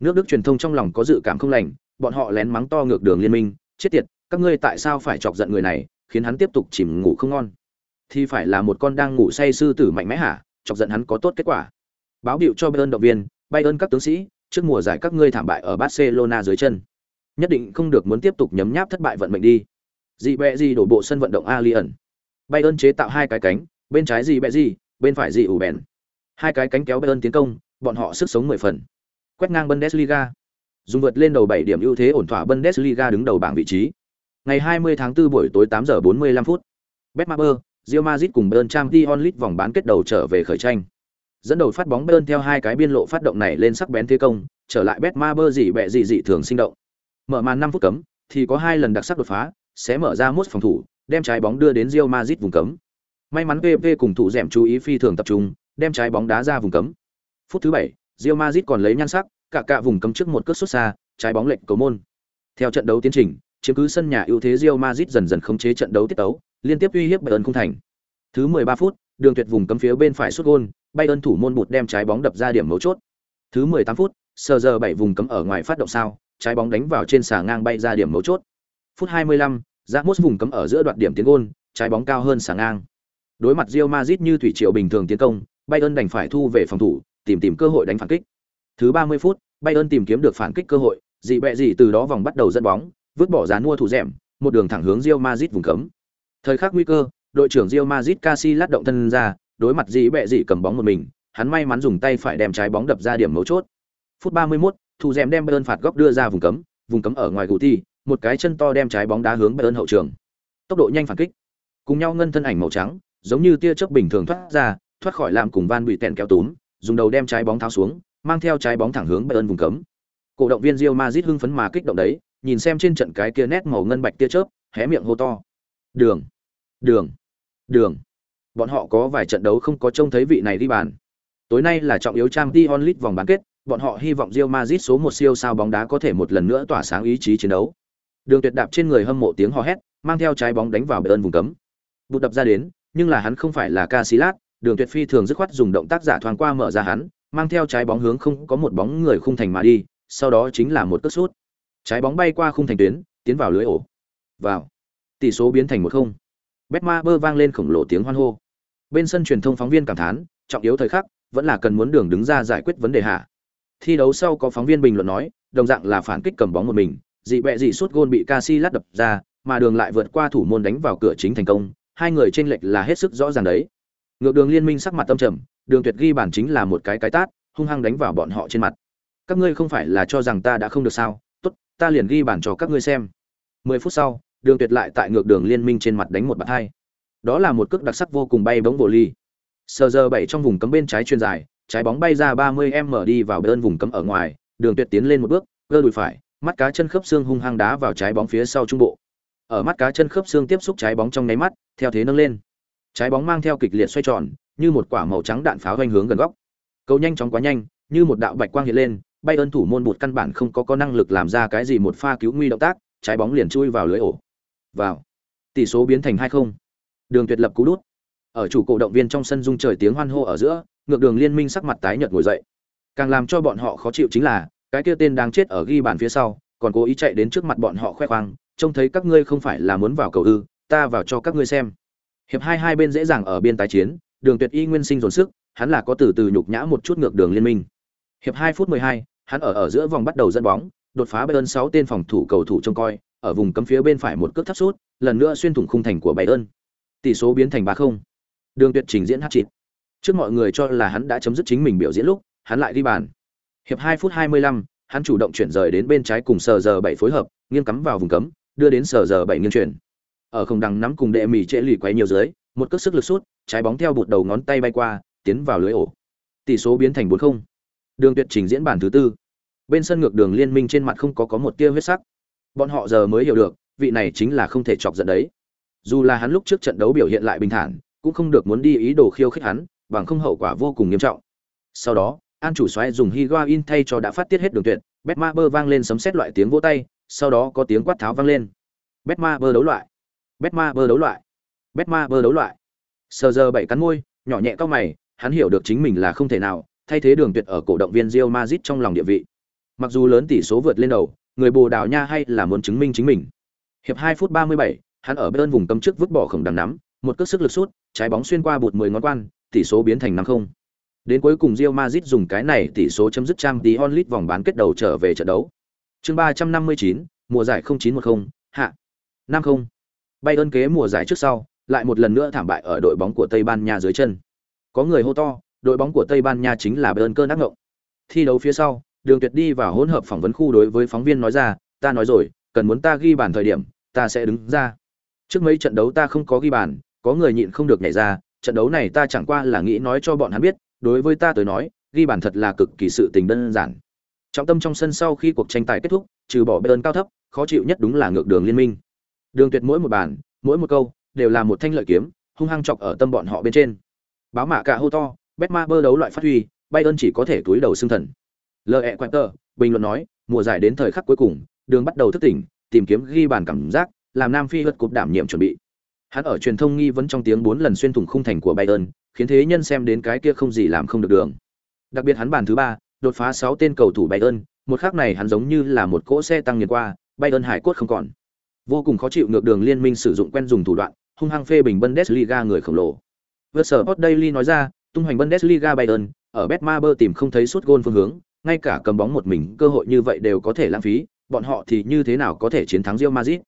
Nước Đức truyền thông trong lòng có dự cảm không lành, bọn họ lén mắng to ngược đường liên minh, chết tiệt, các ngươi tại sao phải chọc giận người này, khiến hắn tiếp tục chìm ngủ không ngon. Thì phải là một con đang ngủ say sư tử mạnh mẽ hả, chọc giận hắn có tốt kết quả. Báo hiệu cho Bayern động viên, Bayern các tướng sĩ, trước mùa giải các ngươi thảm bại ở Barcelona dưới chân. Nhất định không được muốn tiếp tục nhấm nháp thất bại vận mệnh đi. Dị bẹ gì đổ bộ sân vận động alien Bayern chế tạo hai cái cánh, bên trái dị bẹ gì, bên phải dị ủ bèn. Hai cái cánh kéo Bayern tiến công, bọn họ sức sống mười phần. Quét ngang Bundesliga. Dùng vượt lên đầu 7 điểm ưu thế ổn thỏa Bundesliga đứng đầu bảng vị trí. Ngày 20 tháng 4 buổi tối 8 giờ 45 phút. Betmaber, Real Madrid cùng Bayern Champions League vòng bán kết đầu trở về khởi tranh. Dẫn đầu phát bóng Bayern theo hai cái biên lộ phát động này lên sắc bén thế công, trở lại Betmaber dị bẹ dị dị thường sinh động. Mở màn 5 phút cấm, thì có hai lần đặc sắc đột phá, sẽ mở ra mút phòng thủ, đem trái bóng đưa đến Real Madrid vùng cấm. May mắn PP cùng thủ dẻm chú ý phi thường tập trung, đem trái bóng đá ra vùng cấm. Phút thứ 7, Real Madrid còn lấy nhan sắc, cả cả vùng cấm trước một cước xuất xa, trái bóng lệch cầu môn. Theo trận đấu tiến trình, chiếm cứ sân nhà ưu thế Real Madrid dần dần khống chế trận đấu tiết tấu, liên tiếp uy hiếp Bayern không thành. Thứ 13 phút, đường tuyệt vùng cấm phía bên phải sút gôn, Bayern thủ môn bụt đem trái bóng đập ra điểm mấu chốt. Thứ 18 phút, sờ giờ 7 vùng cấm ở ngoài phát động sao, trái bóng đánh vào trên xà ngang bay ra điểm mấu chốt. Phút 25, Ramos vùng cấm ở giữa đoạn điểm tiến gôn, trái bóng cao hơn xà ngang. Đối mặt Real Madrid như thủy triều bình thường tiến công, Bayern đành phải thu về phòng thủ, tìm tìm cơ hội đánh phản kích. Thứ 30 phút, Bayern tìm kiếm được phản kích cơ hội, dị bẹ dị từ đó vòng bắt đầu dẫn bóng, vứt bỏ giá mua thủ dẻm một đường thẳng hướng Real Madrid vùng cấm. Thời khắc nguy cơ, đội trưởng Real Madrid Casillas động thân ra, đối mặt dị bẹ dị cầm bóng một mình, hắn may mắn dùng tay phải đem trái bóng đập ra điểm mấu chốt. Phút 31, thủ dẻm đem Bayern phạt góc đưa ra vùng cấm, vùng cấm ở ngoài Guti, một cái chân to đem trái bóng đá hướng Bayern hậu trường. Tốc độ nhanh phản kích. Cùng nhau ngân thân ảnh màu trắng, giống như tia chớp bình thường thoát ra, thoát khỏi làm cùng Van bị tẹn kéo túm, dùng đầu đem trái bóng tháo xuống, mang theo trái bóng thẳng hướng Bayern vùng cấm. Cổ động viên Real Madrid hưng phấn mà kích động đấy, nhìn xem trên trận cái kia nét màu ngân bạch tia chớp, hé miệng hô to. Đường, đường, đường. Bọn họ có vài trận đấu không có trông thấy vị này đi bàn. Tối nay là trọng yếu Champions League vòng bán kết, bọn họ hy vọng Real Madrid số một siêu sao bóng đá có thể một lần nữa tỏa sáng ý chí chiến đấu. Đường Tuyệt đạp trên người hâm mộ tiếng hò hét, mang theo trái bóng đánh vào bệ ơn vùng cấm. Bụt đập ra đến, nhưng là hắn không phải là Casillas, Đường Tuyệt phi thường dứt khoát dùng động tác giả thoáng qua mở ra hắn, mang theo trái bóng hướng không có một bóng người khung thành mà đi, sau đó chính là một cất sút. Trái bóng bay qua khung thành tuyến, tiến vào lưới ổ. Vào. Tỷ số biến thành một không. bơ vang lên khổng lồ tiếng hoan hô. Bên sân truyền thông phóng viên cảm thán, trọng yếu thời khắc, vẫn là cần muốn đường đứng ra giải quyết vấn đề hạ. Thi đấu sau có phóng viên bình luận nói, đồng dạng là phản kích cầm bóng một mình, dị bẹ dị suốt gôn bị Casillas đập ra, mà đường lại vượt qua thủ môn đánh vào cửa chính thành công, hai người trên lệch là hết sức rõ ràng đấy. Ngược đường liên minh sắc mặt tâm trầm, đường tuyệt ghi bản chính là một cái cái tát, hung hăng đánh vào bọn họ trên mặt. Các ngươi không phải là cho rằng ta đã không được sao? Tốt, ta liền ghi bản cho các ngươi xem. 10 phút sau, đường tuyệt lại tại ngược đường liên minh trên mặt đánh một bạt hai. Đó là một cước đặc sắc vô cùng bay bóng bộ ly. Sờ giờ bảy trong vùng cấm bên trái chuyên dài, trái bóng bay ra 30m đi vào bên vùng cấm ở ngoài, đường tuyệt tiến lên một bước, gơ đùi phải, mắt cá chân khớp xương hung hăng đá vào trái bóng phía sau trung bộ. Ở mắt cá chân khớp xương tiếp xúc trái bóng trong nháy mắt, theo thế nâng lên. Trái bóng mang theo kịch liệt xoay tròn, như một quả màu trắng đạn pháo doanh hướng gần góc. Cầu nhanh chóng quá nhanh, như một đạo bạch quang hiện lên, bay ơn thủ môn bụt căn bản không có có năng lực làm ra cái gì một pha cứu nguy động tác, trái bóng liền chui vào lưới ổ. Vào. Tỷ số biến thành 2-0. Đường Tuyệt lập cú đút. Ở chủ cổ động viên trong sân dung trời tiếng hoan hô ở giữa, ngược đường liên minh sắc mặt tái nhợt ngồi dậy. Càng làm cho bọn họ khó chịu chính là, cái kia tên đang chết ở ghi bàn phía sau, còn cố ý chạy đến trước mặt bọn họ khoe khoang, trông thấy các ngươi không phải là muốn vào cầu ư, ta vào cho các ngươi xem. Hiệp hai hai bên dễ dàng ở biên tái chiến, Đường Tuyệt y nguyên sinh dồn sức, hắn là có từ từ nhục nhã một chút ngược đường liên minh. Hiệp hai phút 12, hắn ở ở giữa vòng bắt đầu dẫn bóng, đột phá Bayern sáu tên phòng thủ cầu thủ trông coi, ở vùng cấm phía bên phải một cước thấp sút, lần nữa xuyên thủng khung thành của Bayern. Tỷ số biến thành 3-0. Đường Tuyệt trình diễn hát chịt Trước mọi người cho là hắn đã chấm dứt chính mình biểu diễn lúc, hắn lại đi bàn. Hiệp 2 phút 25, hắn chủ động chuyển rời đến bên trái cùng sờ giờ 7 phối hợp, nghiêng cắm vào vùng cấm, đưa đến sờ giờ 7 nghiêng chuyển. Ở không đằng nắm cùng đệ mỉ trễ lì quấy nhiều dưới, một cước sức lực sút, trái bóng theo bụt đầu ngón tay bay qua, tiến vào lưới ổ. Tỷ số biến thành 4-0. Đường Tuyệt trình diễn bản thứ tư. Bên sân ngược đường liên minh trên mặt không có có một tia huyết sắc. Bọn họ giờ mới hiểu được, vị này chính là không thể chọc giận đấy. Dù là hắn lúc trước trận đấu biểu hiện lại bình thản, cũng không được muốn đi ý đồ khiêu khích hắn, bằng không hậu quả vô cùng nghiêm trọng. Sau đó, An chủ xoáy dùng Higuain thay cho đã phát tiết hết đường tuyệt, Betmaber vang lên sấm sét loại tiếng vỗ tay, sau đó có tiếng quát tháo vang lên. Betmaber đấu loại. Betmaber đấu loại. Betmaber đấu loại. Sờ giờ bảy cắn môi, nhỏ nhẹ cao mày, hắn hiểu được chính mình là không thể nào thay thế đường tuyệt ở cổ động viên Real Madrid trong lòng địa vị. Mặc dù lớn tỷ số vượt lên đầu, người Bồ Đào Nha hay là muốn chứng minh chính mình. Hiệp 2 phút 37, hắn ở bên vùng cấm trước vứt bỏ khổng đằng nắm, một cước sức lực sút, trái bóng xuyên qua bụt 10 ngón quan, tỷ số biến thành 5-0. Đến cuối cùng Real Madrid dùng cái này tỷ số chấm dứt trang tí onlit vòng bán kết đầu trở về trận đấu. Chương 359, mùa giải 0910, hạ. 50. Bayern kế mùa giải trước sau, lại một lần nữa thảm bại ở đội bóng của Tây Ban Nha dưới chân. Có người hô to, đội bóng của Tây Ban Nha chính là Bayern cơn ác ngộng. Thi đấu phía sau, Đường Tuyệt đi vào hỗn hợp phỏng vấn khu đối với phóng viên nói ra, ta nói rồi, cần muốn ta ghi bàn thời điểm, ta sẽ đứng ra. Trước mấy trận đấu ta không có ghi bàn, có người nhịn không được nhảy ra, trận đấu này ta chẳng qua là nghĩ nói cho bọn hắn biết, đối với ta tới nói, ghi bàn thật là cực kỳ sự tình đơn giản. Trọng tâm trong sân sau khi cuộc tranh tài kết thúc, trừ bỏ Bayern cao thấp, khó chịu nhất đúng là ngược đường liên minh. Đường Tuyệt mỗi một bàn, mỗi một câu đều là một thanh lợi kiếm, hung hăng chọc ở tâm bọn họ bên trên. Báo mạ cả hô to, Betma bơ đấu loại phát huy, Bayern chỉ có thể túi đầu xương thần. lợi ẹ quẹt tờ bình luận nói, mùa giải đến thời khắc cuối cùng, đường bắt đầu thức tỉnh, tìm kiếm ghi bàn cảm giác, làm Nam Phi vượt cục đảm nhiệm chuẩn bị. Hắn ở truyền thông nghi vấn trong tiếng bốn lần xuyên thủng khung thành của Bayern, khiến thế nhân xem đến cái kia không gì làm không được đường. Đặc biệt hắn bàn thứ ba, đột phá sáu tên cầu thủ Bayern, một khắc này hắn giống như là một cỗ xe tăng nghiền qua, Bayern hải cốt không còn. Vô cùng khó chịu ngược đường liên minh sử dụng quen dùng thủ đoạn, hung hăng phê bình Bundesliga người khổng lồ. Versport Daily nói ra, tung hoành Bundesliga Bayern, ở Betmaber tìm không thấy suốt gôn phương hướng, ngay cả cầm bóng một mình cơ hội như vậy đều có thể lãng phí, bọn họ thì như thế nào có thể chiến thắng Real Madrid?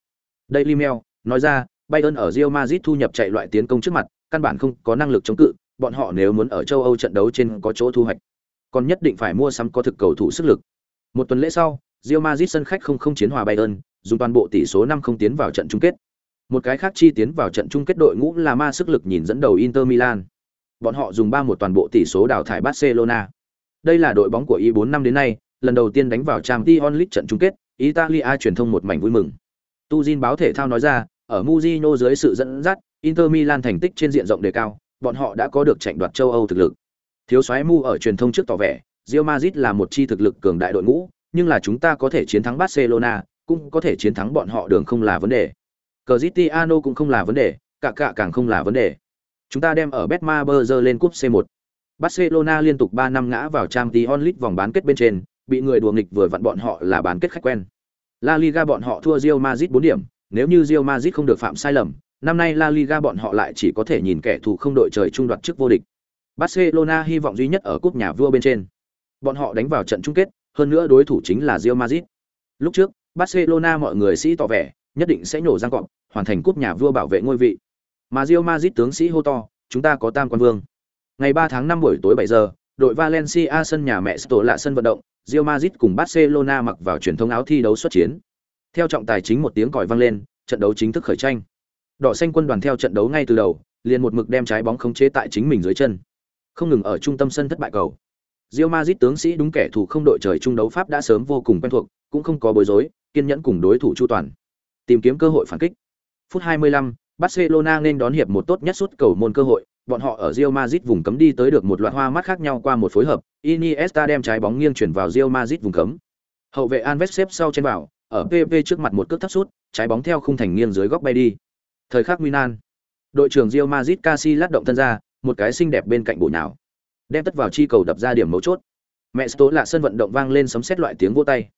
Daily Mail nói ra, Bayern ở Real Madrid thu nhập chạy loại tiến công trước mặt, căn bản không có năng lực chống cự, bọn họ nếu muốn ở châu Âu trận đấu trên có chỗ thu hoạch, còn nhất định phải mua sắm có thực cầu thủ sức lực. Một tuần lễ sau, Real Madrid sân khách không không chiến hòa Bayern, dùng toàn bộ tỷ số 5 không tiến vào trận chung kết. Một cái khác chi tiến vào trận chung kết đội ngũ là ma sức lực nhìn dẫn đầu Inter Milan. Bọn họ dùng 3 một toàn bộ tỷ số đào thải Barcelona. Đây là đội bóng của Y4 năm đến nay, lần đầu tiên đánh vào Champions League trận chung kết, Italia truyền thông một mảnh vui mừng. Tuzin báo thể thao nói ra, ở Mourinho dưới sự dẫn dắt, Inter Milan thành tích trên diện rộng đề cao, bọn họ đã có được tranh đoạt châu Âu thực lực. Thiếu soái Mu ở truyền thông trước tỏ vẻ, Real Madrid là một chi thực lực cường đại đội ngũ, nhưng là chúng ta có thể chiến thắng Barcelona, cũng có thể chiến thắng bọn họ đường không là vấn đề. Cristiano cũng không là vấn đề, cả cả càng không là vấn đề. Chúng ta đem ở Betmaber lên cúp C1. Barcelona liên tục 3 năm ngã vào Champions League vòng bán kết bên trên, bị người đùa nghịch vừa vặn bọn họ là bán kết khách quen. La Liga bọn họ thua Real Madrid 4 điểm, nếu như Real Madrid không được phạm sai lầm, năm nay La Liga bọn họ lại chỉ có thể nhìn kẻ thù không đội trời chung đoạt chức vô địch. Barcelona hy vọng duy nhất ở cúp nhà vua bên trên. Bọn họ đánh vào trận chung kết, hơn nữa đối thủ chính là Real Madrid. Lúc trước, Barcelona mọi người sĩ tỏ vẻ, nhất định sẽ nổ răng cọp, hoàn thành cúp nhà vua bảo vệ ngôi vị. Mà Real Madrid tướng sĩ hô to, chúng ta có tam quan vương. Ngày 3 tháng 5 buổi tối 7 giờ, đội Valencia sân nhà mẹ tổ lạ sân vận động, Real Madrid cùng Barcelona mặc vào truyền thống áo thi đấu xuất chiến. Theo trọng tài chính một tiếng còi vang lên, trận đấu chính thức khởi tranh. Đỏ xanh quân đoàn theo trận đấu ngay từ đầu, liền một mực đem trái bóng khống chế tại chính mình dưới chân. Không ngừng ở trung tâm sân thất bại cầu. Real Madrid tướng sĩ đúng kẻ thù không đội trời trung đấu pháp đã sớm vô cùng quen thuộc, cũng không có bối rối, kiên nhẫn cùng đối thủ chu toàn, tìm kiếm cơ hội phản kích. Phút 25, Barcelona nên đón hiệp một tốt nhất suốt cầu môn cơ hội, bọn họ ở Real Madrid vùng cấm đi tới được một loạt hoa mắt khác nhau qua một phối hợp, Iniesta đem trái bóng nghiêng chuyển vào Real Madrid vùng cấm. Hậu vệ Alves xếp sau trên bảo ở PV trước mặt một cước thấp sút, trái bóng theo khung thành nghiêng dưới góc bay đi. Thời khắc nguy nan, đội trưởng Real Madrid Casillas động thân ra, một cái xinh đẹp bên cạnh bổ nào đem tất vào chi cầu đập ra điểm mấu chốt. Mẹ tố là sân vận động vang lên sấm sét loại tiếng vỗ tay.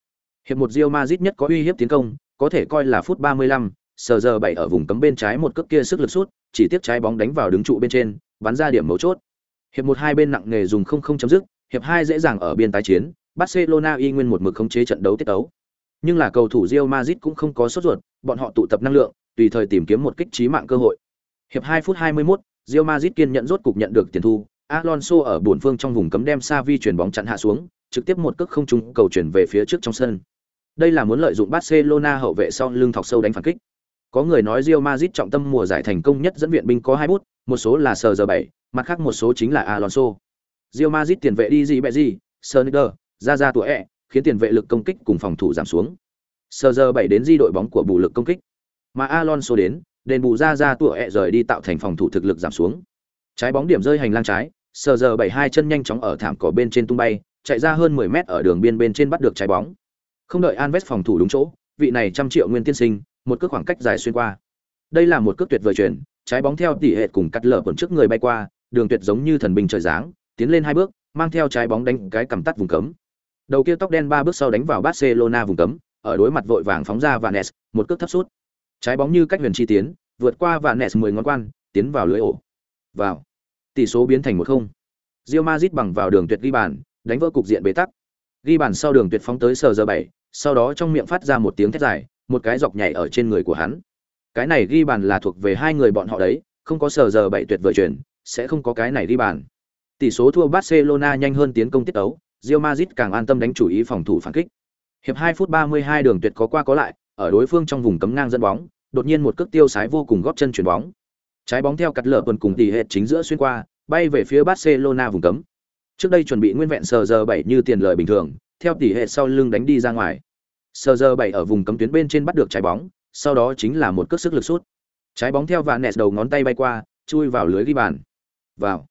Hiệp một Real Madrid nhất có uy hiếp tiến công, có thể coi là phút 35, sờ giờ bảy ở vùng cấm bên trái một cước kia sức lực sút, chỉ tiếp trái bóng đánh vào đứng trụ bên trên, bắn ra điểm mấu chốt. Hiệp một hai bên nặng nghề dùng không không chấm dứt, hiệp hai dễ dàng ở biên tái chiến, Barcelona y nguyên một mực khống chế trận đấu tiết tấu. Nhưng là cầu thủ Real Madrid cũng không có sốt ruột, bọn họ tụ tập năng lượng, tùy thời tìm kiếm một kích trí mạng cơ hội. Hiệp 2 phút 21, Real Madrid kiên nhận rốt cục nhận được tiền thu, Alonso ở buồn phương trong vùng cấm đem Xavi chuyển bóng chặn hạ xuống, trực tiếp một cước không trúng cầu chuyển về phía trước trong sân. Đây là muốn lợi dụng Barcelona hậu vệ sau lưng thọc sâu đánh phản kích. Có người nói Real Madrid trọng tâm mùa giải thành công nhất dẫn viện binh có hai bút, một số là sờ giờ 7, mặt khác một số chính là Alonso. Real Madrid tiền vệ đi gì bẹ gì, Sneijder, ra ra tuổi ẹ, khiến tiền vệ lực công kích cùng phòng thủ giảm xuống. Sờ giờ 7 đến di đội bóng của bù lực công kích. Mà Alonso đến, đền bù ra ra tuổi ẹ rời đi tạo thành phòng thủ thực lực giảm xuống. Trái bóng điểm rơi hành lang trái, sờ giờ 7 hai chân nhanh chóng ở thảm cỏ bên trên tung bay, chạy ra hơn 10 mét ở đường biên bên trên bắt được trái bóng. Không đợi Anves phòng thủ đúng chỗ, vị này trăm triệu nguyên tiên sinh, một cước khoảng cách dài xuyên qua. Đây là một cước tuyệt vời chuyển, trái bóng theo tỉ hệ cùng cắt lở còn trước người bay qua, đường tuyệt giống như thần binh trời giáng, tiến lên hai bước, mang theo trái bóng đánh cái cầm tắt vùng cấm. Đầu kia tóc đen ba bước sau đánh vào Barcelona vùng cấm, ở đối mặt vội vàng phóng ra Vanes, một cước thấp sút. Trái bóng như cách huyền chi tiến, vượt qua Vanes 10 ngón quan, tiến vào lưới ổ. Vào. Tỷ số biến thành 1-0. Real Madrid bằng vào đường tuyệt ghi bàn, đánh vỡ cục diện bế tắc. Ghi bàn sau đường tuyệt phóng tới sờ giờ 7, sau đó trong miệng phát ra một tiếng thét dài, một cái dọc nhảy ở trên người của hắn. Cái này ghi bàn là thuộc về hai người bọn họ đấy, không có sở giờ bảy tuyệt vời chuyển, sẽ không có cái này ghi bàn. Tỷ số thua Barcelona nhanh hơn tiến công tiết tấu, Real Madrid càng an tâm đánh chủ ý phòng thủ phản kích. Hiệp 2 phút 32 đường tuyệt có qua có lại, ở đối phương trong vùng cấm ngang dẫn bóng, đột nhiên một cước tiêu sái vô cùng góp chân chuyển bóng. Trái bóng theo cắt lở tuần cùng tỷ hệt chính giữa xuyên qua, bay về phía Barcelona vùng cấm. Trước đây chuẩn bị nguyên vẹn sờ giờ 7 như tiền lời bình thường, theo tỷ hệ sau lưng đánh đi ra ngoài. Sờ giờ bảy ở vùng cấm tuyến bên trên bắt được trái bóng, sau đó chính là một cước sức lực sút. Trái bóng theo vạn nẹt đầu ngón tay bay qua, chui vào lưới ghi bàn. Vào.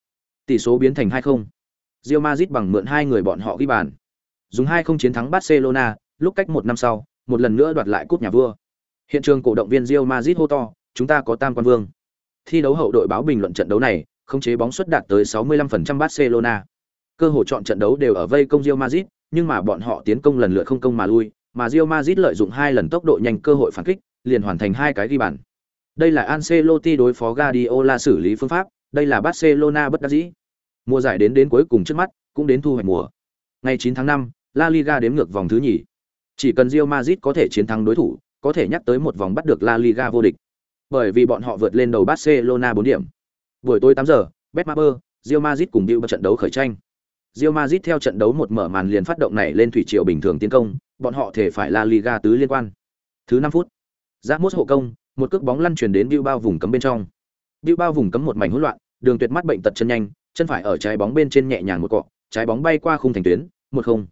Tỷ số biến thành 2-0. Real Madrid bằng mượn hai người bọn họ ghi bàn. Dùng 2-0 chiến thắng Barcelona, lúc cách một năm sau, một lần nữa đoạt lại cúp nhà vua. Hiện trường cổ động viên Real Madrid hô to, chúng ta có tam quan vương. Thi đấu hậu đội báo bình luận trận đấu này, không chế bóng xuất đạt tới 65% Barcelona. Cơ hội chọn trận đấu đều ở vây công Real Madrid, nhưng mà bọn họ tiến công lần lượt không công mà lui, mà Real Madrid lợi dụng hai lần tốc độ nhanh cơ hội phản kích, liền hoàn thành hai cái ghi bàn. Đây là Ancelotti đối phó Guardiola xử lý phương pháp, đây là Barcelona bất đắc dĩ. Mùa giải đến đến cuối cùng trước mắt, cũng đến thu hoạch mùa. Ngày 9 tháng 5, La Liga đếm ngược vòng thứ nhì. Chỉ cần Real Madrid có thể chiến thắng đối thủ, có thể nhắc tới một vòng bắt được La Liga vô địch. Bởi vì bọn họ vượt lên đầu Barcelona 4 điểm. Buổi tối 8 giờ, Betmaber, Real Madrid cùng Bilbao trận đấu khởi tranh. Real Madrid theo trận đấu một mở màn liền phát động này lên thủy triều bình thường tiến công, bọn họ thể phải La Liga tứ liên quan. Thứ 5 phút, Ramos hộ công, một cước bóng lăn truyền đến Bilbao vùng cấm bên trong. Bilbao vùng cấm một mảnh hỗn loạn, đường tuyệt mắt bệnh tật chân nhanh, chân phải ở trái bóng bên trên nhẹ nhàng một cọ, trái bóng bay qua khung thành tuyến, 1-0.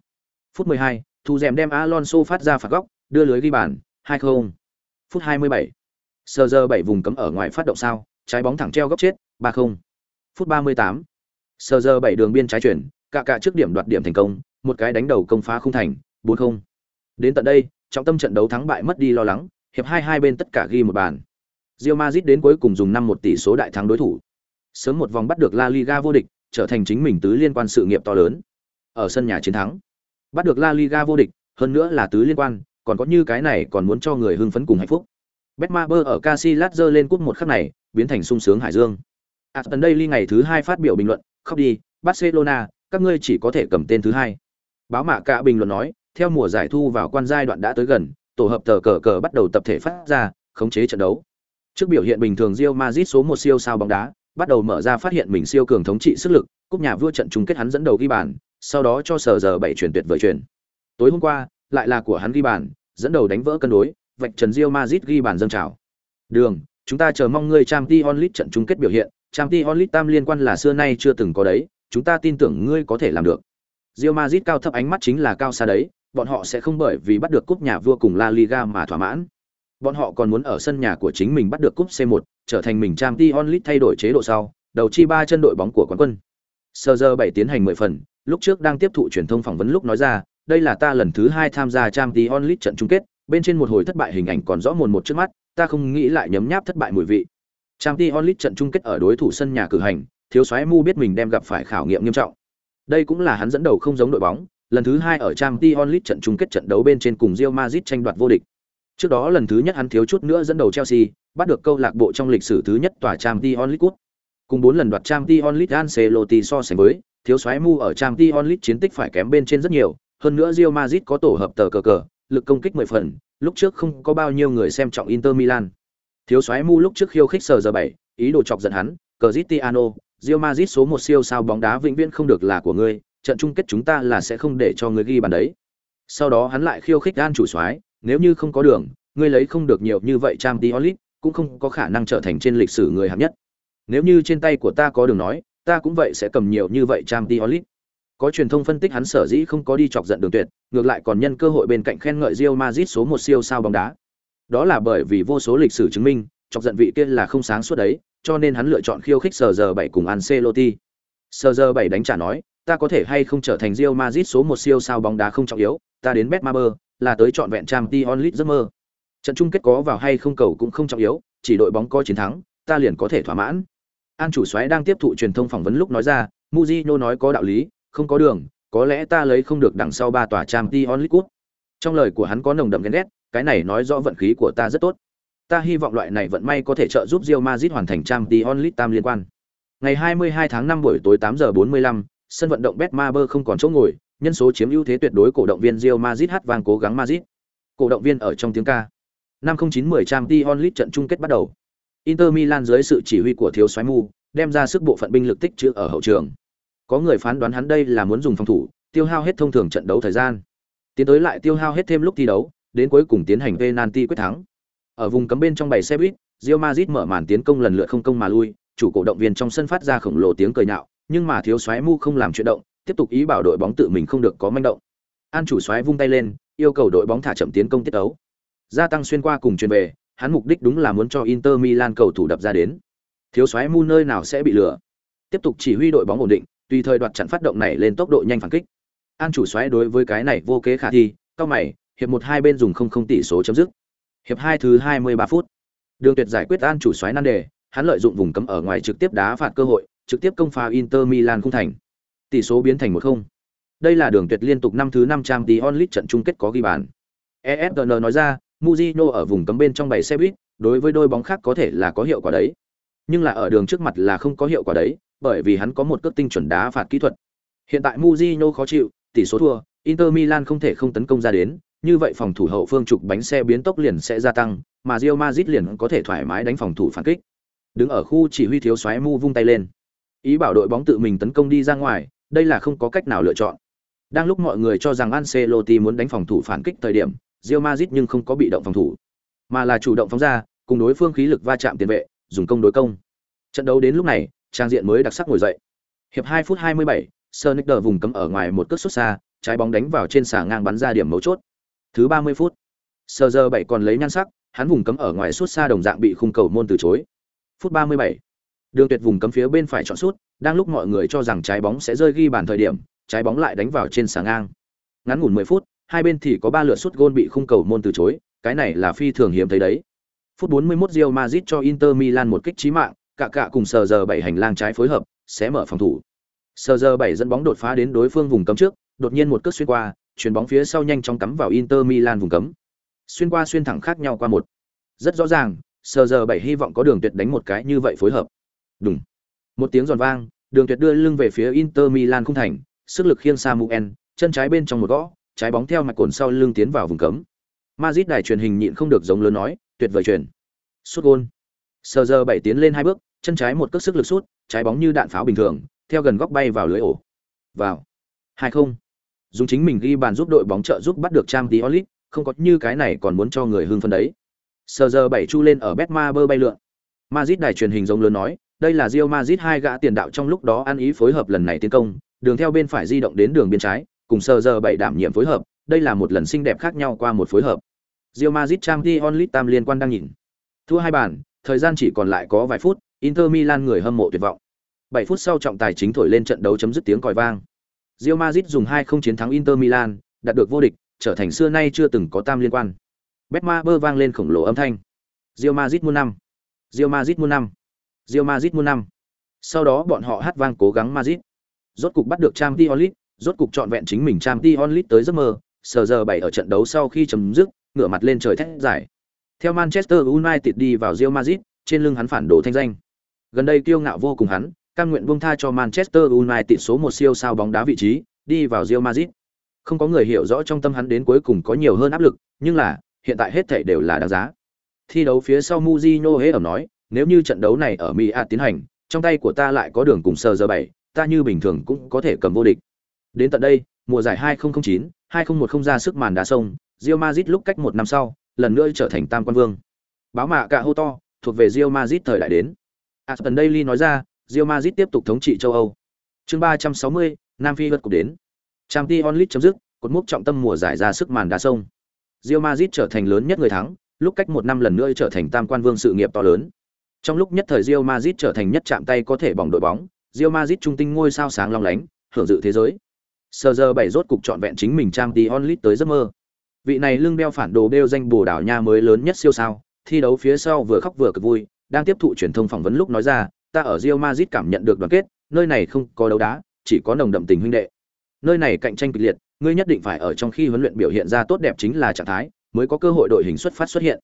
Phút 12, Thu Dèm đem Alonso phát ra phạt góc, đưa lưới ghi bàn, 2-0. Phút 27. Sơ giờ 7 vùng cấm ở ngoài phát động sao, trái bóng thẳng treo góc chết, 3-0. Phút 38. Sờ giờ bảy đường biên trái chuyển, cả cả trước điểm đoạt điểm thành công, một cái đánh đầu công phá không thành, 4-0. Đến tận đây, trọng tâm trận đấu thắng bại mất đi lo lắng, hiệp hai hai bên tất cả ghi một bàn. Real Madrid đến cuối cùng dùng 5 một tỷ số đại thắng đối thủ. Sớm một vòng bắt được La Liga vô địch, trở thành chính mình tứ liên quan sự nghiệp to lớn. Ở sân nhà chiến thắng, bắt được La Liga vô địch, hơn nữa là tứ liên quan, còn có như cái này còn muốn cho người hưng phấn cùng hạnh phúc. Betmaber ở Casillas giơ lên cúp một khắc này, biến thành sung sướng hải dương. À, Aston Daily ngày thứ hai phát biểu bình luận, khóc đi, Barcelona, các ngươi chỉ có thể cầm tên thứ hai. Báo mạ cạ bình luận nói, theo mùa giải thu vào quan giai đoạn đã tới gần, tổ hợp tờ cờ cờ bắt đầu tập thể phát ra, khống chế trận đấu. Trước biểu hiện bình thường rio mazit số một siêu sao bóng đá, bắt đầu mở ra phát hiện mình siêu cường thống trị sức lực, cúp nhà vua trận chung kết hắn dẫn đầu ghi bàn, sau đó cho sở giờ bảy chuyển tuyệt vời chuyển. Tối hôm qua, lại là của hắn ghi bàn, dẫn đầu đánh vỡ cân đối, vạch trần rio mazit ghi bàn dâng trào. Đường, chúng ta chờ mong ngươi trang t onlit trận chung kết biểu hiện, trang t onlit tam liên quan là xưa nay chưa từng có đấy, chúng ta tin tưởng ngươi có thể làm được. Real Madrid cao thấp ánh mắt chính là cao xa đấy, bọn họ sẽ không bởi vì bắt được cúp nhà vua cùng La Liga mà thỏa mãn. Bọn họ còn muốn ở sân nhà của chính mình bắt được cúp C1, trở thành mình Champions League thay đổi chế độ sau, đầu chi ba chân đội bóng của quán quân. Sơ giờ 7 tiến hành 10 phần, lúc trước đang tiếp thụ truyền thông phỏng vấn lúc nói ra, đây là ta lần thứ hai tham gia Champions League trận chung kết, bên trên một hồi thất bại hình ảnh còn rõ mồn một trước mắt, ta không nghĩ lại nhấm nháp thất bại mùi vị. Champions League trận chung kết ở đối thủ sân nhà cử hành, thiếu soái Mu biết mình đem gặp phải khảo nghiệm nghiêm trọng. Đây cũng là hắn dẫn đầu không giống đội bóng, lần thứ hai ở trang t onlit trận chung kết trận đấu bên trên cùng Real Madrid tranh đoạt vô địch. Trước đó lần thứ nhất hắn thiếu chút nữa dẫn đầu Chelsea, bắt được câu lạc bộ trong lịch sử thứ nhất tòa trang t onlit cút Cùng bốn lần đoạt Champions League Ancelotti so sánh với, thiếu soái Mu ở trang t onlit chiến tích phải kém bên trên rất nhiều, hơn nữa Real Madrid có tổ hợp tờ cờ cờ, lực công kích 10 phần, lúc trước không có bao nhiêu người xem trọng Inter Milan. Thiếu soái Mu lúc trước khiêu khích sờ giờ bảy ý đồ chọc giận hắn, Cristiano, Real Madrid số một siêu sao bóng đá vĩnh viễn không được là của ngươi, trận chung kết chúng ta là sẽ không để cho ngươi ghi bàn đấy. Sau đó hắn lại khiêu khích An chủ soái, nếu như không có đường, ngươi lấy không được nhiều như vậy Champions League, cũng không có khả năng trở thành trên lịch sử người hạng nhất. Nếu như trên tay của ta có đường nói, ta cũng vậy sẽ cầm nhiều như vậy Champions League. Có truyền thông phân tích hắn sở dĩ không có đi chọc giận Đường Tuyệt, ngược lại còn nhân cơ hội bên cạnh khen ngợi Real Madrid số một siêu sao bóng đá. Đó là bởi vì vô số lịch sử chứng minh, chọc giận vị kia là không sáng suốt đấy, cho nên hắn lựa chọn khiêu khích sờ giờ 7 cùng Ancelotti. Sờ giờ 7 đánh trả nói, ta có thể hay không trở thành Real Madrid số một siêu sao bóng đá không trọng yếu, ta đến Betmaber là tới chọn vẹn Champions League giấc mơ. Trận chung kết có vào hay không cầu cũng không trọng yếu, chỉ đội bóng có chiến thắng, ta liền có thể thỏa mãn. An chủ soái đang tiếp thụ truyền thông phỏng vấn lúc nói ra, Mujino nói có đạo lý, không có đường, có lẽ ta lấy không được đằng sau ba tòa Champions League. Trong lời của hắn có nồng đậm ghen ghét, cái này nói rõ vận khí của ta rất tốt. Ta hy vọng loại này vận may có thể trợ giúp Real Madrid hoàn thành Champions League tam liên quan. Ngày 22 tháng 5 buổi tối 8 giờ 45, sân vận động Betmaber không còn chỗ ngồi, nhân số chiếm ưu thế tuyệt đối cổ động viên Real Madrid hát vang cố gắng Madrid. Cổ động viên ở trong tiếng ca. Năm 0910 Champions League trận chung kết bắt đầu. Inter Milan dưới sự chỉ huy của thiếu soái Mu, đem ra sức bộ phận binh lực tích trữ ở hậu trường. Có người phán đoán hắn đây là muốn dùng phòng thủ, tiêu hao hết thông thường trận đấu thời gian. Tiến tới lại tiêu hao hết thêm lúc thi đấu, đến cuối cùng tiến hành penalty quyết thắng. Ở vùng cấm bên trong bảy xe buýt, Real Madrid mở màn tiến công lần lượt không công mà lui, chủ cổ động viên trong sân phát ra khổng lồ tiếng cười nhạo, nhưng mà thiếu soái Mu không làm chuyện động, tiếp tục ý bảo đội bóng tự mình không được có manh động. An chủ soái vung tay lên, yêu cầu đội bóng thả chậm tiến công tiết tấu, Gia tăng xuyên qua cùng truyền về, hắn mục đích đúng là muốn cho Inter Milan cầu thủ đập ra đến. Thiếu soái Mu nơi nào sẽ bị lừa. Tiếp tục chỉ huy đội bóng ổn định, tùy thời đoạt chặn phát động này lên tốc độ nhanh phản kích. An chủ soái đối với cái này vô kế khả thi, cao mày, hiệp một hai bên dùng không không tỷ số chấm dứt. Hiệp hai thứ 23 phút. Đường Tuyệt giải quyết An chủ soái nan đề, hắn lợi dụng vùng cấm ở ngoài trực tiếp đá phạt cơ hội, trực tiếp công phá Inter Milan không thành. Tỷ số biến thành 1-0. Đây là Đường Tuyệt liên tục năm thứ 5 Champions League trận chung kết có ghi bàn. ESPN nói ra, Mujino ở vùng cấm bên trong bảy xe buýt, đối với đôi bóng khác có thể là có hiệu quả đấy. Nhưng là ở đường trước mặt là không có hiệu quả đấy, bởi vì hắn có một cước tinh chuẩn đá phạt kỹ thuật. Hiện tại Mujino khó chịu, tỷ số thua, Inter Milan không thể không tấn công ra đến, như vậy phòng thủ hậu phương trục bánh xe biến tốc liền sẽ gia tăng, mà Real Madrid liền có thể thoải mái đánh phòng thủ phản kích. Đứng ở khu chỉ huy thiếu soái Mu vung tay lên, ý bảo đội bóng tự mình tấn công đi ra ngoài, đây là không có cách nào lựa chọn. Đang lúc mọi người cho rằng Ancelotti muốn đánh phòng thủ phản kích thời điểm, Real Madrid nhưng không có bị động phòng thủ, mà là chủ động phóng ra, cùng đối phương khí lực va chạm tiền vệ, dùng công đối công. Trận đấu đến lúc này, trang diện mới đặc sắc ngồi dậy. Hiệp 2 phút 27, Sonicer vùng cấm ở ngoài một cước xuất xa, trái bóng đánh vào trên xà ngang bắn ra điểm mấu chốt. Thứ 30 phút, Sơ giờ 7 còn lấy nhan sắc, hắn vùng cấm ở ngoài suốt xa đồng dạng bị khung cầu môn từ chối. Phút 37, Đường Tuyệt vùng cấm phía bên phải chọn sút, đang lúc mọi người cho rằng trái bóng sẽ rơi ghi bàn thời điểm, trái bóng lại đánh vào trên sà ngang. Ngắn ngủn 10 phút, hai bên thì có ba lượt sút gôn bị khung cầu môn từ chối, cái này là phi thường hiếm thấy đấy. Phút 41 Real Madrid cho Inter Milan một kích chí mạng, cả cả cùng sờ giờ bảy hành lang trái phối hợp, sẽ mở phòng thủ. Sờ giờ bảy dẫn bóng đột phá đến đối phương vùng cấm trước, đột nhiên một cước xuyên qua, chuyền bóng phía sau nhanh chóng cắm vào Inter Milan vùng cấm. Xuyên qua xuyên thẳng khác nhau qua một. Rất rõ ràng, sờ giờ bảy hy vọng có đường tuyệt đánh một cái như vậy phối hợp. Đùng. Một tiếng giòn vang, đường tuyệt đưa lưng về phía Inter Milan không thành, sức lực khiêng Samuel, chân trái bên trong một gõ, trái bóng theo mạch cồn sau lưng tiến vào vùng cấm. Madrid đài truyền hình nhịn không được giống lớn nói, tuyệt vời truyền. Sút gol. Sờ giờ bảy tiến lên hai bước, chân trái một cước sức lực sút, trái bóng như đạn pháo bình thường, theo gần góc bay vào lưới ổ. Vào. Hai không. Dùng chính mình ghi bàn giúp đội bóng trợ giúp bắt được trang League, không có như cái này còn muốn cho người hưng phân đấy. Sờ giờ bảy chu lên ở Betmaber bay lượn. mazit đài truyền hình giống lớn nói, đây là Real Madrid hai gã tiền đạo trong lúc đó ăn ý phối hợp lần này tiến công, đường theo bên phải di động đến đường biên trái, cùng sờ giờ bảy đảm nhiệm phối hợp, đây là một lần xinh đẹp khác nhau qua một phối hợp. Real Madrid trang League tam liên quan đang nhìn. Thua hai bàn, thời gian chỉ còn lại có vài phút, Inter Milan người hâm mộ tuyệt vọng. 7 phút sau trọng tài chính thổi lên trận đấu chấm dứt tiếng còi vang. Real Madrid dùng 2-0 chiến thắng Inter Milan, đạt được vô địch, trở thành xưa nay chưa từng có tam liên quan. Betmaber vang lên khổng lồ âm thanh. Real Madrid muôn năm. Real Madrid muôn năm. Real Madrid muôn năm. Sau đó bọn họ hát vang cố gắng Madrid. Rốt cục bắt được Champions League, rốt cục chọn vẹn chính mình Champions League tới giấc mơ. Sờ giờ 7 ở trận đấu sau khi chấm dứt, ngửa mặt lên trời thét giải. Theo Manchester United đi vào Real Madrid, trên lưng hắn phản đồ thanh danh. Gần đây kiêu ngạo vô cùng hắn, cam nguyện buông tha cho Manchester United số một siêu sao bóng đá vị trí, đi vào Real Madrid. Không có người hiểu rõ trong tâm hắn đến cuối cùng có nhiều hơn áp lực, nhưng là, hiện tại hết thảy đều là đáng giá. Thi đấu phía sau Mujinho hế ẩm nói, nếu như trận đấu này ở Mỹ A tiến hành, trong tay của ta lại có đường cùng sờ giờ 7, ta như bình thường cũng có thể cầm vô địch. Đến tận đây, mùa giải 2009, 2010 ra sức màn đá sông, Real Madrid lúc cách một năm sau, lần nữa trở thành tam quan vương. Báo mạ cả hô to, thuộc về Real Madrid thời đại đến. Aston Daily nói ra, Real Madrid tiếp tục thống trị châu Âu. Chương 360, Nam Phi vượt cục đến. Champions League chấm dứt, cột mốc trọng tâm mùa giải ra sức màn đá sông. Real Madrid trở thành lớn nhất người thắng, lúc cách một năm lần nữa trở thành tam quan vương sự nghiệp to lớn. Trong lúc nhất thời Real Madrid trở thành nhất chạm tay có thể bỏng đội bóng, Real Madrid trung tinh ngôi sao sáng long lánh, hưởng dự thế giới. Sơ giờ bảy rốt cục chọn vẹn chính mình Champions League tới giấc mơ. Vị này lưng đeo phản đồ đeo danh Bồ Đào Nha mới lớn nhất siêu sao, thi đấu phía sau vừa khóc vừa cực vui, đang tiếp thụ truyền thông phỏng vấn lúc nói ra, ta ở Real Madrid cảm nhận được đoàn kết, nơi này không có đấu đá, chỉ có nồng đậm tình huynh đệ. Nơi này cạnh tranh kịch liệt, ngươi nhất định phải ở trong khi huấn luyện biểu hiện ra tốt đẹp chính là trạng thái, mới có cơ hội đội hình xuất phát xuất hiện.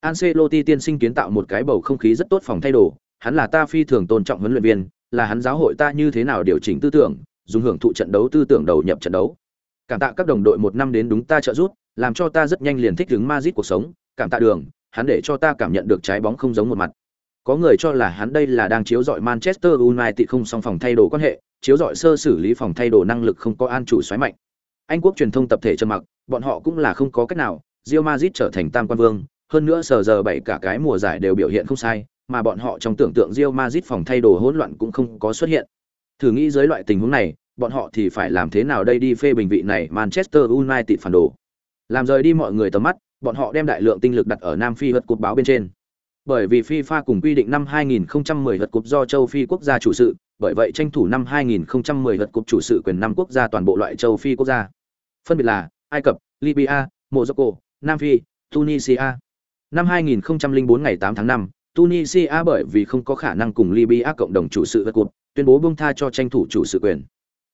Ancelotti tiên sinh kiến tạo một cái bầu không khí rất tốt phòng thay đồ, hắn là ta phi thường tôn trọng huấn luyện viên, là hắn giáo hội ta như thế nào điều chỉnh tư tưởng, dùng hưởng thụ trận đấu tư tưởng đầu nhập trận đấu. Cảm tạ các đồng đội một năm đến đúng ta trợ giúp, làm cho ta rất nhanh liền thích ứng Madrid cuộc sống, cảm tạ đường, hắn để cho ta cảm nhận được trái bóng không giống một mặt. Có người cho là hắn đây là đang chiếu dọi Manchester United không song phòng thay đồ quan hệ, chiếu dọi sơ xử lý phòng thay đồ năng lực không có an chủ xoáy mạnh. Anh quốc truyền thông tập thể trầm mặc, bọn họ cũng là không có cách nào, Real Madrid trở thành tam quan vương, hơn nữa sờ giờ bảy cả cái mùa giải đều biểu hiện không sai, mà bọn họ trong tưởng tượng Real Madrid phòng thay đồ hỗn loạn cũng không có xuất hiện. Thử nghĩ dưới loại tình huống này, bọn họ thì phải làm thế nào đây đi phê bình vị này Manchester United phản đồ. Làm rời đi mọi người tầm mắt, bọn họ đem đại lượng tinh lực đặt ở Nam Phi vật cột báo bên trên. Bởi vì FIFA cùng quy định năm 2010 luật cột do châu Phi quốc gia chủ sự, bởi vậy tranh thủ năm 2010 luật cột chủ sự quyền năm quốc gia toàn bộ loại châu Phi quốc gia. Phân biệt là Ai Cập, Libya, Morocco, Nam Phi, Tunisia. Năm 2004 ngày 8 tháng 5, Tunisia bởi vì không có khả năng cùng Libya cộng đồng chủ sự luật cột, tuyên bố buông tha cho tranh thủ chủ sự quyền.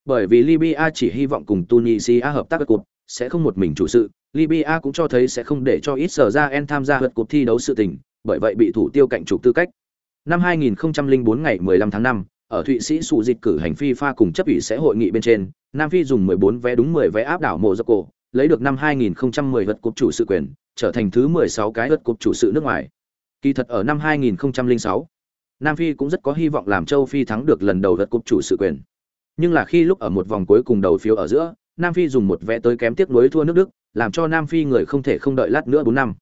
Bởi vì Libya chỉ hy vọng cùng Tunisia hợp tác luật cột, sẽ không một mình chủ sự, Libya cũng cho thấy sẽ không để cho ít sở ra en tham gia luật cúp thi đấu sự tình, bởi vậy bị thủ tiêu cạnh trục tư cách. Năm 2004 ngày 15 tháng 5, ở Thụy Sĩ sụ dịch cử hành FIFA cùng chấp ủy sẽ hội nghị bên trên, Nam Phi dùng 14 vé đúng 10 vé áp đảo Morocco, lấy được năm 2010 vật cục chủ sự quyền, trở thành thứ 16 cái vật cục chủ sự nước ngoài. Kỳ thật ở năm 2006, Nam Phi cũng rất có hy vọng làm châu Phi thắng được lần đầu vật cục chủ sự quyền. Nhưng là khi lúc ở một vòng cuối cùng đầu phiếu ở giữa, Nam Phi dùng một vé tới kém tiếc nuối thua nước Đức, làm cho Nam Phi người không thể không đợi lát nữa 4 năm.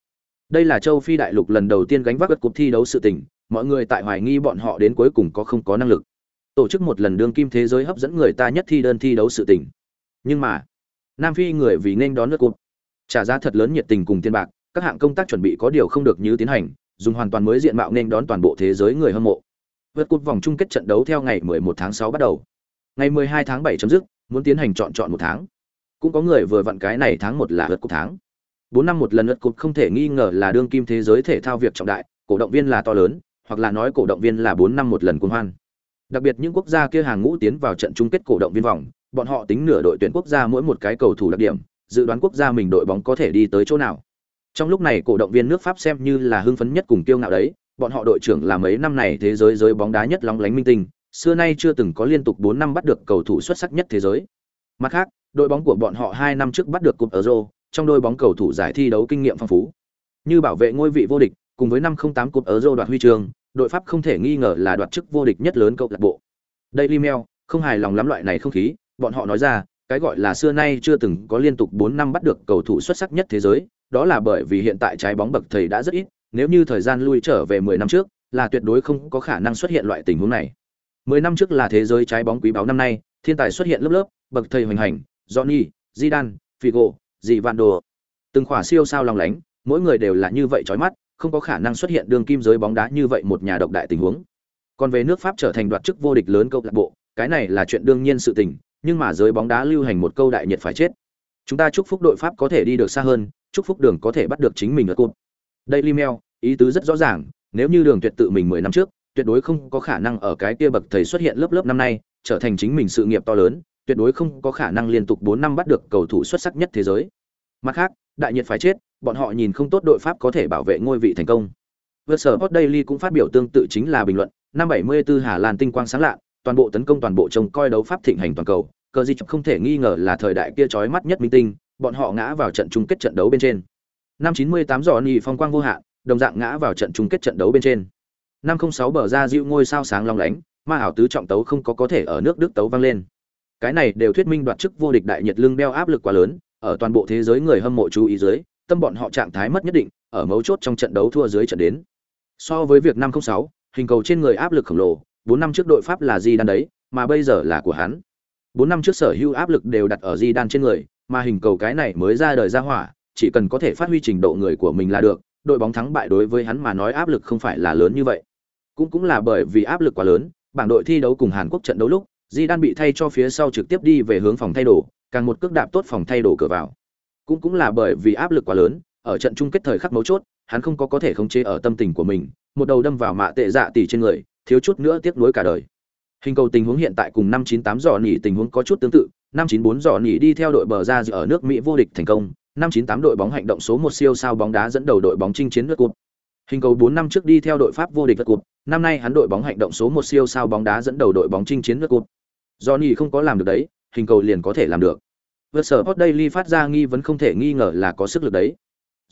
Đây là châu Phi đại lục lần đầu tiên gánh vác các cuộc thi đấu sự tình, mọi người tại hoài nghi bọn họ đến cuối cùng có không có năng lực. Tổ chức một lần đương kim thế giới hấp dẫn người ta nhất thi đơn thi đấu sự tình. Nhưng mà, Nam Phi người vì nên đón nước cúp, trả giá thật lớn nhiệt tình cùng tiền bạc, các hạng công tác chuẩn bị có điều không được như tiến hành, dùng hoàn toàn mới diện mạo nên đón toàn bộ thế giới người hâm mộ. Vượt cột vòng chung kết trận đấu theo ngày 11 tháng 6 bắt đầu. Ngày 12 tháng 7 chấm dứt, muốn tiến hành chọn chọn một tháng. Cũng có người vừa vặn cái này tháng một là vượt cột tháng. 4 năm một lần lượt cột không thể nghi ngờ là đương kim thế giới thể thao việc trọng đại, cổ động viên là to lớn, hoặc là nói cổ động viên là 4 năm một lần cuồng hoan. Đặc biệt những quốc gia kia hàng ngũ tiến vào trận chung kết cổ động viên vòng, bọn họ tính nửa đội tuyển quốc gia mỗi một cái cầu thủ đặc điểm, dự đoán quốc gia mình đội bóng có thể đi tới chỗ nào. Trong lúc này cổ động viên nước Pháp xem như là hưng phấn nhất cùng kiêu ngạo đấy, bọn họ đội trưởng là mấy năm này thế giới giới bóng đá nhất lóng lánh minh tinh, xưa nay chưa từng có liên tục 4 năm bắt được cầu thủ xuất sắc nhất thế giới. Mặt khác, đội bóng của bọn họ 2 năm trước bắt được cúp Euro, trong đôi bóng cầu thủ giải thi đấu kinh nghiệm phong phú. Như bảo vệ ngôi vị vô địch, cùng với năm 08 cúp Euro đoạt huy chương, đội Pháp không thể nghi ngờ là đoạt chức vô địch nhất lớn câu lạc bộ. Daily Mail không hài lòng lắm loại này không khí, bọn họ nói ra, cái gọi là xưa nay chưa từng có liên tục 4 năm bắt được cầu thủ xuất sắc nhất thế giới, đó là bởi vì hiện tại trái bóng bậc thầy đã rất ít, nếu như thời gian lui trở về 10 năm trước, là tuyệt đối không có khả năng xuất hiện loại tình huống này. 10 năm trước là thế giới trái bóng quý báu năm nay, thiên tài xuất hiện lớp lớp, bậc thầy hoành hành, Johnny, Zidane, Figo, Dì vạn đồ, Từng khỏa siêu sao long lánh, mỗi người đều là như vậy chói mắt, không có khả năng xuất hiện đường kim giới bóng đá như vậy một nhà độc đại tình huống. Còn về nước Pháp trở thành đoạt chức vô địch lớn câu lạc bộ, cái này là chuyện đương nhiên sự tình, nhưng mà giới bóng đá lưu hành một câu đại nhiệt phải chết. Chúng ta chúc phúc đội Pháp có thể đi được xa hơn, chúc phúc đường có thể bắt được chính mình ở cột. Đây Limel, ý tứ rất rõ ràng, nếu như đường tuyệt tự mình 10 năm trước, tuyệt đối không có khả năng ở cái kia bậc thầy xuất hiện lớp lớp năm nay, trở thành chính mình sự nghiệp to lớn, tuyệt đối không có khả năng liên tục 4 năm bắt được cầu thủ xuất sắc nhất thế giới. Mặt khác, đại nhiệt phải chết, bọn họ nhìn không tốt đội Pháp có thể bảo vệ ngôi vị thành công. Versport Daily cũng phát biểu tương tự chính là bình luận, năm 74 Hà Lan tinh quang sáng lạ, toàn bộ tấn công toàn bộ trông coi đấu pháp thịnh hành toàn cầu, cờ gì không thể nghi ngờ là thời đại kia chói mắt nhất minh tinh, bọn họ ngã vào trận chung kết trận đấu bên trên. Năm 98 giò nhì phong quang vô hạn, đồng dạng ngã vào trận chung kết trận đấu bên trên. Năm 06 bờ ra dịu ngôi sao sáng long lánh, ma ảo tứ trọng tấu không có có thể ở nước Đức tấu vang lên. Cái này đều thuyết minh đoạt chức vô địch đại nhiệt lưng đeo áp lực quá lớn, ở toàn bộ thế giới người hâm mộ chú ý dưới, tâm bọn họ trạng thái mất nhất định, ở mấu chốt trong trận đấu thua dưới trận đến. So với việc năm 06, hình cầu trên người áp lực khổng lồ, bốn năm trước đội Pháp là gì đan đấy, mà bây giờ là của hắn. bốn năm trước sở hữu áp lực đều đặt ở Di đan trên người, mà hình cầu cái này mới ra đời ra hỏa, chỉ cần có thể phát huy trình độ người của mình là được, đội bóng thắng bại đối với hắn mà nói áp lực không phải là lớn như vậy. Cũng cũng là bởi vì áp lực quá lớn, bảng đội thi đấu cùng Hàn Quốc trận đấu lúc, Di Đan bị thay cho phía sau trực tiếp đi về hướng phòng thay đồ, càng một cước đạp tốt phòng thay đồ cửa vào. Cũng cũng là bởi vì áp lực quá lớn, ở trận chung kết thời khắc mấu chốt, hắn không có có thể khống chế ở tâm tình của mình, một đầu đâm vào mạ tệ dạ tỷ trên người, thiếu chút nữa tiếc nuối cả đời. Hình cầu tình huống hiện tại cùng năm 98 dò nỉ tình huống có chút tương tự, năm 94 dò nỉ đi theo đội bờ ra ở nước Mỹ vô địch thành công, năm 98 đội bóng hành động số 1 siêu sao bóng đá dẫn đầu đội bóng chinh chiến nước cột. Hình cầu 4 năm trước đi theo đội Pháp vô địch lượt cột, năm nay hắn đội bóng hành động số 1 siêu sao bóng đá dẫn đầu đội bóng chinh chiến nước cột. Johnny không có làm được đấy, hình cầu liền có thể làm được. Vượt sở Hot Daily phát ra nghi vấn không thể nghi ngờ là có sức lực đấy.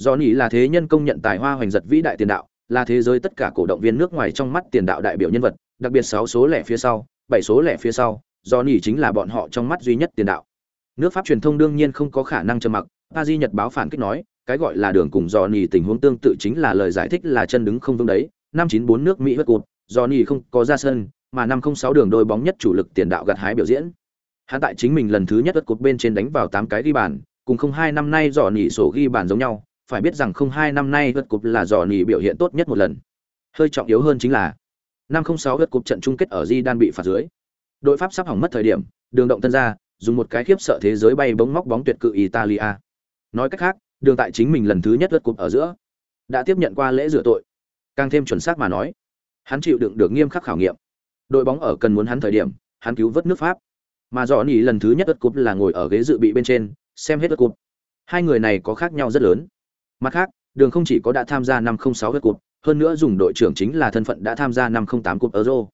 Johnny là thế nhân công nhận tài hoa hoành giật vĩ đại tiền đạo, là thế giới tất cả cổ động viên nước ngoài trong mắt tiền đạo đại biểu nhân vật, đặc biệt 6 số lẻ phía sau, 7 số lẻ phía sau, Johnny chính là bọn họ trong mắt duy nhất tiền đạo. Nước Pháp truyền thông đương nhiên không có khả năng trầm mặc, Paris Nhật báo phản kích nói, cái gọi là đường cùng Johnny tình huống tương tự chính là lời giải thích là chân đứng không vững đấy. Năm 94 nước Mỹ bất cột, Johnny không có ra sân, mà năm 06 đường đôi bóng nhất chủ lực tiền đạo gặt hái biểu diễn. Hắn tại chính mình lần thứ nhất bất cột bên trên đánh vào 8 cái ghi bàn, cùng không hai năm nay Johnny sổ ghi bàn giống nhau, phải biết rằng không hai năm nay bất cột là Johnny biểu hiện tốt nhất một lần. Hơi trọng yếu hơn chính là năm 06 bất cột trận chung kết ở Di đan bị phạt dưới. Đội Pháp sắp hỏng mất thời điểm, đường động tân ra, dùng một cái khiếp sợ thế giới bay bóng móc bóng tuyệt cự Italia. Nói cách khác, đường tại chính mình lần thứ nhất lượt cột ở giữa, đã tiếp nhận qua lễ rửa tội. Càng thêm chuẩn xác mà nói, hắn chịu đựng được nghiêm khắc khảo nghiệm. Đội bóng ở cần muốn hắn thời điểm, hắn cứu vớt nước Pháp. Mà rõ nỉ lần thứ nhất ớt cúp là ngồi ở ghế dự bị bên trên, xem hết ớt cúp. Hai người này có khác nhau rất lớn. Mặt khác, đường không chỉ có đã tham gia năm 06 ớt cúp, hơn nữa dùng đội trưởng chính là thân phận đã tham gia năm 08 cúp Euro.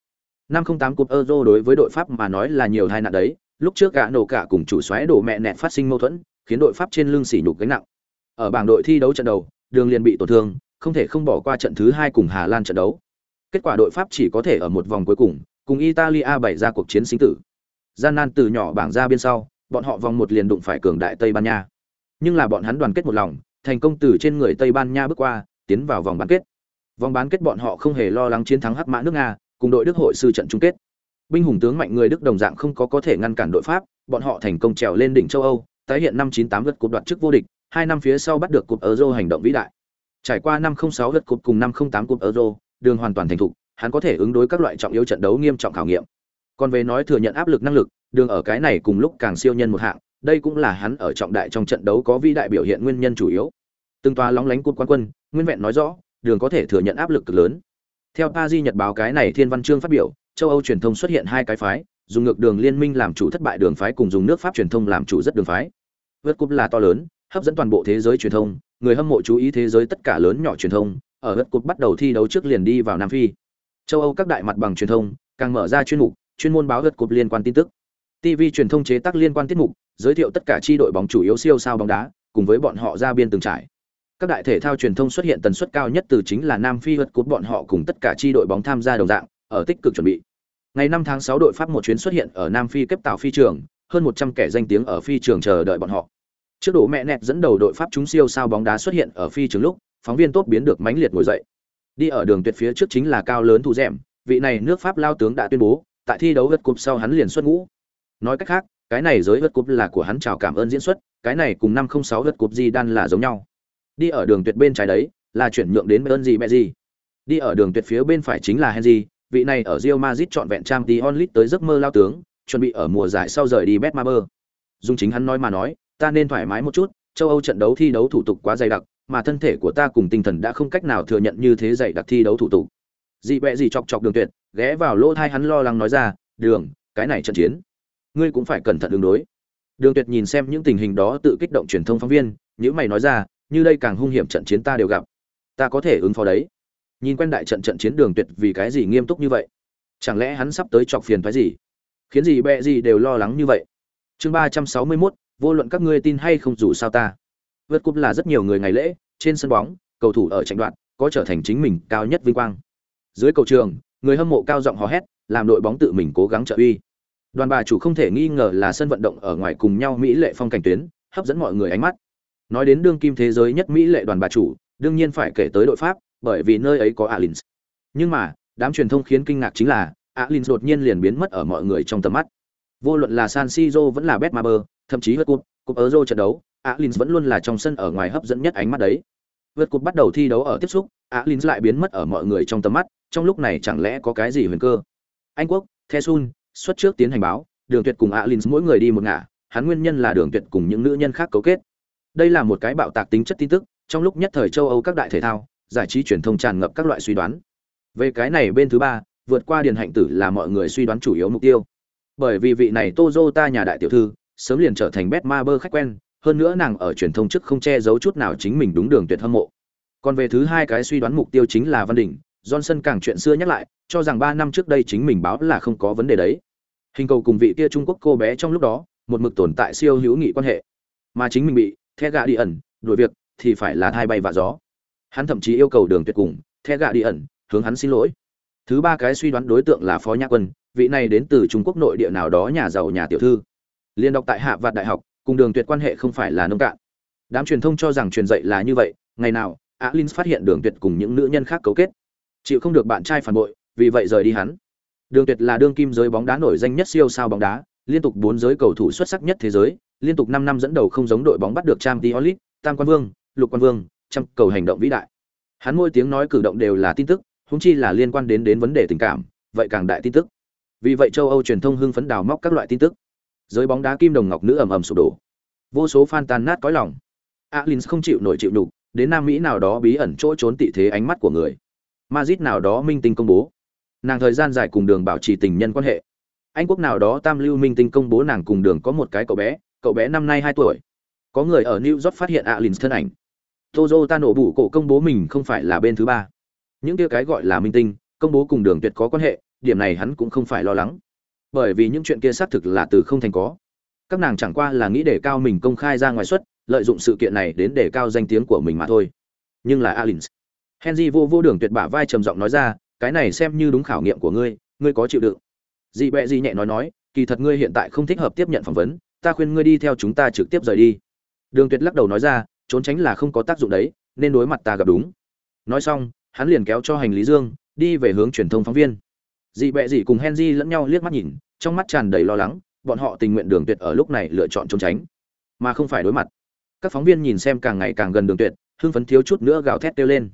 Năm 08 cúp Euro đối với đội Pháp mà nói là nhiều tai nạn đấy, lúc trước gã nổ cả cùng chủ xoáy đổ mẹ nẹt phát sinh mâu thuẫn khiến đội pháp trên lưng xỉ nhục gánh nặng ở bảng đội thi đấu trận đầu đường liền bị tổn thương không thể không bỏ qua trận thứ hai cùng hà lan trận đấu kết quả đội pháp chỉ có thể ở một vòng cuối cùng cùng italia bày ra cuộc chiến sinh tử. Gian nan từ nhỏ bảng ra bên sau, bọn họ vòng một liền đụng phải cường đại tây ban nha. Nhưng là bọn hắn đoàn kết một lòng, thành công từ trên người tây ban nha bước qua, tiến vào vòng bán kết. Vòng bán kết bọn họ không hề lo lắng chiến thắng hắc mã nước nga, cùng đội đức hội sư trận chung kết. Binh hùng tướng mạnh người đức đồng dạng không có có thể ngăn cản đội pháp, bọn họ thành công trèo lên đỉnh châu âu, tái hiện năm 98 lượt cột đoạt chức vô địch, hai năm phía sau bắt được cúp euro hành động vĩ đại. Trải qua năm 06 lượt cột cùng năm 08 cúp euro đường hoàn toàn thành thục, hắn có thể ứng đối các loại trọng yếu trận đấu nghiêm trọng khảo nghiệm. Còn về nói thừa nhận áp lực năng lực, đường ở cái này cùng lúc càng siêu nhân một hạng, đây cũng là hắn ở trọng đại trong trận đấu có vĩ đại biểu hiện nguyên nhân chủ yếu. Từng tòa lóng lánh cút quan quân, nguyên vẹn nói rõ, đường có thể thừa nhận áp lực cực lớn. Theo paris nhật báo cái này thiên văn chương phát biểu, châu âu truyền thông xuất hiện hai cái phái, dùng ngược đường liên minh làm chủ thất bại đường phái cùng dùng nước pháp truyền thông làm chủ rất đường phái. Vượt cúp là to lớn, hấp dẫn toàn bộ thế giới truyền thông, người hâm mộ chú ý thế giới tất cả lớn nhỏ truyền thông ở đất cúp bắt đầu thi đấu trước liền đi vào nam phi. Châu âu các đại mặt bằng truyền thông càng mở ra chuyên mục, chuyên môn báo đất cúp liên quan tin tức. Tv truyền thông chế tác liên quan tiết mục, giới thiệu tất cả chi đội bóng chủ yếu siêu sao bóng đá, cùng với bọn họ ra biên từng trải. Các đại thể thao truyền thông xuất hiện tần suất cao nhất từ chính là nam phi vượt cúp bọn họ cùng tất cả chi đội bóng tham gia đồng dạng, ở tích cực chuẩn bị. Ngày 5 tháng 6 đội pháp một chuyến xuất hiện ở nam phi kép tạo phi trường, hơn 100 kẻ danh tiếng ở phi trường chờ đợi bọn họ. Trước đổ mẹ nẹt dẫn đầu đội pháp chúng siêu sao bóng đá xuất hiện ở phi trường lúc phóng viên tốt biến được mãnh liệt ngồi dậy. Đi ở đường tuyệt phía trước chính là cao lớn thủ rèm, vị này nước pháp lao tướng đã tuyên bố, tại thi đấu vượt cúp sau hắn liền xuất ngũ. Nói cách khác, cái này giới vượt cúp là của hắn chào cảm ơn diễn xuất, cái này cùng năm không sáu vượt cúp gì đan là giống nhau. Đi ở đường tuyệt bên trái đấy, là chuyển nhượng đến ơn gì mẹ gì đi ở đường tuyệt phía bên phải chính là henry, vị này ở Real Madrid chọn vẹn trang tí onlit tới giấc mơ lao tướng, chuẩn bị ở mùa giải sau rời đi Betmaber dùng chính hắn nói mà nói, ta nên thoải mái một chút, châu âu trận đấu thi đấu thủ tục quá dày đặc mà thân thể của ta cùng tinh thần đã không cách nào thừa nhận như thế dạy đặc thi đấu thủ tục. Dị bẹ gì chọc chọc đường tuyệt ghé vào lỗ thai hắn lo lắng nói ra đường cái này trận chiến ngươi cũng phải cẩn thận đường đối. Đường tuyệt nhìn xem những tình hình đó tự kích động truyền thông phóng viên những mày nói ra như đây càng hung hiểm trận chiến ta đều gặp. Ta có thể ứng phó đấy. Nhìn quen đại trận trận chiến đường tuyệt vì cái gì nghiêm túc như vậy? Chẳng lẽ hắn sắp tới chọc phiền phái gì? Khiến gì bẹ gì đều lo lắng như vậy? Chương ba trăm sáu mươi 361, vô luận các ngươi tin hay không dù sao ta vượt cúp là rất nhiều người ngày lễ, trên sân bóng, cầu thủ ở tranh đoạn có trở thành chính mình cao nhất vinh quang. Dưới cầu trường, người hâm mộ cao giọng hò hét, làm đội bóng tự mình cố gắng trợ uy. Đoàn bà chủ không thể nghi ngờ là sân vận động ở ngoài cùng nhau mỹ lệ phong cảnh tuyến, hấp dẫn mọi người ánh mắt. Nói đến đương kim thế giới nhất mỹ lệ đoàn bà chủ, đương nhiên phải kể tới đội pháp, bởi vì nơi ấy có alins. Nhưng mà, đám truyền thông khiến kinh ngạc chính là, alins đột nhiên liền biến mất ở mọi người trong tầm mắt. Vô luận là san siro vẫn là betmaber thậm chí vượt cúp cúp euro trận đấu alins vẫn luôn là trong sân ở ngoài hấp dẫn nhất ánh mắt đấy. Vượt cúp bắt đầu thi đấu ở tiếp xúc, alins lại biến mất ở mọi người trong tầm mắt, trong lúc này chẳng lẽ có cái gì huyền cơ? Anh quốc thesun xuất trước tiến hành báo, đường tuyệt cùng alins mỗi người đi một ngả, hắn nguyên nhân là đường tuyệt cùng những nữ nhân khác cấu kết. Đây là một cái bạo tạc tính chất tin tức, trong lúc nhất thời châu âu các đại thể thao, giải trí truyền thông tràn ngập các loại suy đoán. Về cái này bên thứ ba, vượt qua điền hạnh tử là mọi người suy đoán chủ yếu mục tiêu. Bởi vì vị này Toyota nhà đại tiểu thư, sớm liền trở thành Betmaber khách quen hơn nữa nàng ở truyền thông trước không che giấu chút nào chính mình đúng đường tuyệt hâm mộ. Còn về thứ hai cái suy đoán mục tiêu chính là văn đình, johnson càng chuyện xưa nhắc lại, cho rằng ba năm trước đây chính mình báo là không có vấn đề đấy. Hình cầu cùng vị kia trung quốc cô bé trong lúc đó, một mực tồn tại siêu hữu nghị quan hệ. Mà chính mình bị, the gạ đi ẩn đuổi việc, thì phải là thai bay và gió. Hắn thậm chí yêu cầu đường tuyệt cùng, the gạ đi ẩn hướng hắn xin lỗi. Thứ ba cái suy đoán đối tượng là phó nhã quân, vị này đến từ trung quốc nội địa nào đó nhà giàu nhà tiểu thư. Liên đọc tại hạ vạt đại học cùng đường tuyệt quan hệ không phải là nông cạn. Đám truyền thông cho rằng truyền dạy là như vậy ngày nào alin phát hiện đường tuyệt cùng những nữ nhân khác cấu kết. Chịu không được bạn trai phản bội vì vậy rời đi hắn. Đường tuyệt là đương kim giới bóng đá nổi danh nhất siêu sao bóng đá liên tục bốn giới cầu thủ xuất sắc nhất thế giới liên tục năm năm dẫn đầu không giống đội bóng bắt được trang Diolit, tam quan vương lục quan vương trăm cầu hành động vĩ đại. Hắn mỗi tiếng nói cử động đều là tin tức húng chi là liên quan đến đến vấn đề tình cảm vậy càng đại tin tức. Vì vậy châu âu truyền thông hưng phấn đào móc các loại tin tức giới bóng đá kim đồng ngọc nữ ầm ầm sụp đổ. Vô số fan tan nát cõi lòng. Alins không chịu nổi chịu đủ, đến nam mỹ nào đó bí ẩn chỗ trốn tị thế ánh mắt của người. Madrid nào đó minh tinh công bố. Nàng thời gian dài cùng đường bảo trì tình nhân quan hệ. Anh quốc nào đó tam lưu minh tinh công bố nàng cùng đường có một cái cậu bé cậu bé năm nay hai tuổi. Có người ở new york phát hiện Alins thân ảnh. Tozo ta nổ bụ cổ công bố mình không phải là bên thứ ba. Những kia cái gọi là minh tinh công bố cùng đường tuyệt có quan hệ điểm này hắn cũng không phải lo lắng bởi vì những chuyện kia xác thực là từ không thành có. Các nàng chẳng qua là nghĩ để cao mình công khai ra ngoài suất lợi dụng sự kiện này đến để cao danh tiếng của mình mà thôi. Nhưng là alin henry vô vô đường tuyệt bả vai trầm giọng nói ra, cái này xem như đúng khảo nghiệm của ngươi ngươi có chịu đựng. Dị bẹ dị nhẹ nói nói, kỳ thật ngươi hiện tại không thích hợp tiếp nhận phỏng vấn, ta khuyên ngươi đi theo chúng ta trực tiếp rời đi. Đường tuyệt lắc đầu nói ra, trốn tránh là không có tác dụng đấy, nên đối mặt ta gặp đúng. Nói xong, hắn liền kéo cho hành lý dương, đi về hướng truyền thông phóng viên dị bẹ dị cùng henry lẫn nhau liếc mắt nhìn trong mắt tràn đầy lo lắng bọn họ tình nguyện đường tuyệt ở lúc này lựa chọn trốn tránh mà không phải đối mặt. Các phóng viên nhìn xem càng ngày càng gần đường tuyệt hưng phấn thiếu chút nữa gào thét kêu lên.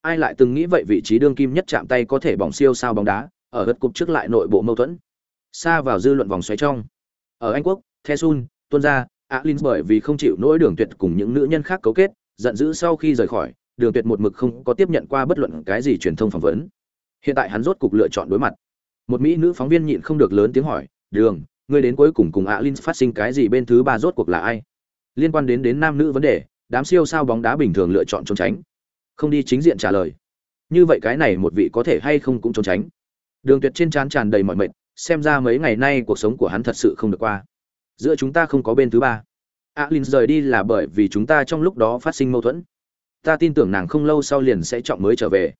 Ai lại từng nghĩ vậy vị trí đương kim nhất chạm tay có thể bỏng siêu sao bóng đá ở gật cục trước lại nội bộ mâu thuẫn. Xa vào dư luận vòng xoáy trong. Ở anh quốc The Sun, tuân Ra, alin bởi vì không chịu nỗi đường tuyệt cùng những nữ nhân khác cấu kết giận dữ sau khi rời khỏi đường tuyệt một mực không có tiếp nhận qua bất luận cái gì truyền thông phỏng vấn hiện tại hắn rốt cục lựa chọn đối mặt. Một mỹ nữ phóng viên nhịn không được lớn tiếng hỏi, đường, ngươi đến cuối cùng cùng alin phát sinh cái gì bên thứ ba rốt cuộc là ai? Liên quan đến đến nam nữ vấn đề, đám siêu sao bóng đá bình thường lựa chọn trốn tránh. Không đi chính diện trả lời. Như vậy cái này một vị có thể hay không cũng trốn tránh. Đường tuyệt trên trán tràn đầy mọi mệt, xem ra mấy ngày nay cuộc sống của hắn thật sự không được qua. Giữa chúng ta không có bên thứ ba. Alin rời đi là bởi vì chúng ta trong lúc đó phát sinh mâu thuẫn. Ta tin tưởng nàng không lâu sau liền sẽ chọn mới trở về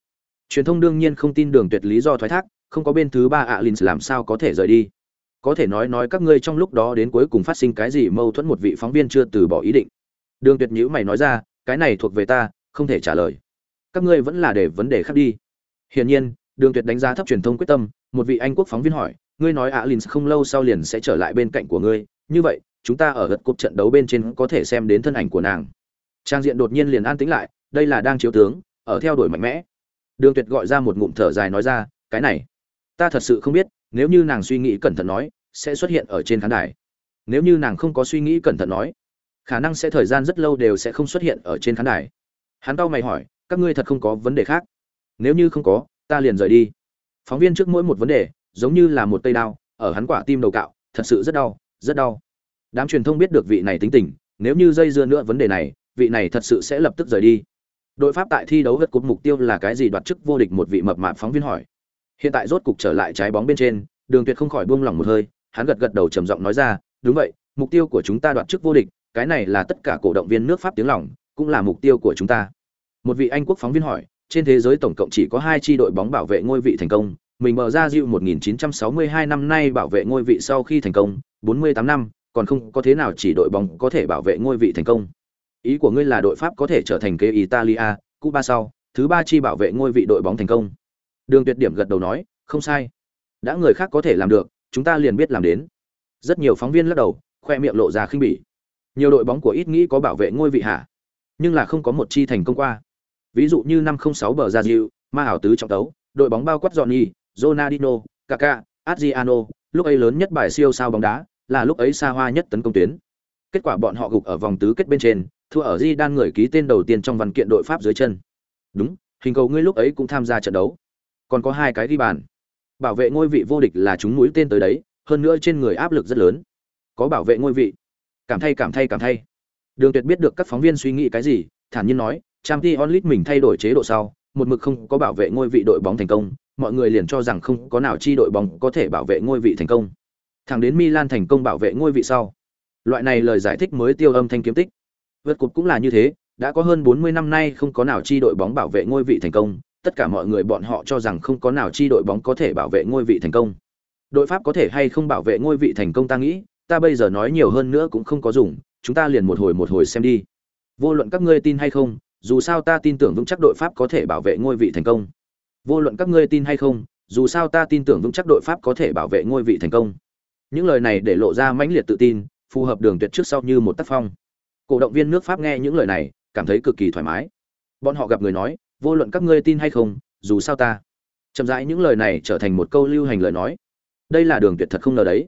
truyền thông đương nhiên không tin đường tuyệt lý do thoái thác, không có bên thứ ba alin làm sao có thể rời đi. Có thể nói nói các ngươi trong lúc đó đến cuối cùng phát sinh cái gì mâu thuẫn một vị phóng viên chưa từ bỏ ý định. Đường tuyệt nhữ mày nói ra, cái này thuộc về ta, không thể trả lời. Các ngươi vẫn là để vấn đề khác đi. Hiển nhiên, đường tuyệt đánh giá thấp truyền thông quyết tâm, một vị anh quốc phóng viên hỏi, ngươi nói alin không lâu sau liền sẽ trở lại bên cạnh của ngươi, như vậy, chúng ta ở gật cúp trận đấu bên trên có thể xem đến thân ảnh của nàng. Trang diện đột nhiên liền an tĩnh lại, đây là đang chiếu tướng, ở theo đuổi mạnh mẽ đường tuyệt gọi ra một ngụm thở dài nói ra, cái này, ta thật sự không biết, nếu như nàng suy nghĩ cẩn thận nói, sẽ xuất hiện ở trên khán đài. Nếu như nàng không có suy nghĩ cẩn thận nói, khả năng sẽ thời gian rất lâu đều sẽ không xuất hiện ở trên khán đài. Hắn tao mày hỏi, các ngươi thật không có vấn đề khác? Nếu như không có, ta liền rời đi. Phóng viên trước mỗi một vấn đề, giống như là một tay đao, ở hắn quả tim đầu cạo, thật sự rất đau rất đau. Đám truyền thông biết được vị này tính tình, nếu như dây dưa nữa vấn đề này, vị này thật sự sẽ lập tức rời đi đội pháp tại thi đấu gật cột mục tiêu là cái gì đoạt chức vô địch một vị mập mạp phóng viên hỏi hiện tại rốt cục trở lại trái bóng bên trên đường tuyệt không khỏi buông lỏng một hơi hắn gật gật đầu trầm giọng nói ra đúng vậy mục tiêu của chúng ta đoạt chức vô địch cái này là tất cả cổ động viên nước pháp tiếng lòng cũng là mục tiêu của chúng ta một vị anh quốc phóng viên hỏi trên thế giới tổng cộng chỉ có hai tri đội bóng bảo vệ ngôi vị thành công mình mở ra dịu 1962 năm nay bảo vệ ngôi vị sau khi thành công, 48 năm, còn không có thế nào chỉ đội bóng có thể bảo vệ ngôi vị thành công. Ý của ngươi là đội Pháp có thể trở thành kế Italia, Cuba sau, thứ ba chi bảo vệ ngôi vị đội bóng thành công. Đường Tuyệt điểm gật đầu nói, không sai. Đã người khác có thể làm được, chúng ta liền biết làm đến. Rất nhiều phóng viên lắc đầu, khoe miệng lộ ra khinh bỉ. Nhiều đội bóng của ít nghĩ có bảo vệ ngôi vị hả? Nhưng là không có một chi thành công qua. Ví dụ như năm 0506 bờ ra diệu, ma ảo tứ trọng tấu, đội bóng bao quát Johnny, Ronaldinho, Kaká, Adriano, lúc ấy lớn nhất bài siêu sao bóng đá, là lúc ấy xa hoa nhất tấn công tuyến. Kết quả bọn họ gục ở vòng tứ kết bên trên, thua ở Di Đan người ký tên đầu tiên trong văn kiện đội Pháp dưới chân. Đúng, hình cầu ngươi lúc ấy cũng tham gia trận đấu. Còn có hai cái ghi bàn. Bảo vệ ngôi vị vô địch là chúng mũi tên tới đấy, hơn nữa trên người áp lực rất lớn. Có bảo vệ ngôi vị. Cảm thay cảm thay cảm thay. Đường Tuyệt biết được các phóng viên suy nghĩ cái gì, thản nhiên nói, Champions League mình thay đổi chế độ sau, một mực không có bảo vệ ngôi vị đội bóng thành công, mọi người liền cho rằng không có nào chi đội bóng có thể bảo vệ ngôi vị thành công. Thẳng đến Milan thành công bảo vệ ngôi vị sau. Loại này lời giải thích mới tiêu âm thanh kiếm tích. Vượt cột cũng là như thế, đã có hơn 40 năm nay không có nào chi đội bóng bảo vệ ngôi vị thành công, tất cả mọi người bọn họ cho rằng không có nào chi đội bóng có thể bảo vệ ngôi vị thành công. Đội Pháp có thể hay không bảo vệ ngôi vị thành công ta nghĩ, ta bây giờ nói nhiều hơn nữa cũng không có dùng, chúng ta liền một hồi một hồi xem đi. Vô luận các ngươi tin hay không, dù sao ta tin tưởng vững chắc đội Pháp có thể bảo vệ ngôi vị thành công vô luận các ngươi tin hay không dù sao ta tin tưởng vững chắc đội pháp có thể bảo vệ ngôi vị thành công những lời này để lộ ra mãnh liệt tự tin phù hợp đường tuyệt trước sau như một tác phong cổ động viên nước pháp nghe những lời này cảm thấy cực kỳ thoải mái bọn họ gặp người nói vô luận các ngươi tin hay không dù sao ta chậm rãi những lời này trở thành một câu lưu hành lời nói đây là đường tuyệt thật không ngờ đấy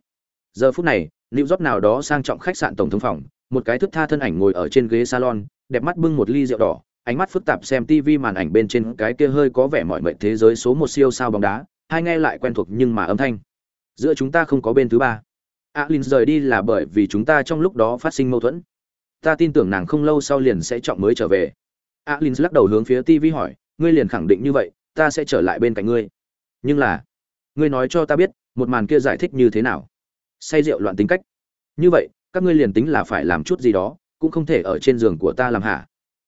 giờ phút này lưu rót nào đó sang trọng khách sạn tổng thống phòng một cái thức tha thân ảnh ngồi ở trên ghế salon đẹp mắt bưng một ly rượu đỏ ánh mắt phức tạp xem TV màn ảnh bên trên cái kia hơi có vẻ mọi mệnh thế giới số một siêu sao bóng đá, hai nghe lại quen thuộc nhưng mà âm thanh. Giữa chúng ta không có bên thứ ba. Alin rời đi là bởi vì chúng ta trong lúc đó phát sinh mâu thuẫn. Ta tin tưởng nàng không lâu sau liền sẽ chọn mới trở về. Alin lắc đầu hướng phía TV hỏi, ngươi liền khẳng định như vậy, ta sẽ trở lại bên cạnh ngươi. Nhưng là, ngươi nói cho ta biết, một màn kia giải thích như thế nào? Say rượu loạn tính cách. Như vậy, các ngươi liền tính là phải làm chút gì đó, cũng không thể ở trên giường của ta làm hả?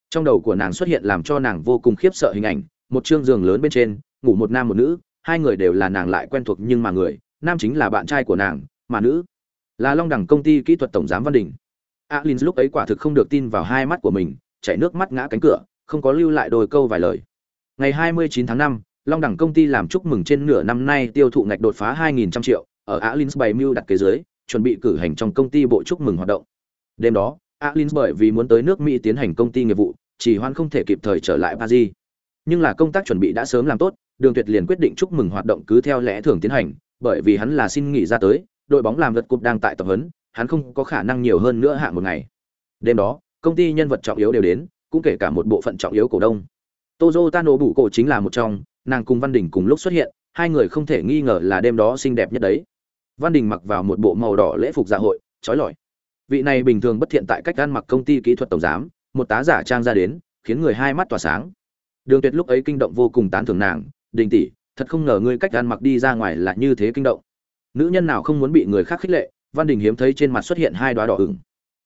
trong đầu của nàng xuất hiện làm cho nàng vô cùng khiếp sợ hình ảnh một chương giường lớn bên trên ngủ một nam một nữ hai người đều là nàng lại quen thuộc nhưng mà người nam chính là bạn trai của nàng mà nữ là long đẳng công ty kỹ thuật tổng giám văn đình alin lúc ấy quả thực không được tin vào hai mắt của mình chảy nước mắt ngã cánh cửa không có lưu lại đôi câu vài lời ngày 29 tháng 5, long đẳng công ty làm chúc mừng trên nửa năm nay tiêu thụ ngạch đột phá 2.000 triệu ở alin bày mưu đặt kế dưới chuẩn bị cử hành trong công ty bộ chúc mừng hoạt động đêm đó Alin bởi vì muốn tới nước Mỹ tiến hành công ty nghiệp vụ, chỉ hoan không thể kịp thời trở lại Paris. nhưng là công tác chuẩn bị đã sớm làm tốt đường tuyệt liền quyết định chúc mừng hoạt động cứ theo lẽ thường tiến hành bởi vì hắn là xin nghỉ ra tới đội bóng làm lượt cục đang tại tập huấn hắn không có khả năng nhiều hơn nữa hạng một ngày. Đêm đó, công ty nhân vật trọng yếu đều đến, cũng kể cả một bộ phận trọng yếu cổ đông. Tozo tano bủ cổ chính là một trong, nàng cùng văn đình cùng lúc xuất hiện, hai người không thể nghi ngờ là đêm đó xinh đẹp nhất đấy. Văn đình mặc vào một bộ màu đỏ lễ phục dạ hội, trói lọi. Vị này bình thường bất thiện tại cách ăn mặc công ty kỹ thuật tổng giám, một tá giả trang ra đến, khiến người hai mắt tỏa sáng. Đường tuyệt lúc ấy kinh động vô cùng tán thưởng nàng, đình tỷ, thật không ngờ ngươi cách ăn mặc đi ra ngoài là như thế kinh động. Nữ nhân nào không muốn bị người khác khích lệ văn đình hiếm thấy trên mặt xuất hiện hai đoá đỏ ửng.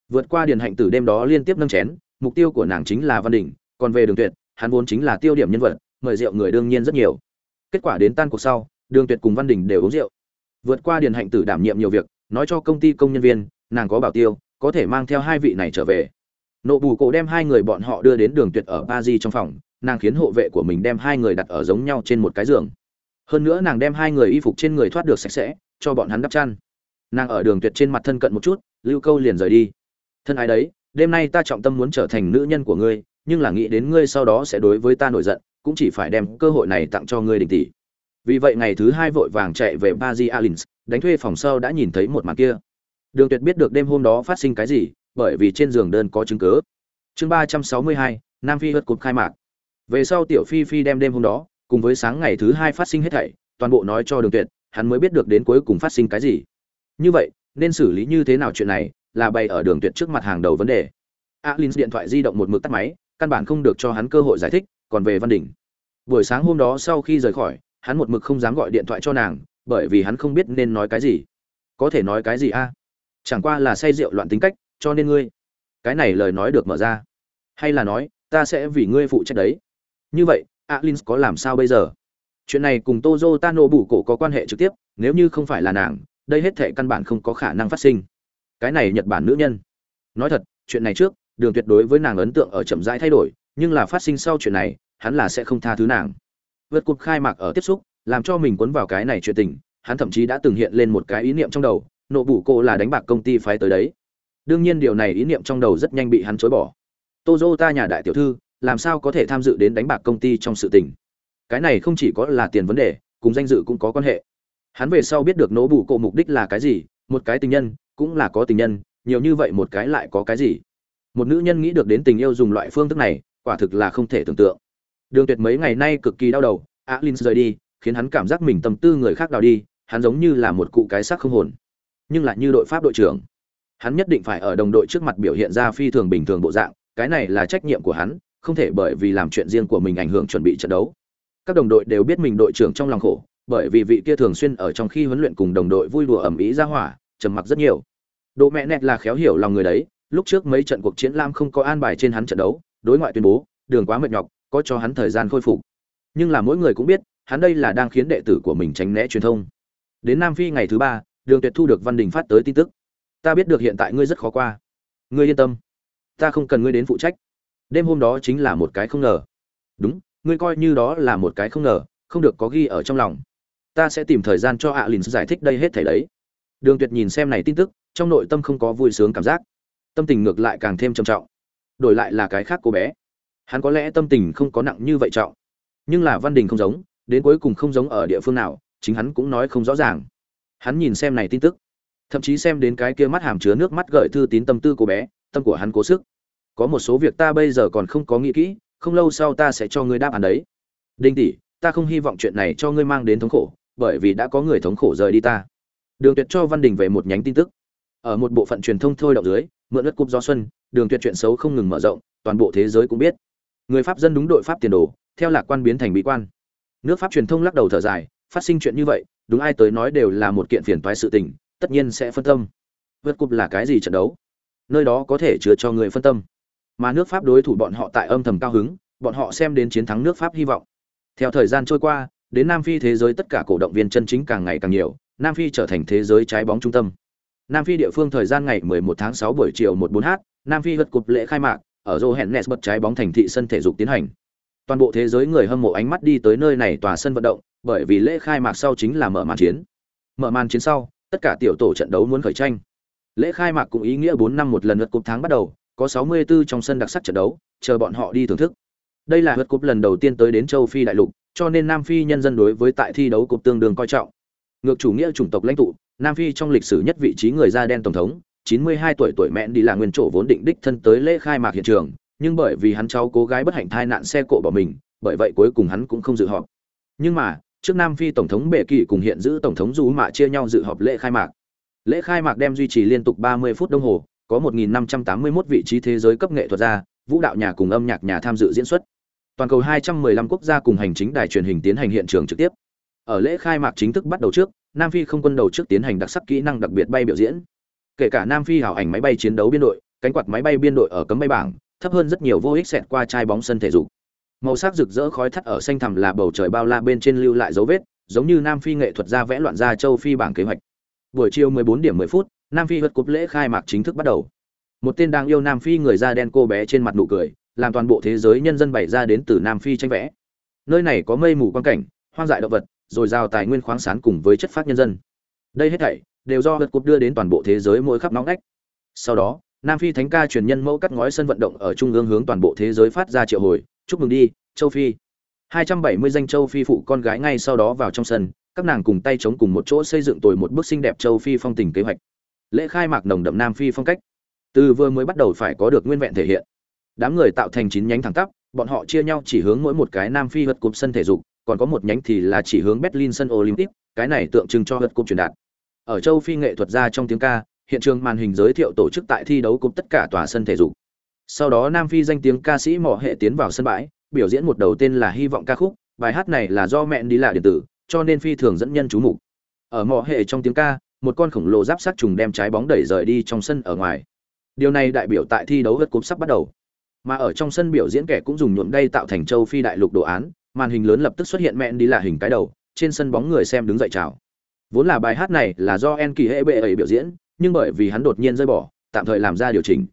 Vượt qua điền hạnh tử đêm đó liên tiếp nâng chén, mục tiêu của nàng chính là văn đình, còn về đường tuyệt, hắn vốn chính là tiêu điểm nhân vật, mời rượu người đương nhiên rất nhiều. Kết quả đến tan cuộc sau, đường tuyệt cùng văn đình đều uống rượu. Vượt qua điền hạnh tử đảm nhiệm nhiều việc, nói cho công ty công nhân viên, nàng có bảo tiêu, có thể mang theo hai vị này trở về. Nộ bù cổ đem hai người bọn họ đưa đến đường tuyệt ở ba di trong phòng, nàng khiến hộ vệ của mình đem hai người đặt ở giống nhau trên một cái giường. Hơn nữa nàng đem hai người y phục trên người thoát được sạch sẽ, cho bọn hắn đắp chăn nàng ở đường tuyệt trên mặt thân cận một chút lưu câu liền rời đi thân ái đấy đêm nay ta trọng tâm muốn trở thành nữ nhân của ngươi nhưng là nghĩ đến ngươi sau đó sẽ đối với ta nổi giận cũng chỉ phải đem cơ hội này tặng cho ngươi đình tỷ vì vậy ngày thứ hai vội vàng chạy về Paris Alins, đánh thuê phòng sau đã nhìn thấy một màn kia. Đường Tuyệt biết được đêm hôm đó phát sinh cái gì, bởi vì trên giường đơn có chứng cứ. Chương 362, Nam Phi hớt cột khai mạc. Về sau tiểu Phi Phi đem đêm hôm đó, cùng với sáng ngày thứ hai phát sinh hết thảy, toàn bộ nói cho Đường Tuyệt, hắn mới biết được đến cuối cùng phát sinh cái gì. Như vậy, nên xử lý như thế nào chuyện này, là bày ở Đường Tuyệt trước mặt hàng đầu vấn đề. Alins điện thoại di động một mực tắt máy, căn bản không được cho hắn cơ hội giải thích, còn về Văn Đỉnh. Buổi sáng hôm đó sau khi rời khỏi, hắn một mực không dám gọi điện thoại cho nàng bởi vì hắn không biết nên nói cái gì. Có thể nói cái gì a? Chẳng qua là say rượu loạn tính cách cho nên ngươi. Cái này lời nói được mở ra. Hay là nói ta sẽ vì ngươi phụ trách đấy. Như vậy alin có làm sao bây giờ? Chuyện này cùng tozo tano bủ cổ có quan hệ trực tiếp nếu như không phải là nàng đây hết thệ căn bản không có khả năng phát sinh. Cái này nhật bản nữ nhân. Nói thật, chuyện này trước, đường tuyệt đối với nàng ấn tượng ở chậm rãi thay đổi, nhưng là phát sinh sau chuyện này, hắn là sẽ không tha thứ nàng. Vượt cuộc khai mạc ở tiếp xúc, làm cho mình cuốn vào cái này chuyện tình, hắn thậm chí đã từng hiện lên một cái ý niệm trong đầu, nộ bủ cô là đánh bạc công ty phái tới đấy. Đương nhiên điều này ý niệm trong đầu rất nhanh bị hắn chối bỏ. Ta nhà đại tiểu thư, làm sao có thể tham dự đến đánh bạc công ty trong sự tình? Cái này không chỉ có là tiền vấn đề, cùng danh dự cũng có quan hệ hắn về sau biết được nỗ bù cổ mục đích là cái gì một cái tình nhân cũng là có tình nhân nhiều như vậy một cái lại có cái gì một nữ nhân nghĩ được đến tình yêu dùng loại phương thức này quả thực là không thể tưởng tượng Đường Tuyệt mấy ngày nay cực kỳ đau đầu, á Alin rời đi, khiến hắn cảm giác mình tâm tư người khác đào đi, hắn giống như là một cụ cái xác không hồn. Nhưng lại như đội pháp đội trưởng, hắn nhất định phải ở đồng đội trước mặt biểu hiện ra phi thường bình thường bộ dạng, cái này là trách nhiệm của hắn, không thể bởi vì làm chuyện riêng của mình ảnh hưởng chuẩn bị trận đấu. Các đồng đội đều biết mình đội trưởng trong lòng khổ, bởi vì vị kia thường xuyên ở trong khi huấn luyện cùng đồng đội vui đùa ẩm ý ra hỏa, trầm mặc rất nhiều. Độ mẹ nẹt là khéo hiểu lòng người đấy, lúc trước mấy trận cuộc chiến lam không có an bài trên hắn trận đấu, đối ngoại tuyên bố, đường quá mệt nhọc, có cho hắn thời gian khôi phục. Nhưng là mỗi người cũng biết hắn đây là đang khiến đệ tử của mình tránh né truyền thông. Đến nam phi ngày thứ ba đường tuyệt thu được văn đình phát tới tin tức. Ta biết được hiện tại ngươi rất khó qua. Ngươi yên tâm. Ta không cần ngươi đến phụ trách. Đêm hôm đó chính là một cái không ngờ. Đúng ngươi coi như đó là một cái không ngờ không được có ghi ở trong lòng ta sẽ tìm thời gian cho ạ à giải thích đây hết thảy đấy. Đường tuyệt nhìn xem này tin tức, trong nội tâm không có vui sướng cảm giác. Tâm tình ngược lại càng thêm trầm trọng. Đổi lại là cái khác cô bé. Hắn có lẽ tâm tình không có nặng như vậy trọng. Nhưng là văn đình không giống, đến cuối cùng không giống ở địa phương nào, chính hắn cũng nói không rõ ràng. Hắn nhìn xem này tin tức. Thậm chí xem đến cái kia mắt hàm chứa nước mắt gợi thư tín tâm tư của bé, tâm của hắn cố sức. Có một số việc ta bây giờ còn không có nghĩ kỹ, không lâu sau ta sẽ cho ngươi đáp án đấy. Đinh tỷ, ta không hy vọng chuyện này cho ngươi mang đến thống khổ bởi vì đã có người thống khổ rời đi ta. Đường tuyệt cho văn đình về một nhánh tin tức. Ở một bộ phận truyền thông thôi động dưới, mượn đất cúp do xuân, đường tuyệt chuyện xấu không ngừng mở rộng, toàn bộ thế giới cũng biết. Người pháp dân đúng đội pháp tiền đồ, theo lạc quan biến thành bí quan. Nước pháp truyền thông lắc đầu thở dài, phát sinh chuyện như vậy, đúng ai tới nói đều là một kiện phiền toái sự tình, tất nhiên sẽ phân tâm. Vượt cúp là cái gì trận đấu? Nơi đó có thể chứa cho người phân tâm. Mà nước pháp đối thủ bọn họ tại âm thầm cao hứng, bọn họ xem đến chiến thắng nước pháp hy vọng. Theo thời gian trôi qua đến nam phi thế giới tất cả cổ động viên chân chính càng ngày càng nhiều nam phi trở thành thế giới trái bóng trung tâm nam phi địa phương thời gian ngày 11 tháng 6 buổi chiều 14h nam phi vượt cục lễ khai mạc ở Johannes bật trái bóng thành thị sân thể dục tiến hành. Toàn bộ thế giới người hâm mộ ánh mắt đi tới nơi này tòa sân vận động, bởi vì lễ khai mạc sau chính là mở màn chiến. Mở màn chiến sau, tất cả tiểu tổ trận đấu muốn khởi tranh. Lễ khai mạc cũng ý nghĩa 4 năm một lần lượt cục tháng bắt đầu, có 64 trong sân đặc sắc trận đấu, chờ bọn họ đi thưởng thức. Đây là vượt cúp lần đầu tiên tới đến châu Phi đại lục, cho nên Nam Phi nhân dân đối với tại thi đấu cúp tương đương coi trọng. Ngược chủ nghĩa chủng tộc lãnh tụ, Nam Phi trong lịch sử nhất vị trí người da đen tổng thống, 92 tuổi tuổi mẹ đi là nguyên chỗ vốn định đích thân tới lễ khai mạc hiện trường, nhưng bởi vì hắn cháu cố gái bất hạnh thai nạn xe cộ bỏ mình, bởi vậy cuối cùng hắn cũng không dự họp. Nhưng mà, trước Nam Phi tổng thống Bệ Kỳ cùng hiện giữ tổng thống dù Mạ chia nhau dự họp lễ khai mạc. Lễ khai mạc đem duy trì liên tục 30 phút đồng hồ, có 1.581 vị trí thế giới cấp nghệ thuật gia, vũ đạo nhà cùng âm nhạc nhà tham dự diễn xuất. Toàn cầu 215 quốc gia cùng hành chính đài truyền hình tiến hành hiện trường trực tiếp. Ở lễ khai mạc chính thức bắt đầu trước, Nam Phi không quân đầu trước tiến hành đặc sắc kỹ năng đặc biệt bay biểu diễn. Kể cả Nam Phi hảo ảnh máy bay chiến đấu biên đội, cánh quạt máy bay biên đội ở cấm bay bảng, thấp hơn rất nhiều vô ích xẹt qua chai bóng sân thể dục. Màu sắc rực rỡ khói thắt ở xanh thẳm là bầu trời bao la bên trên lưu lại dấu vết, giống như Nam Phi nghệ thuật gia vẽ loạn ra châu Phi bảng kế hoạch. Buổi chiều 14 điểm 10 phút, Nam Phi vượt cúp lễ khai mạc chính thức bắt đầu. Một tên đang yêu Nam Phi người da đen cô bé trên mặt nụ cười, làm toàn bộ thế giới nhân dân bày ra đến từ Nam Phi tranh vẽ. Nơi này có mây mù quang cảnh, hoang dại động vật, rồi giao tài nguyên khoáng sản cùng với chất phát nhân dân. Đây hết thảy đều do vượt cúp đưa đến toàn bộ thế giới mỗi khắp nóng ngách. Sau đó, Nam Phi thánh ca truyền nhân mẫu cắt ngói sân vận động ở trung ương hướng toàn bộ thế giới phát ra triệu hồi, chúc mừng đi, châu Phi. 270 danh châu Phi phụ con gái ngay sau đó vào trong sân, các nàng cùng tay chống cùng một chỗ xây dựng tồi một bức xinh đẹp châu Phi phong tình kế hoạch. Lễ khai mạc nồng đậm Nam Phi phong cách. Từ vừa mới bắt đầu phải có được nguyên vẹn thể hiện. Đám người tạo thành chín nhánh thẳng tắp, bọn họ chia nhau chỉ hướng mỗi một cái Nam Phi vật cục sân thể dục, còn có một nhánh thì là chỉ hướng Berlin sân Olympic, cái này tượng trưng cho vật cục truyền đạt. Ở châu Phi nghệ thuật ra trong tiếng ca, hiện trường màn hình giới thiệu tổ chức tại thi đấu cúp tất cả tòa sân thể dục. Sau đó Nam Phi danh tiếng ca sĩ mỏ hệ tiến vào sân bãi, biểu diễn một đầu tên là hy vọng ca khúc, bài hát này là do mẹ đi lạ điện tử, cho nên phi thường dẫn nhân chú mục. Ở mỏ hệ trong tiếng ca, một con khổng lồ giáp sát trùng đem trái bóng đẩy rời đi trong sân ở ngoài. Điều này đại biểu tại thi đấu vật cúp sắp bắt đầu. Mà ở trong sân biểu diễn kẻ cũng dùng nhuộm đây tạo thành châu phi đại lục đồ án, màn hình lớn lập tức xuất hiện mẹn đi là hình cái đầu, trên sân bóng người xem đứng dậy chào. Vốn là bài hát này là do En Kỳ Hệ Bệ ấy biểu diễn, nhưng bởi vì hắn đột nhiên rơi bỏ, tạm thời làm ra điều chỉnh.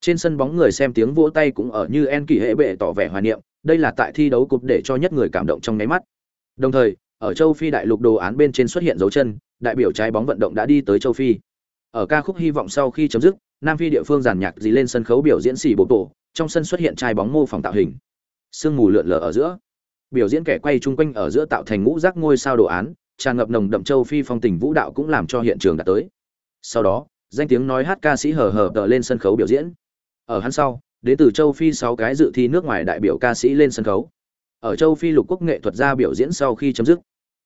Trên sân bóng người xem tiếng vỗ tay cũng ở như En Kỳ Hệ Bệ tỏ vẻ hoài niệm, đây là tại thi đấu cúp để cho nhất người cảm động trong nháy mắt. Đồng thời, ở châu Phi đại lục đồ án bên trên xuất hiện dấu chân, đại biểu trái bóng vận động đã đi tới châu Phi. Ở ca khúc hy vọng sau khi chấm dứt, Nam Phi địa phương giàn nhạc dí lên sân khấu biểu diễn xì bộ tổ, trong sân xuất hiện chai bóng mô phỏng tạo hình. Sương mù lượn lờ ở giữa. Biểu diễn kẻ quay chung quanh ở giữa tạo thành ngũ giác ngôi sao đồ án, tràn ngập nồng đậm châu Phi phong tình vũ đạo cũng làm cho hiện trường đã tới. Sau đó, danh tiếng nói hát ca sĩ hờ hờ tờ lên sân khấu biểu diễn. Ở hắn sau, đến từ châu Phi sáu cái dự thi nước ngoài đại biểu ca sĩ lên sân khấu. Ở châu Phi lục quốc nghệ thuật gia biểu diễn sau khi chấm dứt,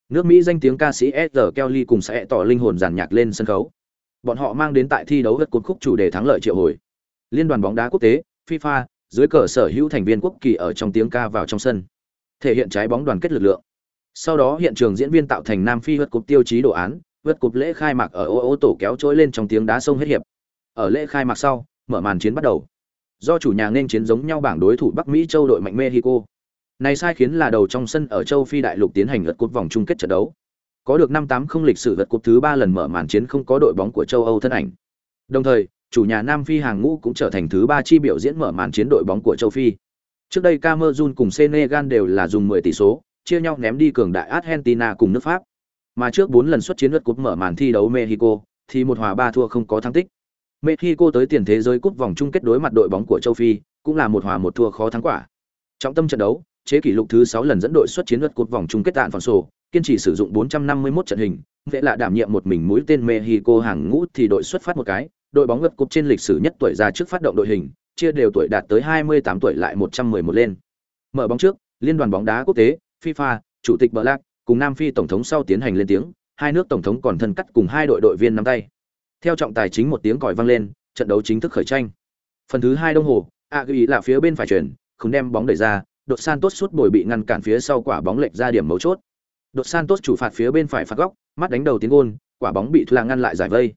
nước Mỹ danh tiếng ca sĩ S. Kelly cùng sẽ tỏ linh hồn giàn nhạc lên sân khấu. Bọn họ mang đến tại thi đấu đất cột khúc chủ đề thắng lợi triệu hồi. Liên đoàn bóng đá quốc tế FIFA dưới cờ sở hữu thành viên quốc kỳ ở trong tiếng ca vào trong sân, thể hiện trái bóng đoàn kết lực lượng. Sau đó hiện trường diễn viên tạo thành Nam Phi vượt cột tiêu chí đồ án, vượt cột lễ khai mạc ở ô ô tổ kéo trỗi lên trong tiếng đá sông hết hiệp. Ở lễ khai mạc sau, mở màn chiến bắt đầu do chủ nhà nên chiến giống nhau bảng đối thủ Bắc Mỹ châu đội mạnh Mexico. Này sai khiến là đầu trong sân ở châu Phi đại lục tiến hành lượt cột vòng chung kết trận đấu. Có được năm tám không lịch sử vật cúp thứ ba lần mở màn chiến không có đội bóng của châu Âu thân ảnh. Đồng thời, chủ nhà Nam Phi hàng ngũ cũng trở thành thứ ba chi biểu diễn mở màn chiến đội bóng của châu Phi. Trước đây Cameroon cùng Senegal đều là dùng 10 tỷ số, chia nhau ném đi cường đại Argentina cùng nước Pháp. Mà trước 4 lần xuất chiến lượt cúp mở màn thi đấu Mexico, thì một hòa ba thua không có thắng tích. Mexico tới tiền thế giới cúp vòng chung kết đối mặt đội bóng của châu Phi, cũng là một hòa một thua khó thắng quả. Trọng tâm trận đấu, chế kỷ lục thứ 6 lần dẫn đội xuất chiến lượt cúp vòng chung kết tạn phòng sổ, kiên trì sử dụng 451 trận hình, vậy là đảm nhiệm một mình mũi tên Mexico hàng ngũ thì đội xuất phát một cái, đội bóng ngập cúp trên lịch sử nhất tuổi già trước phát động đội hình, chia đều tuổi đạt tới 28 tuổi lại 111 lên. Mở bóng trước, Liên đoàn bóng đá quốc tế, FIFA, chủ tịch Black, cùng Nam Phi tổng thống sau tiến hành lên tiếng, hai nước tổng thống còn thân cắt cùng hai đội đội viên nắm tay. Theo trọng tài chính một tiếng còi vang lên, trận đấu chính thức khởi tranh. Phần thứ hai đồng hồ, Agui là phía bên phải chuyển, không đem bóng đẩy ra, đột Santos suốt bồi bị ngăn cản phía sau quả bóng lệch ra điểm mấu chốt. Đột Santos chủ phạt phía bên phải phạt góc, mắt đánh đầu tiến gôn, quả bóng bị Thula ngăn lại giải vây.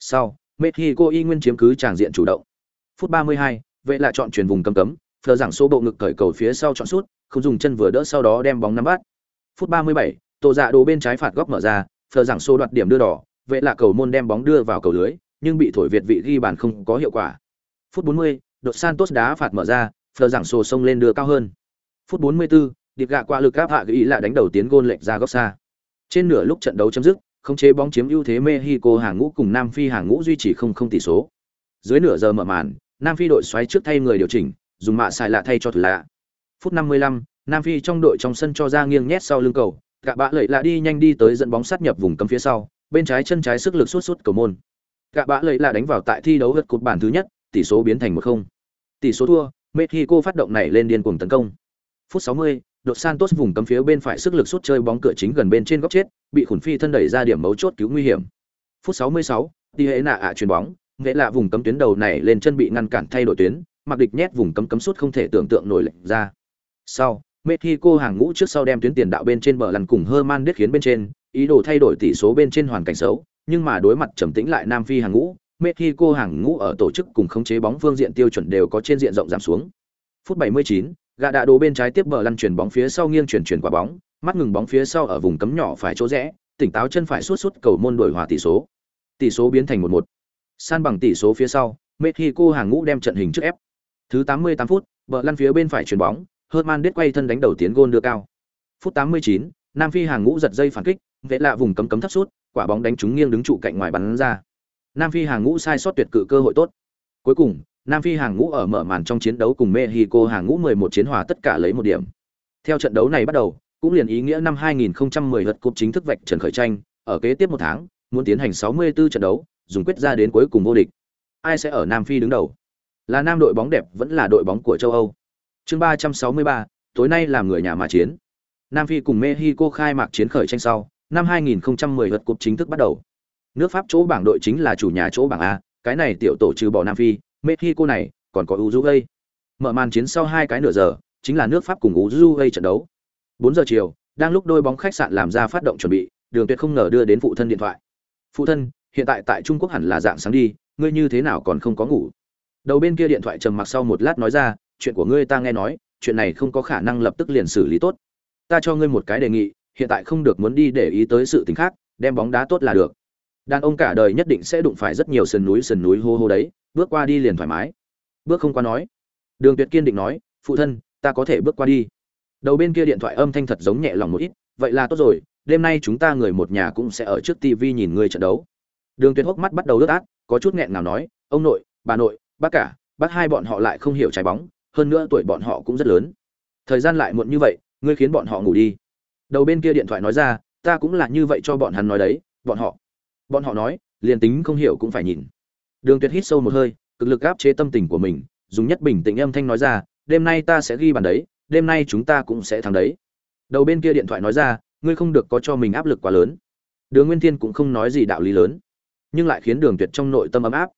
Sau, Mexico y nguyên chiếm cứ tràng diện chủ động. Phút 32, vệ lại chọn chuyển vùng cấm cấm, phờ giảng số bộ ngực cởi cầu phía sau chọn sút, không dùng chân vừa đỡ sau đó đem bóng nắm bắt. Phút 37, tổ dạ đồ bên trái phạt góc mở ra, phờ giảng số đoạt điểm đưa đỏ, vệ là cầu môn đem bóng đưa vào cầu lưới, nhưng bị thổi việt vị ghi bàn không có hiệu quả. Phút 40, đột Santos đá phạt mở ra, phờ giảng số sông lên đưa cao hơn. Phút 44, điệp gạ qua lực áp hạ ghi là đánh đầu tiến gôn lệch ra góc xa. Trên nửa lúc trận đấu chấm dứt, khống chế bóng chiếm ưu thế Mexico hàng ngũ cùng Nam Phi hàng ngũ duy trì không không tỷ số. Dưới nửa giờ mở màn, Nam Phi đội xoáy trước thay người điều chỉnh, dùng mạ xài lạ thay cho thủ lạ. Phút 55, Nam Phi trong đội trong sân cho ra nghiêng nhét sau lưng cầu, gạ bạ lệ lạ đi nhanh đi tới dẫn bóng sát nhập vùng cấm phía sau, bên trái chân trái sức lực suốt suốt cầu môn. Gạ bạ lệ lạ đánh vào tại thi đấu vượt cột bản thứ nhất, tỷ số biến thành 1-0. Tỷ số thua, Mexico phát động này lên điên cuồng tấn công. Phút 60, đột Santos vùng cấm phía bên phải sức lực sút chơi bóng cửa chính gần bên trên góc chết, bị khủng phi thân đẩy ra điểm mấu chốt cứu nguy hiểm. Phút 66, Di hệ nạ ạ chuyền bóng, nghĩa là vùng cấm tuyến đầu này lên chân bị ngăn cản thay đổi tuyến, mặc địch nhét vùng cấm cấm sút không thể tưởng tượng nổi lệnh ra. Sau, Mexico hàng ngũ trước sau đem tuyến tiền đạo bên trên bờ lăn cùng Herman Đức khiến bên trên, ý đồ thay đổi tỷ số bên trên hoàn cảnh xấu, nhưng mà đối mặt trầm tĩnh lại Nam Phi hàng ngũ, Mexico hàng ngũ ở tổ chức cùng khống chế bóng phương diện tiêu chuẩn đều có trên diện rộng giảm xuống. Phút 79, gã đạ đồ bên trái tiếp bờ lăn chuyển bóng phía sau nghiêng chuyển chuyển quả bóng, mắt ngừng bóng phía sau ở vùng cấm nhỏ phải chỗ rẽ, tỉnh táo chân phải suốt suốt cầu môn đổi hòa tỷ số. Tỷ số biến thành 1-1. San bằng tỷ số phía sau, Mexico hàng ngũ đem trận hình trước ép. Thứ 88 phút, bờ lăn phía bên phải chuyển bóng, Herman đứt quay thân đánh đầu tiến gôn đưa cao. Phút 89, Nam Phi hàng ngũ giật dây phản kích, vệ lạ vùng cấm cấm thấp sút, quả bóng đánh trúng nghiêng đứng trụ cạnh ngoài bắn ra. Nam Phi hàng ngũ sai sót tuyệt cự cơ hội tốt. Cuối cùng, Nam Phi hàng ngũ ở mở màn trong chiến đấu cùng Mexico hàng ngũ 11 chiến hòa tất cả lấy một điểm. Theo trận đấu này bắt đầu, cũng liền ý nghĩa năm 2010 lượt cúp chính thức vạch trần khởi tranh, ở kế tiếp một tháng, muốn tiến hành 64 trận đấu, dùng quyết ra đến cuối cùng vô địch. Ai sẽ ở Nam Phi đứng đầu? Là nam đội bóng đẹp vẫn là đội bóng của châu Âu. Chương 363, tối nay làm người nhà mà chiến. Nam Phi cùng Mexico khai mạc chiến khởi tranh sau, năm 2010 lượt cúp chính thức bắt đầu. Nước Pháp chỗ bảng đội chính là chủ nhà chỗ bảng A, cái này tiểu tổ trừ bỏ Nam Phi, Mexico này còn có Uruguay. Mở màn chiến sau hai cái nửa giờ, chính là nước Pháp cùng Uruguay trận đấu. 4 giờ chiều, đang lúc đôi bóng khách sạn làm ra phát động chuẩn bị, Đường Tuyệt không ngờ đưa đến phụ thân điện thoại. "Phụ thân, hiện tại tại Trung Quốc hẳn là dạng sáng đi, ngươi như thế nào còn không có ngủ?" Đầu bên kia điện thoại trầm mặc sau một lát nói ra, "Chuyện của ngươi ta nghe nói, chuyện này không có khả năng lập tức liền xử lý tốt. Ta cho ngươi một cái đề nghị, hiện tại không được muốn đi để ý tới sự tình khác, đem bóng đá tốt là được." Đàn ông cả đời nhất định sẽ đụng phải rất nhiều sườn núi sườn núi hô hô đấy, bước qua đi liền thoải mái. Bước không qua nói. Đường Tuyệt kiên định nói, phụ thân, ta có thể bước qua đi. Đầu bên kia điện thoại âm thanh thật giống nhẹ lòng một ít, vậy là tốt rồi, đêm nay chúng ta người một nhà cũng sẽ ở trước tivi nhìn người trận đấu. Đường Tuyệt hốc mắt bắt đầu ướt át, có chút nghẹn nào nói, ông nội, bà nội, bác cả, bác hai bọn họ lại không hiểu trái bóng, hơn nữa tuổi bọn họ cũng rất lớn. Thời gian lại muộn như vậy, ngươi khiến bọn họ ngủ đi. Đầu bên kia điện thoại nói ra, ta cũng là như vậy cho bọn hắn nói đấy, bọn họ bọn họ nói, liền tính không hiểu cũng phải nhìn. Đường tuyệt hít sâu một hơi, cực lực áp chế tâm tình của mình, dùng nhất bình tĩnh âm thanh nói ra, đêm nay ta sẽ ghi bàn đấy, đêm nay chúng ta cũng sẽ thắng đấy. Đầu bên kia điện thoại nói ra, ngươi không được có cho mình áp lực quá lớn. Đường nguyên thiên cũng không nói gì đạo lý lớn, nhưng lại khiến đường tuyệt trong nội tâm ấm áp.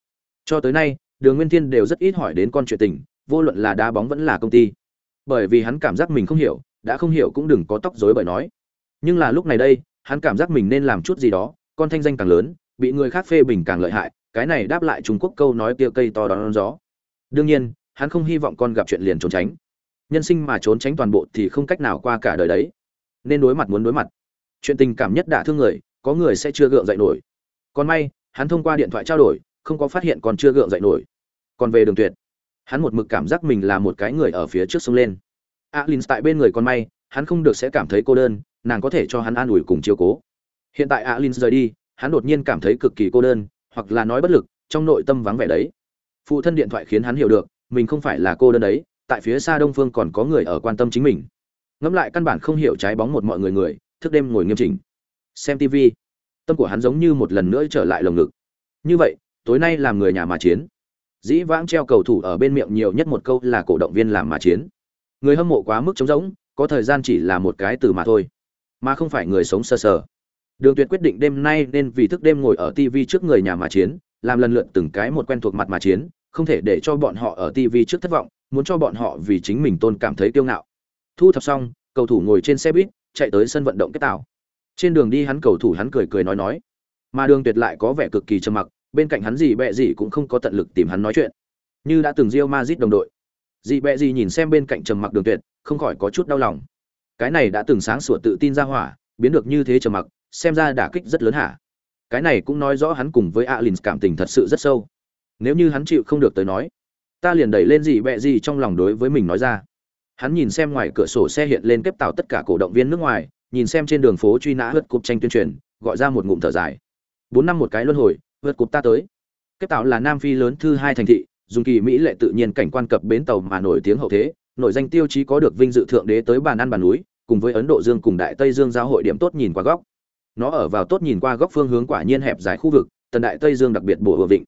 Cho tới nay, đường nguyên thiên đều rất ít hỏi đến con chuyện tình, vô luận là đá bóng vẫn là công ty. Bởi vì hắn cảm giác mình không hiểu, đã không hiểu cũng đừng có tóc rối bởi nói. Nhưng là lúc này đây, hắn cảm giác mình nên làm chút gì đó con thanh danh càng lớn, bị người khác phê bình càng lợi hại, cái này đáp lại trung quốc câu nói kia cây to đón gió. Đương nhiên, hắn không hy vọng con gặp chuyện liền trốn tránh. Nhân sinh mà trốn tránh toàn bộ thì không cách nào qua cả đời đấy. Nên đối mặt muốn đối mặt. Chuyện tình cảm nhất đả thương người, có người sẽ chưa gượng dậy nổi. Còn may, hắn thông qua điện thoại trao đổi, không có phát hiện còn chưa gượng dậy nổi. Còn về đường tuyệt, hắn một mực cảm giác mình là một cái người ở phía trước sông lên. Alin tại bên người con may, hắn không được sẽ cảm thấy cô đơn, nàng có thể cho hắn an ủi cùng chiều cố hiện tại alin rời đi, hắn đột nhiên cảm thấy cực kỳ cô đơn, hoặc là nói bất lực, trong nội tâm vắng vẻ đấy. Phụ thân điện thoại khiến hắn hiểu được, mình không phải là cô đơn đấy, tại phía xa đông phương còn có người ở quan tâm chính mình. Ngẫm lại căn bản không hiểu trái bóng một mọi người người, thức đêm ngồi nghiêm chỉnh. Xem tv tâm của hắn giống như một lần nữa trở lại lồng ngực. Như vậy, tối nay làm người nhà mà chiến. Dĩ vãng treo cầu thủ ở bên miệng nhiều nhất một câu là cổ động viên làm mà chiến. Người hâm mộ quá mức trống rỗng, có thời gian chỉ là một cái từ mà thôi. Mà không phải người sống sờ sờ. Đường Tuyệt quyết định đêm nay nên vì thức đêm ngồi ở TV trước người nhà mà chiến, làm lần lượt từng cái một quen thuộc mặt mà chiến, không thể để cho bọn họ ở TV trước thất vọng, muốn cho bọn họ vì chính mình tôn cảm thấy kiêu ngạo. Thu thập xong, cầu thủ ngồi trên xe buýt, chạy tới sân vận động kết tạo. Trên đường đi hắn cầu thủ hắn cười cười nói nói, mà Đường Tuyệt lại có vẻ cực kỳ trầm mặc, bên cạnh hắn gì bẹ gì cũng không có tận lực tìm hắn nói chuyện. Như đã từng Real Madrid đồng đội. Dị bẹ gì nhìn xem bên cạnh trầm mặc Đường Tuyệt, không khỏi có chút đau lòng. Cái này đã từng sáng sủa tự tin ra hỏa, biến được như thế trầm mặc, xem ra đả kích rất lớn hả? Cái này cũng nói rõ hắn cùng với alin cảm tình thật sự rất sâu. Nếu như hắn chịu không được tới nói, ta liền đẩy lên gì bẹ gì trong lòng đối với mình nói ra. Hắn nhìn xem ngoài cửa sổ xe hiện lên kép tạo tất cả cổ động viên nước ngoài, nhìn xem trên đường phố truy nã hớt cục tranh tuyên truyền, gọi ra một ngụm thở dài. Bốn năm một cái luân hồi, vượt cục ta tới. Kép tạo là nam phi lớn thứ hai thành thị, dùng kỳ mỹ lệ tự nhiên cảnh quan cập bến tàu mà nổi tiếng hậu thế nội danh tiêu chí có được vinh dự thượng đế tới bàn ăn bàn núi, cùng với ấn độ dương cùng đại tây dương giao hội điểm tốt nhìn qua góc nó ở vào tốt nhìn qua góc phương hướng quả nhiên hẹp dài khu vực, tần đại tây dương đặc biệt bổ ở vịnh.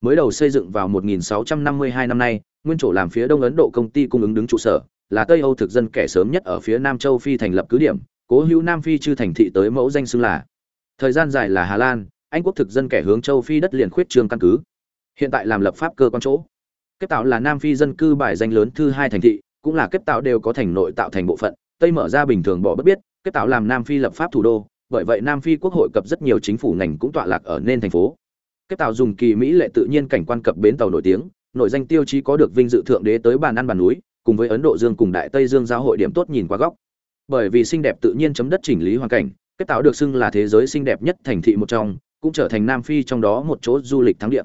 Mới đầu xây dựng vào 1652 năm nay, nguyên chủ làm phía đông ấn độ công ty cung ứng đứng trụ sở, là tây âu thực dân kẻ sớm nhất ở phía nam châu phi thành lập cứ điểm, cố hữu nam phi chư thành thị tới mẫu danh xưng là. Thời gian dài là hà lan, anh quốc thực dân kẻ hướng châu phi đất liền khuyết trương căn cứ. Hiện tại làm lập pháp cơ quan chỗ. Kết tạo là nam phi dân cư bài danh lớn thứ hai thành thị, cũng là kết tạo đều có thành nội tạo thành bộ phận, tây mở ra bình thường bỏ bất biết kết tạo làm nam phi lập pháp thủ đô bởi vậy nam phi quốc hội cập rất nhiều chính phủ ngành cũng tọa lạc ở nên thành phố. Kết tàu dùng kỳ mỹ lệ tự nhiên cảnh quan cập bến tàu nổi tiếng, nội danh tiêu chí có được vinh dự thượng đế tới bàn ăn bàn núi, cùng với ấn độ dương cùng đại tây dương giao hội điểm tốt nhìn qua góc. Bởi vì xinh đẹp tự nhiên chấm đất chỉnh lý hoàn cảnh kết tàu được xưng là thế giới xinh đẹp nhất thành thị một trong, cũng trở thành nam phi trong đó một chỗ du lịch thắng địa.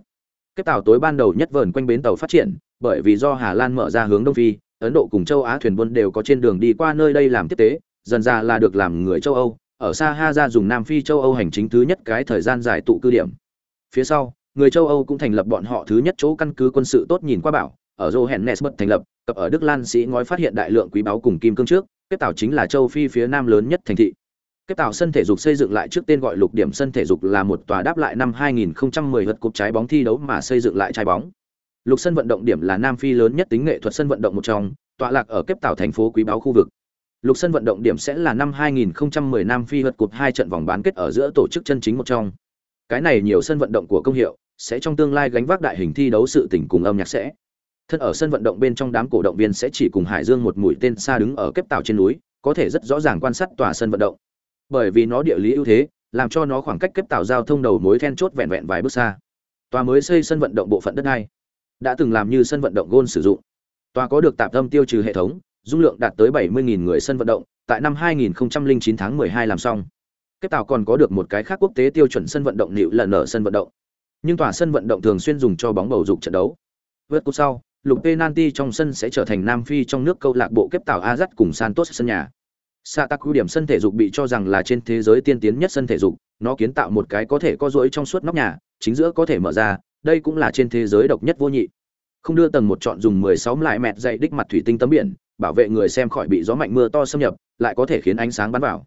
Kết tàu tối ban đầu nhất vờn quanh bến tàu phát triển, bởi vì do hà lan mở ra hướng đông phi, ấn độ cùng châu á thuyền buôn đều có trên đường đi qua nơi đây làm tiếp tế, dần ra là được làm người châu âu ở xa ha ra dùng nam phi châu âu hành chính thứ nhất cái thời gian dài tụ cư điểm. Phía sau, người châu âu cũng thành lập bọn họ thứ nhất chỗ căn cứ quân sự tốt nhìn qua bảo, ở johannesburg thành lập, cập ở đức lan sĩ ngói phát hiện đại lượng quý báu cùng kim cương trước kết Tảo chính là châu phi phía nam lớn nhất thành thị. Kết Tảo sân thể dục xây dựng lại trước tên gọi lục điểm sân thể dục là một tòa đáp lại năm 2010 vật cục trái bóng thi đấu mà xây dựng lại trái bóng. Lục sân vận động điểm là nam phi lớn nhất tính nghệ thuật sân vận động một trong, tọa lạc ở kết Tảo thành phố quý báu khu vực lục sân vận động điểm sẽ là năm 2010 nam phi vật cột hai trận vòng bán kết ở giữa tổ chức chân chính một trong. Cái này nhiều sân vận động của công hiệu, sẽ trong tương lai gánh vác đại hình thi đấu sự tỉnh cùng âm nhạc sẽ. Thân ở sân vận động bên trong đám cổ động viên sẽ chỉ cùng hải dương một mũi tên xa đứng ở kép tàu trên núi, có thể rất rõ ràng quan sát tòa sân vận động. Bởi vì nó địa lý ưu thế, làm cho nó khoảng cách kép tàu giao thông đầu mối then chốt vẹn vẹn vài bước xa. Tòa mới xây sân vận động bộ phận đất này đã từng làm như sân vận động gôn sử dụng. Tòa có được tạm tâm tiêu trừ hệ thống dung lượng đạt tới 70.000 người sân vận động tại năm 2009 tháng 12 làm xong kép tàu còn có được một cái khác quốc tế tiêu chuẩn sân vận động nịu lần ở sân vận động nhưng tòa sân vận động thường xuyên dùng cho bóng bầu dục trận đấu vượt cúp sau lục penalty trong sân sẽ trở thành Nam Phi trong nước câu lạc bộ kép tàu Azat cùng Santos sân nhà. Sataku điểm sân thể dục bị cho rằng là trên thế giới tiên tiến nhất sân thể dục, nó kiến tạo một cái có thể co duỗi trong suốt nóc nhà, chính giữa có thể mở ra, đây cũng là trên thế giới độc nhất vô nhị. Không đưa tầng một chọn dùng 16 lại mẹt dày đích mặt thủy tinh tấm biển, bảo vệ người xem khỏi bị gió mạnh mưa to xâm nhập, lại có thể khiến ánh sáng bắn vào.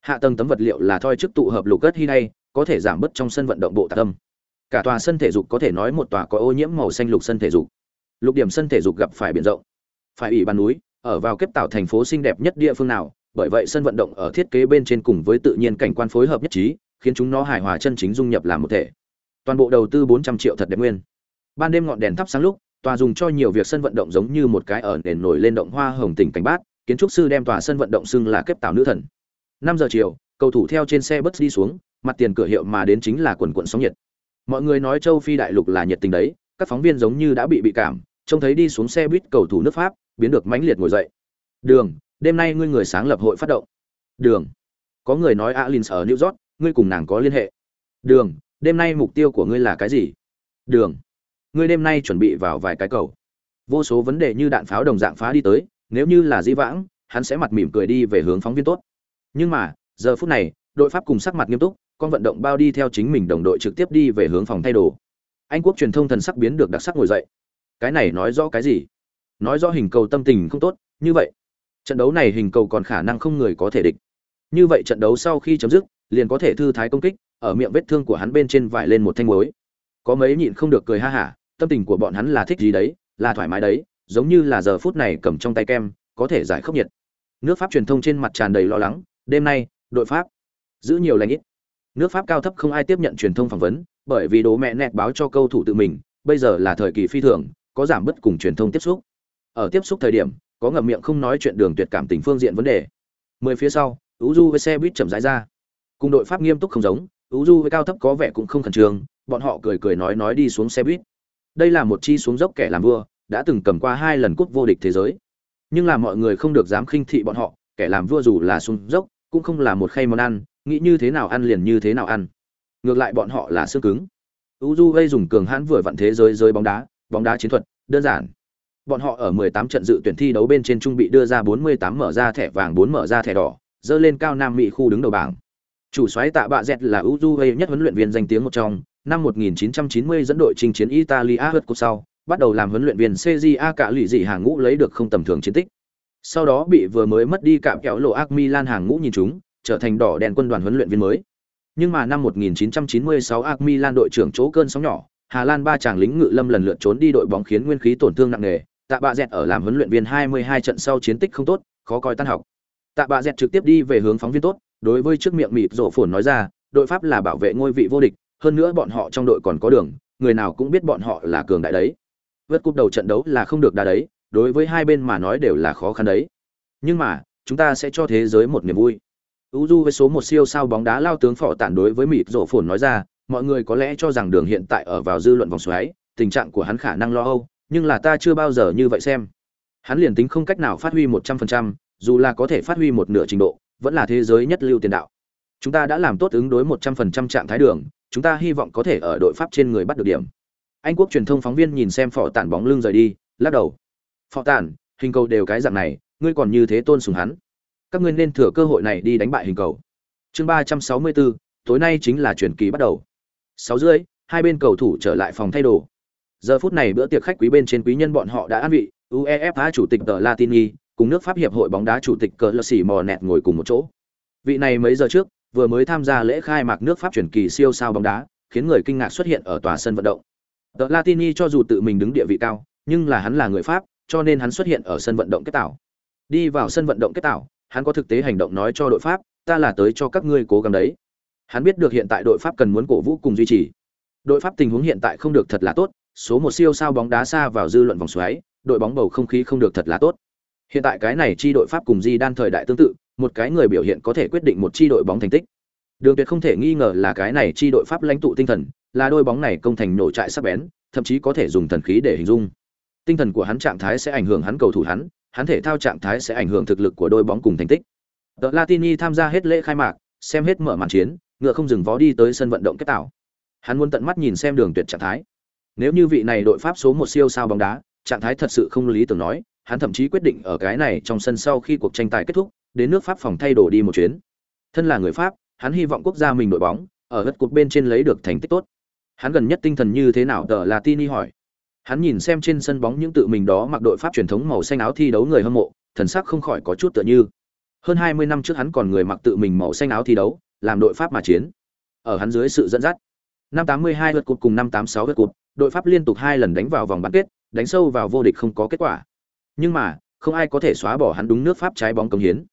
Hạ tầng tấm vật liệu là thoi chức tụ hợp lục cất hy nay có thể giảm bớt trong sân vận động bộ tạc âm. Cả tòa sân thể dục có thể nói một tòa có ô nhiễm màu xanh lục sân thể dục lục điểm sân thể dục gặp phải biển rộng phải ủy ban núi ở vào kết tạo thành phố xinh đẹp nhất địa phương nào bởi vậy sân vận động ở thiết kế bên trên cùng với tự nhiên cảnh quan phối hợp nhất trí khiến chúng nó hài hòa chân chính dung nhập làm một thể toàn bộ đầu tư 400 triệu thật đẹp nguyên ban đêm ngọn đèn thắp sáng lúc tòa dùng cho nhiều việc sân vận động giống như một cái ở nền nổi lên động hoa hồng tỉnh cảnh bát, kiến trúc sư đem tòa sân vận động xưng là kép tạo nữ thần. Năm giờ chiều, cầu thủ theo trên xe bus đi xuống, mặt tiền cửa hiệu mà đến chính là quần quận sóng nhiệt. Mọi người nói châu phi đại lục là nhiệt tình đấy, các phóng viên giống như đã bị bị cảm, trông thấy đi xuống xe buýt cầu thủ nước pháp, biến được mãnh liệt ngồi dậy. Đường, đêm nay ngươi người sáng lập hội phát động. Đường. Có người nói alin ở new york, ngươi cùng nàng có liên hệ. Đường, đêm nay mục tiêu của ngươi là cái gì? Đường ngươi đêm nay chuẩn bị vào vài cái cầu. Vô số vấn đề như đạn pháo đồng dạng phá đi tới, nếu như là dĩ vãng, hắn sẽ mặt mỉm cười đi về hướng phóng viên tốt. Nhưng mà, giờ phút này, đội pháp cùng sắc mặt nghiêm túc, con vận động bao đi theo chính mình đồng đội trực tiếp đi về hướng phòng thay đồ. Anh quốc truyền thông thần sắc biến được đặc sắc ngồi dậy. Cái này nói rõ cái gì? Nói rõ hình cầu tâm tình không tốt, như vậy. Trận đấu này hình cầu còn khả năng không người có thể địch. Như vậy trận đấu sau khi chấm dứt, liền có thể thư thái công kích, ở miệng vết thương của hắn bên trên vải lên một thanh muối. Có mấy nhịn không được cười ha hả tâm tình của bọn hắn là thích gì đấy, là thoải mái đấy, giống như là giờ phút này cầm trong tay kem, có thể giải khốc nhiệt. Nước pháp truyền thông trên mặt tràn đầy lo lắng, đêm nay, đội pháp giữ nhiều lãnh ít. Nước pháp cao thấp không ai tiếp nhận truyền thông phỏng vấn, bởi vì đố mẹ nẹt báo cho câu thủ tự mình, bây giờ là thời kỳ phi thường, có giảm bớt cùng truyền thông tiếp xúc. Ở tiếp xúc thời điểm, có ngậm miệng không nói chuyện đường tuyệt cảm tình phương diện vấn đề. Mười phía sau Uju với xe buýt chậm rãi ra. Cùng đội pháp nghiêm túc không giống Uju với cao thấp có vẻ cũng không khẩn trương, bọn họ cười cười nói nói đi xuống xe buýt đây là một chi xuống dốc kẻ làm vua đã từng cầm qua hai lần cúp vô địch thế giới nhưng là mọi người không được dám khinh thị bọn họ kẻ làm vua dù là xuống dốc cũng không là một khay món ăn nghĩ như thế nào ăn liền như thế nào ăn ngược lại bọn họ là xương cứng Uju gây dùng cường hãn vừa vặn thế giới rơi bóng đá bóng đá chiến thuật, đơn giản. Bọn họ ở 18 trận dự tuyển thi đấu bên trên trung bị đưa ra 48 mở ra thẻ vàng 4 mở ra thẻ đỏ, dơ lên cao Nam Mỹ khu đứng đầu bảng. Chủ soái Tạ Bạ Dẹt là Uruguay nhất huấn luyện viên danh tiếng một trong, năm 1990 dẫn đội chinh chiến Italia vượt cúp sau, bắt đầu làm huấn luyện viên CJA cả lì dị hàng ngũ lấy được không tầm thường chiến tích. Sau đó bị vừa mới mất đi cạm kéo lộ AC Milan hàng ngũ nhìn chúng, trở thành đỏ đen quân đoàn huấn luyện viên mới. Nhưng mà năm 1996 AC Milan đội trưởng chỗ cơn sóng nhỏ, Hà Lan ba chàng lính ngự lâm lần lượt trốn đi đội bóng khiến nguyên khí tổn thương nặng nề, Tạ Bạ Dẹt ở làm huấn luyện viên 22 trận sau chiến tích không tốt, khó coi tan học. Tạ Bạ Dẹt trực tiếp đi về hướng phóng viên tốt, đối với trước miệng mịt rộ phồn nói ra, đội Pháp là bảo vệ ngôi vị vô địch, hơn nữa bọn họ trong đội còn có đường, người nào cũng biết bọn họ là cường đại đấy. Vượt cúp đầu trận đấu là không được đá đấy, đối với hai bên mà nói đều là khó khăn đấy. Nhưng mà, chúng ta sẽ cho thế giới một niềm vui. Uju với số một siêu sao bóng đá lao tướng phỏ tản đối với mịt rộ phồn nói ra, mọi người có lẽ cho rằng đường hiện tại ở vào dư luận vòng xoáy, tình trạng của hắn khả năng lo âu, nhưng là ta chưa bao giờ như vậy xem. Hắn liền tính không cách nào phát huy một trăm phần trăm, dù là có thể phát huy một nửa trình độ, vẫn là thế giới nhất lưu tiền đạo. Chúng ta đã làm tốt ứng đối một trăm phần trăm trạng thái đường, chúng ta hy vọng có thể ở đội Pháp trên người bắt được điểm. Anh quốc truyền thông phóng viên nhìn xem phỏ tản bóng lưng rời đi, lắc đầu. Phỏ tản, hình cầu đều cái dạng này, ngươi còn như thế tôn sùng hắn. Các ngươi nên thừa cơ hội này đi đánh bại hình cầu. Chương ba trăm sáu mươi bốn, tối nay chính là truyền kỳ bắt đầu. Sáu rưỡi, hai bên cầu thủ trở lại phòng thay đồ. Giờ phút này bữa tiệc khách quý bên trên quý nhân bọn họ đã ăn vị, UEFA chủ tịch tờ Latini cùng nước Pháp hiệp hội bóng đá chủ tịch cờ lơ xì mò nẹt ngồi cùng một chỗ. Vị này mấy giờ trước vừa mới tham gia lễ khai mạc nước Pháp chuyển kỳ siêu sao bóng đá, khiến người kinh ngạc xuất hiện ở tòa sân vận động. The Latini cho dù tự mình đứng địa vị cao, nhưng là hắn là người Pháp, cho nên hắn xuất hiện ở sân vận động kết tạo. Đi vào sân vận động kết tạo, hắn có thực tế hành động nói cho đội Pháp, ta là tới cho các ngươi cố gắng đấy. Hắn biết được hiện tại đội Pháp cần muốn cổ vũ cùng duy trì. Đội Pháp tình huống hiện tại không được thật là tốt, số một siêu sao bóng đá xa vào dư luận vòng xoáy, đội bóng bầu không khí không được thật là tốt. Hiện tại cái này chi đội Pháp cùng Di đan thời đại tương tự, một cái người biểu hiện có thể quyết định một chi đội bóng thành tích. Đường Tuyệt không thể nghi ngờ là cái này chi đội Pháp lãnh tụ tinh thần, là đôi bóng này công thành nổ trại sắc bén, thậm chí có thể dùng thần khí để hình dung. Tinh thần của hắn trạng thái sẽ ảnh hưởng hắn cầu thủ hắn, hắn thể thao trạng thái sẽ ảnh hưởng thực lực của đôi bóng cùng thành tích. The Latini tham gia hết lễ khai mạc, xem hết mở màn chiến, ngựa không dừng vó đi tới sân vận động kết tạo. Hắn muốn tận mắt nhìn xem Đường Tuyệt trạng thái. Nếu như vị này đội Pháp số một siêu sao bóng đá, trạng thái thật sự không lý tưởng nói, hắn thậm chí quyết định ở cái này trong sân sau khi cuộc tranh tài kết thúc, đến nước Pháp phòng thay đồ đi một chuyến. Thân là người Pháp, hắn hy vọng quốc gia mình đội bóng ở đất cột bên trên lấy được thành tích tốt. Hắn gần nhất tinh thần như thế nào? Tờ Latini hỏi. Hắn nhìn xem trên sân bóng những tự mình đó mặc đội Pháp truyền thống màu xanh áo thi đấu người hâm mộ, thần sắc không khỏi có chút tựa như. Hơn 20 năm trước hắn còn người mặc tự mình màu xanh áo thi đấu, làm đội Pháp mà chiến. Ở hắn dưới sự dẫn dắt, năm 82 lượt cột cùng năm 86 lượt cột, đội Pháp liên tục hai lần đánh vào vòng bán kết, đánh sâu vào vô địch không có kết quả. Nhưng mà, không ai có thể xóa bỏ hắn đúng nước Pháp trái bóng công hiến.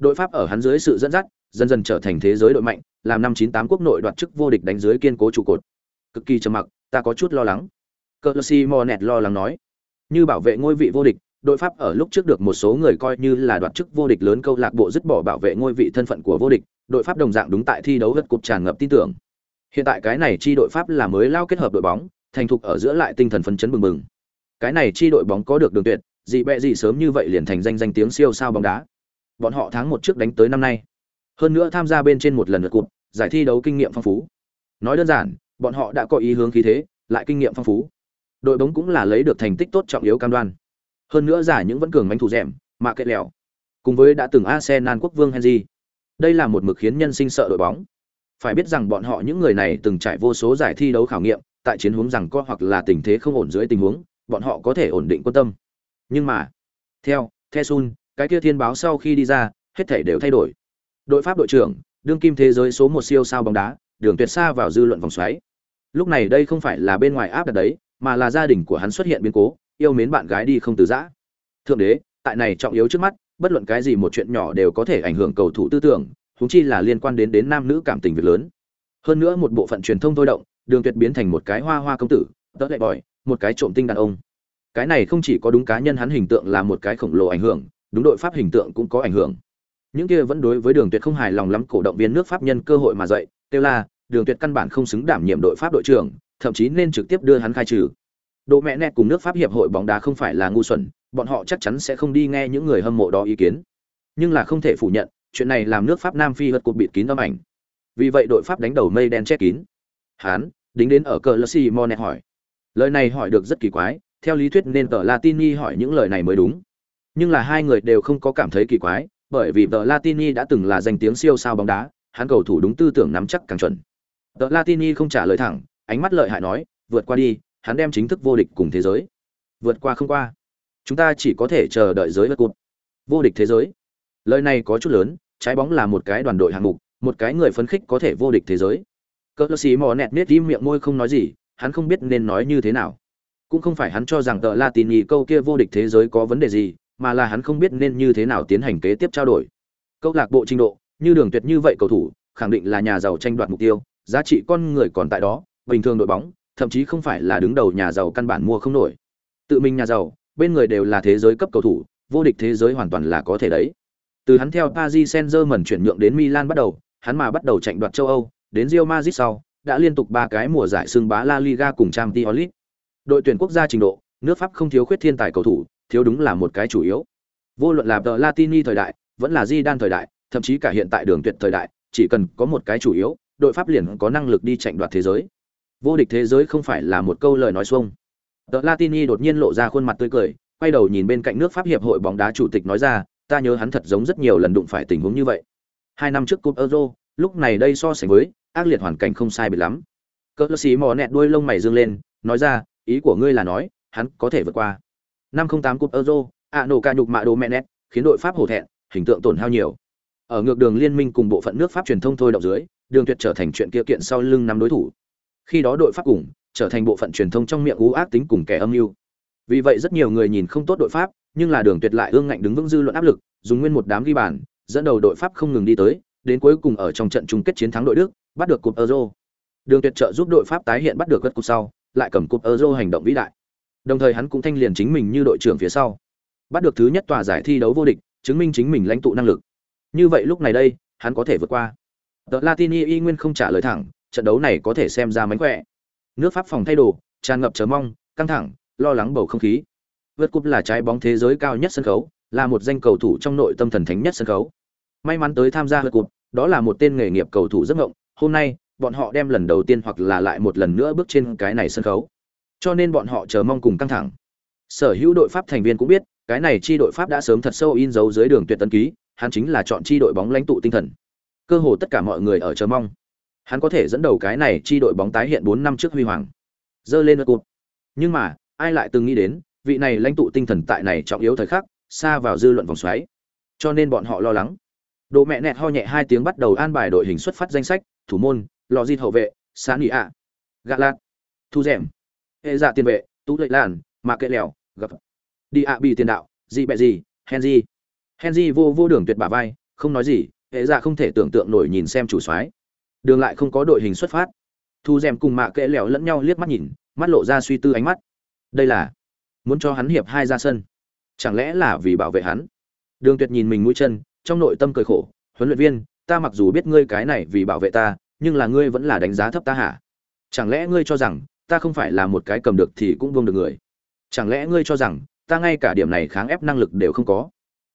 Đội Pháp ở hắn dưới sự dẫn dắt, dần dần trở thành thế giới đội mạnh, làm năm 98 quốc nội đoạt chức vô địch đánh dưới kiên cố trụ cột. Cực kỳ trầm mặc, ta có chút lo lắng. Cosimo nẹt lo lắng nói, như bảo vệ ngôi vị vô địch, đội Pháp ở lúc trước được một số người coi như là đoạt chức vô địch lớn câu lạc bộ dứt bỏ bảo vệ ngôi vị thân phận của vô địch, đội Pháp đồng dạng đúng tại thi đấu gật cục tràn ngập tin tưởng. Hiện tại cái này chi đội Pháp là mới lao kết hợp đội bóng, thành thục ở giữa lại tinh thần phấn chấn bừng bừng. Cái này chi đội bóng có được đường tuyệt, gì bẹ gì sớm như vậy liền thành danh danh tiếng siêu sao bóng đá. Bọn họ tháng một trước đánh tới năm nay. Hơn nữa tham gia bên trên một lần lượt cuộc, giải thi đấu kinh nghiệm phong phú. Nói đơn giản, bọn họ đã có ý hướng khí thế, lại kinh nghiệm phong phú. Đội bóng cũng là lấy được thành tích tốt trọng yếu cam đoan. Hơn nữa giải những vẫn cường mánh thủ rèm, mà kệ lẹo. Cùng với đã từng Arsenal quốc vương Henry. Đây là một mực khiến nhân sinh sợ đội bóng. Phải biết rằng bọn họ những người này từng trải vô số giải thi đấu khảo nghiệm, tại chiến hướng rằng có hoặc là tình thế không ổn dưới tình huống, bọn họ có thể ổn định quan tâm. Nhưng mà, theo, The Sun, cái kia thiên báo sau khi đi ra, hết thể đều thay đổi. Đội Pháp đội trưởng, đương kim thế giới số một siêu sao bóng đá, đường tuyệt xa vào dư luận vòng xoáy. Lúc này đây không phải là bên ngoài áp đặt đấy, mà là gia đình của hắn xuất hiện biến cố, yêu mến bạn gái đi không từ giã. Thượng đế, tại này trọng yếu trước mắt, bất luận cái gì một chuyện nhỏ đều có thể ảnh hưởng cầu thủ tư tưởng, huống chi là liên quan đến đến nam nữ cảm tình việc lớn. Hơn nữa một bộ phận truyền thông thôi động, đường tuyệt biến thành một cái hoa hoa công tử, đỡ lại bòi, một cái trộm tinh đàn ông. Cái này không chỉ có đúng cá nhân hắn hình tượng là một cái khổng lồ ảnh hưởng, đúng đội pháp hình tượng cũng có ảnh hưởng. Những kia vẫn đối với Đường Tuyệt không hài lòng lắm cổ động viên nước Pháp nhân cơ hội mà dậy, kêu là, Đường Tuyệt căn bản không xứng đảm nhiệm đội Pháp đội trưởng, thậm chí nên trực tiếp đưa hắn khai trừ. Độ mẹ nẹt cùng nước Pháp hiệp hội bóng đá không phải là ngu xuẩn, bọn họ chắc chắn sẽ không đi nghe những người hâm mộ đó ý kiến. Nhưng là không thể phủ nhận, chuyện này làm nước Pháp Nam Phi hất cột bịt kín âm ảnh. Vì vậy đội Pháp đánh đầu mây đen che kín. Hán, đính đến ở cờ Lassi Monet hỏi. Lời này hỏi được rất kỳ quái, theo lý thuyết nên tờ Latini hỏi những lời này mới đúng. Nhưng là hai người đều không có cảm thấy kỳ quái, bởi vì tờ Latini đã từng là danh tiếng siêu sao bóng đá, hắn cầu thủ đúng tư tưởng nắm chắc càng chuẩn. Tờ Latini không trả lời thẳng, ánh mắt lợi hại nói, vượt qua đi, hắn đem chính thức vô địch cùng thế giới. vượt qua không qua. Chúng ta chỉ có thể chờ đợi giới vật cụt vô địch thế giới? Lời này có chút lớn trái bóng là một cái đoàn đội hạng mục một cái người phấn khích có thể vô địch thế giới. Cỡ xì mò nẹt nết im miệng môi không nói gì hắn không biết nên nói như thế nào. Cũng không phải hắn cho rằng tờ latini câu kia vô địch thế giới có vấn đề gì mà là hắn không biết nên như thế nào tiến hành kế tiếp trao đổi. Câu lạc bộ trình độ, như đường tuyệt như vậy cầu thủ, khẳng định là nhà giàu tranh đoạt mục tiêu, giá trị con người còn tại đó, bình thường đội bóng, thậm chí không phải là đứng đầu nhà giàu căn bản mua không nổi. Tự mình nhà giàu, bên người đều là thế giới cấp cầu thủ, vô địch thế giới hoàn toàn là có thể đấy. Từ hắn theo Paris Saint-Germain chuyển nhượng đến Milan bắt đầu, hắn mà bắt đầu tranh đoạt châu Âu, đến Real Madrid sau, đã liên tục ba cái mùa giải xưng bá La Liga cùng Champions League. Đội tuyển quốc gia trình độ, nước pháp không thiếu khuyết thiên tài cầu thủ thiếu đúng là một cái chủ yếu. Vô luận là The Latini thời đại, vẫn là Zidane thời đại, thậm chí cả hiện tại đường tuyệt thời đại, chỉ cần có một cái chủ yếu, đội pháp liền có năng lực đi tranh đoạt thế giới. Vô địch thế giới không phải là một câu lời nói xuông. The Latini đột nhiên lộ ra khuôn mặt tươi cười, quay đầu nhìn bên cạnh nước pháp hiệp hội bóng đá chủ tịch nói ra, ta nhớ hắn thật giống rất nhiều lần đụng phải tình huống như vậy. Hai năm trước cúp euro, lúc này đây so sánh với, ác liệt hoàn cảnh không sai biệt lắm. Cỡ sĩ mò nẹt đuôi lông mày dương lên, nói ra, ý của ngươi là nói, hắn có thể vượt qua năm không tám cúp euro, ạ nổ ca nhục mạ đồ mẹ nét, khiến đội pháp hổ thẹn, hình tượng tổn hao nhiều. Ở ngược đường liên minh cùng bộ phận nước pháp truyền thông thôi động dưới, đường tuyệt trở thành chuyện kia kiện sau lưng năm đối thủ. Khi đó đội pháp cùng, trở thành bộ phận truyền thông trong miệng ú ác tính cùng kẻ âm mưu. Vì vậy rất nhiều người nhìn không tốt đội pháp, nhưng là đường tuyệt lại ương ngạnh đứng vững dư luận áp lực, dùng nguyên một đám ghi bàn, dẫn đầu đội pháp không ngừng đi tới, đến cuối cùng ở trong trận chung kết chiến thắng đội đức, bắt được cúp euro. Đường tuyệt trợ giúp đội pháp tái hiện bắt được gật cúp sau, lại cầm cúp euro hành động vĩ đại đồng thời hắn cũng thanh liền chính mình như đội trưởng phía sau. Bắt được thứ nhất tòa giải thi đấu vô địch, chứng minh chính mình lãnh tụ năng lực. Như vậy lúc này đây, hắn có thể vượt qua. Tờ latini y nguyên không trả lời thẳng, trận đấu này có thể xem ra mánh khỏe. Nước pháp phòng thay đồ, tràn ngập chờ mong, căng thẳng, lo lắng bầu không khí. Vượt cúp là trái bóng thế giới cao nhất sân khấu, là một danh cầu thủ trong nội tâm thần thánh nhất sân khấu. May mắn tới tham gia vượt cúp, đó là một tên nghề nghiệp cầu thủ rất ngộng. Hôm nay, bọn họ đem lần đầu tiên hoặc là lại một lần nữa bước trên cái này sân khấu cho nên bọn họ chờ mong cùng căng thẳng. Sở hữu đội pháp thành viên cũng biết, cái này chi đội pháp đã sớm thật sâu in dấu dưới đường tuyệt tân ký, hắn chính là chọn chi đội bóng lãnh tụ tinh thần. Cơ hồ tất cả mọi người ở chờ mong. Hắn có thể dẫn đầu cái này chi đội bóng tái hiện bốn năm trước huy hoàng. Dơ lên một cụt nhưng mà, ai lại từng nghĩ đến, vị này lãnh tụ tinh thần tại này trọng yếu thời khắc, xa vào dư luận vòng xoáy. Cho nên bọn họ lo lắng. Độ mẹ nẹt ho nhẹ hai tiếng bắt đầu an bài đội hình xuất phát danh sách, thủ môn, lò di hậu vệ sáng ý ạ. Gạ lạc thu rèm hệ dạ tiền vệ, tú lệ làn, mà kệ lèo, gặp. Đi ạ, bị tiền đạo, gì bẹ gì, henry. Henry vô vô đường tuyệt bả vai, không nói gì hệ dạ không thể tưởng tượng nổi nhìn xem chủ soái. Đường lại không có đội hình xuất phát. Thu rèm cùng mạ kệ lèo lẫn nhau liếc mắt nhìn, mắt lộ ra suy tư ánh mắt. Đây là muốn cho hắn hiệp hai ra sân. Chẳng lẽ là vì bảo vệ hắn? Đường tuyệt nhìn mình mũi chân, trong nội tâm cười khổ, huấn luyện viên, ta mặc dù biết ngươi cái này vì bảo vệ ta, nhưng là ngươi vẫn là đánh giá thấp ta hả? Chẳng lẽ ngươi cho rằng ta không phải là một cái cầm được thì cũng buông được người. Chẳng lẽ ngươi cho rằng, ta ngay cả điểm này kháng ép năng lực đều không có?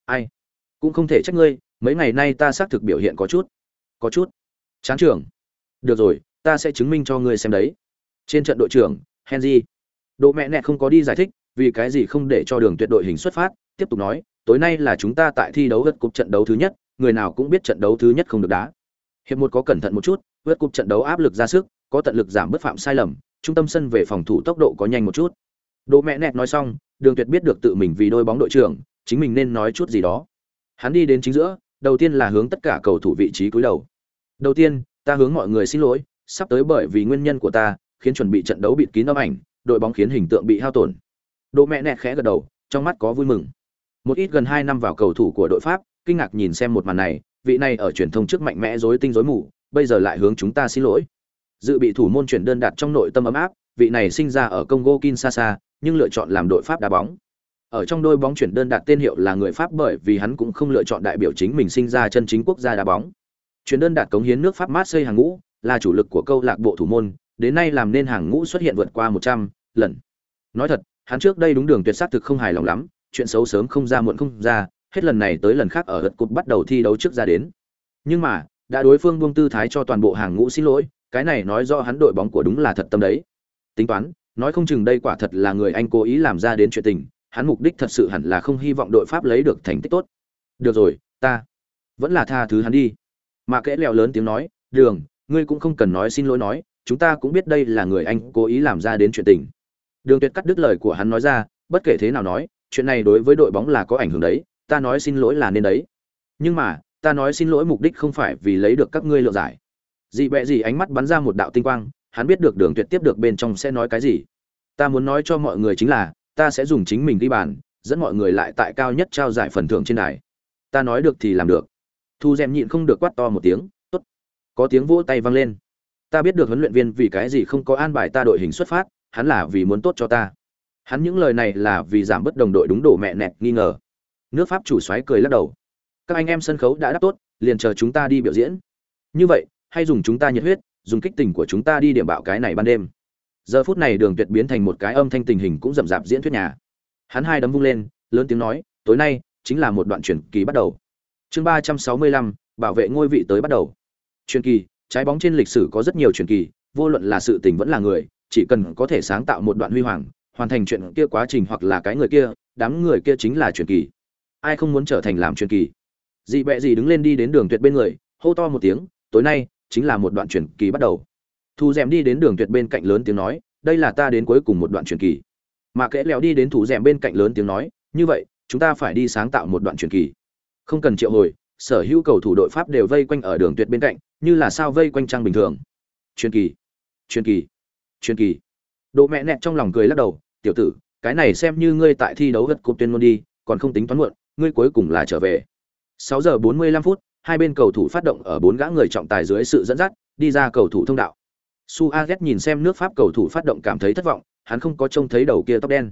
Ai? Cũng không thể trách ngươi, mấy ngày nay ta xác thực biểu hiện có chút. Có chút. Chán trưởng được rồi, ta sẽ chứng minh cho ngươi xem đấy. Trên trận đội trưởng, henry. Độ mẹ nẹ không có đi giải thích, vì cái gì không để cho đường tuyệt đội hình xuất phát, tiếp tục nói, tối nay là chúng ta tại thi đấu gật cục trận đấu thứ nhất, người nào cũng biết trận đấu thứ nhất không được đá. Hiệp một có cẩn thận một chút vượt cục trận đấu áp lực ra sức, có tận lực giảm bớt phạm sai lầm trung tâm sân về phòng thủ tốc độ có nhanh một chút. Đỗ mẹ nẹt nói xong, đường tuyệt biết được tự mình vì đôi bóng đội trưởng, chính mình nên nói chút gì đó. Hắn đi đến chính giữa, đầu tiên là hướng tất cả cầu thủ vị trí cúi đầu. Đầu tiên, ta hướng mọi người xin lỗi, sắp tới bởi vì nguyên nhân của ta, khiến chuẩn bị trận đấu bịt kín âm ảnh, đội bóng khiến hình tượng bị hao tổn. Đỗ mẹ nẹt khẽ gật đầu, trong mắt có vui mừng. Một ít gần hai năm vào cầu thủ của đội pháp, kinh ngạc nhìn xem một màn này, vị này ở truyền thông trước mạnh mẽ rối tinh rối mù, bây giờ lại hướng chúng ta xin lỗi dự bị thủ môn chuyển đơn đặt trong nội tâm ấm áp, vị này sinh ra ở congo kinshasa, nhưng lựa chọn làm đội pháp đá bóng. Ở trong đôi bóng chuyển đơn đặt tên hiệu là người pháp bởi vì hắn cũng không lựa chọn đại biểu chính mình sinh ra chân chính quốc gia đá bóng. Chuyển đơn đạt cống hiến nước pháp marseille hàng ngũ, là chủ lực của câu lạc bộ thủ môn, đến nay làm nên hàng ngũ xuất hiện vượt qua một trăm lần. Nói thật, hắn trước đây đúng đường tuyệt sắc thực không hài lòng lắm, chuyện xấu sớm không ra muộn không ra, hết lần này tới lần khác ở gật cục bắt đầu thi đấu trước ra đến. Nhưng mà, đã đối phương buông tư thái cho toàn bộ hàng ngũ xin lỗi cái này nói do hắn đội bóng của đúng là thật tâm đấy tính toán nói không chừng đây quả thật là người anh cố ý làm ra đến chuyện tình hắn mục đích thật sự hẳn là không hy vọng đội pháp lấy được thành tích tốt được rồi ta vẫn là tha thứ hắn đi mà kẽ lèo lớn tiếng nói đường ngươi cũng không cần nói xin lỗi nói chúng ta cũng biết đây là người anh cố ý làm ra đến chuyện tình đường tuyệt cắt đứt lời của hắn nói ra bất kể thế nào nói, chuyện này đối với đội bóng là có ảnh hưởng đấy, ta nói xin lỗi là nên đấy. Nhưng mà, ta nói xin lỗi mục đích không phải vì lấy được các ngươi lượng giải. Dị bẹ gì ánh mắt bắn ra một đạo tinh quang, hắn biết được Đường Tuyệt tiếp được bên trong sẽ nói cái gì. Ta muốn nói cho mọi người chính là, ta sẽ dùng chính mình ghi bàn, dẫn mọi người lại tại cao nhất trao giải phần thưởng trên đài. Ta nói được thì làm được. Thu Dệm nhịn không được quát to một tiếng, "Tốt." Có tiếng vỗ tay vang lên. Ta biết được huấn luyện viên vì cái gì không có an bài ta đội hình xuất phát, hắn là vì muốn tốt cho ta. Hắn những lời này là vì giảm bất đồng đội đúng đổ mẹ nẹt nghi ngờ. Nước Pháp chủ soái cười lắc đầu. Các anh em sân khấu đã đáp tốt, liền chờ chúng ta đi biểu diễn. Như vậy, hay dùng chúng ta nhiệt huyết, dùng kích tình của chúng ta đi điểm bạo cái này ban đêm. Giờ phút này Đường Tuyệt biến thành một cái âm thanh tình hình cũng rậm rạp diễn thuyết nhà. Hắn hai đấm vung lên, lớn tiếng nói, tối nay chính là một đoạn chuyển kỳ bắt đầu. Chương ba trăm sáu mươi lăm bảo vệ ngôi vị tới bắt đầu. Truyền kỳ, trái bóng trên lịch sử có rất nhiều truyền kỳ, vô luận là sự tình vẫn là người, chỉ cần có thể sáng tạo một đoạn huy hoàng, hoàn thành chuyện kia quá trình hoặc là cái người kia, đám người kia chính là truyền kỳ. Ai không muốn trở thành làm truyền kỳ? Dị bẹ gì đứng lên đi đến đường tuyệt bên người, hô to một tiếng, tối nay chính là một đoạn truyền kỳ bắt đầu. Thu Dệm đi đến đường tuyệt bên cạnh lớn tiếng nói, đây là ta đến cuối cùng một đoạn truyền kỳ. Mà kẽ lẹo đi đến thủ Dệm bên cạnh lớn tiếng nói, như vậy, chúng ta phải đi sáng tạo một đoạn truyền kỳ. Không cần triệu hồi, sở hữu cầu thủ đội Pháp đều vây quanh ở đường tuyệt bên cạnh, như là sao vây quanh trăng bình thường. Truyền kỳ, truyền kỳ, truyền kỳ. Độ mẹ nẹt trong lòng cười lắc đầu, tiểu tử, cái này xem như ngươi tại thi đấu gật cột tuyên ngôn đi, còn không tính toán muộn, ngươi cuối cùng là trở về. 6 giờ 45 phút, hai bên cầu thủ phát động ở bốn gã người trọng tài dưới sự dẫn dắt, đi ra cầu thủ thông đạo. Suarez nhìn xem nước Pháp cầu thủ phát động cảm thấy thất vọng, hắn không có trông thấy đầu kia tóc đen.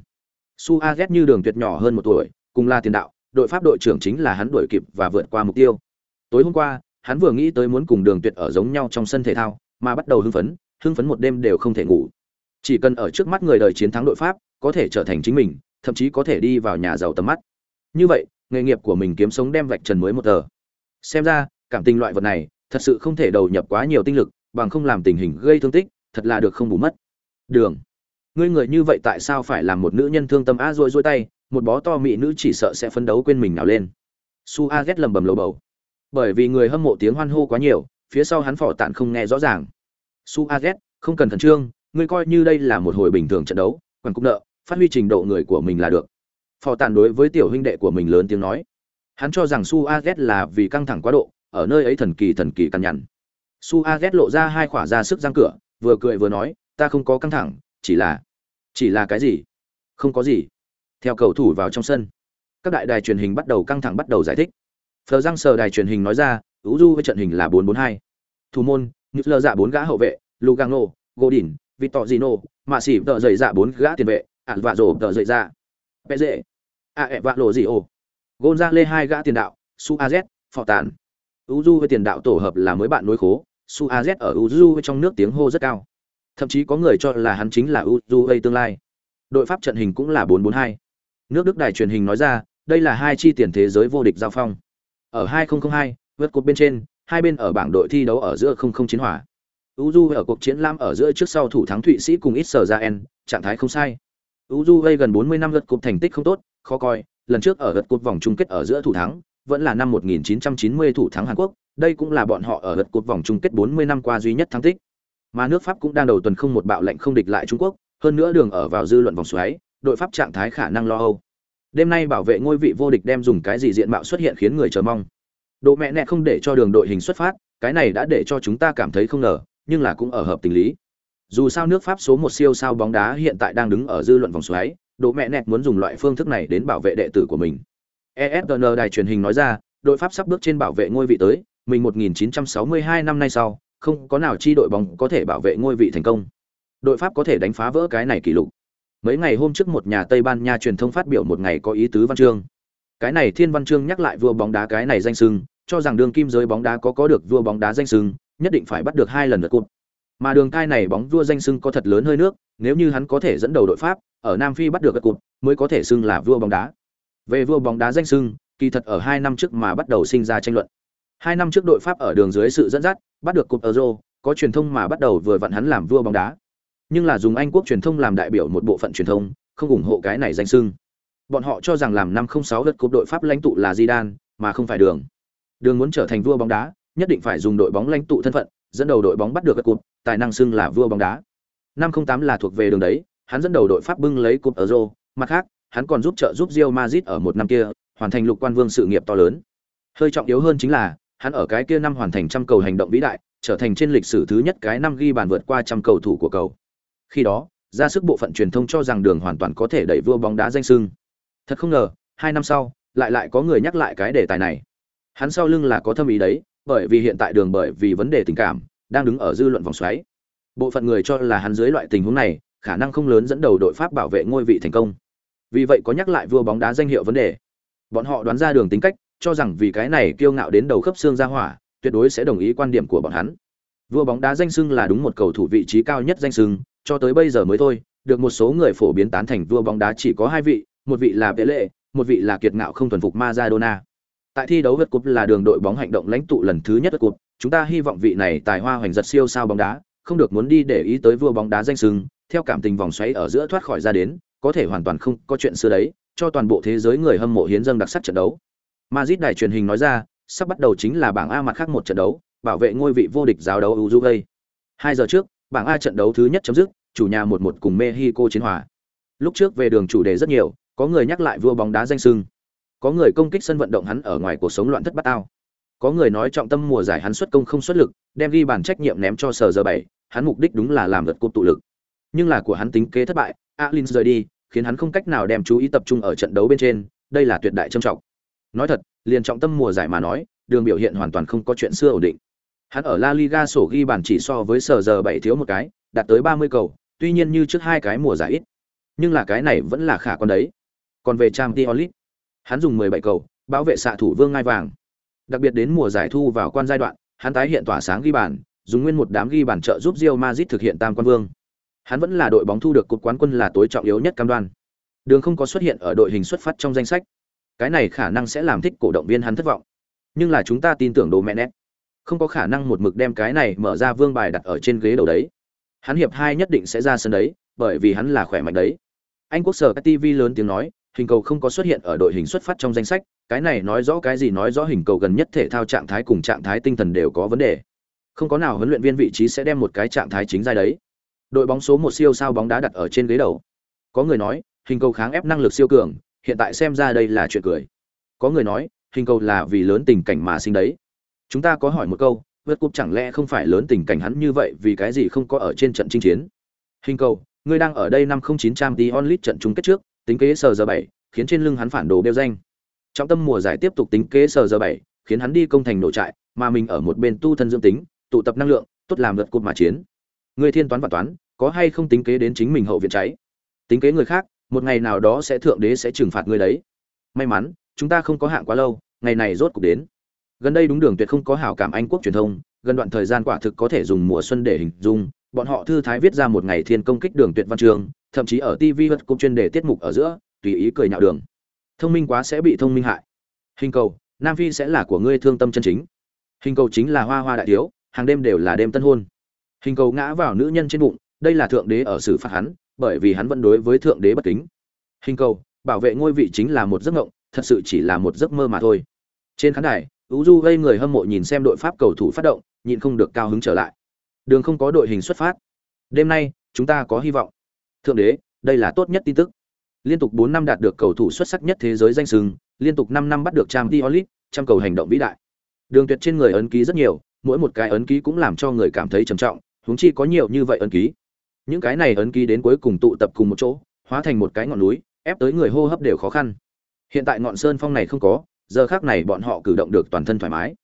Suarez như đường tuyệt nhỏ hơn một tuổi, cùng là tiền đạo, đội Pháp đội trưởng chính là hắn đuổi kịp và vượt qua mục tiêu. Tối hôm qua, hắn vừa nghĩ tới muốn cùng đường tuyệt ở giống nhau trong sân thể thao, mà bắt đầu hưng phấn, hưng phấn một đêm đều không thể ngủ. Chỉ cần ở trước mắt người đời chiến thắng đội Pháp, có thể trở thành chính mình, thậm chí có thể đi vào nhà giàu tầm mắt. Như vậy, nghề nghiệp của mình kiếm sống đem vạch trần mới một tờ. Xem ra, cảm tình loại vật này, thật sự không thể đầu nhập quá nhiều tinh lực, bằng không làm tình hình gây thương tích, thật là được không bù mất. Đường, ngươi người như vậy tại sao phải làm một nữ nhân thương tâm a rồi rồi tay, một bó to mị nữ chỉ sợ sẽ phấn đấu quên mình nào lên. Su A ghét lầm bầm lầu bầu. Bởi vì người hâm mộ tiếng hoan hô quá nhiều, phía sau hắn phỏ tạn không nghe rõ ràng. Su A ghét, không cần thần trương, ngươi coi như đây là một hồi bình thường trận đấu, quần cũng nợ, phát huy trình độ người của mình là được. Phò tàn đối với tiểu huynh đệ của mình lớn tiếng nói. Hắn cho rằng Su A z là vì căng thẳng quá độ, ở nơi ấy thần kỳ thần kỳ cằn nhằn. Su A z lộ ra hai khỏa ra sức răng cửa, vừa cười vừa nói, ta không có căng thẳng, chỉ là, chỉ là cái gì? Không có gì. Theo cầu thủ vào trong sân, các đại đài truyền hình bắt đầu căng thẳng bắt đầu giải thích. Phờ răng sờ đài truyền hình nói ra, Uju với trận hình là 442. Thủ môn, nhựt lơ dạ bốn gã hậu vệ, Lugano, Godin, Vittorino, Mạ xỉ tợ dậy dạ bốn gã tiền vệ, ạn vạ rổ tợ dậy dạ. Pẹ dễ a ẹ vạ lộ gì ồ. Gôn ra lê hai gã tiền đạo, Su Az, Phò Tàn. Uju với tiền đạo tổ hợp là mới bạn nối khố, Su Az ở với trong nước tiếng hô rất cao. Thậm chí có người cho là hắn chính là Uju tương lai. Đội Pháp trận hình cũng là 442. Nước Đức đài truyền hình nói ra, đây là hai chi tiền thế giới vô địch giao phong. Ở 2002, vượt cột bên trên, hai bên ở bảng đội thi đấu ở giữa không không chiến hỏa. Uju ở cuộc chiến lam ở giữa trước sau thủ thắng Thụy Sĩ cùng ít sở Raen, trạng thái không sai. Uju gần 40 năm vượt cột thành tích không tốt, khó coi, lần trước ở lượt cột vòng chung kết ở giữa thủ thắng, vẫn là năm 1990 thủ thắng Hàn Quốc, đây cũng là bọn họ ở lượt cột vòng chung kết 40 năm qua duy nhất thắng tích. Mà nước Pháp cũng đang đầu tuần không một bạo lệnh không địch lại Trung Quốc, hơn nữa đường ở vào dư luận vòng xoáy, đội Pháp trạng thái khả năng lo âu. Đêm nay bảo vệ ngôi vị vô địch đem dùng cái gì diện mạo xuất hiện khiến người chờ mong. Độ mẹ nẹ không để cho đường đội hình xuất phát, cái này đã để cho chúng ta cảm thấy không ngờ, nhưng là cũng ở hợp tình lý. Dù sao nước Pháp số một siêu sao bóng đá hiện tại đang đứng ở dư luận vòng xoáy, Đỗ Mẹ Nẹt muốn dùng loại phương thức này đến bảo vệ đệ tử của mình. ESPN đài truyền hình nói ra, đội Pháp sắp bước trên bảo vệ ngôi vị tới, mình 1962 năm nay sau, không có nào chi đội bóng có thể bảo vệ ngôi vị thành công. Đội Pháp có thể đánh phá vỡ cái này kỷ lục. Mấy ngày hôm trước một nhà Tây Ban Nha truyền thông phát biểu một ngày có ý tứ văn chương. Cái này Thiên Văn chương nhắc lại vua bóng đá cái này danh xưng, cho rằng đường kim giới bóng đá có có được vua bóng đá danh xưng, nhất định phải bắt được hai lần lượt cúp. Mà đường cai này bóng vua danh xưng có thật lớn hơi nước, nếu như hắn có thể dẫn đầu đội Pháp, ở Nam Phi bắt được cột mới có thể xưng là vua bóng đá. Về vua bóng đá danh xưng, kỳ thật ở hai năm trước mà bắt đầu sinh ra tranh luận. Hai năm trước đội Pháp ở đường dưới sự dẫn dắt, bắt được cúp Euro, có truyền thông mà bắt đầu vừa vặn hắn làm vua bóng đá. Nhưng là dùng Anh quốc truyền thông làm đại biểu một bộ phận truyền thông, không ủng hộ cái này danh xưng. Bọn họ cho rằng làm năm 06 đất cúp đội Pháp lãnh tụ là Zidane, mà không phải đường. Đường muốn trở thành vua bóng đá, nhất định phải dùng đội bóng lãnh tụ thân phận, dẫn đầu đội bóng bắt được các cúp, tài năng xưng là vua bóng đá. Năm 08 là thuộc về đường đấy, hắn dẫn đầu đội Pháp bưng lấy cúp Euro, mặt khác, hắn còn giúp trợ giúp Real Madrid ở một năm kia hoàn thành lục quan vương sự nghiệp to lớn. Hơi trọng yếu hơn chính là, hắn ở cái kia năm hoàn thành trăm cầu hành động vĩ đại, trở thành trên lịch sử thứ nhất cái năm ghi bàn vượt qua trăm cầu thủ của cầu. Khi đó, ra sức bộ phận truyền thông cho rằng đường hoàn toàn có thể đẩy vua bóng đá danh sưng. Thật không ngờ, hai năm sau, lại lại có người nhắc lại cái đề tài này. Hắn sau lưng là có thâm ý đấy, bởi vì hiện tại đường bởi vì vấn đề tình cảm, đang đứng ở dư luận vòng xoáy. Bộ phận người cho là hắn dưới loại tình huống này, khả năng không lớn dẫn đầu đội Pháp bảo vệ ngôi vị thành công. Vì vậy có nhắc lại vua bóng đá danh hiệu vấn đề. Bọn họ đoán ra đường tính cách, cho rằng vì cái này kiêu ngạo đến đầu khớp xương ra hỏa, tuyệt đối sẽ đồng ý quan điểm của bọn hắn. Vua bóng đá danh xưng là đúng một cầu thủ vị trí cao nhất danh xưng, cho tới bây giờ mới thôi, được một số người phổ biến tán thành vua bóng đá chỉ có hai vị, một vị là Pele, một vị là kiệt ngạo không thuần phục Maradona. Tại thi đấu vượt cúp là đường đội bóng hành động lãnh tụ lần thứ nhất vượt cúp, chúng ta hy vọng vị này tài hoa hoành giật siêu sao bóng đá, không được muốn đi để ý tới vua bóng đá danh xưng, theo cảm tình vòng xoáy ở giữa thoát khỏi ra đến, có thể hoàn toàn không có chuyện xưa đấy, cho toàn bộ thế giới người hâm mộ hiến dâng đặc sắc trận đấu. Madrid đài truyền hình nói ra, sắp bắt đầu chính là bảng A mặt khác một trận đấu, bảo vệ ngôi vị vô địch giáo đấu Uruguay. Hai giờ trước, bảng A trận đấu thứ nhất chấm dứt, chủ nhà một một cùng Mexico chiến hòa. Lúc trước về đường chủ đề rất nhiều, có người nhắc lại vua bóng đá danh sưng, có người công kích sân vận động hắn ở ngoài cuộc sống loạn thất bát tao. Có người nói trọng tâm mùa giải hắn xuất công không xuất lực, đem ghi bàn trách nhiệm ném cho sở giờ bảy, hắn mục đích đúng là làm vượt cúp tụ lực. Nhưng là của hắn tính kế thất bại, Alin rời đi, khiến hắn không cách nào đem chú ý tập trung ở trận đấu bên trên, đây là tuyệt đại trầm trọng. Nói thật, liền trọng tâm mùa giải mà nói, đường biểu hiện hoàn toàn không có chuyện xưa ổn định. Hắn ở La Liga sổ ghi bàn chỉ so với sở giờ bảy thiếu một cái, đạt tới 30 cầu, tuy nhiên như trước hai cái mùa giải ít. Nhưng là cái này vẫn là khả quan đấy. Còn về trang League, hắn dùng 17 cầu, bảo vệ xạ thủ vương ngai vàng. Đặc biệt đến mùa giải thu vào quan giai đoạn, hắn tái hiện tỏa sáng ghi bàn, dùng nguyên một đám ghi bàn trợ giúp Real Madrid thực hiện tam quan vương. Hắn vẫn là đội bóng thu được cột quán quân là tối trọng yếu nhất cam đoan. Đường không có xuất hiện ở đội hình xuất phát trong danh sách. Cái này khả năng sẽ làm thích cổ động viên hắn thất vọng. Nhưng là chúng ta tin tưởng đồ mẹ nét. Không có khả năng một mực đem cái này mở ra vương bài đặt ở trên ghế đầu đấy. Hắn hiệp hai nhất định sẽ ra sân đấy, bởi vì hắn là khỏe mạnh đấy. Anh quốc sở TV lớn tiếng nói, hình cầu không có xuất hiện ở đội hình xuất phát trong danh sách, cái này nói rõ cái gì nói rõ hình cầu gần nhất thể thao trạng thái cùng trạng thái tinh thần đều có vấn đề. Không có nào huấn luyện viên vị trí sẽ đem một cái trạng thái chính ra đấy. Đội bóng số một siêu sao bóng đá đặt ở trên ghế đầu. Có người nói hình cầu kháng ép năng lực siêu cường hiện tại xem ra đây là chuyện cười. Có người nói hình cầu là vì lớn tình cảnh mà sinh đấy. Chúng ta có hỏi một câu vượt cúp chẳng lẽ không phải lớn tình cảnh hắn như vậy vì cái gì không có ở trên trận chinh chiến? Hình cầu ngươi đang ở đây năm không chín trăm tí onlit trận chung kết trước tính kế sờ giờ bảy, khiến trên lưng hắn phản đồ đeo danh. Trọng tâm mùa giải tiếp tục tính kế sờ giờ bảy, khiến hắn đi công thành nổ trại, mà mình ở một bên tu thân dưỡng tính, tụ tập năng lượng, tốt làm lượt cột mà chiến. Người thiên toán và toán, có hay không tính kế đến chính mình hậu viện cháy? Tính kế người khác, một ngày nào đó sẽ thượng đế sẽ trừng phạt người đấy. May mắn, chúng ta không có hạng quá lâu, ngày này rốt cuộc đến. Gần đây đúng đường tuyệt không có hảo cảm anh quốc truyền thông, gần đoạn thời gian quả thực có thể dùng mùa xuân để hình dung, bọn họ thư thái viết ra một ngày thiên công kích đường tuyệt văn trường thậm chí ở tv vật cũng chuyên đề tiết mục ở giữa, tùy ý cười nhạo đường. Thông minh quá sẽ bị thông minh hại. Hình cầu, nam phi sẽ là của ngươi thương tâm chân chính. Hình cầu chính là hoa hoa đại thiếu, hàng đêm đều là đêm tân hôn. Hình cầu ngã vào nữ nhân trên bụng, đây là thượng đế ở xử phạt hắn, bởi vì hắn vẫn đối với thượng đế bất kính. Hình cầu, bảo vệ ngôi vị chính là một giấc mộng, thật sự chỉ là một giấc mơ mà thôi. Trên khán đài, ú du gây người hâm mộ nhìn xem đội pháp cầu thủ phát động, nhịn không được cao hứng trở lại. Đường không có đội hình xuất phát. Đêm nay, chúng ta có hy vọng thượng đế đây là tốt nhất tin tức. Liên tục bốn năm đạt được cầu thủ xuất sắc nhất thế giới danh sừng liên tục năm năm bắt được trang Diolit, trăm cầu hành động vĩ đại. Đường tuyệt trên người ấn ký rất nhiều mỗi một cái ấn ký cũng làm cho người cảm thấy trầm trọng huống chi có nhiều như vậy ấn ký. Những cái này ấn ký đến cuối cùng tụ tập cùng một chỗ hóa thành một cái ngọn núi ép tới người hô hấp đều khó khăn. Hiện tại ngọn sơn phong này không có giờ khác này bọn họ cử động được toàn thân thoải mái.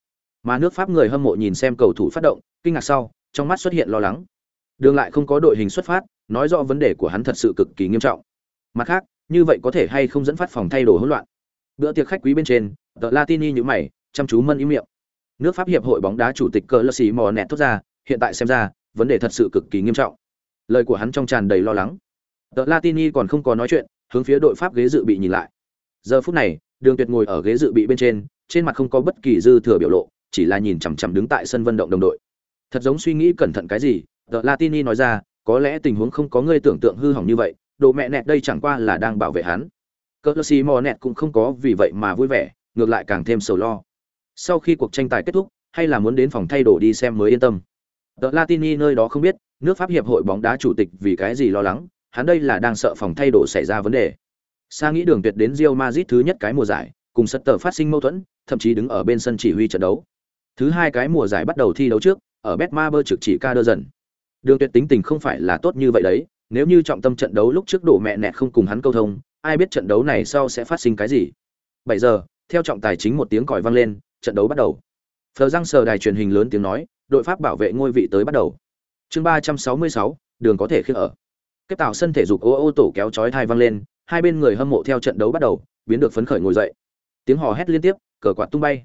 Mà nước pháp người hâm mộ nhìn xem cầu thủ phát động kinh ngạc sau trong mắt xuất hiện lo lắng. Đường lại không có đội hình xuất phát nói rõ vấn đề của hắn thật sự cực kỳ nghiêm trọng. Mặt khác, như vậy có thể hay không dẫn phát phòng thay đồ hỗn loạn? Bữa tiệc khách quý bên trên, tờ latini như mày, chăm chú mân ý miệng. Nước pháp hiệp hội bóng đá chủ tịch cờ lơ xì mò nẹt thốt ra, hiện tại xem ra, vấn đề thật sự cực kỳ nghiêm trọng. Lời của hắn trong tràn đầy lo lắng. Tờ latini còn không có nói chuyện, hướng phía đội pháp ghế dự bị nhìn lại. Giờ phút này, đường tuyệt ngồi ở ghế dự bị bên trên trên mặt không có bất kỳ dư thừa biểu lộ, chỉ là nhìn chằm chằm đứng tại sân vận động đồng đội. Thật giống suy nghĩ cẩn thận cái gì, tờ latini nói ra có lẽ tình huống không có ngươi tưởng tượng hư hỏng như vậy đồ mẹ nẹt đây chẳng qua là đang bảo vệ hắn cỡ xì mò nẹt cũng không có vì vậy mà vui vẻ ngược lại càng thêm sầu lo sau khi cuộc tranh tài kết thúc hay là muốn đến phòng thay đồ đi xem mới yên tâm tờ latini nơi đó không biết nước pháp hiệp hội bóng đá chủ tịch vì cái gì lo lắng hắn đây là đang sợ phòng thay đồ xảy ra vấn đề Sa nghĩ đường tuyệt đến Real Madrid thứ nhất cái mùa giải, cùng sật tờ phát sinh mâu thuẫn, thậm chí đứng ở bên sân chỉ huy trận đấu. Thứ hai cái mùa giải bắt đầu thi đấu trước, ở Betmaber trực chỉ ca đơ dần. Đường tuyệt tính tình không phải là tốt như vậy đấy, nếu như trọng tâm trận đấu lúc trước đổ mẹ nẹt không cùng hắn câu thông, ai biết trận đấu này sau sẽ phát sinh cái gì. 7 giờ, theo trọng tài chính một tiếng còi vang lên, trận đấu bắt đầu. Phờ răng sờ đài truyền hình lớn tiếng nói, đội Pháp bảo vệ ngôi vị tới bắt đầu. Chương 366, đường có thể khiêng ở. Kết tạo sân thể dục ô ô tổ kéo chói thai vang lên, hai bên người hâm mộ theo trận đấu bắt đầu, biến được phấn khởi ngồi dậy. Tiếng hò hét liên tiếp, cờ quạt tung bay.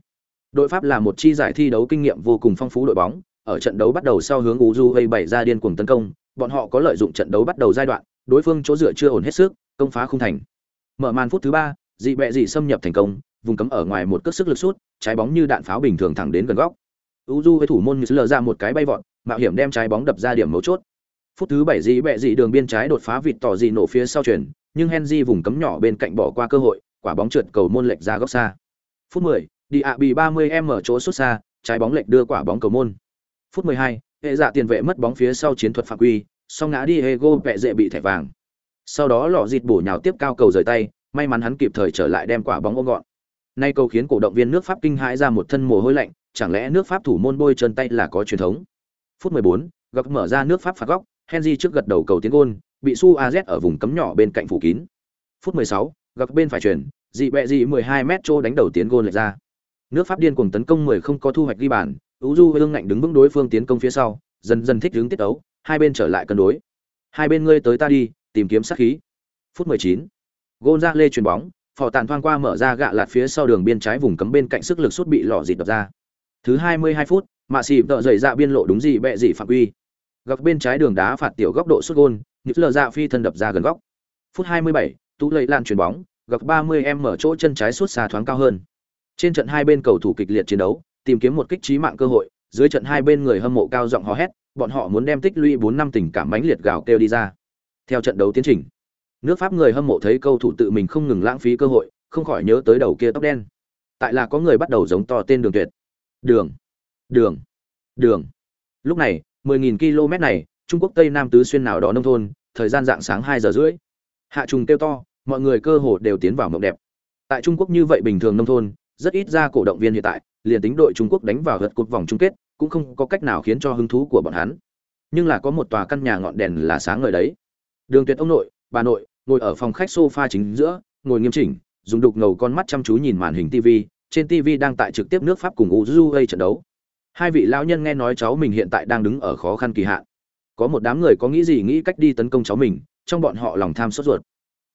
Đội Pháp là một chi giải thi đấu kinh nghiệm vô cùng phong phú đội bóng, ở trận đấu bắt đầu sau hướng Uruguay bày ra điên cuồng tấn công, bọn họ có lợi dụng trận đấu bắt đầu giai đoạn, đối phương chỗ dựa chưa ổn hết sức, công phá không thành. Mở màn phút thứ ba, dị bẹ dị xâm nhập thành công, vùng cấm ở ngoài một cước sức lực sút, trái bóng như đạn pháo bình thường thẳng đến gần góc. Uju với thủ môn như lờ ra một cái bay vọt, mạo hiểm đem trái bóng đập ra điểm mấu chốt. Phút thứ bảy dị bẹ dị đường biên trái đột phá vịt tỏ dị nổ phía sau chuyển, nhưng Henry vùng cấm nhỏ bên cạnh bỏ qua cơ hội, quả bóng trượt cầu môn lệch ra góc xa. Phút 10, Diaby 30m ở chỗ sút xa, trái bóng lệch đưa quả bóng cầu môn. Phút 12, hệ dạ tiền vệ mất bóng phía sau chiến thuật phạm quy, song ngã đi Diego vẹ dễ bị thẻ vàng. Sau đó lọ dịt bổ nhào tiếp cao cầu rời tay, may mắn hắn kịp thời trở lại đem quả bóng ôm gọn. Nay cầu khiến cổ động viên nước Pháp kinh hãi ra một thân mồ hôi lạnh, chẳng lẽ nước Pháp thủ môn bôi chân tay là có truyền thống. Phút 14, gặp mở ra nước Pháp phạt góc, Henry trước gật đầu cầu tiến gol, bị Su Az ở vùng cấm nhỏ bên cạnh phủ kín. Phút 16, gặp bên phải chuyển, dị bẹ dị 12 mét trô đánh đầu tiến gol lệch ra. Nước Pháp điên cuồng tấn công 10 không có thu hoạch ghi bàn, Uju hương ngạnh đứng vững đối phương tiến công phía sau, dần dần thích ứng tiết tấu, hai bên trở lại cân đối. Hai bên ngươi tới ta đi, tìm kiếm sát khí. Phút 19. Gôn Ra Lê chuyền bóng, phò tàn thoang qua mở ra gạ lạt phía sau đường biên trái vùng cấm bên cạnh sức lực sút bị lọ dịt đập ra. Thứ 22 phút, mạ xì tợ dậy ra biên lộ đúng gì bẹ gì phạm quy. gặp bên trái đường đá phạt tiểu góc độ sút gôn, nhịp lờ dạ phi thân đập ra gần góc. Phút 27, tú lấy lan chuyền bóng, gặp 30 em mở chỗ chân trái sút xa thoáng cao hơn. Trên trận hai bên cầu thủ kịch liệt chiến đấu, tìm kiếm một kích trí mạng cơ hội, dưới trận hai bên người hâm mộ cao giọng hò hét, bọn họ muốn đem tích lũy bốn năm tình cảm mãnh liệt gào kêu đi ra. Theo trận đấu tiến trình, nước Pháp người hâm mộ thấy cầu thủ tự mình không ngừng lãng phí cơ hội, không khỏi nhớ tới đầu kia tóc đen. Tại là có người bắt đầu giống to tên Đường Tuyệt. Đường, Đường, Đường. Lúc này, 10000 km này, Trung Quốc Tây Nam tứ xuyên nào đó nông thôn, thời gian dạng sáng 2 giờ rưỡi. Hạ trùng kêu to, mọi người cơ hồ đều tiến vào mộng đẹp. Tại Trung Quốc như vậy bình thường nông thôn, rất ít ra cổ động viên hiện tại, liền tính đội Trung Quốc đánh vào gật cột vòng chung kết, cũng không có cách nào khiến cho hứng thú của bọn hắn. Nhưng là có một tòa căn nhà ngọn đèn là sáng ngời đấy. Đường Tuyệt ông nội, bà nội, ngồi ở phòng khách sofa chính giữa, ngồi nghiêm chỉnh, dùng đục ngầu con mắt chăm chú nhìn màn hình TV, trên TV đang tại trực tiếp nước Pháp cùng Uruguay trận đấu. Hai vị lão nhân nghe nói cháu mình hiện tại đang đứng ở khó khăn kỳ hạn. Có một đám người có nghĩ gì nghĩ cách đi tấn công cháu mình, trong bọn họ lòng tham sốt ruột.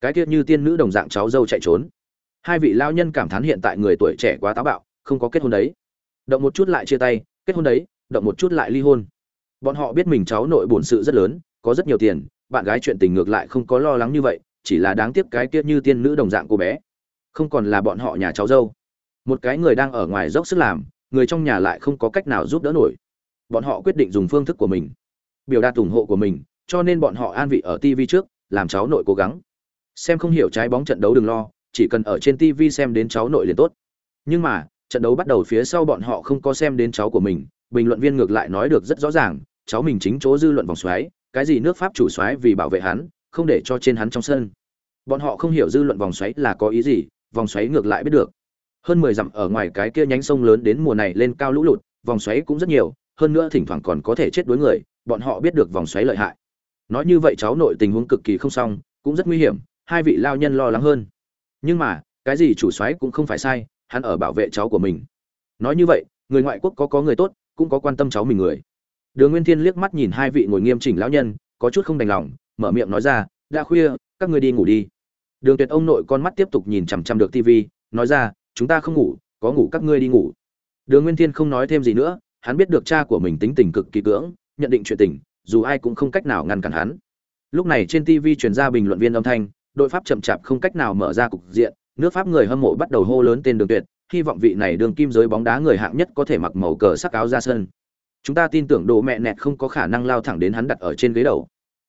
Cái kia như tiên nữ đồng dạng cháu dâu chạy trốn. Hai vị lão nhân cảm thán hiện tại người tuổi trẻ quá táo bạo, không có kết hôn đấy. Động một chút lại chia tay, kết hôn đấy, động một chút lại ly hôn. Bọn họ biết mình cháu nội bổn sự rất lớn, có rất nhiều tiền, bạn gái chuyện tình ngược lại không có lo lắng như vậy, chỉ là đáng tiếc cái kia như tiên nữ đồng dạng cô bé. Không còn là bọn họ nhà cháu dâu. Một cái người đang ở ngoài dốc sức làm người trong nhà lại không có cách nào giúp đỡ nổi. Bọn họ quyết định dùng phương thức của mình biểu đạt ủng hộ của mình cho nên bọn họ an vị ở tv trước làm cháu nội cố gắng. Xem không hiểu trái bóng trận đấu đừng lo chỉ cần ở trên tv xem đến cháu nội liền tốt. Nhưng mà trận đấu bắt đầu phía sau bọn họ không có xem đến cháu của mình, bình luận viên ngược lại nói được rất rõ ràng, cháu mình chính chỗ dư luận vòng xoáy, cái gì nước pháp chủ xoáy vì bảo vệ hắn, không để cho trên hắn trong sân. Bọn họ không hiểu dư luận vòng xoáy là có ý gì, vòng xoáy ngược lại biết được. Hơn mười dặm ở ngoài cái kia nhánh sông lớn đến mùa này lên cao lũ lụt, vòng xoáy cũng rất nhiều, hơn nữa thỉnh thoảng còn có thể chết đối người, bọn họ biết được vòng xoáy lợi hại. Nói như vậy cháu nội tình huống cực kỳ không xong, cũng rất nguy hiểm, hai vị lao nhân lo lắng hơn. Nhưng mà, cái gì chủ xoáy cũng không phải sai hắn ở bảo vệ cháu của mình. Nói như vậy, người ngoại quốc có có người tốt, cũng có quan tâm cháu mình người. Đường nguyên thiên liếc mắt nhìn hai vị ngồi nghiêm chỉnh lão nhân, có chút không đành lòng, mở miệng nói ra, đã khuya, các ngươi đi ngủ đi. Đường tuyệt ông nội con mắt tiếp tục nhìn chằm chằm được tv nói ra, chúng ta không ngủ, có ngủ các ngươi đi ngủ. Đường nguyên thiên không nói thêm gì nữa, hắn biết được cha của mình tính tình cực kỳ cưỡng, nhận định chuyện tình, dù ai cũng không cách nào ngăn cản hắn. Lúc này trên tv truyền ra bình luận viên âm thanh, đội pháp chậm chạp không cách nào mở ra cục diện nước pháp người hâm mộ bắt đầu hô lớn tên đường tuyệt, hy vọng vị này đường kim giới bóng đá người hạng nhất có thể mặc màu cờ sắc áo ra sân. Chúng ta tin tưởng đồ mẹ nẹt không có khả năng lao thẳng đến hắn đặt ở trên ghế đầu.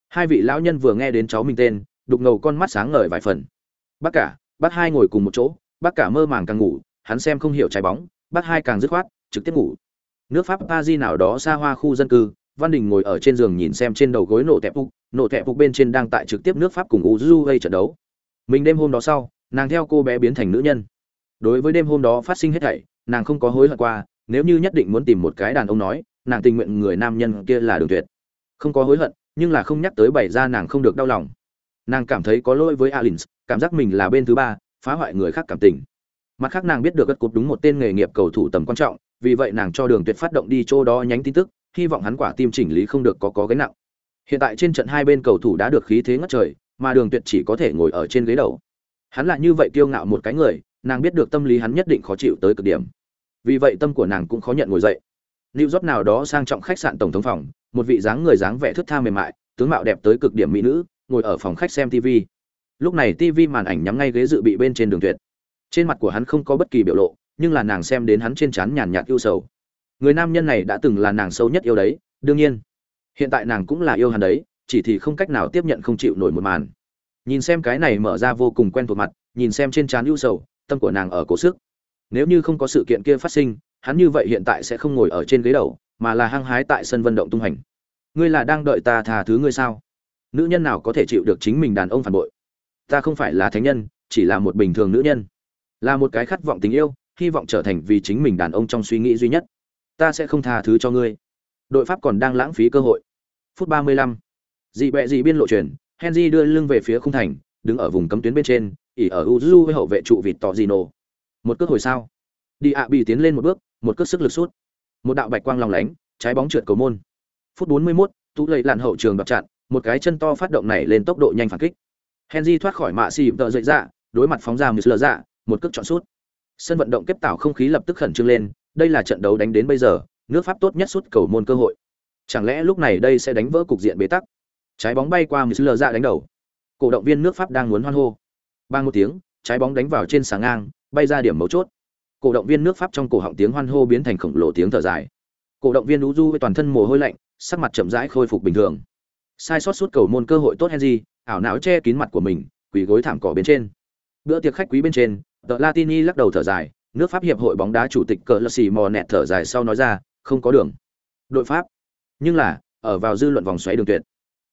Hai vị lão nhân vừa nghe đến cháu mình tên, đục ngầu con mắt sáng ngời vài phần. Bác cả, bác hai ngồi cùng một chỗ, bác cả mơ màng càng ngủ, hắn xem không hiểu trái bóng, bác hai càng dứt khoát, trực tiếp ngủ. Nước pháp pa di nào đó xa hoa khu dân cư, văn đình ngồi ở trên giường nhìn xem trên đầu gối nổ tẹp phục nổ tẹp phục bên trên đang tại trực tiếp nước pháp cùng uzu gây trận đấu. Mình đêm hôm đó sau nàng theo cô bé biến thành nữ nhân. Đối với đêm hôm đó phát sinh hết thảy, nàng không có hối hận qua, nếu như nhất định muốn tìm một cái đàn ông nói, nàng tình nguyện người nam nhân kia là đường tuyệt. Không có hối hận, nhưng là không nhắc tới bày ra nàng không được đau lòng. Nàng cảm thấy có lỗi với alin cảm giác mình là bên thứ ba, phá hoại người khác cảm tình. Mặt khác nàng biết được gật cột đúng một tên nghề nghiệp cầu thủ tầm quan trọng, vì vậy nàng cho đường tuyệt phát động đi chỗ đó nhánh tin tức, hy vọng hắn quả tim chỉnh lý không được có có gánh nặng. Hiện tại trên trận hai bên cầu thủ đã được khí thế ngất trời, mà đường tuyệt chỉ có thể ngồi ở trên ghế đầu hắn là như vậy kiêu ngạo một cái người, nàng biết được tâm lý hắn nhất định khó chịu tới cực điểm. Vì vậy tâm của nàng cũng khó nhận ngồi dậy. Lưu rót nào đó sang trọng khách sạn tổng thống phòng, một vị dáng người dáng vẻ thướt tha mềm mại, tướng mạo đẹp tới cực điểm mỹ nữ, ngồi ở phòng khách xem tv lúc này tv màn ảnh nhắm ngay ghế dự bị bên trên đường tuyệt. Trên mặt của hắn không có bất kỳ biểu lộ, nhưng là nàng xem đến hắn trên trán nhàn nhạt yêu sầu. Người nam nhân này đã từng là nàng sâu nhất yêu đấy, đương nhiên. Hiện tại nàng cũng là yêu hắn đấy, chỉ thì không cách nào tiếp nhận không chịu nổi một màn nhìn xem cái này mở ra vô cùng quen thuộc mặt, nhìn xem trên trán ưu sầu, tâm của nàng ở cố sức. Nếu như không có sự kiện kia phát sinh, hắn như vậy hiện tại sẽ không ngồi ở trên ghế đầu, mà là hăng hái tại sân vận động tung hành. Ngươi là đang đợi ta tha thứ ngươi sao? Nữ nhân nào có thể chịu được chính mình đàn ông phản bội? Ta không phải là thánh nhân, chỉ là một bình thường nữ nhân. Là một cái khát vọng tình yêu, hy vọng trở thành vì chính mình đàn ông trong suy nghĩ duy nhất. Ta sẽ không tha thứ cho ngươi. Đội pháp còn đang lãng phí cơ hội. Phút ba mươi lăm. Dị bẹ dị biên lộ truyền henry đưa lưng về phía khung thành đứng ở vùng cấm tuyến bên trên ỉ ở uzu với hậu vệ trụ vịt Torino. một cước hồi sao. Đi ạ bị tiến lên một bước một cước sức lực sút. Một đạo bạch quang long lánh trái bóng trượt cầu môn. Phút 41, tú lầy lặn hậu trường đập chặn một cái chân to phát động này lên tốc độ nhanh phản kích. Henry thoát khỏi mạ xì tợ dậy dạ đối mặt phóng ra một lờ dạ một cước chọn sút. Sân vận động kép tạo không khí lập tức khẩn trương lên đây là trận đấu đánh đến bây giờ nước pháp tốt nhất sút cầu môn cơ hội. Chẳng lẽ lúc này đây sẽ đánh vỡ cục diện bế tắc? Trái bóng bay qua mười lờ dạ đánh đầu. Cổ động viên nước pháp đang muốn hoan hô. Ba một tiếng, trái bóng đánh vào trên sáng ngang, bay ra điểm mấu chốt. Cổ động viên nước pháp trong cổ họng tiếng hoan hô biến thành khổng lồ tiếng thở dài. Cổ động viên uju với toàn thân mồ hôi lạnh, sắc mặt chậm rãi khôi phục bình thường. Sai sót suốt cầu môn cơ hội tốt henry, ảo não che kín mặt của mình, quỳ gối thảm cỏ bên trên. Bữa tiệc khách quý bên trên tờ latini lắc đầu thở dài, nước pháp hiệp hội bóng đá chủ tịch cờ lơ xì mò nẹt thở dài sau nói ra, không có đường. Đội pháp. Nhưng là, ở vào dư luận vòng xoáy đường tuyệt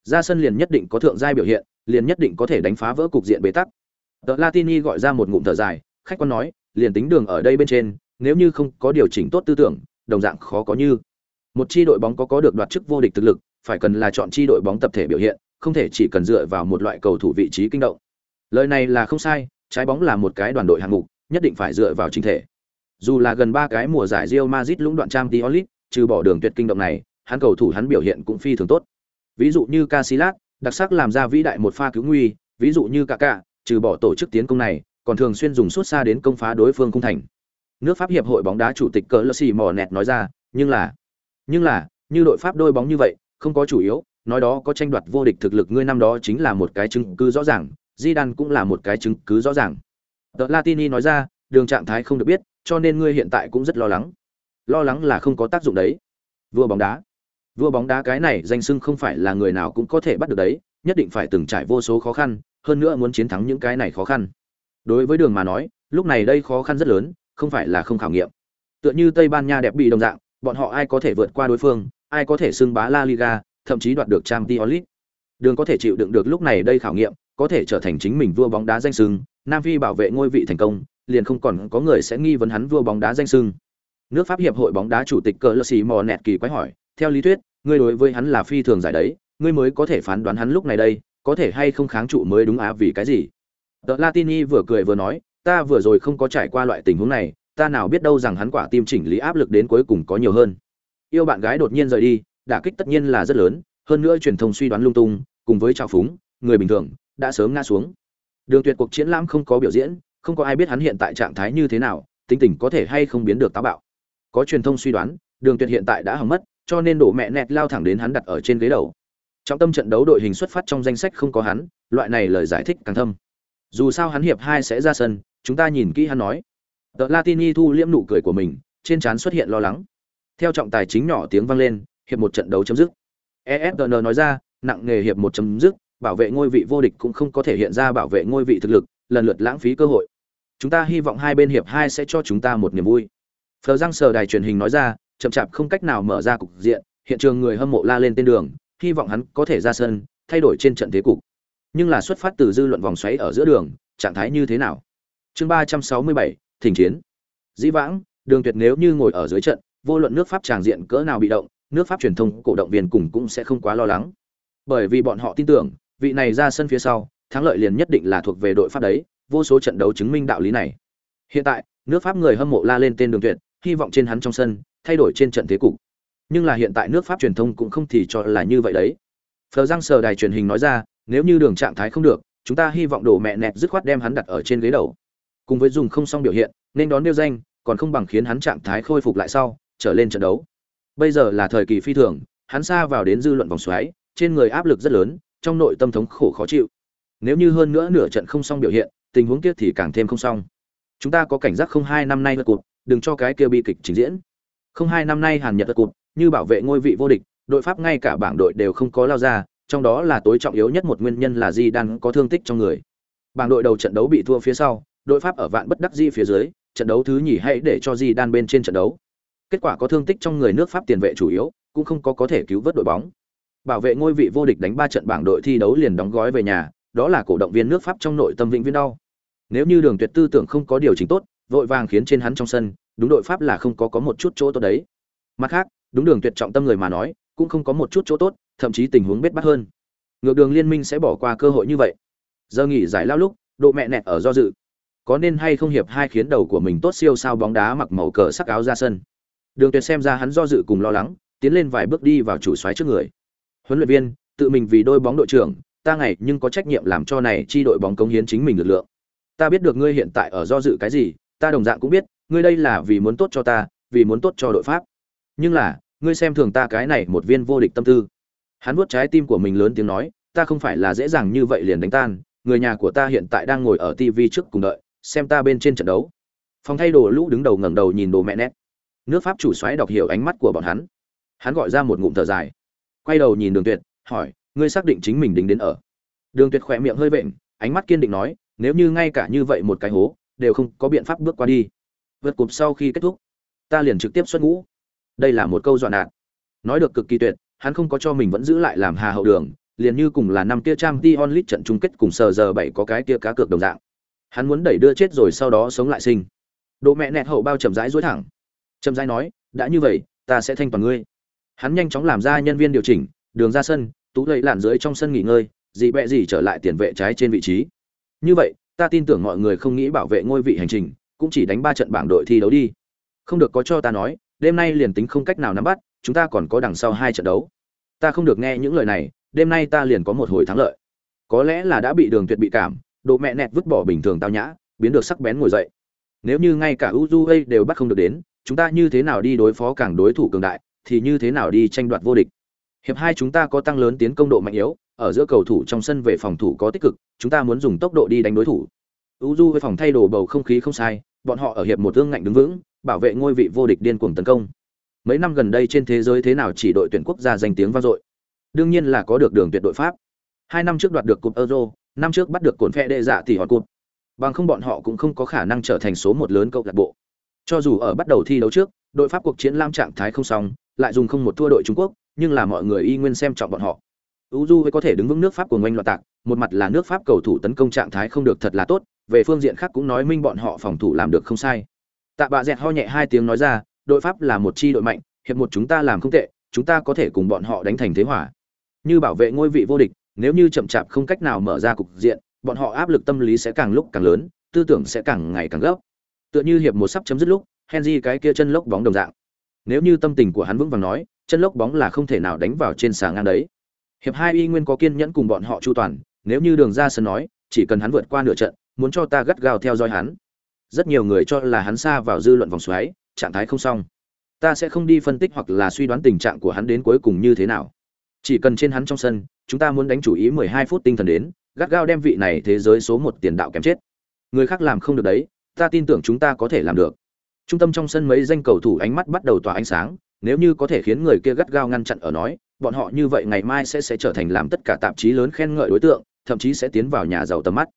ra sân liền nhất định có thượng giai biểu hiện liền nhất định có thể đánh phá vỡ cục diện bế tắc. Tờ latini gọi ra một ngụm thở dài khách quan nói liền tính đường ở đây bên trên nếu như không có điều chỉnh tốt tư tưởng đồng dạng khó có như. Một chi đội bóng có có được đoạt chức vô địch thực lực phải cần là chọn chi đội bóng tập thể biểu hiện không thể chỉ cần dựa vào một loại cầu thủ vị trí kinh động. Lời này là không sai trái bóng là một cái đoàn đội hạng mục nhất định phải dựa vào chính thể. Dù là gần ba cái mùa giải Real Madrid lũng đoạn trang Diolit, trừ bỏ đường tuyệt kinh động này hắn cầu thủ hắn biểu hiện cũng phi thường tốt ví dụ như Casillas, đặc sắc làm ra vĩ đại một pha cứu nguy, ví dụ như Kaká, trừ bỏ tổ chức tiến công này, còn thường xuyên dùng suốt xa đến công phá đối phương cung thành. Nước pháp hiệp hội bóng đá chủ tịch cờ lơ mò nẹt nói ra, nhưng là nhưng là, như đội pháp đôi bóng như vậy, không có chủ yếu, nói đó có tranh đoạt vô địch thực lực ngươi năm đó chính là một cái chứng cứ rõ ràng di đan cũng là một cái chứng cứ rõ ràng. The latini nói ra, đường trạng thái không được biết, cho nên ngươi hiện tại cũng rất lo lắng. Lo lắng là không có tác dụng đấy. Vua bóng đá vua bóng đá cái này danh sưng không phải là người nào cũng có thể bắt được đấy nhất định phải từng trải vô số khó khăn hơn nữa muốn chiến thắng những cái này khó khăn đối với đường mà nói lúc này đây khó khăn rất lớn không phải là không khảo nghiệm tựa như tây ban nha đẹp bị đồng dạng bọn họ ai có thể vượt qua đối phương ai có thể xưng bá la liga thậm chí đoạt được Champions League. Đường có thể chịu đựng được lúc này đây khảo nghiệm, có thể trở thành chính mình vua bóng đá danh sưng, Nam Phi bảo vệ ngôi vị thành công, liền không còn có người sẽ nghi vấn hắn vua bóng đá danh sưng. Nước Pháp hiệp hội bóng đá chủ tịch cờ Lसी Mò Nẹt kỳ quái hỏi, theo lý thuyết, ngươi đối với hắn là phi thường giải đấy, ngươi mới có thể phán đoán hắn lúc này đây, có thể hay không kháng trụ mới đúng á vì cái gì? The Latini vừa cười vừa nói, ta vừa rồi không có trải qua loại tình huống này, ta nào biết đâu rằng hắn quả tim chỉnh lý áp lực đến cuối cùng có nhiều hơn. Yêu bạn gái đột nhiên rời đi, đả kích tất nhiên là rất lớn, hơn nữa truyền thông suy đoán lung tung, cùng với trào phúng, người bình thường đã sớm ngã xuống. Đường Tuyệt cuộc triển lãm không có biểu diễn, không có ai biết hắn hiện tại trạng thái như thế nào, tính tình có thể hay không biến được táo bạo. Có truyền thông suy đoán, Đường Tuyệt hiện tại đã hỏng mất, cho nên đổ mẹ nẹt lao thẳng đến hắn đặt ở trên ghế đầu. Trong tâm trận đấu đội hình xuất phát trong danh sách không có hắn, loại này lời giải thích càng thâm. Dù sao hắn hiệp hai sẽ ra sân, chúng ta nhìn kỹ hắn nói. The Latini thu liễm nụ cười của mình, trên trán xuất hiện lo lắng. Theo trọng tài chính nhỏ tiếng vang lên, hiệp một trận đấu chấm dứt. efn nói ra, nặng nghề hiệp một chấm dứt, bảo vệ ngôi vị vô địch cũng không có thể hiện ra bảo vệ ngôi vị thực lực, lần lượt lãng phí cơ hội. Chúng ta hy vọng hai bên hiệp hai sẽ cho chúng ta một niềm vui. Phờ Giang sờ đài truyền hình nói ra, chậm chạp không cách nào mở ra cục diện, hiện trường người hâm mộ la lên tên đường, hy vọng hắn có thể ra sân, thay đổi trên trận thế cục. Nhưng là xuất phát từ dư luận vòng xoáy ở giữa đường, trạng thái như thế nào? Chương ba trăm sáu mươi bảy thỉnh chiến. Dĩ vãng đường tuyệt nếu như ngồi ở dưới trận vô luận nước pháp tràng diện cỡ nào bị động nước pháp truyền thông cổ động viên cùng cũng sẽ không quá lo lắng. Bởi vì bọn họ tin tưởng vị này ra sân phía sau thắng lợi liền nhất định là thuộc về đội pháp đấy vô số trận đấu chứng minh đạo lý này. Hiện tại nước pháp người hâm mộ la lên tên đường tuyệt hy vọng trên hắn trong sân thay đổi trên trận thế cục. Nhưng là hiện tại nước pháp truyền thông cũng không thì cho là như vậy đấy. Phờ giang sờ đài truyền hình nói ra, nếu như đường trạng thái không được, chúng ta hy vọng đổ mẹ nẹt dứt khoát đem hắn đặt ở trên ghế đầu. Cùng với dùng không xong biểu hiện, nên đón nêu danh, còn không bằng khiến hắn trạng thái khôi phục lại sau, trở lên trận đấu. Bây giờ là thời kỳ phi thường, hắn xa vào đến dư luận vòng xoáy, trên người áp lực rất lớn, trong nội tâm thống khổ khó chịu. Nếu như hơn nữa nửa trận không xong biểu hiện, tình huống kia thì càng thêm không xong. Chúng ta có cảnh giác không hai năm nay vượt cụt đừng cho cái kia bi kịch trình diễn không hai năm nay hàn nhật lượt cụt, như bảo vệ ngôi vị vô địch, đội pháp ngay cả bảng đội đều không có lao ra, trong đó là tối trọng yếu nhất một nguyên nhân là di đan có thương tích trong người. Bảng đội đầu trận đấu bị thua phía sau, đội pháp ở vạn bất đắc di phía dưới, trận đấu thứ nhì hãy để cho di đan bên trên trận đấu. Kết quả có thương tích trong người nước pháp tiền vệ chủ yếu, cũng không có có thể cứu vớt đội bóng. Bảo vệ ngôi vị vô địch đánh ba trận bảng đội thi đấu liền đóng gói về nhà, đó là cổ động viên nước pháp trong nội tâm vĩnh viễn đau. Nếu như đường tuyệt tư tưởng không có điều chỉnh tốt, vội vàng khiến trên hắn trong sân đúng đội pháp là không có có một chút chỗ tốt đấy. Mặt khác, đúng đường tuyệt trọng tâm người mà nói, cũng không có một chút chỗ tốt, thậm chí tình huống bết bắt hơn. Ngược đường liên minh sẽ bỏ qua cơ hội như vậy. Giờ nghỉ giải lao lúc, độ mẹ nẹt ở do dự. Có nên hay không hiệp hai khiến đầu của mình tốt siêu sao bóng đá mặc màu cờ sắc áo ra sân. Đường tuyệt xem ra hắn do dự cùng lo lắng, tiến lên vài bước đi vào chủ xoáy trước người. Huấn luyện viên, tự mình vì đôi bóng đội trưởng, ta ngày nhưng có trách nhiệm làm cho này chi đội bóng cống hiến chính mình lực lượng. Ta biết được ngươi hiện tại ở do dự cái gì, ta đồng dạng cũng biết ngươi đây là vì muốn tốt cho ta, vì muốn tốt cho đội pháp. Nhưng là, ngươi xem thường ta cái này một viên vô địch tâm tư. Hắn vuốt trái tim của mình lớn tiếng nói, ta không phải là dễ dàng như vậy liền đánh tan, người nhà của ta hiện tại đang ngồi ở tv trước cùng đợi, xem ta bên trên trận đấu. Phòng thay đồ lũ đứng đầu ngẩng đầu nhìn đồ mẹ nét. Nước pháp chủ xoáy đọc hiểu ánh mắt của bọn hắn. Hắn gọi ra một ngụm thở dài. Quay đầu nhìn đường tuyệt, hỏi, ngươi xác định chính mình đính đến ở. Đường tuyệt khỏe miệng hơi vện, ánh mắt kiên định nói, nếu như ngay cả như vậy một cái hố, đều không có biện pháp bước qua đi vượt cục sau khi kết thúc, ta liền trực tiếp xuất ngũ. Đây là một câu dọa nạt. Nói được cực kỳ tuyệt, hắn không có cho mình vẫn giữ lại làm hà hậu đường, liền như cùng là năm kia trang t onlit trận chung kết cùng sờ giờ bảy có cái kia cá cược đồng dạng. Hắn muốn đẩy đưa chết rồi sau đó sống lại sinh. Độ mẹ nẹt hậu bao chậm rãi dối thẳng. Chậm rãi nói, đã như vậy, ta sẽ thanh toàn ngươi. Hắn nhanh chóng làm ra nhân viên điều chỉnh, đường ra sân, tú lầy lản dưới trong sân nghỉ ngơi, dị bẹ gì trở lại tiền vệ trái trên vị trí. Như vậy, ta tin tưởng mọi người không nghĩ bảo vệ ngôi vị hành trình cũng chỉ đánh ba trận bảng đội thi đấu đi. Không được có cho ta nói, đêm nay liền tính không cách nào nắm bắt, chúng ta còn có đằng sau hai trận đấu. Ta không được nghe những lời này, đêm nay ta liền có một hồi thắng lợi. Có lẽ là đã bị đường tuyệt bị cảm, độ mẹ nẹt vứt bỏ bình thường tao nhã, biến được sắc bén ngồi dậy. Nếu như ngay cả UZU đều bắt không được đến, chúng ta như thế nào đi đối phó càng đối thủ cường đại, thì như thế nào đi tranh đoạt vô địch. Hiệp hai chúng ta có tăng lớn tiến công độ mạnh yếu, ở giữa cầu thủ trong sân về phòng thủ có tích cực, chúng ta muốn dùng tốc độ đi đánh đối thủ. UZU với phòng thay đồ bầu không khí không sai bọn họ ở hiệp một tương ngạnh đứng vững bảo vệ ngôi vị vô địch điên cuồng tấn công. Mấy năm gần đây trên thế giới thế nào chỉ đội tuyển quốc gia danh tiếng vang dội. Đương nhiên là có được đường tuyệt đội pháp. Hai năm trước đoạt được cúp euro năm trước bắt được cồn phe đệ dạ tỷ họ cúp. Bằng không bọn họ cũng không có khả năng trở thành số một lớn câu lạc bộ. Cho dù ở bắt đầu thi đấu trước đội pháp cuộc chiến lam trạng thái không xong lại dùng không một thua đội trung quốc nhưng là mọi người y nguyên xem trọng bọn họ. Uju mới có thể đứng vững nước Pháp của ngoanh loạn tạc, một mặt là nước Pháp cầu thủ tấn công trạng thái không được thật là tốt, về phương diện khác cũng nói minh bọn họ phòng thủ làm được không sai. Tạ Bạ Dẹt ho nhẹ hai tiếng nói ra, đội Pháp là một chi đội mạnh, hiệp một chúng ta làm không tệ, chúng ta có thể cùng bọn họ đánh thành thế hòa. Như bảo vệ ngôi vị vô địch, nếu như chậm chạp không cách nào mở ra cục diện, bọn họ áp lực tâm lý sẽ càng lúc càng lớn, tư tưởng sẽ càng ngày càng gấp. Tựa như hiệp một sắp chấm dứt lúc, Henry cái kia chân lốc bóng đồng dạng. Nếu như tâm tình của hắn vững vàng nói, chân lốc bóng là không thể nào đánh vào trên xà ngang đấy. Hiệp hai y nguyên có kiên nhẫn cùng bọn họ chu toàn, nếu như đường ra sân nói, chỉ cần hắn vượt qua nửa trận, muốn cho ta gắt gao theo dõi hắn. Rất nhiều người cho là hắn xa vào dư luận vòng xoáy, trạng thái không xong. Ta sẽ không đi phân tích hoặc là suy đoán tình trạng của hắn đến cuối cùng như thế nào. Chỉ cần trên hắn trong sân, chúng ta muốn đánh chủ ý 12 phút tinh thần đến, gắt gao đem vị này thế giới số một tiền đạo kém chết. Người khác làm không được đấy, ta tin tưởng chúng ta có thể làm được. Trung tâm trong sân mấy danh cầu thủ ánh mắt bắt đầu tỏa ánh sáng, nếu như có thể khiến người kia gắt gao ngăn chặn ở nói, bọn họ như vậy ngày mai sẽ sẽ trở thành làm tất cả tạp chí lớn khen ngợi đối tượng, thậm chí sẽ tiến vào nhà giàu tầm mắt.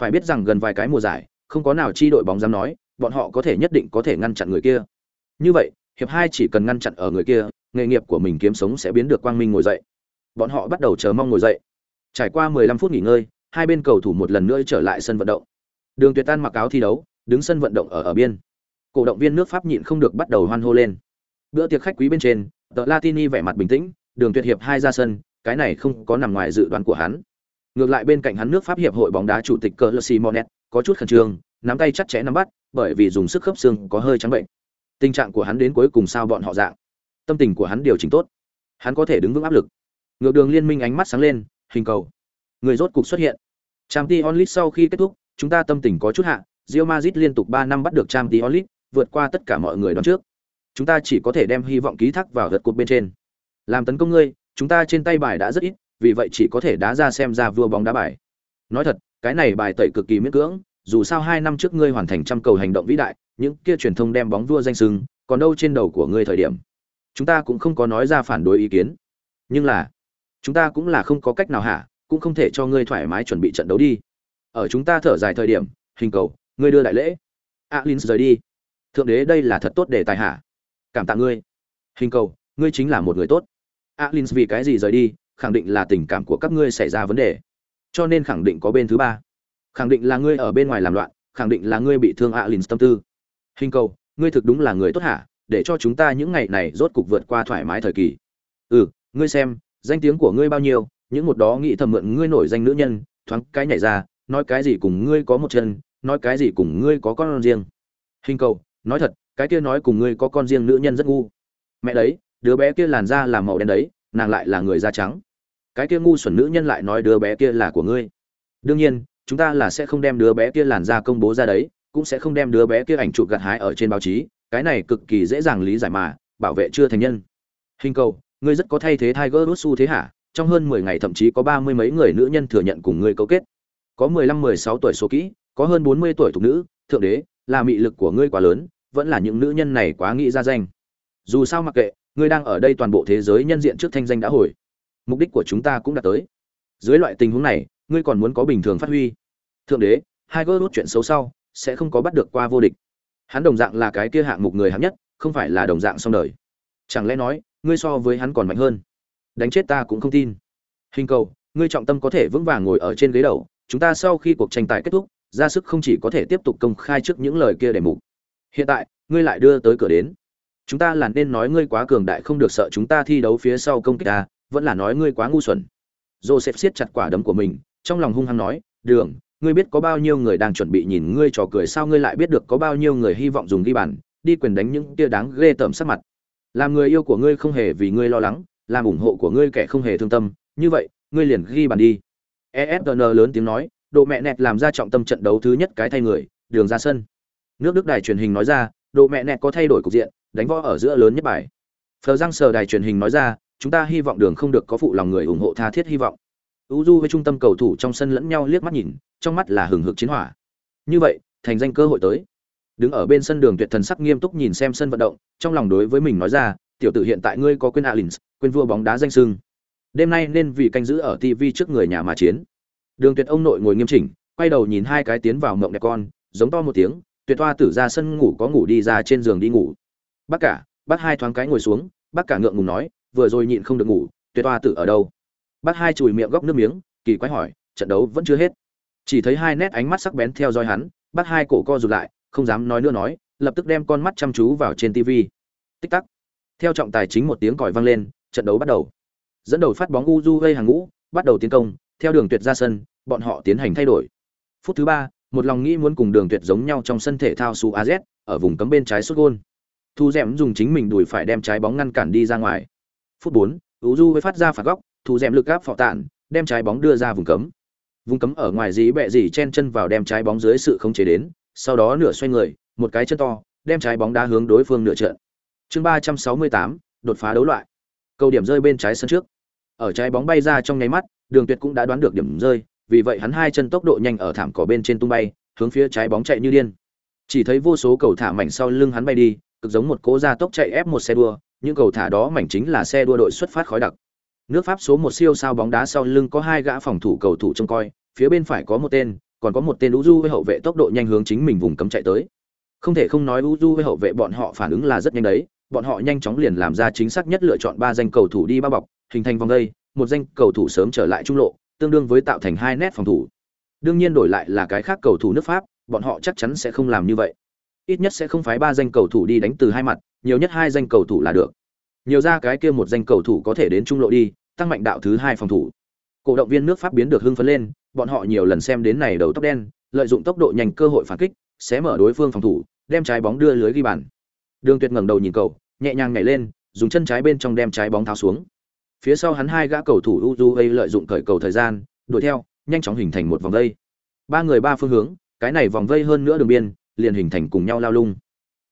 Phải biết rằng gần vài cái mùa giải, không có nào chi đội bóng dám nói, bọn họ có thể nhất định có thể ngăn chặn người kia. Như vậy, hiệp hai chỉ cần ngăn chặn ở người kia, nghề nghiệp của mình kiếm sống sẽ biến được quang minh ngồi dậy. Bọn họ bắt đầu chờ mong ngồi dậy. Trải qua 15 phút nghỉ ngơi, hai bên cầu thủ một lần nữa trở lại sân vận động. Đường Tuyệt Tan mặc áo thi đấu, đứng sân vận động ở ở biên. Cổ động viên nước Pháp nhịn không được bắt đầu hoan hô lên. Bữa tiệc khách quý bên trên, The Latini vẻ mặt bình tĩnh, Đường Tuyệt hiệp hai ra sân, cái này không có nằm ngoài dự đoán của hắn. Ngược lại bên cạnh hắn nước Pháp hiệp hội bóng đá chủ tịch Cờ Simonet có chút khẩn trương, nắm tay chặt chẽ nắm bắt, bởi vì dùng sức khớp xương có hơi trắng bệnh. Tình trạng của hắn đến cuối cùng sao bọn họ dạng. Tâm tình của hắn điều chỉnh tốt, hắn có thể đứng vững áp lực. Ngược đường liên minh ánh mắt sáng lên, hình cầu. Người rốt cục xuất hiện. Champions League sau khi kết thúc, chúng ta tâm tình có chút hạ, Real Madrid liên tục 3 năm bắt được Champions League, vượt qua tất cả mọi người đoán trước. Chúng ta chỉ có thể đem hy vọng ký thác vào gật cột bên trên. Làm tấn công ngươi, chúng ta trên tay bài đã rất ít, vì vậy chỉ có thể đá ra xem ra vua bóng đá bài. Nói thật, cái này bài tẩy cực kỳ miễn cưỡng, dù sao 2 năm trước ngươi hoàn thành trăm cầu hành động vĩ đại, những kia truyền thông đem bóng vua danh sưng, còn đâu trên đầu của ngươi thời điểm. Chúng ta cũng không có nói ra phản đối ý kiến. Nhưng là, chúng ta cũng là không có cách nào hả, cũng không thể cho ngươi thoải mái chuẩn bị trận đấu đi. Ở chúng ta thở dài thời điểm, hình cầu, ngươi đưa đại lễ. Alin rời đi. Thượng đế đây là thật tốt để tài hả Cảm tạ ngươi. Hình cầu, ngươi chính là một người tốt. Alin vì cái gì rời đi, khẳng định là tình cảm của các ngươi xảy ra vấn đề. Cho nên khẳng định có bên thứ ba. Khẳng định là ngươi ở bên ngoài làm loạn, khẳng định là ngươi bị thương Alin tâm tư. Hình cầu, ngươi thực đúng là người tốt hả, để cho chúng ta những ngày này rốt cục vượt qua thoải mái thời kỳ. Ừ, ngươi xem, danh tiếng của ngươi bao nhiêu, những một đó nghĩ thầm mượn ngươi nổi danh nữ nhân, thoáng cái nhảy ra, nói cái gì cùng ngươi có một chân, nói cái gì cùng ngươi có con riêng. Hình cầu, nói thật, cái kia nói cùng ngươi có con riêng nữ nhân rất ngu. Mẹ đấy, đứa bé kia làn da là màu đen đấy, nàng lại là người da trắng. Cái kia ngu xuẩn nữ nhân lại nói đứa bé kia là của ngươi. Đương nhiên, chúng ta là sẽ không đem đứa bé kia làn ra công bố ra đấy, cũng sẽ không đem đứa bé kia ảnh chụp gặt hái ở trên báo chí, cái này cực kỳ dễ dàng lý giải mà, bảo vệ chưa thành nhân. Hình cầu, ngươi rất có thay thế Tiger rút xu thế hả? Trong hơn 10 ngày thậm chí có ba mươi mấy người nữ nhân thừa nhận cùng ngươi cấu kết. Có 15-16 tuổi số kỹ, có hơn 40 tuổi thuộc nữ, thượng đế, là mị lực của ngươi quá lớn, vẫn là những nữ nhân này quá nghĩ ra danh. Dù sao mặc kệ, ngươi đang ở đây toàn bộ thế giới nhân diện trước thanh danh đã hồi. Mục đích của chúng ta cũng đã tới. Dưới loại tình huống này, ngươi còn muốn có bình thường phát huy. Thượng đế, hai gỡ chuyện xấu sau, sẽ không có bắt được qua vô địch. Hắn đồng dạng là cái kia hạng mục người hạng nhất, không phải là đồng dạng xong đời. Chẳng lẽ nói, ngươi so với hắn còn mạnh hơn? Đánh chết ta cũng không tin. Hình cầu, ngươi trọng tâm có thể vững vàng ngồi ở trên ghế đầu, chúng ta sau khi cuộc tranh tài kết thúc, ra sức không chỉ có thể tiếp tục công khai trước những lời kia để mục. Hiện tại, ngươi lại đưa tới cửa đến. Chúng ta là nên nói ngươi quá cường đại không được sợ chúng ta thi đấu phía sau công kích ta, vẫn là nói ngươi quá ngu xuẩn. Joseph siết chặt quả đấm của mình, trong lòng hung hăng nói, "Đường, ngươi biết có bao nhiêu người đang chuẩn bị nhìn ngươi trò cười sao ngươi lại biết được có bao nhiêu người hy vọng dùng ghi bàn, đi quyền đánh những kia đáng ghê tởm sắc mặt. Làm người yêu của ngươi không hề vì ngươi lo lắng, làm ủng hộ của ngươi kẻ không hề thương tâm, như vậy, ngươi liền ghi bàn đi." ESPN lớn tiếng nói, độ mẹ nẹt làm ra trọng tâm trận đấu thứ nhất cái thay người, đường ra sân. Nước Đức đài truyền hình nói ra, độ mẹ nẹt có thay đổi cục diện, đánh võ ở giữa lớn nhất bài. Phờ Giang sờ đài truyền hình nói ra, chúng ta hy vọng đường không được có phụ lòng người ủng hộ tha thiết hy vọng. Uju với trung tâm cầu thủ trong sân lẫn nhau liếc mắt nhìn, trong mắt là hừng hực chiến hỏa. Như vậy, thành danh cơ hội tới. Đứng ở bên sân đường tuyệt thần sắc nghiêm túc nhìn xem sân vận động, trong lòng đối với mình nói ra, tiểu tử hiện tại ngươi có quên Alins, quên vua bóng đá danh sưng. Đêm nay nên vì canh giữ ở TV trước người nhà mà chiến. Đường Tuyệt ông nội ngồi nghiêm chỉnh, quay đầu nhìn hai cái tiến vào mộng đẹp con, giống to một tiếng, Tuyệt Toa tử ra sân ngủ có ngủ đi ra trên giường đi ngủ. Bác cả, bác hai thoáng cái ngồi xuống, bác cả ngượng ngùng nói, vừa rồi nhịn không được ngủ, Tuyệt Toa tử ở đâu? Bác hai chùi miệng góc nước miếng, kỳ quái hỏi, trận đấu vẫn chưa hết. Chỉ thấy hai nét ánh mắt sắc bén theo dõi hắn, bác hai cổ co rụt lại, không dám nói nữa nói, lập tức đem con mắt chăm chú vào trên TV. Tích tắc. Theo trọng tài chính một tiếng còi vang lên, trận đấu bắt đầu. Dẫn đầu phát bóng Uju gây hàng ngũ, bắt đầu tiến công, theo đường tuyệt ra sân, bọn họ tiến hành thay đổi. Phút thứ ba, một lòng nghĩ muốn cùng đường tuyệt giống nhau trong sân thể thao su AZ, ở vùng cấm bên trái sút gôn. Thu Dẻm dùng chính mình đuổi phải đem trái bóng ngăn cản đi ra ngoài. Phút 4, Uju với phát ra phạt góc, thủ Dẻm lực áp phọ tạn, đem trái bóng đưa ra vùng cấm. Vùng cấm ở ngoài dí bẹ gì chen chân vào đem trái bóng dưới sự khống chế đến, sau đó nửa xoay người, một cái chân to, đem trái bóng đá hướng đối phương nửa trận. Chương 368, đột phá đấu loại. Câu điểm rơi bên trái sân trước. Ở trái bóng bay ra trong nháy mắt, Đường Tuyệt cũng đã đoán được điểm rơi, vì vậy hắn hai chân tốc độ nhanh ở thảm cỏ bên trên tung bay, hướng phía trái bóng chạy như điên. Chỉ thấy vô số cầu thả mảnh sau lưng hắn bay đi, cực giống một cỗ gia tốc chạy ép một xe đua, những cầu thả đó mảnh chính là xe đua đội xuất phát khói đặc. Nước Pháp số một siêu sao bóng đá sau lưng có hai gã phòng thủ cầu thủ trông coi, phía bên phải có một tên, còn có một tên Uju với hậu vệ tốc độ nhanh hướng chính mình vùng cấm chạy tới. Không thể không nói Uju với hậu vệ bọn họ phản ứng là rất nhanh đấy, bọn họ nhanh chóng liền làm ra chính xác nhất lựa chọn ba danh cầu thủ đi bao bọc, hình thành vòng đây, một danh cầu thủ sớm trở lại trung lộ, tương đương với tạo thành hai nét phòng thủ. Đương nhiên đổi lại là cái khác cầu thủ nước Pháp, bọn họ chắc chắn sẽ không làm như vậy. Ít nhất sẽ không phái ba danh cầu thủ đi đánh từ hai mặt, nhiều nhất hai danh cầu thủ là được. Nhiều ra cái kia một danh cầu thủ có thể đến trung lộ đi, tăng mạnh đạo thứ hai phòng thủ. Cổ động viên nước Pháp biến được hưng phấn lên, bọn họ nhiều lần xem đến này đầu tóc đen, lợi dụng tốc độ nhanh cơ hội phản kích, sẽ mở đối phương phòng thủ, đem trái bóng đưa lưới ghi bàn. Đường Tuyệt ngẩng đầu nhìn cầu, nhẹ nhàng nhảy lên, dùng chân trái bên trong đem trái bóng tháo xuống. Phía sau hắn hai gã cầu thủ Uruguay lợi dụng cởi cầu thời gian, đuổi theo, nhanh chóng hình thành một vòng vây. Ba người ba phương hướng, cái này vòng vây hơn nữa đường biên, liền hình thành cùng nhau lao lung.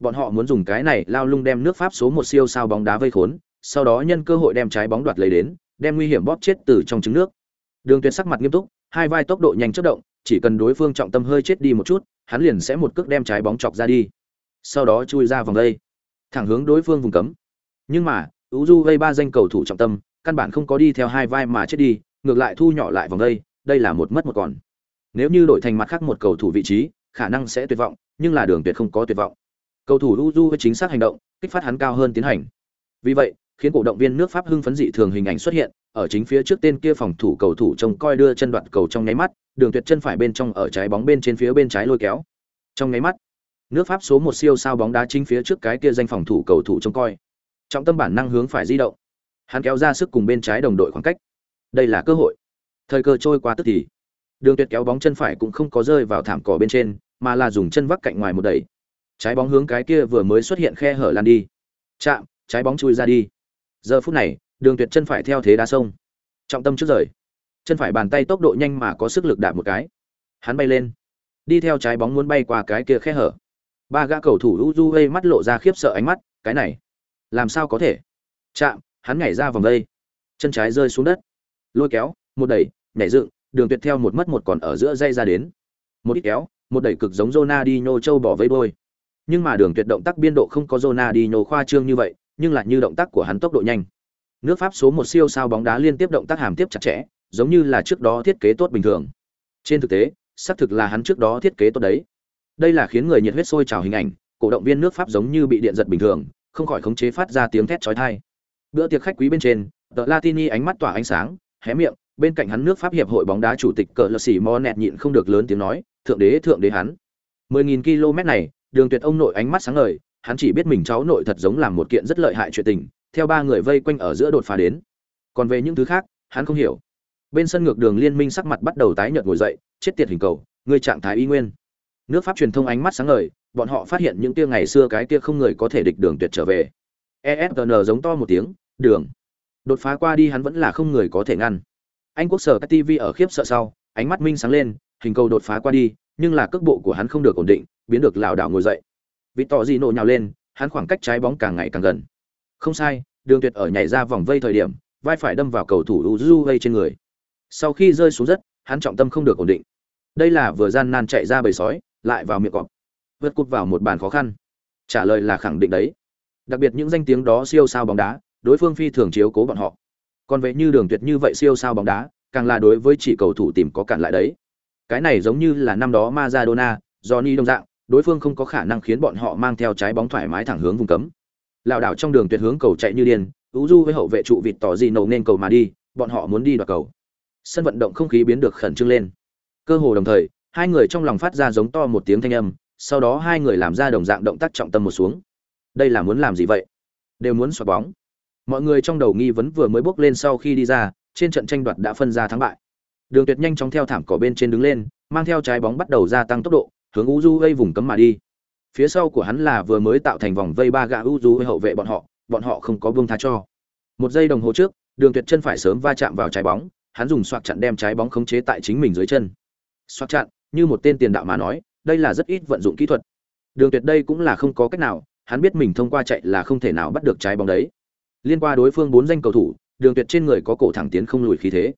Bọn họ muốn dùng cái này lao lung đem nước Pháp số một siêu sao bóng đá vây khốn, sau đó nhân cơ hội đem trái bóng đoạt lấy đến, đem nguy hiểm bóp chết từ trong trứng nước. Đường Tuyệt sắc mặt nghiêm túc, hai vai tốc độ nhanh chớp động, chỉ cần đối phương trọng tâm hơi chết đi một chút, hắn liền sẽ một cước đem trái bóng chọc ra đi. Sau đó chui ra vòng đây, thẳng hướng đối phương vùng cấm. Nhưng mà, Uju gây ba danh cầu thủ trọng tâm, căn bản không có đi theo hai vai mà chết đi, ngược lại thu nhỏ lại vòng đây. đây là một mất một còn. Nếu như đổi thành mặt khác một cầu thủ vị trí, khả năng sẽ tuyệt vọng, nhưng là Đường Tuyệt không có tuyệt vọng. Cầu thủ Uju với chính xác hành động, kích phát hắn cao hơn tiến hành. Vì vậy, khiến cổ động viên nước Pháp hưng phấn dị thường hình ảnh xuất hiện, ở chính phía trước tên kia phòng thủ cầu thủ trông coi đưa chân đoạt cầu trong nháy mắt, đường tuyệt chân phải bên trong ở trái bóng bên trên phía bên trái lôi kéo. Trong nháy mắt, nước Pháp số một siêu sao bóng đá chính phía trước cái kia danh phòng thủ cầu thủ trông coi. Trọng tâm bản năng hướng phải di động. Hắn kéo ra sức cùng bên trái đồng đội khoảng cách. Đây là cơ hội. Thời cơ trôi qua tức thì, Đường Tuyệt kéo bóng chân phải cũng không có rơi vào thảm cỏ bên trên, mà là dùng chân vắc cạnh ngoài một đẩy. Trái bóng hướng cái kia vừa mới xuất hiện khe hở lan đi. Chạm, trái bóng chui ra đi. Giờ phút này, Đường Tuyệt chân phải theo thế đá sông. Trọng tâm trước rời. Chân phải bàn tay tốc độ nhanh mà có sức lực đạp một cái. Hắn bay lên, đi theo trái bóng muốn bay qua cái kia khe hở. Ba gã cầu thủ Uruguay mắt lộ ra khiếp sợ ánh mắt, cái này, làm sao có thể? Chạm, hắn nhảy ra vòng đây, chân trái rơi xuống đất, lôi kéo, một đẩy, nhảy dựng, đường tuyệt theo một mất một còn ở giữa dây ra đến. Một ít kéo, một đẩy cực giống Ronaldinho châu bỏ vây đôi. Nhưng mà đường tuyệt động tác biên độ không có Ronaldinho khoa trương như vậy, nhưng lại như động tác của hắn tốc độ nhanh. Nước Pháp số một siêu sao bóng đá liên tiếp động tác hàm tiếp chặt chẽ, giống như là trước đó thiết kế tốt bình thường. Trên thực tế, xác thực là hắn trước đó thiết kế tốt đấy. Đây là khiến người nhiệt huyết sôi trào hình ảnh, cổ động viên nước Pháp giống như bị điện giật bình thường, không khỏi khống chế phát ra tiếng thét chói tai. Bữa tiệc khách quý bên trên, The Latini ánh mắt tỏa ánh sáng, hé miệng, bên cạnh hắn nước Pháp hiệp hội bóng đá chủ tịch cờ lật xỉ Monet nhịn không được lớn tiếng nói, thượng đế thượng đế hắn. 10000 km này, Đường Tuyệt ông nội ánh mắt sáng ngời, hắn chỉ biết mình cháu nội thật giống làm một kiện rất lợi hại chuyện tình, theo ba người vây quanh ở giữa đột phá đến. Còn về những thứ khác, hắn không hiểu. Bên sân ngược đường liên minh sắc mặt bắt đầu tái nhợt ngồi dậy, chết tiệt hình cầu, người trạng thái y nguyên. Nước Pháp truyền thông ánh mắt sáng ngời, bọn họ phát hiện những tia ngày xưa cái kia không người có thể địch đường tuyệt trở về. esn giống to một tiếng, đường. Đột phá qua đi hắn vẫn là không người có thể ngăn. Anh quốc sở TV ở khiếp sợ sau, ánh mắt minh sáng lên, hình cầu đột phá qua đi, nhưng là cước bộ của hắn không được ổn định, biến được lảo đảo ngồi dậy. Vị tỏ gì nổ nhào lên, hắn khoảng cách trái bóng càng ngày càng gần. Không sai, Đường Tuyệt ở nhảy ra vòng vây thời điểm, vai phải đâm vào cầu thủ Uruguay trên người. Sau khi rơi xuống đất, hắn trọng tâm không được ổn định. Đây là vừa gian nan chạy ra bầy sói, lại vào miệng cọp. Vượt cút vào một bàn khó khăn. Trả lời là khẳng định đấy. Đặc biệt những danh tiếng đó siêu sao bóng đá, đối phương phi thường chiếu cố bọn họ. Còn vậy như Đường Tuyệt như vậy siêu sao bóng đá, càng là đối với chỉ cầu thủ tìm có cản lại đấy. Cái này giống như là năm đó Maradona, Johnny đồng dạng, đối phương không có khả năng khiến bọn họ mang theo trái bóng thoải mái thẳng hướng vùng cấm. Lão đảo trong đường tuyệt hướng cầu chạy như điên ú du với hậu vệ trụ vịt tỏ gì nổ nên cầu mà đi bọn họ muốn đi đoạt cầu. Sân vận động không khí biến được khẩn trương lên. Cơ hồ đồng thời hai người trong lòng phát ra giống to một tiếng thanh âm sau đó hai người làm ra đồng dạng động tác trọng tâm một xuống. Đây là muốn làm gì vậy? Đều muốn xoạc bóng. Mọi người trong đầu nghi vấn vừa mới bước lên sau khi đi ra trên trận tranh đoạt đã phân ra thắng bại đường tuyệt nhanh chóng theo thảm cỏ bên trên đứng lên, mang theo trái bóng bắt đầu gia tăng tốc độ, hướng u du gây vùng cấm mà đi. Phía sau của hắn là vừa mới tạo thành vòng vây ba gã u du với hậu vệ bọn họ bọn họ không có buông tha cho. Một giây đồng hồ trước, đường tuyệt chân phải sớm va chạm vào trái bóng, hắn dùng xoạc chặn đem trái bóng khống chế tại chính mình dưới chân. Xoạc chặn, như một tên tiền đạo mà nói, đây là rất ít vận dụng kỹ thuật. Đường tuyệt đây cũng là không có cách nào, hắn biết mình thông qua chạy là không thể nào bắt được trái bóng đấy. Liên qua đối phương bốn danh cầu thủ, đường tuyệt trên người có cổ thẳng tiến không lùi khí thế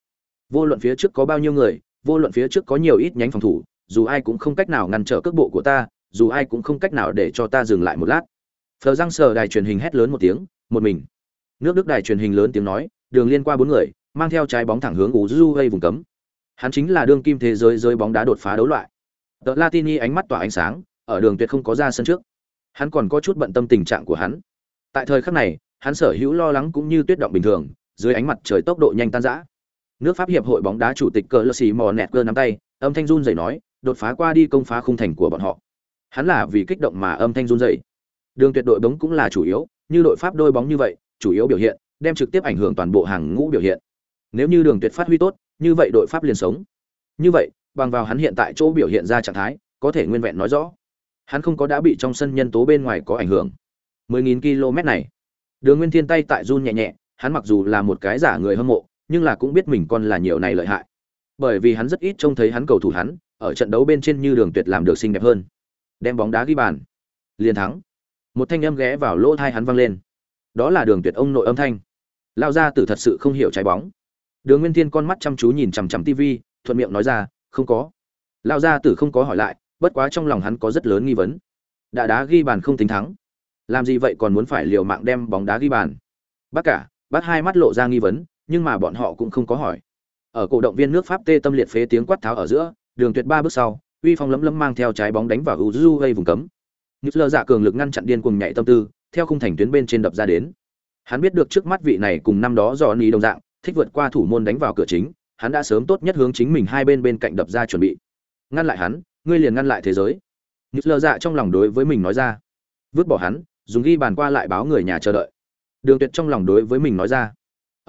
vô luận phía trước có bao nhiêu người, vô luận phía trước có nhiều ít nhánh phòng thủ, dù ai cũng không cách nào ngăn trở cước bộ của ta, dù ai cũng không cách nào để cho ta dừng lại một lát. Phờ răng sờ đài truyền hình hét lớn một tiếng, một mình. Nước đức đài truyền hình lớn tiếng nói, đường liên qua bốn người, mang theo trái bóng thẳng hướng ủ du gây vùng cấm. Hắn chính là đương kim thế giới rơi bóng đá đột phá đấu loại. Tờ latini ánh mắt tỏa ánh sáng, ở đường tuyệt không có ra sân trước. Hắn còn có chút bận tâm tình trạng của hắn. Tại thời khắc này, hắn sở hữu lo lắng cũng như tuyết động bình thường, dưới ánh mặt trời tốc độ nhanh tan rã nước pháp hiệp hội bóng đá chủ tịch cờ lơ xì mò nẹt cơ nắm tay, âm thanh run rẩy nói, đột phá qua đi công phá khung thành của bọn họ. Hắn là vì kích động mà âm thanh run rẩy. Đường tuyệt đội bóng cũng là chủ yếu, như đội pháp đôi bóng như vậy, chủ yếu biểu hiện, đem trực tiếp ảnh hưởng toàn bộ hàng ngũ biểu hiện. Nếu như đường tuyệt phát huy tốt, như vậy đội pháp liền sống. Như vậy, bằng vào hắn hiện tại chỗ biểu hiện ra trạng thái, có thể nguyên vẹn nói rõ. Hắn không có đã bị trong sân nhân tố bên ngoài có ảnh hưởng. 10.000 km này. Đường nguyên thiên tay tại run nhẹ nhẹ, hắn mặc dù là một cái giả người hâm mộ nhưng là cũng biết mình còn là nhiều này lợi hại. Bởi vì hắn rất ít trông thấy hắn cầu thủ hắn, ở trận đấu bên trên như đường tuyệt làm được xinh đẹp hơn. Đem bóng đá ghi bàn. Liền thắng. Một thanh âm ghé vào lỗ tai hắn vang lên. Đó là đường tuyệt ông nội âm thanh. Lao ra tử thật sự không hiểu trái bóng. Đường nguyên thiên con mắt chăm chú nhìn chằm chằm tv thuận miệng nói ra, không có. Lao ra tử không có hỏi lại, bất quá trong lòng hắn có rất lớn nghi vấn. Đã đá ghi bàn không tính thắng. Làm gì vậy còn muốn phải liều mạng đem bóng đá ghi bàn? Bác cả, bác hai mắt lộ ra nghi vấn nhưng mà bọn họ cũng không có hỏi. Ở cổ động viên nước pháp tê tâm liệt phế tiếng quát tháo ở giữa, đường tuyệt ba bước sau, uy phong lấm lấm mang theo trái bóng đánh vào uzu gây vùng cấm. Như lơ dạ cường lực ngăn chặn điên cuồng nhảy tâm tư, theo khung thành tuyến bên trên đập ra đến. Hắn biết được trước mắt vị này cùng năm đó dò ni đồng dạng, thích vượt qua thủ môn đánh vào cửa chính, hắn đã sớm tốt nhất hướng chính mình hai bên bên cạnh đập ra chuẩn bị. Ngăn lại hắn, ngươi liền ngăn lại thế giới. Như lơ dạ trong lòng đối với mình nói ra. Vứt bỏ hắn, dùng ghi bàn qua lại báo người nhà chờ đợi. Đường tuyệt trong lòng đối với mình nói ra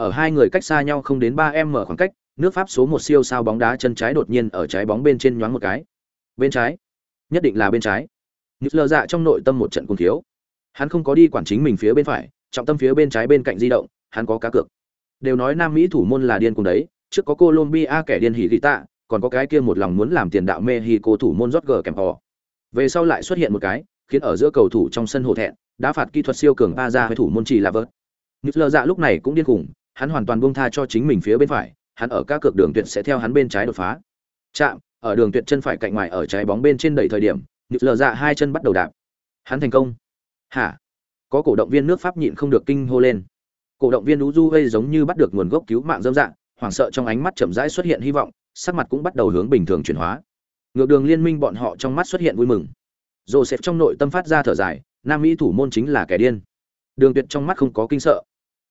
ở hai người cách xa nhau không đến ba em mở khoảng cách, nước pháp số một siêu sao bóng đá chân trái đột nhiên ở trái bóng bên trên nhoáng một cái. Bên trái. Nhất định là bên trái. Nhức lơ dạ trong nội tâm một trận cung thiếu. Hắn không có đi quản chính mình phía bên phải, trọng tâm phía bên trái bên cạnh di động, hắn có cá cược. Đều nói nam mỹ thủ môn là điên cùng đấy, trước có colombia kẻ điên hỉ dị tạ, còn có cái kia một lòng muốn làm tiền đạo mexico thủ môn rót gờ kèm họ. về sau lại xuất hiện một cái, khiến ở giữa cầu thủ trong sân hổ thẹn đã phạt kỹ thuật siêu cường ba ra với thủ môn chỉ là vớt. như lơ dạ lúc này cũng điên khủng hắn hoàn toàn buông tha cho chính mình phía bên phải, hắn ở các cược đường tuyệt sẽ theo hắn bên trái đột phá. Chạm, ở đường tuyệt chân phải cạnh ngoài ở trái bóng bên trên đẩy thời điểm như lở dạ hai chân bắt đầu đạp. Hắn thành công. Hả? Có cổ động viên nước pháp nhịn không được kinh hô lên. Cổ động viên lũ giống như bắt được nguồn gốc cứu mạng dâm dạng hoảng sợ trong ánh mắt chậm rãi xuất hiện hy vọng, sắc mặt cũng bắt đầu hướng bình thường chuyển hóa. Ngược đường liên minh bọn họ trong mắt xuất hiện vui mừng. Joseph trong nội tâm phát ra thở dài, nam mỹ thủ môn chính là kẻ điên. Đường tuyệt trong mắt không có kinh sợ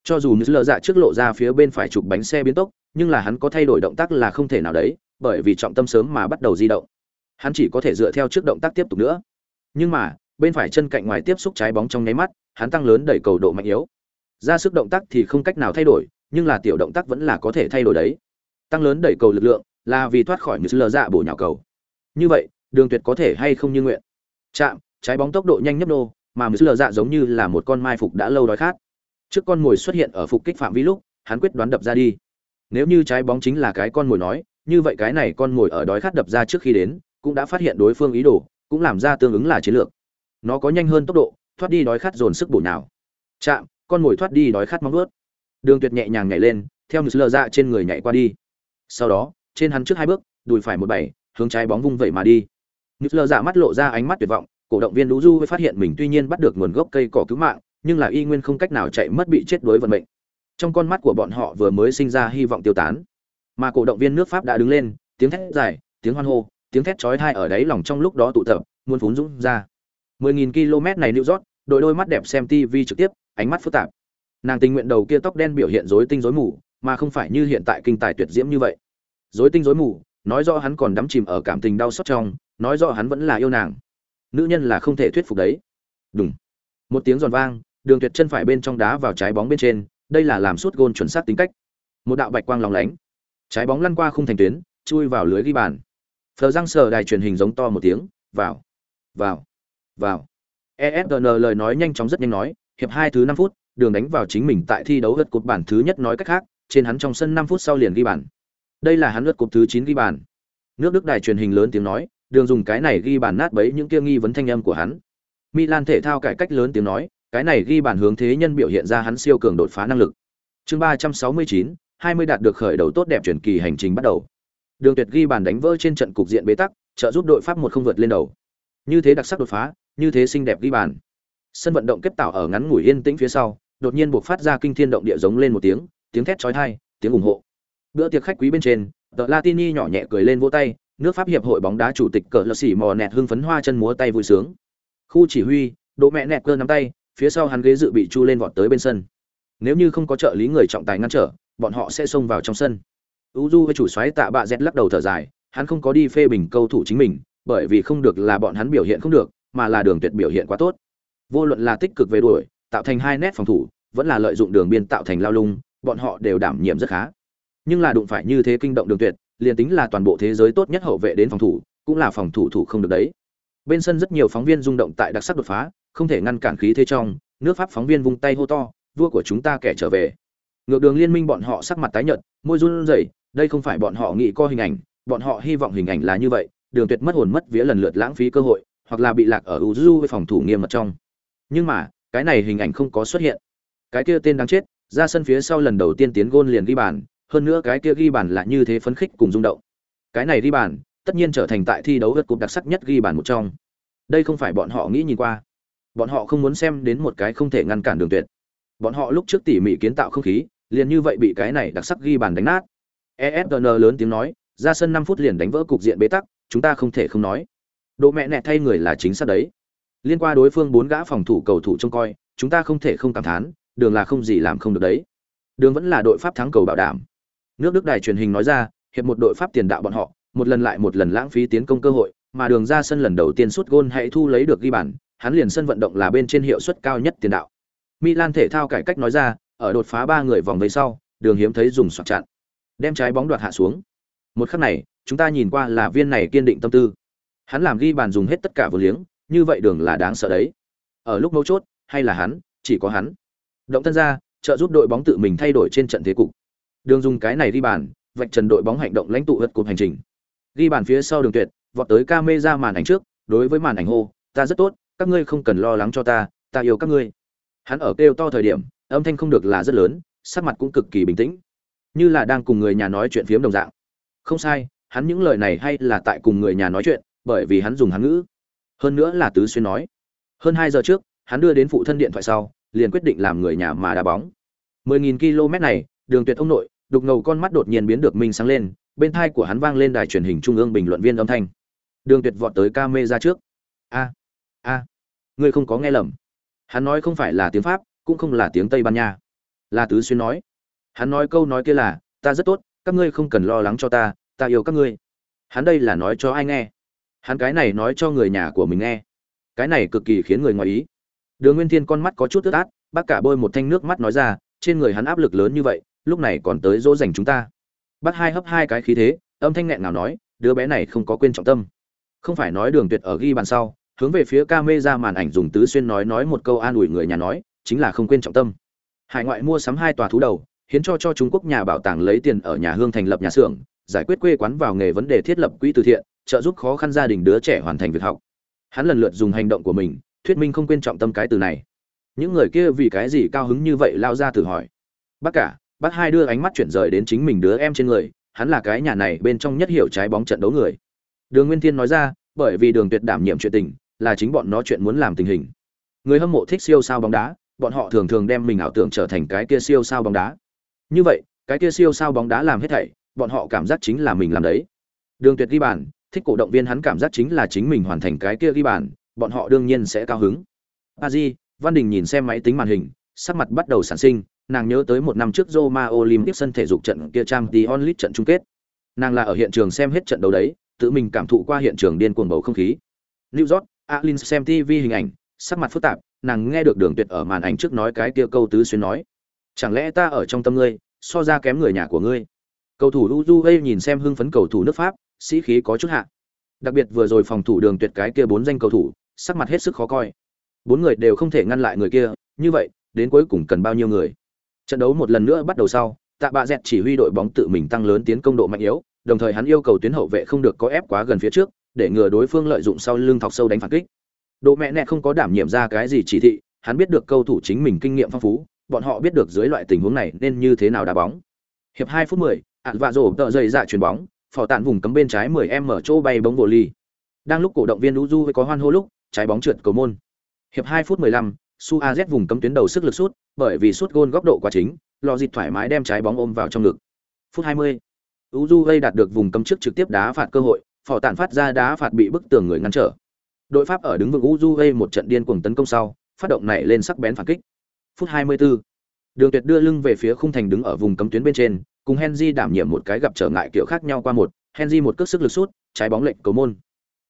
cho dù như lơ dạ trước lộ ra phía bên phải chụp bánh xe biến tốc, nhưng là hắn có thay đổi động tác là không thể nào đấy, bởi vì trọng tâm sớm mà bắt đầu di động. Hắn chỉ có thể dựa theo trước động tác tiếp tục nữa. Nhưng mà, bên phải chân cạnh ngoài tiếp xúc trái bóng trong nháy mắt, hắn tăng lớn đẩy cầu độ mạnh yếu. Ra sức động tác thì không cách nào thay đổi, nhưng là tiểu động tác vẫn là có thể thay đổi đấy. Tăng lớn đẩy cầu lực lượng là vì thoát khỏi như lơ dạ bổ nhào cầu. Như vậy, đường tuyệt có thể hay không như nguyện. Chạm, trái bóng tốc độ nhanh nhấp nô, mà như lơ dạ giống như là một con mai phục đã lâu đói khát trước con mồi xuất hiện ở phục kích phạm vi lúc, hắn quyết đoán đập ra đi. Nếu như trái bóng chính là cái con mồi nói, như vậy cái này con mồi ở đói khát đập ra trước khi đến, cũng đã phát hiện đối phương ý đồ, cũng làm ra tương ứng là chiến lược. Nó có nhanh hơn tốc độ, thoát đi đói khát dồn sức bổ nào chạm, con mồi thoát đi đói khát móng ướt đường tuyệt nhẹ nhàng nhảy lên, theo như lờ dạ trên người nhảy qua đi. Sau đó, trên hắn trước hai bước, đùi phải một bảy hướng trái bóng vung vẩy mà đi. Như lờ dạ mắt lộ ra ánh mắt tuyệt vọng, cổ động viên lũ du mới phát hiện mình tuy nhiên bắt được nguồn gốc cây cỏ cứu mạng nhưng là y nguyên không cách nào chạy mất bị chết đối vận mệnh trong con mắt của bọn họ vừa mới sinh ra hy vọng tiêu tán mà cổ động viên nước pháp đã đứng lên tiếng thét dài tiếng hoan hô tiếng thét chói tai ở đáy lòng trong lúc đó tụ tập muốn phún dũng ra 10.000 km này New York, đội đôi mắt đẹp xem TV trực tiếp, ánh mắt phức tạp. Nàng tình nguyện đầu kia tóc đen biểu hiện rối tinh rối mù, mà không phải như hiện tại kinh tài tuyệt diễm như vậy. Rối tinh rối mù, nói rõ hắn còn đắm chìm ở cảm tình đau xót trong, nói rõ hắn vẫn là yêu nàng. Nữ nhân là không thể thuyết phục đấy. Đùng. Một tiếng giòn vang, đường tuyệt chân phải bên trong đá vào trái bóng bên trên, đây là làm suốt gôn chuẩn xác tính cách. Một đạo bạch quang lóng lánh. Trái bóng lăn qua khung thành tuyến, chui vào lưới ghi bàn. Phờ răng sờ đài truyền hình giống to một tiếng, vào, vào vào esn lời nói nhanh chóng rất nhanh nói hiệp hai thứ năm phút đường đánh vào chính mình tại thi đấu lượt cột bản thứ nhất nói cách khác trên hắn trong sân năm phút sau liền ghi bàn đây là hắn lượt cột thứ chín ghi bàn nước đức đài truyền hình lớn tiếng nói đường dùng cái này ghi bàn nát bấy những kia nghi vấn thanh âm của hắn milan thể thao cải cách lớn tiếng nói cái này ghi bàn hướng thế nhân biểu hiện ra hắn siêu cường đột phá năng lực chương ba trăm sáu mươi chín hai mươi đạt được khởi đầu tốt đẹp chuyển kỳ hành trình bắt đầu đường tuyệt ghi bàn đánh vỡ trên trận cục diện bế tắc trợ giúp đội pháp một không vượt lên đầu như thế đặc sắc đột phá như thế xinh đẹp ghi bàn. Sân vận động kết tạo ở ngắn ngủi yên tĩnh phía sau, đột nhiên buộc phát ra kinh thiên động địa giống lên một tiếng, tiếng thét chói tai, tiếng ủng hộ. Bữa tiệc khách quý bên trên, The Latini nhỏ nhẹ cười lên vỗ tay, nước Pháp hiệp hội bóng đá chủ tịch cờ lơ sỉ mò nẹt hưng phấn hoa chân múa tay vui sướng. Khu chỉ huy, Đỗ mẹ nẹt cơ nắm tay, phía sau hắn ghế dự bị chu lên vọt tới bên sân. Nếu như không có trợ lý người trọng tài ngăn trở, bọn họ sẽ xông vào trong sân. Uju với chủ xoáy tạ bạ dẹt lắc đầu thở dài, hắn không có đi phê bình cầu thủ chính mình, bởi vì không được là bọn hắn biểu hiện không được, mà là đường tuyệt biểu hiện quá tốt. Vô luận là tích cực về đuổi, tạo thành hai nét phòng thủ, vẫn là lợi dụng đường biên tạo thành lao lung, bọn họ đều đảm nhiệm rất khá. Nhưng là đụng phải như thế kinh động đường tuyệt, liền tính là toàn bộ thế giới tốt nhất hậu vệ đến phòng thủ, cũng là phòng thủ thủ không được đấy. Bên sân rất nhiều phóng viên rung động tại đặc sắc đột phá, không thể ngăn cản khí thế trong, nước Pháp phóng viên vung tay hô to, vua của chúng ta kẻ trở về. Ngược đường liên minh bọn họ sắc mặt tái nhợt, môi run rẩy, đây không phải bọn họ nghĩ co hình ảnh, bọn họ hy vọng hình ảnh là như vậy, đường tuyệt mất hồn mất vía lần lượt lãng phí cơ hội, hoặc là bị lạc ở Uzu với phòng thủ nghiêm mật trong. Nhưng mà, cái này hình ảnh không có xuất hiện. Cái kia tên đáng chết, ra sân phía sau lần đầu tiên tiến gôn liền ghi bàn, hơn nữa cái kia ghi bàn là như thế phấn khích cùng rung động. Cái này ghi bàn, tất nhiên trở thành tại thi đấu vật cục đặc sắc nhất ghi bàn một trong. Đây không phải bọn họ nghĩ nhìn qua. Bọn họ không muốn xem đến một cái không thể ngăn cản đường tuyệt. Bọn họ lúc trước tỉ mỉ kiến tạo không khí, liền như vậy bị cái này đặc sắc ghi bàn đánh nát. ESPN lớn tiếng nói, ra sân 5 phút liền đánh vỡ cục diện bế tắc, chúng ta không thể không nói. Độ mẹ nẹ thay người là chính xác đấy. Liên qua đối phương bốn gã phòng thủ cầu thủ trông coi, chúng ta không thể không cảm thán, đường là không gì làm không được đấy. Đường vẫn là đội Pháp thắng cầu bảo đảm. Nước Đức đài truyền hình nói ra, hiệp một đội Pháp tiền đạo bọn họ, một lần lại một lần lãng phí tiến công cơ hội, mà đường ra sân lần đầu tiên sút gôn hãy thu lấy được ghi bàn, hắn liền sân vận động là bên trên hiệu suất cao nhất tiền đạo. Milan thể thao cải cách nói ra, ở đột phá ba người vòng vây sau, đường hiếm thấy dùng soạt chặn, đem trái bóng đoạt hạ xuống. Một khắc này, chúng ta nhìn qua là viên này kiên định tâm tư. Hắn làm ghi bàn dùng hết tất cả vô liếng, như vậy đường là đáng sợ đấy. Ở lúc mấu chốt, hay là hắn, chỉ có hắn. Động thân ra, trợ giúp đội bóng tự mình thay đổi trên trận thế cục. Đường dùng cái này ghi bàn, vạch trần đội bóng hành động lãnh tụ ướt cuộc hành trình. Ghi bàn phía sau đường tuyệt, vọt tới camera màn ảnh trước, đối với màn ảnh hô, ta rất tốt, các ngươi không cần lo lắng cho ta, ta yêu các ngươi. Hắn ở kêu to thời điểm, âm thanh không được là rất lớn, sắc mặt cũng cực kỳ bình tĩnh, như là đang cùng người nhà nói chuyện phiếm đồng dạng. Không sai, hắn những lời này hay là tại cùng người nhà nói chuyện, bởi vì hắn dùng hắn ngữ. Hơn nữa là tứ xuyên nói. Hơn hai giờ trước, hắn đưa đến phụ thân điện thoại sau, liền quyết định làm người nhà mà đá bóng. 10000 km này, đường tuyệt ông nội, đục ngầu con mắt đột nhiên biến được minh sáng lên, bên tai của hắn vang lên đài truyền hình trung ương bình luận viên âm thanh. Đường tuyệt vọt tới camera trước. A, a, ngươi không có nghe lầm. Hắn nói không phải là tiếng Pháp, cũng không là tiếng Tây Ban Nha. Là tứ xuyên nói. Hắn nói câu nói kia là, ta rất tốt, các ngươi không cần lo lắng cho ta, ta yêu các ngươi. Hắn đây là nói cho ai nghe? Hắn cái này nói cho người nhà của mình nghe. Cái này cực kỳ khiến người ngoài ý. Đường Nguyên Thiên con mắt có chút ướt át, bác cả bôi một thanh nước mắt nói ra, trên người hắn áp lực lớn như vậy, lúc này còn tới dỗ dành chúng ta. Bác hai hấp hai cái khí thế, âm thanh nghẹn nào nói, đứa bé này không có quên trọng tâm. Không phải nói Đường Tuyệt ở ghi bàn sau, hướng về phía camera màn ảnh dùng tứ xuyên nói nói một câu an ủi người nhà nói, chính là không quên trọng tâm. Hải ngoại mua sắm hai tòa thú đầu, hiến cho cho Trung Quốc nhà bảo tàng lấy tiền ở nhà hương thành lập nhà xưởng, giải quyết quê quán vào nghề vấn đề thiết lập quỹ từ thiện, trợ giúp khó khăn gia đình đứa trẻ hoàn thành việc học. Hắn lần lượt dùng hành động của mình, thuyết minh không quên trọng tâm cái từ này. Những người kia vì cái gì cao hứng như vậy lao ra từ hỏi. Bác cả, bác hai đưa ánh mắt chuyển rời đến chính mình đứa em trên người, hắn là cái nhà này bên trong nhất hiểu trái bóng trận đấu người. Đường Nguyên Thiên nói ra, bởi vì Đường Tuyệt đảm nhiệm chuyện tình, là chính bọn nó chuyện muốn làm tình hình. Người hâm mộ thích siêu sao bóng đá, bọn họ thường thường đem mình ảo tưởng trở thành cái kia siêu sao bóng đá. Như vậy, cái kia siêu sao bóng đá làm hết thảy, bọn họ cảm giác chính là mình làm đấy. Đường Tuyệt ghi bàn, thích cổ động viên hắn cảm giác chính là chính mình hoàn thành cái kia ghi bàn, bọn họ đương nhiên sẽ cao hứng. A Di, Văn Đình nhìn xem máy tính màn hình, sắc mặt bắt đầu sản sinh, nàng nhớ tới một năm trước Roma Olympic sân thể dục trận kia trang League trận chung kết. Nàng là ở hiện trường xem hết trận đấu đấy, tự mình cảm thụ qua hiện trường điên cuồng bầu không khí. New York, Alin xem TV hình ảnh, sắc mặt phức tạp, nàng nghe được Đường Tuyệt ở màn ảnh trước nói cái kia câu tứ xuyên nói, chẳng lẽ ta ở trong tâm ngươi, so ra kém người nhà của ngươi. Cầu thủ Uruguay nhìn xem hưng phấn cầu thủ nước Pháp, sĩ khí có chút hạ. Đặc biệt vừa rồi phòng thủ Đường Tuyệt cái kia bốn danh cầu thủ, sắc mặt hết sức khó coi. Bốn người đều không thể ngăn lại người kia, như vậy, đến cuối cùng cần bao nhiêu người? Trận đấu một lần nữa bắt đầu sau, Tạ Bạ Dẹt chỉ huy đội bóng tự mình tăng lớn tiến công độ mạnh yếu, đồng thời hắn yêu cầu tuyến hậu vệ không được có ép quá gần phía trước, để ngừa đối phương lợi dụng sau lưng thọc sâu đánh phản kích. Độ mẹ nẹ không có đảm nhiệm ra cái gì chỉ thị, hắn biết được cầu thủ chính mình kinh nghiệm phong phú, bọn họ biết được dưới loại tình huống này nên như thế nào đá bóng. Hiệp 2 phút 10, ạn vạ rổ tợ dày dạ chuyền bóng, phò tạn vùng cấm bên trái 10 mở chỗ bay bóng vô ly. Đang lúc cổ động viên Uju có hoan hô lúc, trái bóng trượt cầu môn. Hiệp 2 phút 15, Su Az vùng cấm tuyến đầu sức lực sút, bởi vì sút gôn góc độ quá chính, lò dịt thoải mái đem trái bóng ôm vào trong ngực. Phút 20, Uju đạt được vùng cấm trước trực tiếp đá phạt cơ hội, phò tản phát ra đá phạt bị bức tường người ngăn trở. Đội Pháp ở đứng vững Uju một trận điên cuồng tấn công sau, phát động này lên sắc bén phản kích. Phút 24, Đường Tuyệt đưa lưng về phía khung thành đứng ở vùng cấm tuyến bên trên, cùng Henry đảm nhiệm một cái gặp trở ngại kiểu khác nhau qua một, Henry một cước sức lực sút, trái bóng lệch cầu môn.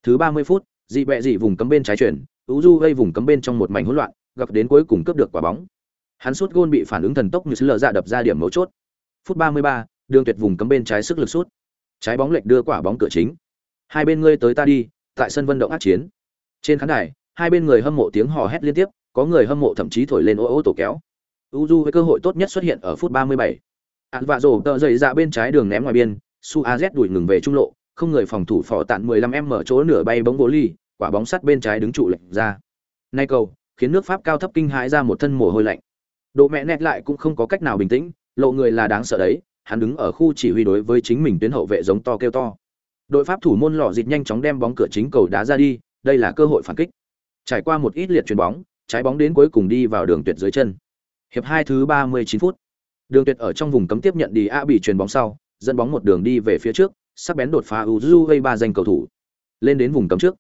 Thứ 30 phút, dị bẹ dị vùng cấm bên trái chuyển, UZU gây vùng cấm bên trong một mảnh hỗn loạn, gặp đến cuối cùng cướp được quả bóng. Hắn sút gôn bị phản ứng thần tốc như lờ ra dạ đập ra điểm mấu chốt. Phút 33, đường tuyệt vùng cấm bên trái sức lực sút. Trái bóng lệch đưa quả bóng cửa chính. Hai bên ngươi tới ta đi, tại sân vận động ác chiến. Trên khán đài, hai bên người hâm mộ tiếng hò hét liên tiếp, có người hâm mộ thậm chí thổi lên ô ô tổ kéo. Uju với cơ hội tốt nhất xuất hiện ở phút 37. Án vạ rổ tợ dậy ra bên trái đường ném ngoài biên, Su Az đuổi ngừng về trung lộ, không người phòng thủ phò tạn 15m mở chỗ nửa bay bóng vô ly, quả bóng sắt bên trái đứng trụ lệch ra. Nay cầu, khiến nước Pháp cao thấp kinh hãi ra một thân mồ hôi lạnh. Độ mẹ nét lại cũng không có cách nào bình tĩnh, lộ người là đáng sợ đấy, hắn đứng ở khu chỉ huy đối với chính mình tuyến hậu vệ giống to kêu to. Đội Pháp thủ môn lọ dịt nhanh chóng đem bóng cửa chính cầu đá ra đi, đây là cơ hội phản kích. Trải qua một ít liệt chuyền bóng, trái bóng đến cuối cùng đi vào đường tuyệt dưới chân. Hiệp hai thứ 39 phút. Đường Tuyệt ở trong vùng cấm tiếp nhận đi A bị chuyền bóng sau, dẫn bóng một đường đi về phía trước, sắc bén đột phá Uju gây ba danh cầu thủ. Lên đến vùng cấm trước.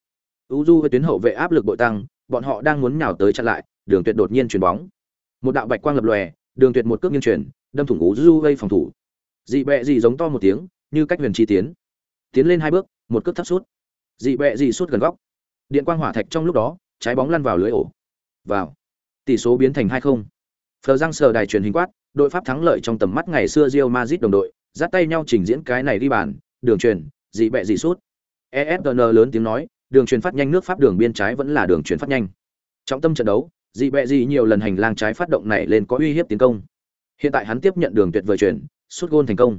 Uju với tuyến hậu vệ áp lực bội tăng, bọn họ đang muốn nhào tới chặn lại, Đường Tuyệt đột nhiên chuyền bóng. Một đạo bạch quang lập lòe, Đường Tuyệt một cước nghiêng chuyển, đâm thủng Uju gây phòng thủ. Dị bẹ dị giống to một tiếng, như cách huyền chi tiến. Tiến lên hai bước, một cước thấp sút. Dị bẹ dị sút gần góc. Điện quang hỏa thạch trong lúc đó, trái bóng lăn vào lưới ổ. Vào. Tỷ số biến thành 2-0. Phờ răng sờ đài truyền hình quát, đội Pháp thắng lợi trong tầm mắt ngày xưa Real Madrid đồng đội, dắt tay nhau trình diễn cái này đi bàn, đường truyền, dị bẹ dị sút. ESPN lớn tiếng nói, đường truyền phát nhanh nước Pháp đường biên trái vẫn là đường truyền phát nhanh. Trong tâm trận đấu, dị bẹ dị nhiều lần hành lang trái phát động này lên có uy hiếp tiến công. Hiện tại hắn tiếp nhận đường tuyệt vời chuyển, sút gôn thành công.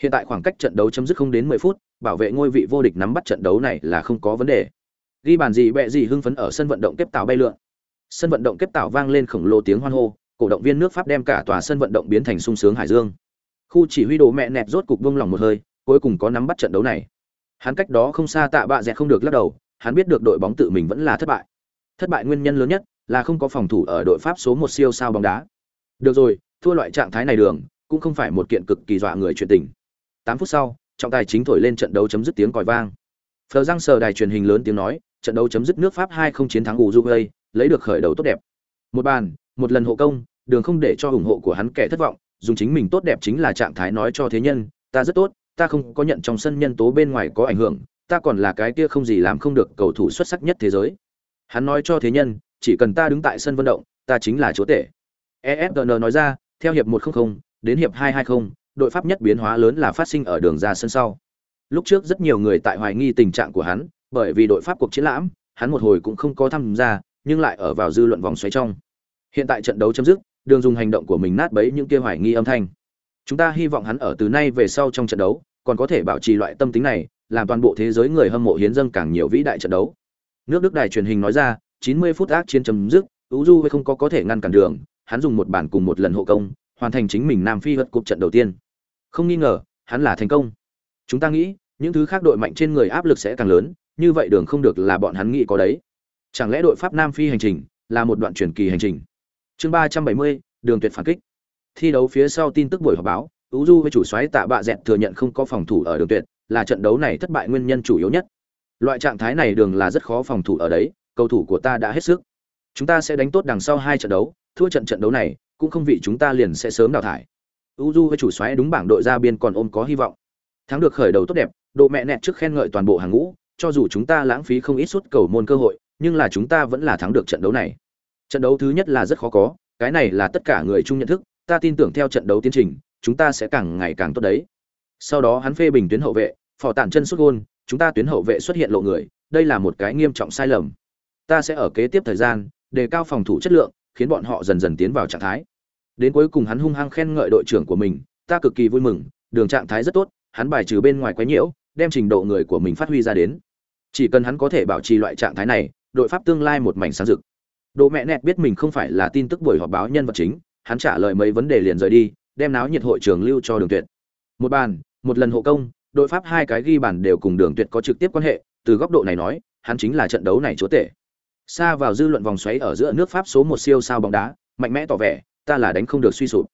Hiện tại khoảng cách trận đấu chấm dứt không đến 10 phút, bảo vệ ngôi vị vô địch nắm bắt trận đấu này là không có vấn đề. Ghi bàn gì bẹ gì hưng phấn ở sân vận động kép tạo bay lượn. Sân vận động kép tạo vang lên khổng lồ tiếng hoan hô, cổ động viên nước Pháp đem cả tòa sân vận động biến thành sung sướng hải dương. Khu chỉ huy đồ mẹ nẹt rốt cục buông lòng một hơi, cuối cùng có nắm bắt trận đấu này. Hắn cách đó không xa tạ bạ dẹt không được lắc đầu, hắn biết được đội bóng tự mình vẫn là thất bại. Thất bại nguyên nhân lớn nhất là không có phòng thủ ở đội Pháp số một siêu sao bóng đá. Được rồi, thua loại trạng thái này đường, cũng không phải một kiện cực kỳ dọa người chuyện tình. 8 phút sau, trọng tài chính thổi lên trận đấu chấm dứt tiếng còi vang. Phờ răng sờ đài truyền hình lớn tiếng nói, trận đấu chấm dứt nước Pháp 2-0 chiến thắng Uruguay, lấy được khởi đầu tốt đẹp. Một bàn, một lần hộ công, đường không để cho ủng hộ của hắn kẻ thất vọng dùng chính mình tốt đẹp chính là trạng thái nói cho thế nhân ta rất tốt ta không có nhận trong sân nhân tố bên ngoài có ảnh hưởng ta còn là cái kia không gì làm không được cầu thủ xuất sắc nhất thế giới hắn nói cho thế nhân chỉ cần ta đứng tại sân vận động ta chính là chúa tể efn nói ra theo hiệp 100 đến hiệp 220 đội pháp nhất biến hóa lớn là phát sinh ở đường ra sân sau. Lúc trước rất nhiều người tại hoài nghi tình trạng của hắn, bởi vì đội pháp cuộc chiến lãm, hắn một hồi cũng không có tham gia, nhưng lại ở vào dư luận vòng xoáy trong. Hiện tại trận đấu chấm dứt, đường dùng hành động của mình nát bấy những kia hoài nghi âm thanh. Chúng ta hy vọng hắn ở từ nay về sau trong trận đấu, còn có thể bảo trì loại tâm tính này, làm toàn bộ thế giới người hâm mộ hiến dâng càng nhiều vĩ đại trận đấu. Nước đức đài truyền hình nói ra 90 phút ác chiến chấm dứt uju không có có thể ngăn cản đường, hắn dùng một bản cùng một lần hộ công, hoàn thành chính mình nam phi vượt cúp trận đầu tiên không nghi ngờ, hắn là thành công. Chúng ta nghĩ, những thứ khác đội mạnh trên người áp lực sẽ càng lớn, như vậy đường không được là bọn hắn nghĩ có đấy. Chẳng lẽ đội pháp nam phi hành trình là một đoạn truyền kỳ hành trình? Chương ba trăm bảy mươi, đường tuyệt phản kích. Thi đấu phía sau tin tức buổi họp báo u du với chủ xoáy tạ bạ Dẹn thừa nhận không có phòng thủ ở đường tuyệt, là trận đấu này thất bại nguyên nhân chủ yếu nhất. Loại trạng thái này đường là rất khó phòng thủ ở đấy, cầu thủ của ta đã hết sức. Chúng ta sẽ đánh tốt đằng sau hai trận đấu, thua trận trận đấu này, cũng không vị chúng ta liền sẽ sớm đào thải u du với chủ xoáy đúng bảng đội ra biên còn ôm có hy vọng. Thắng được khởi đầu tốt đẹp, độ mẹ nẹt trước khen ngợi toàn bộ hàng ngũ, cho dù chúng ta lãng phí không ít suất cầu môn cơ hội, nhưng là chúng ta vẫn là thắng được trận đấu này. Trận đấu thứ nhất là rất khó có, cái này là tất cả người chung nhận thức, ta tin tưởng theo trận đấu tiến trình, chúng ta sẽ càng ngày càng tốt đấy. Sau đó hắn phê bình tuyến hậu vệ, phò tản chân xuất gôn, chúng ta tuyến hậu vệ xuất hiện lộ người, đây là một cái nghiêm trọng sai lầm. Ta sẽ ở kế tiếp thời gian, đề cao phòng thủ chất lượng, khiến bọn họ dần dần tiến vào trạng thái đến cuối cùng hắn hung hăng khen ngợi đội trưởng của mình ta cực kỳ vui mừng đường trạng thái rất tốt hắn bài trừ bên ngoài quấy nhiễu đem trình độ người của mình phát huy ra đến chỉ cần hắn có thể bảo trì loại trạng thái này đội pháp tương lai một mảnh sáng rực Đỗ mẹ nẹt biết mình không phải là tin tức buổi họp báo nhân vật chính, hắn trả lời mấy vấn đề liền rời đi, đem náo nhiệt hội trường lưu cho Đường Tuyệt. Một bàn, một lần hộ công, đội Pháp hai cái ghi bàn đều cùng Đường Tuyệt có trực tiếp quan hệ, từ góc độ này nói, hắn chính là trận đấu này chúa tể. Xa vào dư luận vòng xoáy ở giữa nước Pháp số một siêu sao bóng đá, mạnh mẽ tỏ vẻ, ta là đánh không được suy sụp.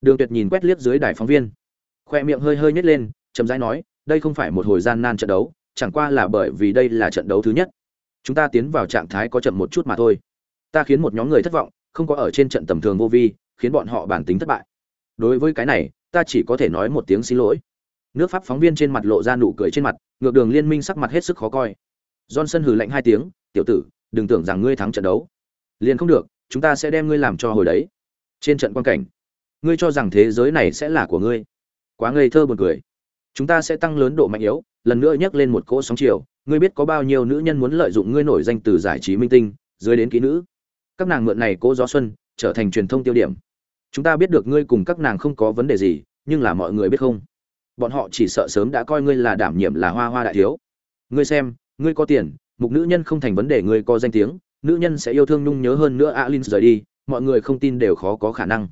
Đường Tuyệt nhìn quét liếc dưới đài phóng viên, khoe miệng hơi hơi nhếch lên, chậm rãi nói, đây không phải một hồi gian nan trận đấu, chẳng qua là bởi vì đây là trận đấu thứ nhất. Chúng ta tiến vào trạng thái có chậm một chút mà thôi ta khiến một nhóm người thất vọng không có ở trên trận tầm thường vô vi khiến bọn họ bản tính thất bại đối với cái này ta chỉ có thể nói một tiếng xin lỗi Nước Pháp phóng viên trên mặt lộ ra nụ cười trên mặt, ngược đường liên minh sắc mặt hết sức khó coi. Johnson hừ lạnh hai tiếng, "Tiểu tử, đừng tưởng rằng ngươi thắng trận đấu, liền không được, chúng ta sẽ đem ngươi làm cho hồi đấy." Trên trận quan cảnh, ngươi cho rằng thế giới này sẽ là của ngươi? Quá ngây thơ buồn cười. Chúng ta sẽ tăng lớn độ mạnh yếu, lần nữa nhấc lên một cỗ sóng chiều, ngươi biết có bao nhiêu nữ nhân muốn lợi dụng ngươi nổi danh từ giải trí minh tinh, dưới đến kỹ nữ. Các nàng mượn này cỗ gió xuân, trở thành truyền thông tiêu điểm. Chúng ta biết được ngươi cùng các nàng không có vấn đề gì, nhưng là mọi người biết không? bọn họ chỉ sợ sớm đã coi ngươi là đảm nhiệm là hoa hoa đại thiếu ngươi xem ngươi có tiền mục nữ nhân không thành vấn đề ngươi có danh tiếng nữ nhân sẽ yêu thương nhung nhớ hơn nữa alin rời đi mọi người không tin đều khó có khả năng.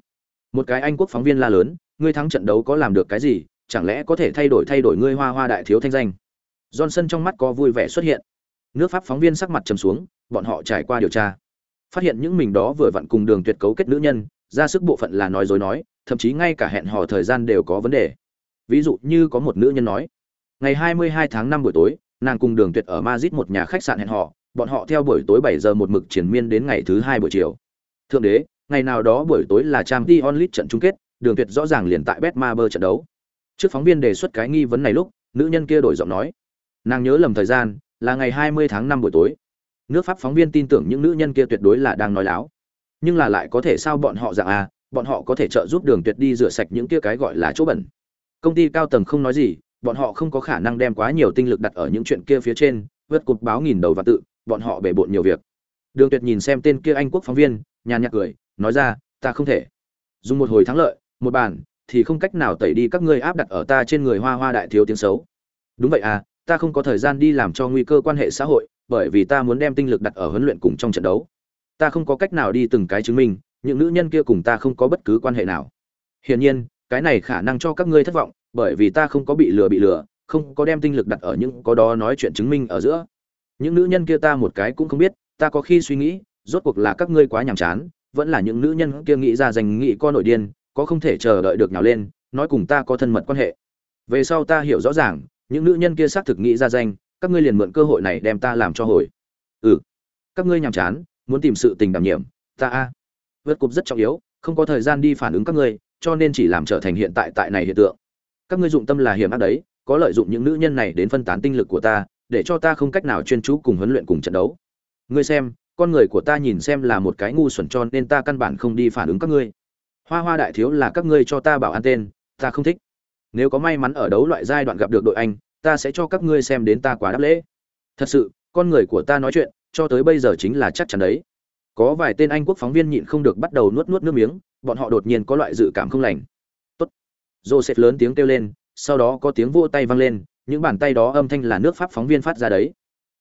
Một cái anh quốc phóng viên la lớn, ngươi thắng trận đấu có làm được cái gì? Chẳng lẽ có thể thay đổi thay đổi ngươi hoa hoa đại thiếu thanh danh? Johnson trong mắt có vui vẻ xuất hiện. Nước pháp phóng viên sắc mặt trầm xuống, bọn họ trải qua điều tra. Phát hiện những mình đó vừa vặn cùng đường tuyệt cấu kết nữ nhân, ra sức bộ phận là nói dối nói, thậm chí ngay cả hẹn hò thời gian đều có vấn đề. Ví dụ như có một nữ nhân nói, ngày 22 tháng 5 buổi tối, nàng cùng đường tuyệt ở madrid một nhà khách sạn hẹn họ bọn họ theo buổi tối 7 giờ một mực triển miên đến ngày thứ hai buổi chiều thượng đế, ngày nào đó buổi tối là trang t onlit trận chung kết, đường tuyệt rõ ràng liền tại betmaber trận đấu. Trước phóng viên đề xuất cái nghi vấn này lúc, nữ nhân kia đổi giọng nói. Nàng nhớ lầm thời gian, là ngày 20 tháng 5 buổi tối. Nước pháp phóng viên tin tưởng những nữ nhân kia tuyệt đối là đang nói láo. Nhưng là lại có thể sao bọn họ dạng à bọn họ có thể trợ giúp đường tuyệt đi rửa sạch những kia cái gọi là chỗ bẩn. Công ty cao tầng không nói gì, bọn họ không có khả năng đem quá nhiều tinh lực đặt ở những chuyện kia phía trên, vớt cục báo nghìn đầu và tự, bọn họ bể bộn nhiều việc. Đường tuyệt nhìn xem tên kia anh quốc phóng viên nhàn nhạt cười, nói ra, ta không thể. Dùng một hồi thắng lợi, một bàn, thì không cách nào tẩy đi các ngươi áp đặt ở ta trên người hoa hoa đại thiếu tiếng xấu. Đúng vậy à ta không có thời gian đi làm cho nguy cơ quan hệ xã hội, bởi vì ta muốn đem tinh lực đặt ở huấn luyện cùng trong trận đấu. Ta không có cách nào đi từng cái chứng minh, những nữ nhân kia cùng ta không có bất cứ quan hệ nào. Hiển nhiên, cái này khả năng cho các ngươi thất vọng, bởi vì ta không có bị lừa bị lừa, không có đem tinh lực đặt ở những có đó nói chuyện chứng minh ở giữa. Những nữ nhân kia ta một cái cũng không biết, ta có khi suy nghĩ rốt cuộc là các ngươi quá nhàm chán, vẫn là những nữ nhân kia nghĩ ra danh nghị co nội điên, có không thể chờ đợi được nhào lên, nói cùng ta có thân mật quan hệ. Về sau ta hiểu rõ ràng, những nữ nhân kia xác thực nghĩ ra danh, các ngươi liền mượn cơ hội này đem ta làm cho hồi. Ừ các ngươi nhàm chán, muốn tìm sự tình đảm nhiệm, ta a. Vượt cục rất trọng yếu, không có thời gian đi phản ứng các ngươi, cho nên chỉ làm trở thành hiện tại tại này hiện tượng. Các ngươi dụng tâm là hiểm ác đấy, có lợi dụng những nữ nhân này đến phân tán tinh lực của ta, để cho ta không cách nào chuyên chú cùng huấn luyện cùng trận đấu. Ngươi xem con người của ta nhìn xem là một cái ngu xuẩn cho nên ta căn bản không đi phản ứng các ngươi. Hoa hoa đại thiếu là các ngươi cho ta bảo an tên, ta không thích. Nếu có may mắn ở đấu loại giai đoạn gặp được đội anh, ta sẽ cho các ngươi xem đến ta quá đáp lễ. Thật sự, con người của ta nói chuyện, cho tới bây giờ chính là chắc chắn đấy. Có vài tên anh quốc phóng viên nhịn không được bắt đầu nuốt nuốt nước miếng, bọn họ đột nhiên có loại dự cảm không lành. Tốt. Joseph lớn tiếng kêu lên, sau đó có tiếng vỗ tay vang lên, những bàn tay đó âm thanh là nước pháp phóng viên phát ra đấy.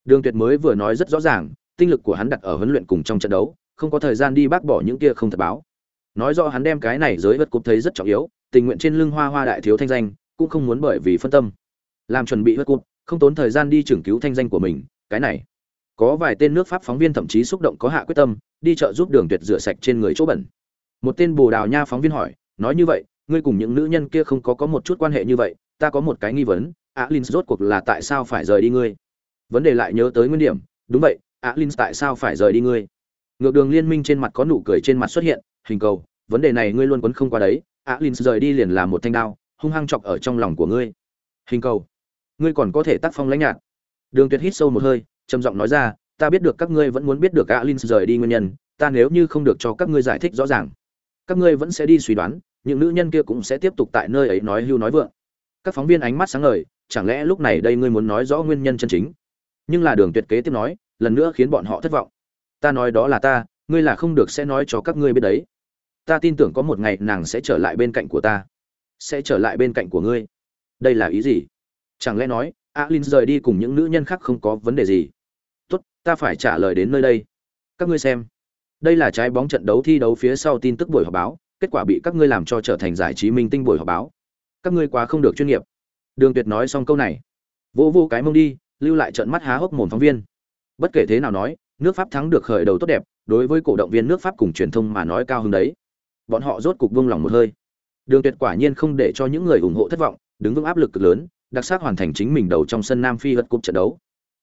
Đường tuyệt mới vừa nói rất rõ ràng tinh lực của hắn đặt ở huấn luyện cùng trong trận đấu, không có thời gian đi bác bỏ những kia không thật báo. Nói rõ hắn đem cái này giới vật cúp thấy rất trọng yếu, tình nguyện trên lưng hoa hoa đại thiếu thanh danh, cũng không muốn bởi vì phân tâm. Làm chuẩn bị vật cúp, không tốn thời gian đi trưởng cứu thanh danh của mình, cái này. Có vài tên nước pháp phóng viên thậm chí xúc động có hạ quyết tâm, đi chợ giúp đường tuyệt rửa sạch trên người chỗ bẩn. Một tên bồ đào nha phóng viên hỏi, nói như vậy, ngươi cùng những nữ nhân kia không có có một chút quan hệ như vậy, ta có một cái nghi vấn, alin rốt cuộc là tại sao phải rời đi ngươi? Vấn đề lại nhớ tới nguyên điểm, đúng vậy alin tại sao phải rời đi ngươi? Ngược đường liên minh trên mặt có nụ cười trên mặt xuất hiện, hình cầu, vấn đề này ngươi luôn quấn không qua đấy. Alin rời đi liền là một thanh đao, hung hăng chọc ở trong lòng của ngươi. Hình cầu, ngươi còn có thể tác phong lãnh nhạt đường tuyệt hít sâu một hơi, trầm giọng nói ra, ta biết được các ngươi vẫn muốn biết được alin rời đi nguyên nhân, ta nếu như không được cho các ngươi giải thích rõ ràng, các ngươi vẫn sẽ đi suy đoán, những nữ nhân kia cũng sẽ tiếp tục tại nơi ấy nói hưu nói vượng. Các phóng viên ánh mắt sáng ngời, chẳng lẽ lúc này đây ngươi muốn nói rõ nguyên nhân chân chính? Nhưng là đường tuyệt kế tiếp nói lần nữa khiến bọn họ thất vọng. Ta nói đó là ta ngươi là không được sẽ nói cho các ngươi biết đấy. Ta tin tưởng có một ngày nàng sẽ trở lại bên cạnh của ta. Sẽ trở lại bên cạnh của ngươi. Đây là ý gì? Chẳng lẽ nói alin rời đi cùng những nữ nhân khác không có vấn đề gì? Tốt ta phải trả lời đến nơi đây. Các ngươi xem. Đây là trái bóng trận đấu thi đấu phía sau tin tức buổi họp báo, kết quả bị các ngươi làm cho trở thành giải trí minh tinh buổi họp báo. Các ngươi quá không được chuyên nghiệp. Đường Tuyệt nói xong câu này, vô vô cái mông đi, lưu lại trận mắt há hốc mồm phóng viên. Bất kể thế nào nói, nước Pháp thắng được khởi đầu tốt đẹp, đối với cổ động viên nước Pháp cùng truyền thông mà nói cao hơn đấy. Bọn họ rốt cục vương lòng một hơi. Đường Tuyệt quả nhiên không để cho những người ủng hộ thất vọng, đứng vững áp lực cực lớn, đặc sắc hoàn thành chính mình đầu trong sân Nam Phi vật cúp trận đấu.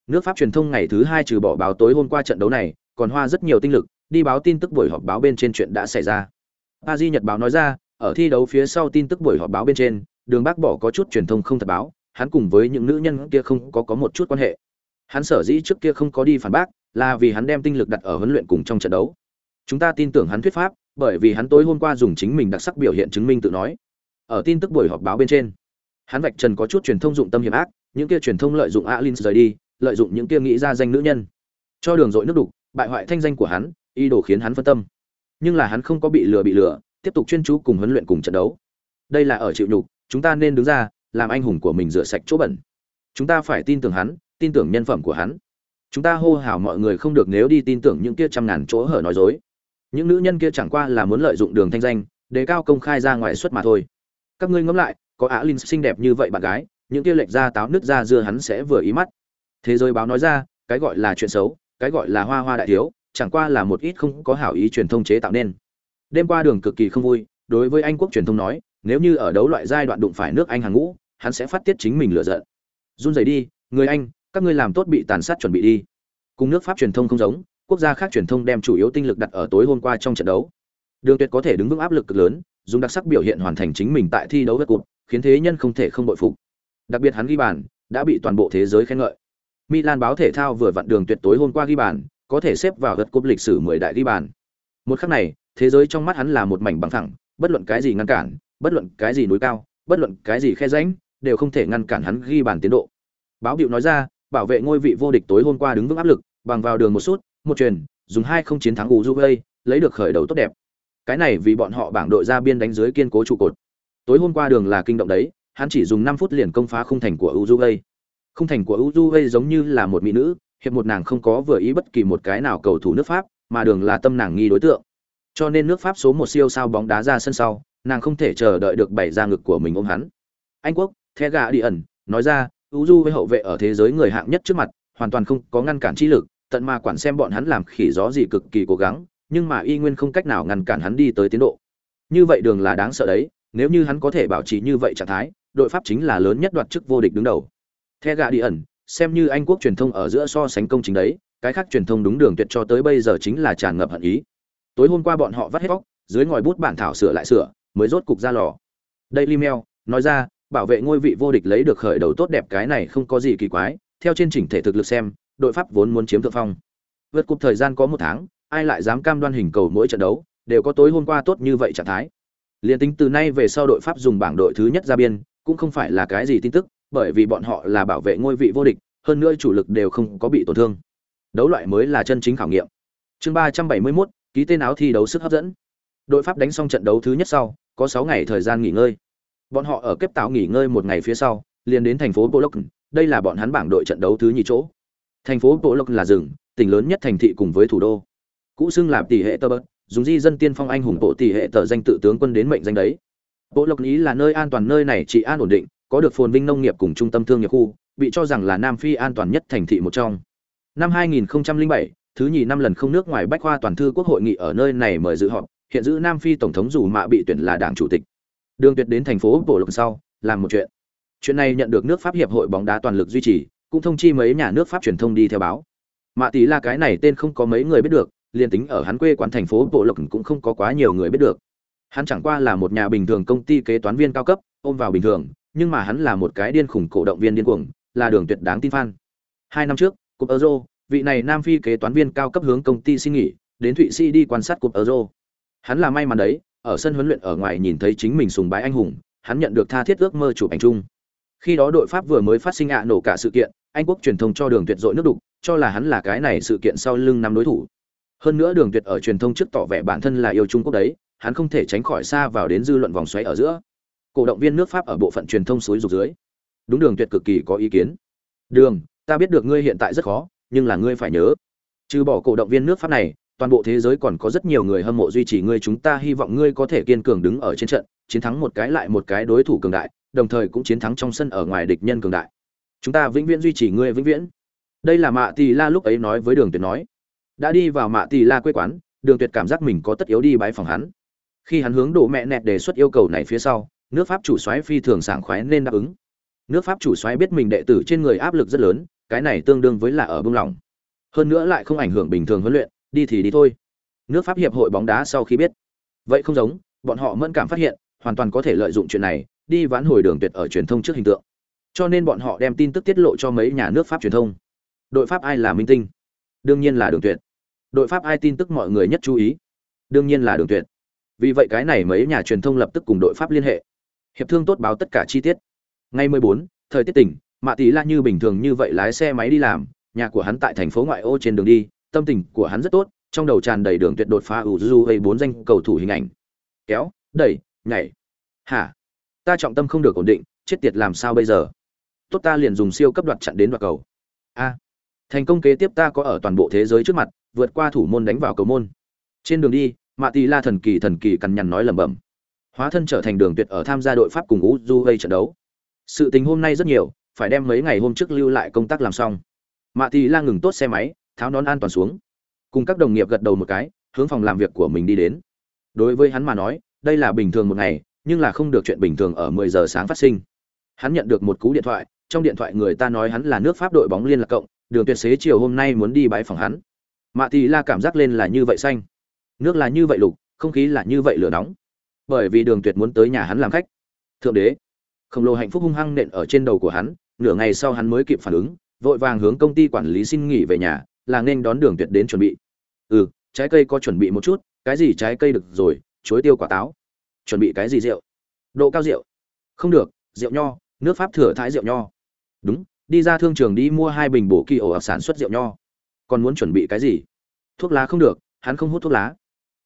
Nước Pháp truyền thông ngày thứ hai trừ bỏ báo tối hôm qua trận đấu này, còn hoa rất nhiều tinh lực, đi báo tin tức buổi họp báo bên trên chuyện đã xảy ra. Paris Nhật báo nói ra, ở thi đấu phía sau tin tức buổi họp báo bên trên, đường bác bỏ có chút truyền thông không thật báo hắn cùng với những nữ nhân kia không có có một chút quan hệ hắn sở dĩ trước kia không có đi phản bác, là vì hắn đem tinh lực đặt ở huấn luyện cùng trong trận đấu. Chúng ta tin tưởng hắn thuyết pháp, bởi vì hắn tối hôm qua dùng chính mình đặc sắc biểu hiện chứng minh tự nói. Ở tin tức buổi họp báo bên trên, hắn vạch trần có chút truyền thông dụng tâm hiểm ác, những kia truyền thông lợi dụng alin rời đi, lợi dụng những kia nghĩ ra danh nữ nhân. Cho đường dội nước đục, bại hoại thanh danh của hắn, ý đồ khiến hắn phân tâm. Nhưng là hắn không có bị lừa bị lừa, tiếp tục chuyên chú cùng huấn luyện cùng trận đấu. Đây là ở chịu nhục, chúng ta nên đứng ra, làm anh hùng của mình rửa sạch chỗ bẩn. Chúng ta phải tin tưởng hắn tin tưởng nhân phẩm của hắn. Chúng ta hô hào mọi người không được nếu đi tin tưởng những kia trăm ngàn chỗ hở nói dối. Những nữ nhân kia chẳng qua là muốn lợi dụng đường thanh danh đề cao công khai ra ngoài xuất mà thôi. Các ngươi ngẫm lại, có á linh xinh đẹp như vậy bạn gái, những kia lệch ra táo nước ra dưa hắn sẽ vừa ý mắt. Thế giới báo nói ra, cái gọi là chuyện xấu, cái gọi là hoa hoa đại thiếu, chẳng qua là một ít không có hảo ý truyền thông chế tạo nên. Đêm qua đường cực kỳ không vui, đối với anh quốc truyền thông nói, nếu như ở đấu loại giai đoạn đụng phải nước anh hàng ngũ, hắn sẽ phát tiết chính mình lựa giận. Run rẩy đi, người anh các ngươi làm tốt bị tàn sát chuẩn bị đi. Cùng nước pháp truyền thông không giống, quốc gia khác truyền thông đem chủ yếu tinh lực đặt ở tối hôm qua trong trận đấu. Đường tuyệt có thể đứng vững áp lực cực lớn, dùng đặc sắc biểu hiện hoàn thành chính mình tại thi đấu vật cụt khiến thế nhân không thể không bội phục. Đặc biệt hắn ghi bàn, đã bị toàn bộ thế giới khen ngợi. Milan báo thể thao vừa vặn đường tuyệt tối hôm qua ghi bàn, có thể xếp vào vật cúp lịch sử 10 đại ghi bàn. Một khắc này, thế giới trong mắt hắn là một mảnh bằng thẳng bất luận cái gì ngăn cản, bất luận cái gì núi cao, bất luận cái gì khe rãnh, đều không thể ngăn cản hắn ghi bàn tiến độ. Báo hiệu nói ra bảo vệ ngôi vị vô địch tối hôm qua đứng vững áp lực, bằng vào đường một sút, một truyền dùng hai không chiến thắng Uruguay, lấy được khởi đầu tốt đẹp. Cái này vì bọn họ bảng đội ra biên đánh dưới kiên cố trụ cột. Tối hôm qua đường là kinh động đấy, hắn chỉ dùng năm phút liền công phá khung thành của Uruguay. Khung thành của Uruguay giống như là một mỹ nữ, hiệp một nàng không có vừa ý bất kỳ một cái nào cầu thủ nước Pháp, mà đường là tâm nàng nghi đối tượng. Cho nên nước Pháp số một siêu sao bóng đá ra sân sau, nàng không thể chờ đợi được bày ra ngực của mình ôm hắn. Anh quốc, the gà đi ẩn nói ra Uju với hậu vệ ở thế giới người hạng nhất trước mặt, hoàn toàn không có ngăn cản chi lực, tận mà quản xem bọn hắn làm khỉ gió gì cực kỳ cố gắng, nhưng mà y nguyên không cách nào ngăn cản hắn đi tới tiến độ. Như vậy đường là đáng sợ đấy, nếu như hắn có thể bảo trì như vậy trạng thái, đội pháp chính là lớn nhất đoạt chức vô địch đứng đầu. The gà đi ẩn, xem như anh quốc truyền thông ở giữa so sánh công chính đấy, cái khác truyền thông đúng đường tuyệt cho tới bây giờ chính là tràn ngập hận ý. Tối hôm qua bọn họ vắt hết bóc dưới ngòi bút bản thảo sửa lại sửa, mới rốt cục ra lò. Đây Mail nói ra bảo vệ ngôi vị vô địch lấy được khởi đầu tốt đẹp cái này không có gì kỳ quái theo trên chỉnh thể thực lực xem đội pháp vốn muốn chiếm thượng phong. Vượt cục thời gian có một tháng ai lại dám cam đoan hình cầu mỗi trận đấu đều có tối hôm qua tốt như vậy trạng thái. Liên tính từ nay về sau đội pháp dùng bảng đội thứ nhất ra biên cũng không phải là cái gì tin tức bởi vì bọn họ là bảo vệ ngôi vị vô địch hơn nữa chủ lực đều không có bị tổn thương. Đấu loại mới là chân chính khảo nghiệm. Chương ba trăm bảy mươi 371, ký tên áo thi đấu sức hấp dẫn. Đội pháp đánh xong trận đấu thứ nhất sau có sáu ngày thời gian nghỉ ngơi bọn họ ở kép tạo nghỉ ngơi một ngày phía sau liền đến thành phố Polok, đây là bọn hắn bảng đội trận đấu thứ nhì chỗ. Thành phố Polok là rừng tỉnh lớn nhất thành thị cùng với thủ đô. Cũ xưng là tỷ hệ tơ bớt dùng di dân tiên phong anh hùng bộ tỷ hệ tờ danh tự tướng quân đến mệnh danh đấy. Bộ lộc ý là nơi an toàn nơi này chỉ an ổn định có được phồn vinh nông nghiệp cùng trung tâm thương nghiệp khu bị cho rằng là nam phi an toàn nhất thành thị một trong. Năm 2007, thứ nhì năm lần không nước ngoài bách khoa toàn thư quốc hội nghị ở nơi này mời dự họp hiện giữ nam phi tổng thống dù mạ bị tuyển là đảng chủ tịch đường tuyệt đến thành phố bộ lộc sau, làm một chuyện. Chuyện này nhận được nước pháp hiệp hội bóng đá toàn lực duy trì, cũng thông chi mấy nhà nước pháp truyền thông đi theo báo. Mạ tỷ là cái này tên không có mấy người biết được, liền tính ở hắn quê quán thành phố bộ lộc cũng không có quá nhiều người biết được. Hắn chẳng qua là một nhà bình thường công ty kế toán viên cao cấp, ôm vào bình thường, nhưng mà hắn là một cái điên khủng cổ động viên điên cuồng, là đường tuyệt đáng tin fan. Hai năm trước, cúp euro, vị này nam phi kế toán viên cao cấp hướng công ty xin nghỉ, đến thụy sĩ đi quan sát cúp euro. Hắn là may mắn đấy ở sân huấn luyện ở ngoài nhìn thấy chính mình sùng bái anh hùng, hắn nhận được tha thiết ước mơ chụp ảnh chung. Khi đó đội pháp vừa mới phát sinh ạ nổ cả sự kiện, anh quốc truyền thông cho đường tuyệt dội nước đục, cho là hắn là cái này sự kiện sau lưng năm đối thủ. Hơn nữa đường tuyệt ở truyền thông trước tỏ vẻ bản thân là yêu trung quốc đấy, hắn không thể tránh khỏi xa vào đến dư luận vòng xoáy ở giữa. Cổ động viên nước pháp ở bộ phận truyền thông suối rục dưới. Đúng đường tuyệt cực kỳ có ý kiến. Đường, ta biết được ngươi hiện tại rất khó, nhưng là ngươi phải nhớ. Trừ bỏ cổ động viên nước pháp này toàn bộ thế giới còn có rất nhiều người hâm mộ duy trì ngươi, chúng ta hy vọng ngươi có thể kiên cường đứng ở trên trận, chiến thắng một cái lại một cái đối thủ cường đại, đồng thời cũng chiến thắng trong sân ở ngoài địch nhân cường đại. Chúng ta vĩnh viễn duy trì ngươi vĩnh viễn. Đây là mạ tì la lúc ấy nói với đường tuyệt nói. Đã đi vào mạ tì la quê quán, đường tuyệt cảm giác mình có tất yếu đi bái phòng hắn. Khi hắn hướng đổ mẹ nẹt đề xuất yêu cầu này phía sau, nước pháp chủ soái phi thường sảng khoái nên đáp ứng. Nước pháp chủ soái biết mình đệ tử trên người áp lực rất lớn, cái này tương đương với là ở bưng lòng. Hơn nữa lại không ảnh hưởng bình thường huấn luyện đi thì đi thôi. Nước pháp hiệp hội bóng đá sau khi biết. Vậy không giống bọn họ mẫn cảm phát hiện hoàn toàn có thể lợi dụng chuyện này đi vãn hồi đường tuyệt ở truyền thông trước hình tượng. Cho nên bọn họ đem tin tức tiết lộ cho mấy nhà nước pháp truyền thông. Đội pháp ai là minh tinh? Đương nhiên là đường tuyệt. Đội pháp ai tin tức mọi người nhất chú ý? Đương nhiên là đường tuyệt. Vì vậy cái này mấy nhà truyền thông lập tức cùng đội pháp liên hệ. Hiệp thương tốt báo tất cả chi tiết. Ngày 14, thời tiết tỉnh mạ tỷ la như bình thường như vậy lái xe máy đi làm nhà của hắn tại thành phố ngoại ô trên đường đi tâm tình của hắn rất tốt, trong đầu tràn đầy đường tuyệt đột phá ủ du hay bốn danh cầu thủ hình ảnh. Kéo, đẩy, nhảy. Hả? Ta trọng tâm không được ổn định, chết tiệt làm sao bây giờ? Tốt ta liền dùng siêu cấp đoạt chặn đến đoạt cầu. A. Thành công kế tiếp ta có ở toàn bộ thế giới trước mặt, vượt qua thủ môn đánh vào cầu môn. Trên đường đi, mạ tỷ la thần kỳ thần kỳ cằn nhằn nói lẩm bẩm. Hóa thân trở thành đường tuyệt ở tham gia đội pháp cùng u du trận đấu. Sự tình hôm nay rất nhiều, phải đem mấy ngày hôm trước lưu lại công tác làm xong. Mạ tỷ la ngừng tốt xe máy tháo nón an toàn xuống. Cùng các đồng nghiệp gật đầu một cái, hướng phòng làm việc của mình đi đến. Đối với hắn mà nói, đây là bình thường một ngày, nhưng là không được chuyện bình thường ở 10 giờ sáng phát sinh. Hắn nhận được một cú điện thoại, trong điện thoại người ta nói hắn là nước pháp đội bóng liên lạc cộng, đường tuyệt xế chiều hôm nay muốn đi bãi phòng hắn. Mạ thì la cảm giác lên là như vậy xanh. Nước là như vậy lục, không khí là như vậy lửa nóng. Bởi vì đường tuyệt muốn tới nhà hắn làm khách. Thượng đế, khổng lồ hạnh phúc hung hăng nện ở trên đầu của hắn, nửa ngày sau hắn mới kịp phản ứng, vội vàng hướng công ty quản lý xin nghỉ về nhà là nên đón đường tuyệt đến chuẩn bị. Ừ trái cây có chuẩn bị một chút, cái gì trái cây được rồi, chuối tiêu quả táo. Chuẩn bị cái gì rượu? Độ cao rượu. Không được, rượu nho, nước pháp thừa thái rượu nho. Đúng, đi ra thương trường đi mua hai bình bổ kỳ ổ sản xuất rượu nho. Còn muốn chuẩn bị cái gì? Thuốc lá không được, hắn không hút thuốc lá.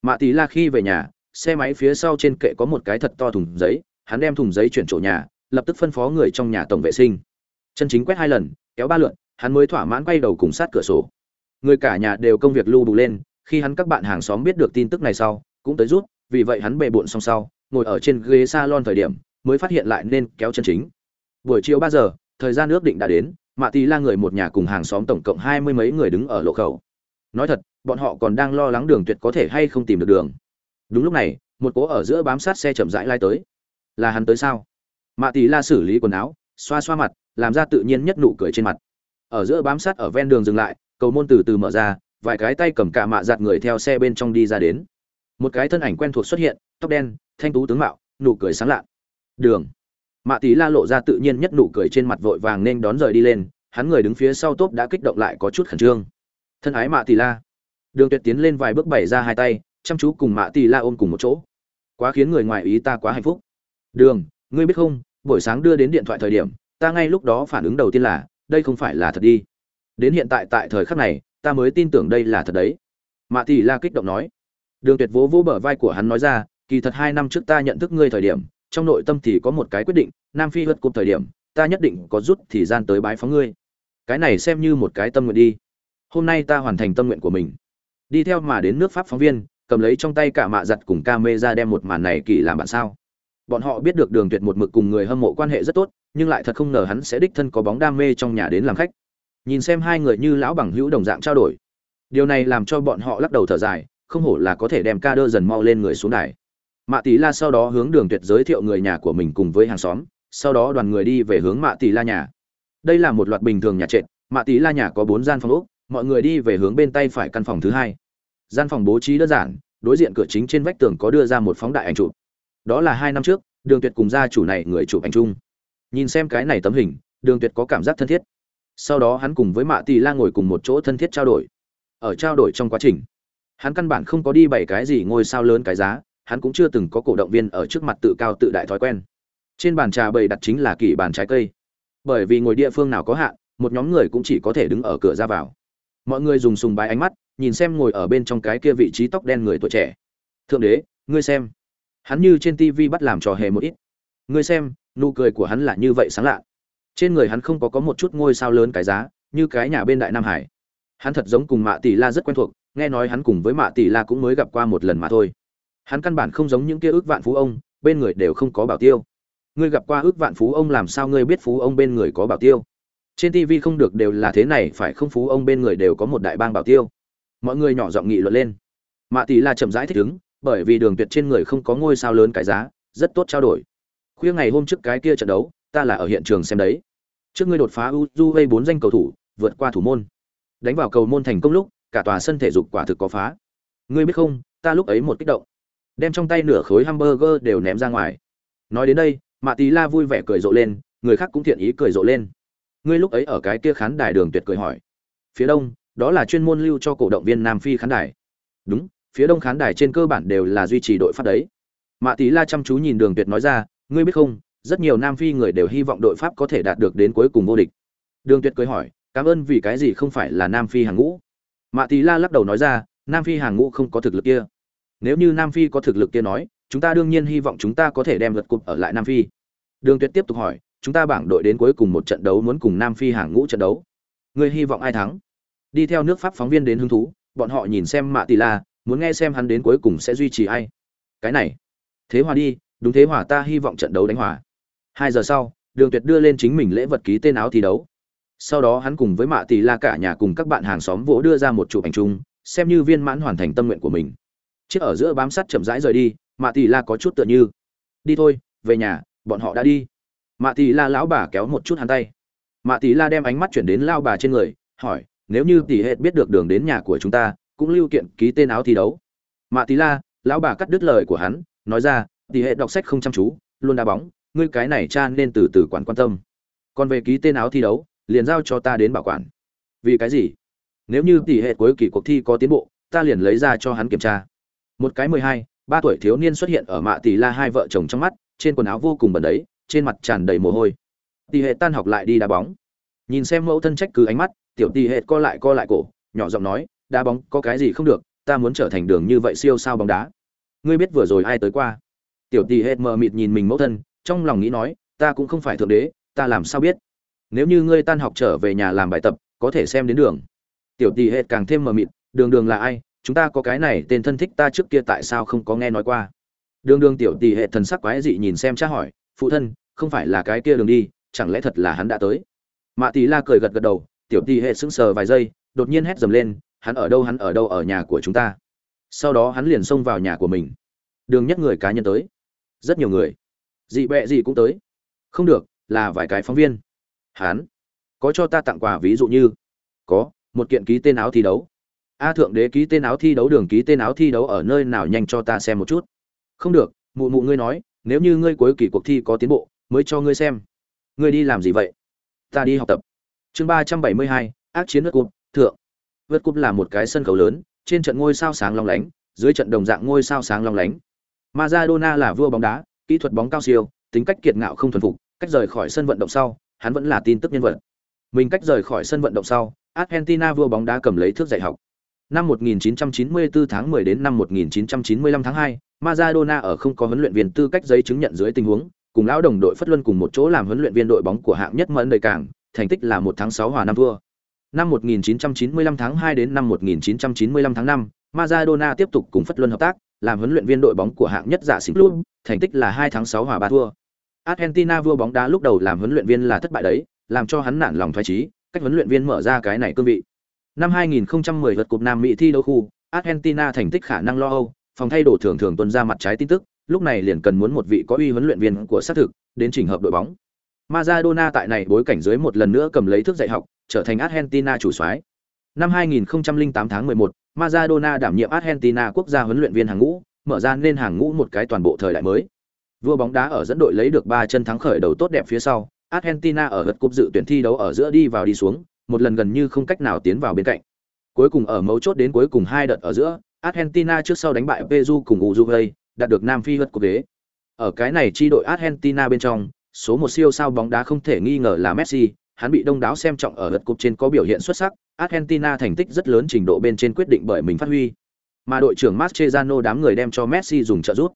Mạ tí la khi về nhà, xe máy phía sau trên kệ có một cái thật to thùng giấy, hắn đem thùng giấy chuyển chỗ nhà, lập tức phân phó người trong nhà tổng vệ sinh. Chân chính quét hai lần, kéo ba lượn, hắn mới thỏa mãn quay đầu cùng sát cửa sổ người cả nhà đều công việc lưu bù lên, khi hắn các bạn hàng xóm biết được tin tức này sau, cũng tới rút, vì vậy hắn bề bộn xong sau, ngồi ở trên ghế salon thời điểm, mới phát hiện lại nên kéo chân chính. Buổi chiều ba giờ, thời gian ước định đã đến, mạ tì la người một nhà cùng hàng xóm tổng cộng hai mươi mấy người đứng ở lộ khẩu. Nói thật, bọn họ còn đang lo lắng đường tuyệt có thể hay không tìm được đường. Đúng lúc này, một cố ở giữa bám sát xe chậm rãi lai tới. Là hắn tới sao? Mạ tì la xử lý quần áo, xoa xoa mặt, làm ra tự nhiên nhất nụ cười trên mặt. Ở giữa bám sát ở ven đường dừng lại cầu môn từ từ mở ra, vài cái tay cầm cả mạ giặt người theo xe bên trong đi ra đến. Một cái thân ảnh quen thuộc xuất hiện, tóc đen, thanh tú tướng mạo, nụ cười sáng lạ đường. Mạ tí la lộ ra tự nhiên nhất nụ cười trên mặt vội vàng nên đón rời đi lên, hắn người đứng phía sau tốp đã kích động lại có chút khẩn trương. Thân ái mạ tí la. Đường tuyệt tiến lên vài bước bày ra hai tay, chăm chú cùng mạ tí la ôm cùng một chỗ. Quá khiến người ngoài ý ta quá hạnh phúc. Đường, ngươi biết không, buổi sáng đưa đến điện thoại thời điểm, ta ngay lúc đó phản ứng đầu tiên là, đây không phải là thật đi đến hiện tại tại thời khắc này, ta mới tin tưởng đây là thật đấy. Mạ tỷ la kích động nói. Đường tuyệt vỗ vỗ bờ vai của hắn nói ra, kỳ thật hai năm trước ta nhận thức ngươi thời điểm, trong nội tâm thì có một cái quyết định, nam phi vượt cùng thời điểm, ta nhất định có rút thì gian tới bái phóng ngươi. Cái này xem như một cái tâm nguyện đi. Hôm nay ta hoàn thành tâm nguyện của mình. Đi theo mà đến nước pháp phóng viên, cầm lấy trong tay cả mạ giặt cùng ca mê ra đem một màn này kỳ làm bạn sao. Bọn họ biết được đường tuyệt một mực cùng người hâm mộ quan hệ rất tốt, nhưng lại thật không ngờ hắn sẽ đích thân có bóng đam mê trong nhà đến làm khách nhìn xem hai người như lão bằng hữu đồng dạng trao đổi. Điều này làm cho bọn họ lắc đầu thở dài, không hổ là có thể đem ca đơ dần mau lên người xuống đài. Mạ tỷ la sau đó hướng đường tuyệt giới thiệu người nhà của mình cùng với hàng xóm, sau đó đoàn người đi về hướng mạ tỷ la nhà. Đây là một loạt bình thường nhà trệt, mạ tỷ la nhà có bốn gian phòng úc mọi người đi về hướng bên tay phải căn phòng thứ hai. Gian phòng bố trí đơn giản, đối diện cửa chính trên vách tường có đưa ra một phóng đại ảnh chụp. Đó là hai năm trước, đường tuyệt cùng gia chủ này người chụp ảnh chung. Nhìn xem cái này tấm hình, đường tuyệt có cảm giác thân thiết sau đó hắn cùng với mạ tỷ la ngồi cùng một chỗ thân thiết trao đổi. Ở trao đổi trong quá trình, hắn căn bản không có đi bảy cái gì ngôi sao lớn cái giá, hắn cũng chưa từng có cổ động viên ở trước mặt tự cao tự đại thói quen. Trên bàn trà bày đặt chính là kỳ bàn trái cây. Bởi vì ngồi địa phương nào có hạn, một nhóm người cũng chỉ có thể đứng ở cửa ra vào. Mọi người dùng sùng bái ánh mắt, nhìn xem ngồi ở bên trong cái kia vị trí tóc đen người tuổi trẻ. Thượng đế, ngươi xem. Hắn như trên tivi bắt làm trò hề một ít. Ngươi xem, nụ cười của hắn là như vậy sáng lạ trên người hắn không có có một chút ngôi sao lớn cái giá, như cái nhà bên đại nam hải. Hắn thật giống cùng mạ tỷ la rất quen thuộc, nghe nói hắn cùng với mạ tỷ la cũng mới gặp qua một lần mà thôi. Hắn căn bản không giống những kia ước vạn phú ông, bên người đều không có bảo tiêu. Ngươi gặp qua ước vạn phú ông làm sao ngươi biết phú ông bên người có bảo tiêu? Trên tv không được đều là thế này, phải không phú ông bên người đều có một đại bang bảo tiêu? Mọi người nhỏ giọng nghị luận lên. Mạ tỷ la chậm rãi thích ứng, bởi vì đường tuyệt trên người không có ngôi sao lớn cái giá, rất tốt trao đổi. Khuya ngày hôm trước cái kia trận đấu ta là ở hiện trường xem đấy. Trước ngươi đột phá uzu bốn danh cầu thủ, vượt qua thủ môn. Đánh vào cầu môn thành công lúc, cả tòa sân thể dục quả thực có phá. Ngươi biết không, ta lúc ấy một kích động. Đem trong tay nửa khối hamburger đều ném ra ngoài. Nói đến đây, mạ tí la vui vẻ cười rộ lên, người khác cũng thiện ý cười rộ lên. Ngươi lúc ấy ở cái kia khán đài đường tuyệt cười hỏi. Phía đông, đó là chuyên môn lưu cho cổ động viên nam phi khán đài. Đúng, phía đông khán đài trên cơ bản đều là duy trì đội phát đấy. Mạ tí la chăm chú nhìn đường tuyệt nói ra, ngươi biết không rất nhiều nam phi người đều hy vọng đội pháp có thể đạt được đến cuối cùng vô địch. Đường tuyệt cười hỏi, cảm ơn vì cái gì không phải là nam phi hàng ngũ? Mạ tí la lắc đầu nói ra, nam phi hàng ngũ không có thực lực kia. Nếu như nam phi có thực lực kia nói, chúng ta đương nhiên hy vọng chúng ta có thể đem lượt cục ở lại nam phi. Đường tuyệt tiếp tục hỏi, chúng ta bảng đội đến cuối cùng một trận đấu muốn cùng nam phi hàng ngũ trận đấu. Người hy vọng ai thắng? Đi theo nước pháp phóng viên đến hứng thú, bọn họ nhìn xem mạ tỷ la, muốn nghe xem hắn đến cuối cùng sẽ duy trì ai. Cái này, thế hòa đi, đúng thế hòa ta hy vọng trận đấu đánh hòa hai giờ sau, đường tuyệt đưa lên chính mình lễ vật ký tên áo thi đấu. Sau đó hắn cùng với mạ tỷ la cả nhà cùng các bạn hàng xóm vỗ đưa ra một chụp ảnh chung, xem như viên mãn hoàn thành tâm nguyện của mình. Chiếc ở giữa bám sát chậm rãi rời đi, mạ tỷ la có chút tựa như, đi thôi, về nhà, bọn họ đã đi. Mạ tỷ la lão bà kéo một chút hắn tay. Mạ tỷ la đem ánh mắt chuyển đến lao bà trên người, hỏi, nếu như tỷ hệ biết được đường đến nhà của chúng ta, cũng lưu kiện ký tên áo thi đấu. Mạ tỷ la, lão bà cắt đứt lời của hắn, nói ra, tỷ hệ đọc sách không chăm chú, luôn đá bóng ngươi cái này cha nên từ từ quản quan tâm. Còn về ký tên áo thi đấu, liền giao cho ta đến bảo quản. Vì cái gì? Nếu như tỷ hệ cuối kỳ cuộc thi có tiến bộ, ta liền lấy ra cho hắn kiểm tra. Một cái mười hai, ba tuổi thiếu niên xuất hiện ở mạ tỷ la hai vợ chồng trong mắt, trên quần áo vô cùng bẩn đấy, trên mặt tràn đầy mồ hôi. Tỷ hệ tan học lại đi đá bóng. Nhìn xem mẫu thân trách cứ ánh mắt, tiểu tỷ hệ co lại co lại cổ, nhỏ giọng nói, đá bóng có cái gì không được, ta muốn trở thành đường như vậy siêu sao bóng đá. Ngươi biết vừa rồi ai tới qua? Tiểu tỷ hệ mờ mịt nhìn mình mẫu thân trong lòng nghĩ nói, ta cũng không phải thượng đế, ta làm sao biết? Nếu như ngươi tan học trở về nhà làm bài tập, có thể xem đến đường. Tiểu tỷ hệ càng thêm mờ mịt, đường đường là ai? Chúng ta có cái này tên thân thích ta trước kia tại sao không có nghe nói qua? Đường đường tiểu tỷ hệ thần sắc quái dị nhìn xem cha hỏi, phụ thân, không phải là cái kia đường đi, chẳng lẽ thật là hắn đã tới? Mạ tỷ la cười gật gật đầu, tiểu tỷ hệ sững sờ vài giây, đột nhiên hét dầm lên, hắn ở đâu, hắn ở đâu ở nhà của chúng ta? Sau đó hắn liền xông vào nhà của mình. Đường nhất người cá nhân tới. Rất nhiều người dị bẹ gì cũng tới. Không được, là vài cái phóng viên. Hán, có cho ta tặng quà ví dụ như. Có, một kiện ký tên áo thi đấu. A thượng đế ký tên áo thi đấu đường ký tên áo thi đấu ở nơi nào nhanh cho ta xem một chút. Không được, mụ mụ ngươi nói, nếu như ngươi cuối kỳ cuộc thi có tiến bộ, mới cho ngươi xem. Ngươi đi làm gì vậy? Ta đi học tập. Chương ba trăm bảy mươi hai, ác chiến vượt cúp, thượng. Vượt cúp là một cái sân khấu lớn, trên trận ngôi sao sáng long lánh, dưới trận đồng dạng ngôi sao sáng long lánh. Maradona là vua bóng đá kỹ thuật bóng cao siêu tính cách kiệt ngạo không thuần phục cách rời khỏi sân vận động sau hắn vẫn là tin tức nhân vật. Mình cách rời khỏi sân vận động sau argentina vua bóng đá cầm lấy thước dạy học. Năm 1994 tháng 10 đến năm 1995 tháng 2, Maradona ở không có huấn luyện viên tư cách giấy chứng nhận dưới tình huống, cùng lão đồng đội phất luân cùng một chỗ làm huấn luyện viên đội bóng của hạng nhất mẫn đời cảng, thành tích là một tháng 6 hòa năm thua. Năm 1995 tháng 2 đến năm 1995 tháng 5, Maradona tiếp tục cùng phất luân hợp tác, làm huấn luyện viên đội bóng của hạng nhất giả xỉn luôn, thành tích là 2 tháng 6 hòa 3 thua. Argentina vua bóng đá lúc đầu làm huấn luyện viên là thất bại đấy, làm cho hắn nản lòng thoái chí, cách huấn luyện viên mở ra cái này cương vị. Năm 2010 vượt cúp Nam Mỹ thi đấu khu, Argentina thành tích khả năng lo âu, phòng thay đồ thường thường tuân ra mặt trái tin tức, lúc này liền cần muốn một vị có uy huấn luyện viên của xác thực đến chỉnh hợp đội bóng. Maradona tại này bối cảnh dưới một lần nữa cầm lấy thước dạy học, trở thành Argentina chủ soái. Năm 2008 tháng 11, Maradona đảm nhiệm Argentina quốc gia huấn luyện viên hàng ngũ, mở ra nên hàng ngũ một cái toàn bộ thời đại mới. Vua bóng đá ở dẫn đội lấy được 3 chân thắng khởi đầu tốt đẹp phía sau, Argentina ở lượt cúp dự tuyển thi đấu ở giữa đi vào đi xuống, một lần gần như không cách nào tiến vào bên cạnh. Cuối cùng ở mấu chốt đến cuối cùng hai đợt ở giữa, Argentina trước sau đánh bại Peru cùng Uruguay, đạt được Nam Phi lượt cúp đế. Ở cái này chi đội Argentina bên trong, số một siêu sao bóng đá không thể nghi ngờ là Messi, hắn bị đông đảo xem trọng ở lượt cúp trên có biểu hiện xuất sắc, Argentina thành tích rất lớn trình độ bên trên quyết định bởi mình phát huy. Mà đội trưởng Mascherano đám người đem cho Messi dùng trợ giúp.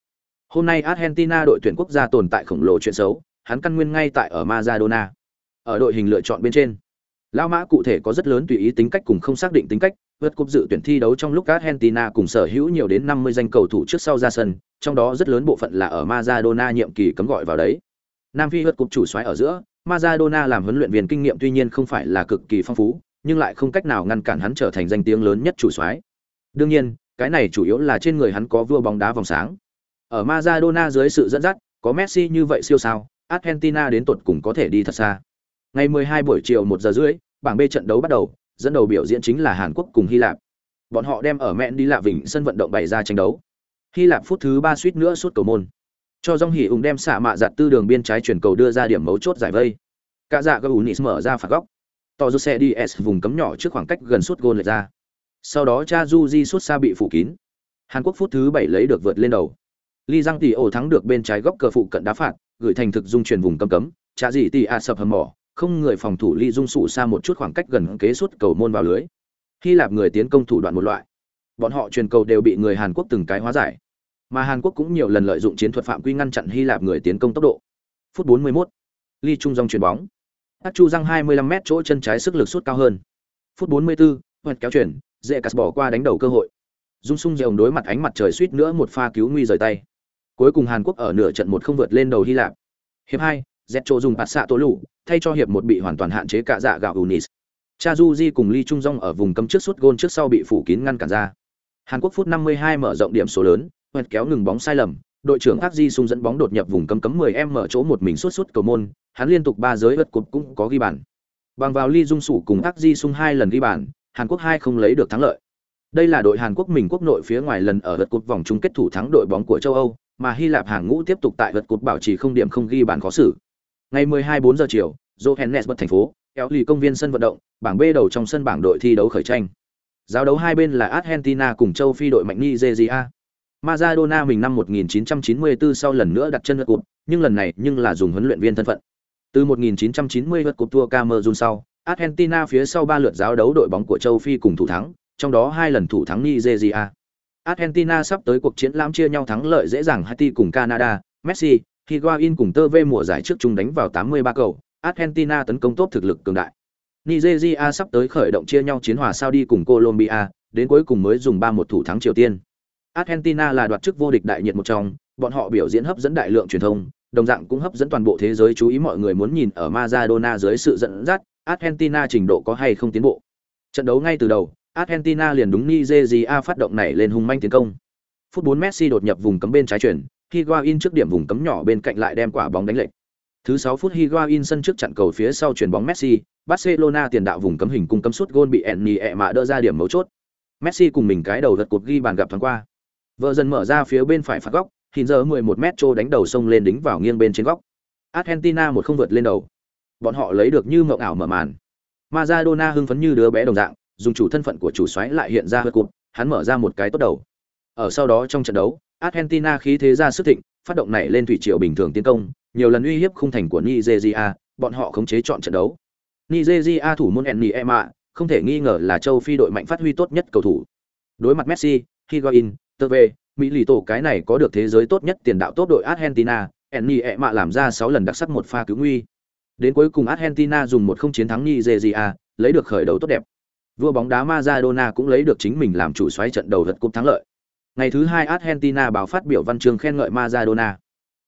Hôm nay Argentina đội tuyển quốc gia tồn tại khổng lồ chuyện xấu, hắn căn nguyên ngay tại ở Maradona. Ở đội hình lựa chọn bên trên, Lão Mã cụ thể có rất lớn tùy ý tính cách cùng không xác định tính cách, vượt cúp dự tuyển thi đấu trong lúc Argentina cùng sở hữu nhiều đến 50 danh cầu thủ trước sau ra sân, trong đó rất lớn bộ phận là ở Maradona nhiệm kỳ cấm gọi vào đấy. Nam Phi vượt cúp chủ soái ở giữa, Maradona làm huấn luyện viên kinh nghiệm tuy nhiên không phải là cực kỳ phong phú, nhưng lại không cách nào ngăn cản hắn trở thành danh tiếng lớn nhất chủ soái. Đương nhiên, cái này chủ yếu là trên người hắn có vua bóng đá vòng sáng. Ở Maradona dưới sự dẫn dắt, có Messi như vậy siêu sao, Argentina đến tuột cùng có thể đi thật xa. Ngày 12 buổi chiều 1 giờ rưỡi, bảng B trận đấu bắt đầu, dẫn đầu biểu diễn chính là Hàn Quốc cùng Hy Lạp. Bọn họ đem ở mẹn đi lạ vịnh sân vận động bày ra tranh đấu. Hy Lạp phút thứ 3 suýt nữa suốt cầu môn. cho dong hỉ ủng đem xạ mạ giặt tư đường biên trái chuyển cầu đưa ra điểm mấu chốt giải vây cả dạ gờ mở ra phạt góc tỏ ra xe đi s vùng cấm nhỏ trước khoảng cách gần suốt gôn lệch ra. Sau đó cha du di suốt xa bị phủ kín. Hàn quốc phút thứ bảy lấy được vượt lên đầu. Ly giang tỷ ổ thắng được bên trái góc cờ phụ cận đá phạt, gửi thành thực dung chuyển vùng cấm cấm. Cha dị tỷ a sập hầm mỏ, không người phòng thủ ly dung sụ xa một chút khoảng cách gần kế suốt cầu môn vào lưới. Hy lạp người tiến công thủ đoạn một loại. Bọn họ truyền cầu đều bị người hàn quốc từng cái hóa giải. Mà hàn quốc cũng nhiều lần lợi dụng chiến thuật phạm quy ngăn chặn hy lạp người tiến công tốc độ. Phút 41. ly trung dòng chuyền bóng. Tắc Chu răng 25m chỗ chân trái sức lực sút cao hơn. Phút 44, hoạt kéo chuyển, dễ cắt bỏ qua đánh đầu cơ hội. Dung Sung dèo đối mặt ánh mặt trời suýt nữa một pha cứu nguy rời tay. Cuối cùng Hàn Quốc ở nửa trận một không vượt lên đầu Hy Lạp. Hiệp 2, Zetcho dùng bạt xạ tố lũ, thay cho hiệp một bị hoàn toàn hạn chế cả dạ gạo Unis. Chajuji cùng Lee Trung Dong ở vùng cấm trước suốt gôn trước sau bị phủ kín ngăn cản ra. Hàn Quốc phút 52 mở rộng điểm số lớn, hoạt kéo ngừng bóng sai lầm, đội trưởng Park Di Sung dẫn bóng đột nhập vùng cấm cấm 10m mở chỗ một mình suốt suốt cầu môn, hắn liên tục ba giới vượt cột cũng có ghi bàn. Bằng vào Lee Dung Sủ cùng Park Di Sung hai lần ghi bàn, Hàn Quốc hai không lấy được thắng lợi. Đây là đội Hàn Quốc mình quốc nội phía ngoài lần ở vượt cột vòng chung kết thủ thắng đội bóng của châu Âu, mà Hy Lạp hàng ngũ tiếp tục tại vượt cột bảo trì không điểm không ghi bàn khó xử. Ngày 12 4 giờ chiều, Johannesburg thành phố, kéo lì công viên sân vận động, bảng B đầu trong sân bảng đội thi đấu khởi tranh. Giao đấu hai bên là Argentina cùng châu Phi đội mạnh Nigeria. Maradona mình năm 1994 sau lần nữa đặt chân vượt cột, nhưng lần này nhưng là dùng huấn luyện viên thân phận. Từ 1990 vượt cột thua Cameroon sau, Argentina phía sau ba lượt giáo đấu đội bóng của châu Phi cùng thủ thắng, trong đó hai lần thủ thắng Nigeria. Argentina sắp tới cuộc chiến lãm chia nhau thắng lợi dễ dàng Haiti cùng Canada, Messi, Higuain cùng Tơ mùa giải trước chung đánh vào 83 cầu, Argentina tấn công tốt thực lực cường đại. Nigeria sắp tới khởi động chia nhau chiến hòa Saudi cùng Colombia, đến cuối cùng mới dùng 3-1 thủ thắng Triều Tiên. Argentina là đoạt chức vô địch đại nhiệt một trong, bọn họ biểu diễn hấp dẫn đại lượng truyền thông, đồng dạng cũng hấp dẫn toàn bộ thế giới chú ý mọi người muốn nhìn ở Maradona dưới sự dẫn dắt, Argentina trình độ có hay không tiến bộ. Trận đấu ngay từ đầu, Argentina liền đúng Nigeria phát động này lên hung manh tiến công. Phút 4 Messi đột nhập vùng cấm bên trái chuyển, Higuain trước điểm vùng cấm nhỏ bên cạnh lại đem quả bóng đánh lệch. Thứ 6 phút Higuain sân trước chặn cầu phía sau chuyển bóng Messi, Barcelona tiền đạo vùng cấm hình cung cấm sút gôn bị Enni mà đỡ ra điểm mấu chốt. Messi cùng mình cái đầu gật cột ghi bàn gặp thoáng qua. Vợ dần mở ra phía bên phải phạt góc, hình giờ 11 mét trô đánh đầu sông lên đính vào nghiêng bên trên góc. Argentina một không vượt lên đầu. Bọn họ lấy được như mộng ảo mở màn. Maradona hưng phấn như đứa bé đồng dạng, dùng chủ thân phận của chủ soái lại hiện ra hơi cụt, hắn mở ra một cái tốt đầu. Ở sau đó trong trận đấu, Argentina khí thế ra sức thịnh, phát động này lên thủy triều bình thường tiến công, nhiều lần uy hiếp khung thành của Nigeria, bọn họ khống chế chọn trận đấu. Nigeria thủ môn Eniema, không thể nghi ngờ là châu Phi đội mạnh phát huy tốt nhất cầu thủ. Đối mặt Messi, Higuain, Tờ về mỹ lì tổ, cái này có được thế giới tốt nhất tiền đạo tốt đội argentina enni ẹ e mạ làm ra sáu lần đặc sắc một pha cứu nguy. Đến cuối cùng argentina dùng một không chiến thắng nigeria, lấy được khởi đầu tốt đẹp. Vua bóng đá Maradona cũng lấy được chính mình làm chủ xoáy trận đầu vật cúp thắng lợi. Ngày thứ hai argentina báo phát biểu văn chương khen ngợi Maradona.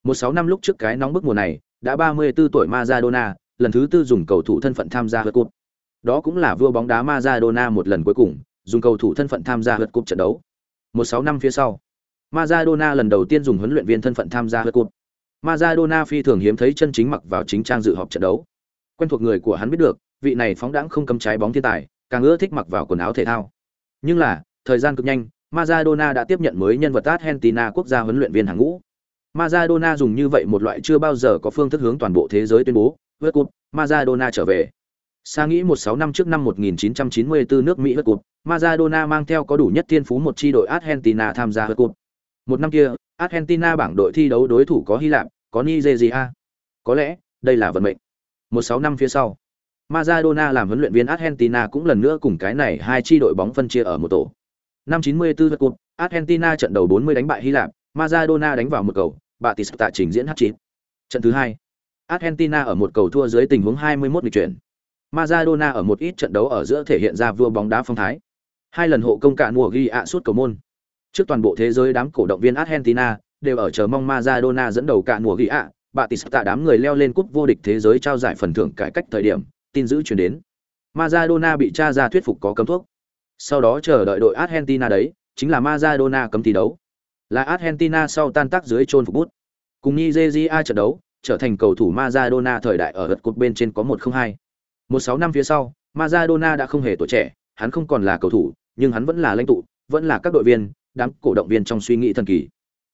Một sáu năm lúc trước cái nóng bức mùa này, đã 34 tuổi Maradona, lần thứ tư dùng cầu thủ thân phận tham gia vật cúp. Đó cũng là vua bóng đá Maradona một lần cuối cùng, dùng cầu thủ thân phận tham gia vật cúp trận đấu một sáu năm phía sau, Maradona lần đầu tiên dùng huấn luyện viên thân phận tham gia World cột. Maradona phi thường hiếm thấy chân chính mặc vào chính trang dự họp trận đấu. Quen thuộc người của hắn biết được, vị này phóng đãng không cấm trái bóng thiên tài, càng ưa thích mặc vào quần áo thể thao. Nhưng là, thời gian cực nhanh, Maradona đã tiếp nhận mới nhân vật Argentina quốc gia huấn luyện viên hàng ngũ. Maradona dùng như vậy một loại chưa bao giờ có phương thức hướng toàn bộ thế giới tuyên bố, World Cup, Maradona trở về. Sa nghĩ 16 năm trước năm 1994 nước Mỹ World cột, Maradona mang theo có đủ nhất thiên phú một chi đội Argentina tham gia World cột. Một năm kia, Argentina bảng đội thi đấu đối thủ có Hy Lạp, có Nigeria. Có lẽ, đây là vận mệnh. Một sáu năm phía sau, Maradona làm huấn luyện viên Argentina cũng lần nữa cùng cái này hai chi đội bóng phân chia ở một tổ. Năm 94 World cột, Argentina trận đầu 40 đánh bại Hy Lạp, Maradona đánh vào một cầu, Batista trình diễn hat-trick. Trận thứ hai, Argentina ở một cầu thua dưới tình huống 21 nghịch chuyển. Maradona ở một ít trận đấu ở giữa thể hiện ra vua bóng đá phong thái. Hai lần hộ công cả mùa ghi ạ suốt cầu môn. Trước toàn bộ thế giới đám cổ động viên Argentina đều ở chờ mong Maradona dẫn đầu cả mùa ghi ạ, Batista đám người leo lên cúp vô địch thế giới trao giải phần thưởng cải cách thời điểm, tin dữ truyền đến. Maradona bị tra ra thuyết phục có cấm thuốc. Sau đó chờ đợi đội Argentina đấy, chính là Maradona cấm thi đấu. Là Argentina sau tan tác dưới chôn phục bút. Cùng Nigeria trận đấu, trở thành cầu thủ Maradona thời đại ở gật cột bên trên có 102. Một sáu năm phía sau, Maradona đã không hề tuổi trẻ, hắn không còn là cầu thủ, nhưng hắn vẫn là lãnh tụ, vẫn là các đội viên, đám cổ động viên trong suy nghĩ thần kỳ.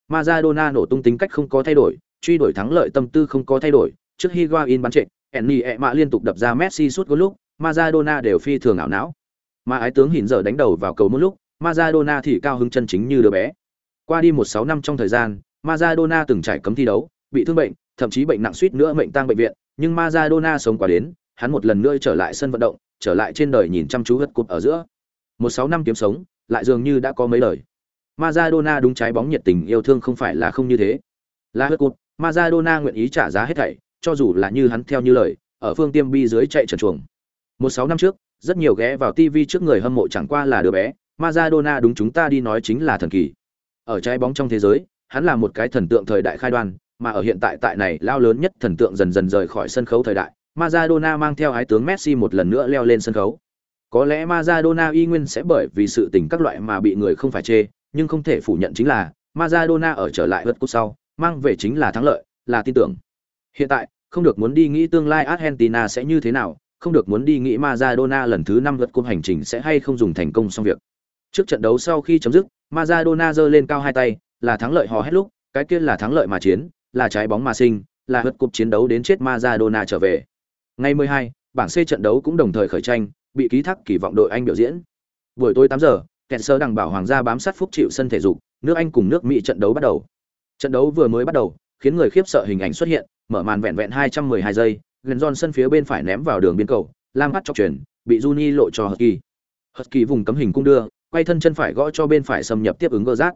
Maradona nổ tung tính cách không có thay đổi, truy đuổi thắng lợi tâm tư không có thay đổi, trước Higuain bắn trệ, Enni ẹ mạ liên tục đập ra Messi suốt có lúc, Maradona đều phi thường ảo não. Mà ái tướng hình giờ đánh đầu vào cầu một lúc, Maradona thì cao hứng chân chính như đứa bé. Qua đi một sáu năm trong thời gian, Maradona từng trải cấm thi đấu, bị thương bệnh, thậm chí bệnh nặng suýt nữa mệnh tang bệnh viện, nhưng Maradona sống quá đến, hắn một lần nữa trở lại sân vận động, trở lại trên đời nhìn chăm chú gật cột ở giữa. Một sáu năm kiếm sống, lại dường như đã có mấy lời. Maradona đúng trái bóng nhiệt tình yêu thương không phải là không như thế. Là hất cột, Maradona nguyện ý trả giá hết thảy, cho dù là như hắn theo như lời, ở phương tiêm bi dưới chạy trần chuồng. Một sáu năm trước, rất nhiều ghé vào TV trước người hâm mộ chẳng qua là đứa bé, Maradona đúng chúng ta đi nói chính là thần kỳ. Ở trái bóng trong thế giới, hắn là một cái thần tượng thời đại khai đoan, mà ở hiện tại tại này lao lớn nhất thần tượng dần dần rời khỏi sân khấu thời đại, Maradona mang theo ái tướng Messi một lần nữa leo lên sân khấu. Có lẽ Maradona y nguyên sẽ bởi vì sự tình các loại mà bị người không phải chê, nhưng không thể phủ nhận chính là Maradona ở trở lại vượt cúp sau, mang về chính là thắng lợi, là tin tưởng. Hiện tại, không được muốn đi nghĩ tương lai Argentina sẽ như thế nào, không được muốn đi nghĩ Maradona lần thứ 5 vượt cúp hành trình sẽ hay không dùng thành công xong việc. Trước trận đấu sau khi chấm dứt, Maradona giơ lên cao hai tay, là thắng lợi hò hét lúc, cái kia là thắng lợi mà chiến, là trái bóng mà sinh, là vượt cúp chiến đấu đến chết Maradona trở về. Ngày 12, bảng C trận đấu cũng đồng thời khởi tranh, bị ký thác kỳ vọng đội Anh biểu diễn. Buổi tối 8 giờ, kẹt sơ đằng bảo hoàng gia bám sát phúc chịu sân thể dục, nước Anh cùng nước Mỹ trận đấu bắt đầu. Trận đấu vừa mới bắt đầu, khiến người khiếp sợ hình ảnh xuất hiện, mở màn vẹn vẹn 212 giây, gần giòn sân phía bên phải ném vào đường biên cầu, Lam bắt chọc chuyển, bị Juni lộ cho Husky. Husky vùng cấm hình cung đưa, quay thân chân phải gõ cho bên phải xâm nhập tiếp ứng gỡ rát.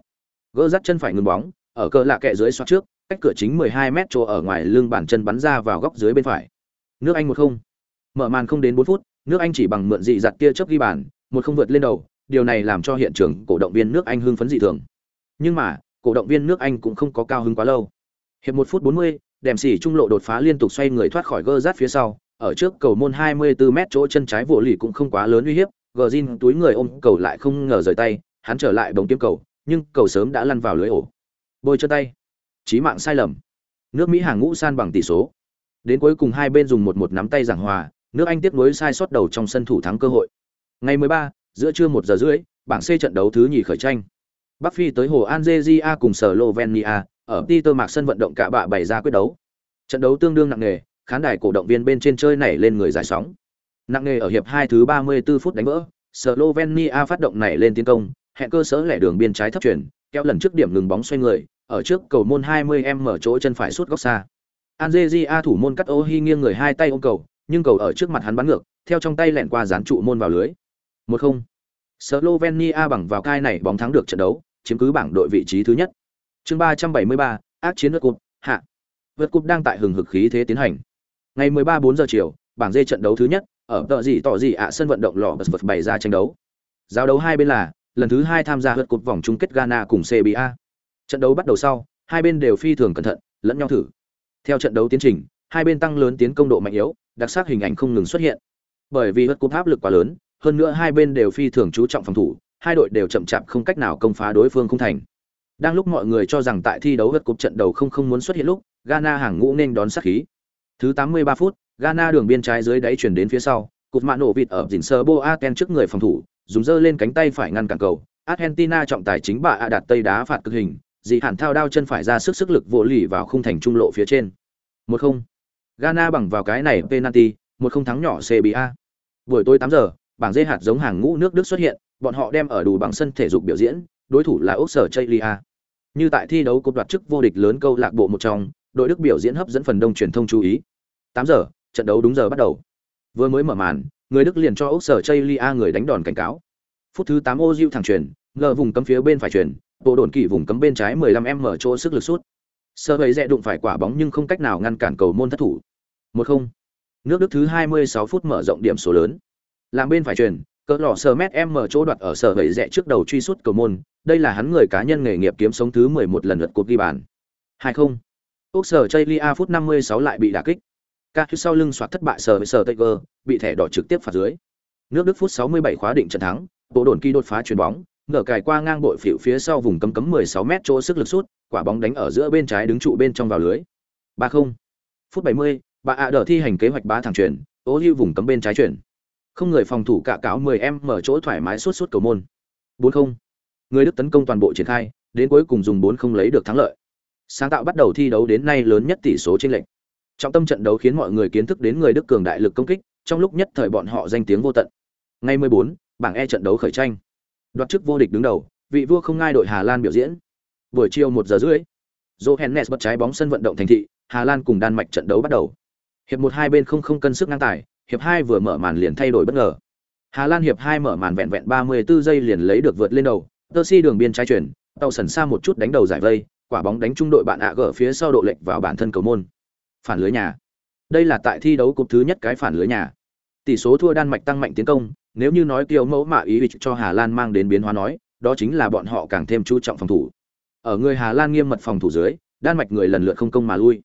Gỡ rát chân phải ngừng bóng, ở cờ lạ kẹ dưới xoát trước, cách cửa chính 12 mét chỗ ở ngoài lưng bàn chân bắn ra vào góc dưới bên phải. Nước Anh một không. Mở màn không đến bốn phút, nước Anh chỉ bằng mượn dị giặt kia chớp ghi bàn, một không vượt lên đầu, điều này làm cho hiện trường cổ động viên nước Anh hưng phấn dị thường. Nhưng mà, cổ động viên nước Anh cũng không có cao hứng quá lâu. Hiệp một phút 40, đèm xỉ trung lộ đột phá liên tục xoay người thoát khỏi gơ rát phía sau, ở trước cầu môn 24 mét chỗ chân trái vỗ lì cũng không quá lớn uy hiếp, Gjin túi người ôm cầu lại không ngờ rời tay, hắn trở lại bóng kiếm cầu, nhưng cầu sớm đã lăn vào lưới ổ. Bôi chân tay. Chí mạng sai lầm. Nước Mỹ hàng ngũ san bằng tỷ số. Đến cuối cùng hai bên dùng một một nắm tay giảng hòa, nước Anh tiếp nối sai sót đầu trong sân thủ thắng cơ hội. Ngày 13, giữa trưa 1 giờ rưỡi, bảng C trận đấu thứ nhì khởi tranh. Bắc Phi tới hồ Algeria cùng Slovenia, ở Peter Mạc sân vận động cả bạ bày ra quyết đấu. Trận đấu tương đương nặng nề, khán đài cổ động viên bên trên chơi nảy lên người giải sóng. Nặng nề ở hiệp 2 thứ 34 phút đánh vỡ, Slovenia phát động nảy lên tiến công, hẹn cơ sở lẻ đường biên trái thấp chuyển, kéo lần trước điểm ngừng bóng xoay người, ở trước cầu môn 20m mở chỗ chân phải suốt góc xa. Algeria thủ môn cắt ô hi nghiêng người hai tay ôm cầu, nhưng cầu ở trước mặt hắn bắn ngược, theo trong tay lẹn qua dán trụ môn vào lưới. 1-0. Slovenia bằng vào cai này bóng thắng được trận đấu, chiếm cứ bảng đội vị trí thứ nhất. Chương 373, ác chiến vượt cục, hạ. Vượt cúp đang tại hừng hực khí thế tiến hành. Ngày 13 4 giờ chiều, bảng D trận đấu thứ nhất, ở tợ gì tỏ gì ạ sân vận động lọ vật bày ra tranh đấu. Giao đấu hai bên là lần thứ hai tham gia vượt cục vòng chung kết Ghana cùng CBA. Trận đấu bắt đầu sau, hai bên đều phi thường cẩn thận, lẫn nhau thử. Theo trận đấu tiến trình, hai bên tăng lớn tiến công độ mạnh yếu, đặc sắc hình ảnh không ngừng xuất hiện. Bởi vì vượt cúp áp lực quá lớn, hơn nữa hai bên đều phi thường chú trọng phòng thủ, hai đội đều chậm chạp không cách nào công phá đối phương không thành. Đang lúc mọi người cho rằng tại thi đấu vượt cúp trận đầu không không muốn xuất hiện lúc, Ghana hàng ngũ nên đón sát khí. Thứ 83 phút, Ghana đường biên trái dưới đáy chuyển đến phía sau, cụt mạ nổ vịt ở dình sơ Boaten trước người phòng thủ, dùng dơ lên cánh tay phải ngăn cản cầu. Argentina trọng tài chính bà A đặt tây đá phạt cực hình, dị hẳn thao đao chân phải ra sức sức lực vỗ lì vào khung thành trung lộ phía trên. 1-0. Ghana bằng vào cái này penalty, một không thắng nhỏ CBA. Buổi tối 8 giờ, bảng dê hạt giống hàng ngũ nước Đức xuất hiện, bọn họ đem ở đủ bằng sân thể dục biểu diễn, đối thủ là Úc Sở Chaylia. Như tại thi đấu cột đoạt chức vô địch lớn câu lạc bộ một trong, đội Đức biểu diễn hấp dẫn phần đông truyền thông chú ý. 8 giờ, trận đấu đúng giờ bắt đầu. Vừa mới mở màn, người Đức liền cho Úc Sở Chaylia người đánh đòn cảnh cáo. Phút thứ 8 diêu thẳng truyền, ngờ vùng cấm phía bên phải truyền, bộ đồn kỳ vùng cấm bên trái 15m chỗ sức lực sút. Sơ bầy Dẹ đụng phải quả bóng nhưng không cách nào ngăn cản cầu môn thất thủ. 1-0. Nước Đức thứ 26 phút mở rộng điểm số lớn. Làm bên phải truyền, cỡ lò sờ mét em mở chỗ đoạt ở sở bầy rẽ trước đầu truy sút cầu môn, đây là hắn người cá nhân nghề nghiệp kiếm sống thứ 11 lần lượt cuộc ghi bàn. 2-0. Úc sở Chaylia phút 56 lại bị đả kích. Ca sau lưng soạt thất bại sở với sở Tiger, bị thẻ đỏ trực tiếp phạt dưới. Nước Đức phút 67 khóa định trận thắng, bộ đồn kỳ đột phá chuyền bóng, ngửa cài qua ngang bội phỉu phía sau vùng cấm cấm 16 mét chỗ sức lực sút, quả bóng đánh ở giữa bên trái đứng trụ bên trong vào lưới. 3-0. Phút 70, bà ạ đỡ thi hành kế hoạch bá thẳng chuyển, ô hưu vùng cấm bên trái chuyển. Không người phòng thủ cả cáo 10 em mở chỗ thoải mái suốt suốt cầu môn. 4-0. Người Đức tấn công toàn bộ triển khai, đến cuối cùng dùng bốn không lấy được thắng lợi. Sáng tạo bắt đầu thi đấu đến nay lớn nhất tỷ số trên lệnh. Trọng tâm trận đấu khiến mọi người kiến thức đến người Đức cường đại lực công kích, trong lúc nhất thời bọn họ danh tiếng vô tận. Ngày 14, bảng E trận đấu khởi tranh. Đoạt chức vô địch đứng đầu, vị vua không ngai đội Hà Lan biểu diễn. Buổi chiều một giờ rưỡi, Johannes bật trái bóng sân vận động thành thị, Hà Lan cùng Đan Mạch trận đấu bắt đầu. Hiệp một hai bên không không cân sức ngang tài, hiệp hai vừa mở màn liền thay đổi bất ngờ. Hà Lan hiệp hai mở màn vẹn vẹn 34 giây liền lấy được vượt lên đầu, Tơ Si đường biên trái chuyển, tàu sần xa một chút đánh đầu giải vây, quả bóng đánh trung đội bạn ạ gỡ phía sau độ lệch vào bản thân cầu môn. Phản lưới nhà. Đây là tại thi đấu cục thứ nhất cái phản lưới nhà. Tỷ số thua Đan Mạch tăng mạnh tiến công, nếu như nói kiều mẫu mạ ý cho Hà Lan mang đến biến hóa nói, đó chính là bọn họ càng thêm chú trọng phòng thủ. Ở người Hà Lan nghiêm mật phòng thủ dưới, Đan Mạch người lần lượt không công mà lui.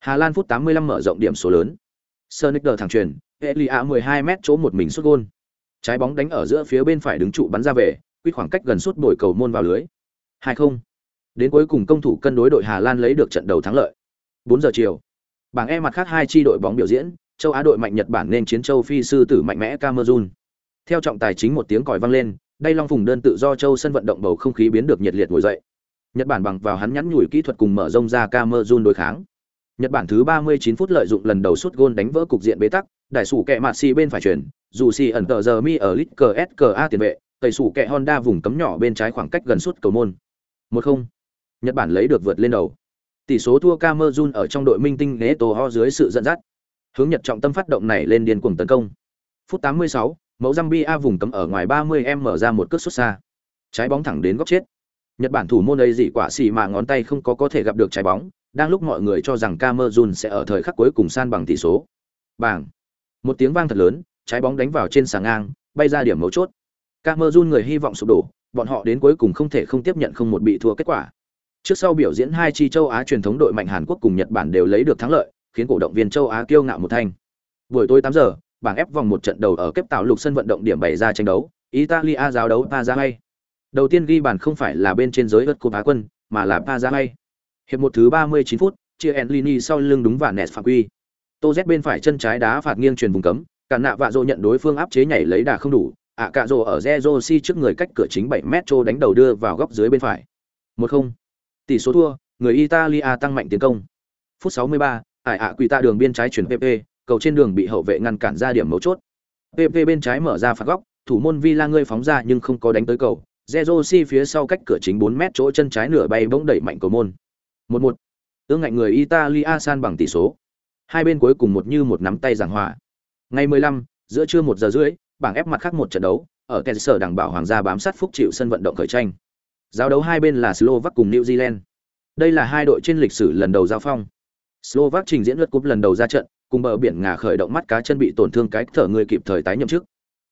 Hà Lan phút 85 mở rộng điểm số lớn. Sonicer thẳng truyền, Elia 12m chỗ một mình sút gôn. Trái bóng đánh ở giữa phía bên phải đứng trụ bắn ra về, quy khoảng cách gần suốt bồi cầu môn vào lưới. 2-0. Đến cuối cùng công thủ cân đối đội Hà Lan lấy được trận đầu thắng lợi. 4 giờ chiều. Bảng E mặt khác hai chi đội bóng biểu diễn, châu Á đội mạnh Nhật Bản nên chiến châu Phi sư tử mạnh mẽ Cameroon. Theo trọng tài chính một tiếng còi vang lên, đây long phùng đơn tự do châu sân vận động bầu không khí biến được nhiệt liệt ngồi dậy. Nhật Bản bằng vào hắn nhắn nhủi kỹ thuật cùng mở rông ra Cameroon đối kháng. Nhật Bản thứ 39 phút lợi dụng lần đầu sút gôn đánh vỡ cục diện bế tắc, đại sủ kẹ mạt si bên phải chuyển, dù si ẩn tờ giờ mi ở lit cờ SKA tiền vệ, tẩy sủ kẹ Honda vùng cấm nhỏ bên trái khoảng cách gần sút cầu môn. 1-0. Nhật Bản lấy được vượt lên đầu. Tỷ số thua Cameroon ở trong đội minh tinh Neto ho dưới sự dẫn dắt. Hướng Nhật trọng tâm phát động này lên điên cuồng tấn công. Phút 86, mẫu Zambia vùng cấm ở ngoài 30m mở ra một cước xuất xa. Trái bóng thẳng đến góc chết. Nhật Bản thủ môn ấy dị quả xì mà ngón tay không có có thể gặp được trái bóng, đang lúc mọi người cho rằng Cameroon sẽ ở thời khắc cuối cùng san bằng tỷ số. Bảng. Một tiếng vang thật lớn, trái bóng đánh vào trên sàng ngang, bay ra điểm mấu chốt. Cameroon người hy vọng sụp đổ, bọn họ đến cuối cùng không thể không tiếp nhận không một bị thua kết quả. Trước sau biểu diễn hai chi châu Á truyền thống đội mạnh Hàn Quốc cùng Nhật Bản đều lấy được thắng lợi, khiến cổ động viên châu Á kiêu ngạo một thanh. Buổi tối 8 giờ, bảng ép vòng một trận đầu ở kép tạo lục sân vận động điểm bày ra tranh đấu, Italia giáo đấu Paraguay. Đầu tiên ghi bàn không phải là bên trên giới vượt cúp Bá quân, mà là Paraguay. Hiệp một thứ 39 phút, chia Enlini sau lưng đúng và nẹt phạm quy. Tô Z bên phải chân trái đá phạt nghiêng truyền vùng cấm, cả nạ vạ rồ nhận đối phương áp chế nhảy lấy đà không đủ, ạ cạ rồ ở Zerosi trước người cách cửa chính 7 mét trô đánh đầu đưa vào góc dưới bên phải. 1-0. Tỷ số thua, người Italia tăng mạnh tiến công. Phút 63, ải ạ quỷ tạ đường biên trái chuyển PP, cầu trên đường bị hậu vệ ngăn cản ra điểm mấu chốt. PP bên trái mở ra phạt góc, thủ môn Villa ngươi phóng ra nhưng không có đánh tới cầu. Zerosi phía sau cách cửa chính 4 mét chỗ chân trái nửa bay bỗng đẩy mạnh cầu môn. 1-1. tương ngạnh người Italia san bằng tỷ số. Hai bên cuối cùng một như một nắm tay giảng hòa. Ngày 15, giữa trưa 1 giờ rưỡi, bảng ép mặt khác một trận đấu, ở Kessler đảm bảo hoàng gia bám sát phúc chịu sân vận động khởi tranh. Giao đấu hai bên là Slovak cùng New Zealand. Đây là hai đội trên lịch sử lần đầu giao phong. Slovak trình diễn lượt cúp lần đầu ra trận, cùng bờ biển ngà khởi động mắt cá chân bị tổn thương cái thở người kịp thời tái nhậm chức.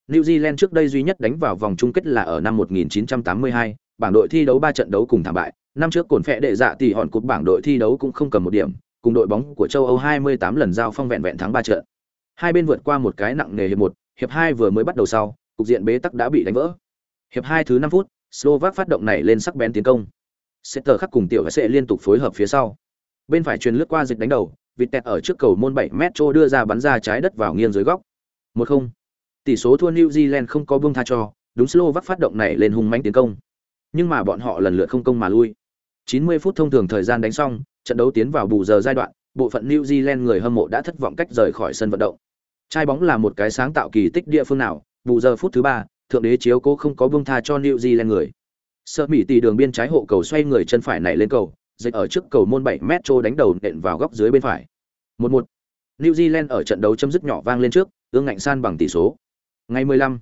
New Zealand trước đây duy nhất đánh vào vòng chung kết là ở năm 1982, bảng đội thi đấu 3 trận đấu cùng thảm bại, năm trước cồn phệ đệ dạ tỷ hòn cục bảng đội thi đấu cũng không cầm một điểm, cùng đội bóng của châu Âu 28 lần giao phong vẹn vẹn thắng 3 trận. Hai bên vượt qua một cái nặng nề hiệp 1, hiệp 2 vừa mới bắt đầu sau, cục diện bế tắc đã bị đánh vỡ. Hiệp 2 thứ 5 phút, Slovak phát động này lên sắc bén tiến công. Setter khắc cùng tiểu và sẽ liên tục phối hợp phía sau. Bên phải truyền lướt qua dịch đánh đầu, vịt tẹt ở trước cầu môn 7 mét trô đưa ra bắn ra trái đất vào nghiêng dưới góc. 1-0. Tỷ số thua New Zealand không có buông tha cho, đúng Slovak phát động này lên hung mãnh tiến công. Nhưng mà bọn họ lần lượt không công mà lui. 90 phút thông thường thời gian đánh xong, trận đấu tiến vào bù giờ giai đoạn, bộ phận New Zealand người hâm mộ đã thất vọng cách rời khỏi sân vận động. Trai bóng là một cái sáng tạo kỳ tích địa phương nào, bù giờ phút thứ 3, thượng đế chiếu cố không có buông tha cho New Zealand người. Sợ Mỹ tỷ đường biên trái hộ cầu xoay người chân phải này lên cầu, dịch ở trước cầu môn 7 mét trô đánh đầu nện vào góc dưới bên phải. 1-1. New Zealand ở trận đấu chấm dứt nhỏ vang lên trước, ương ngạnh san bằng tỷ số. Ngày 15,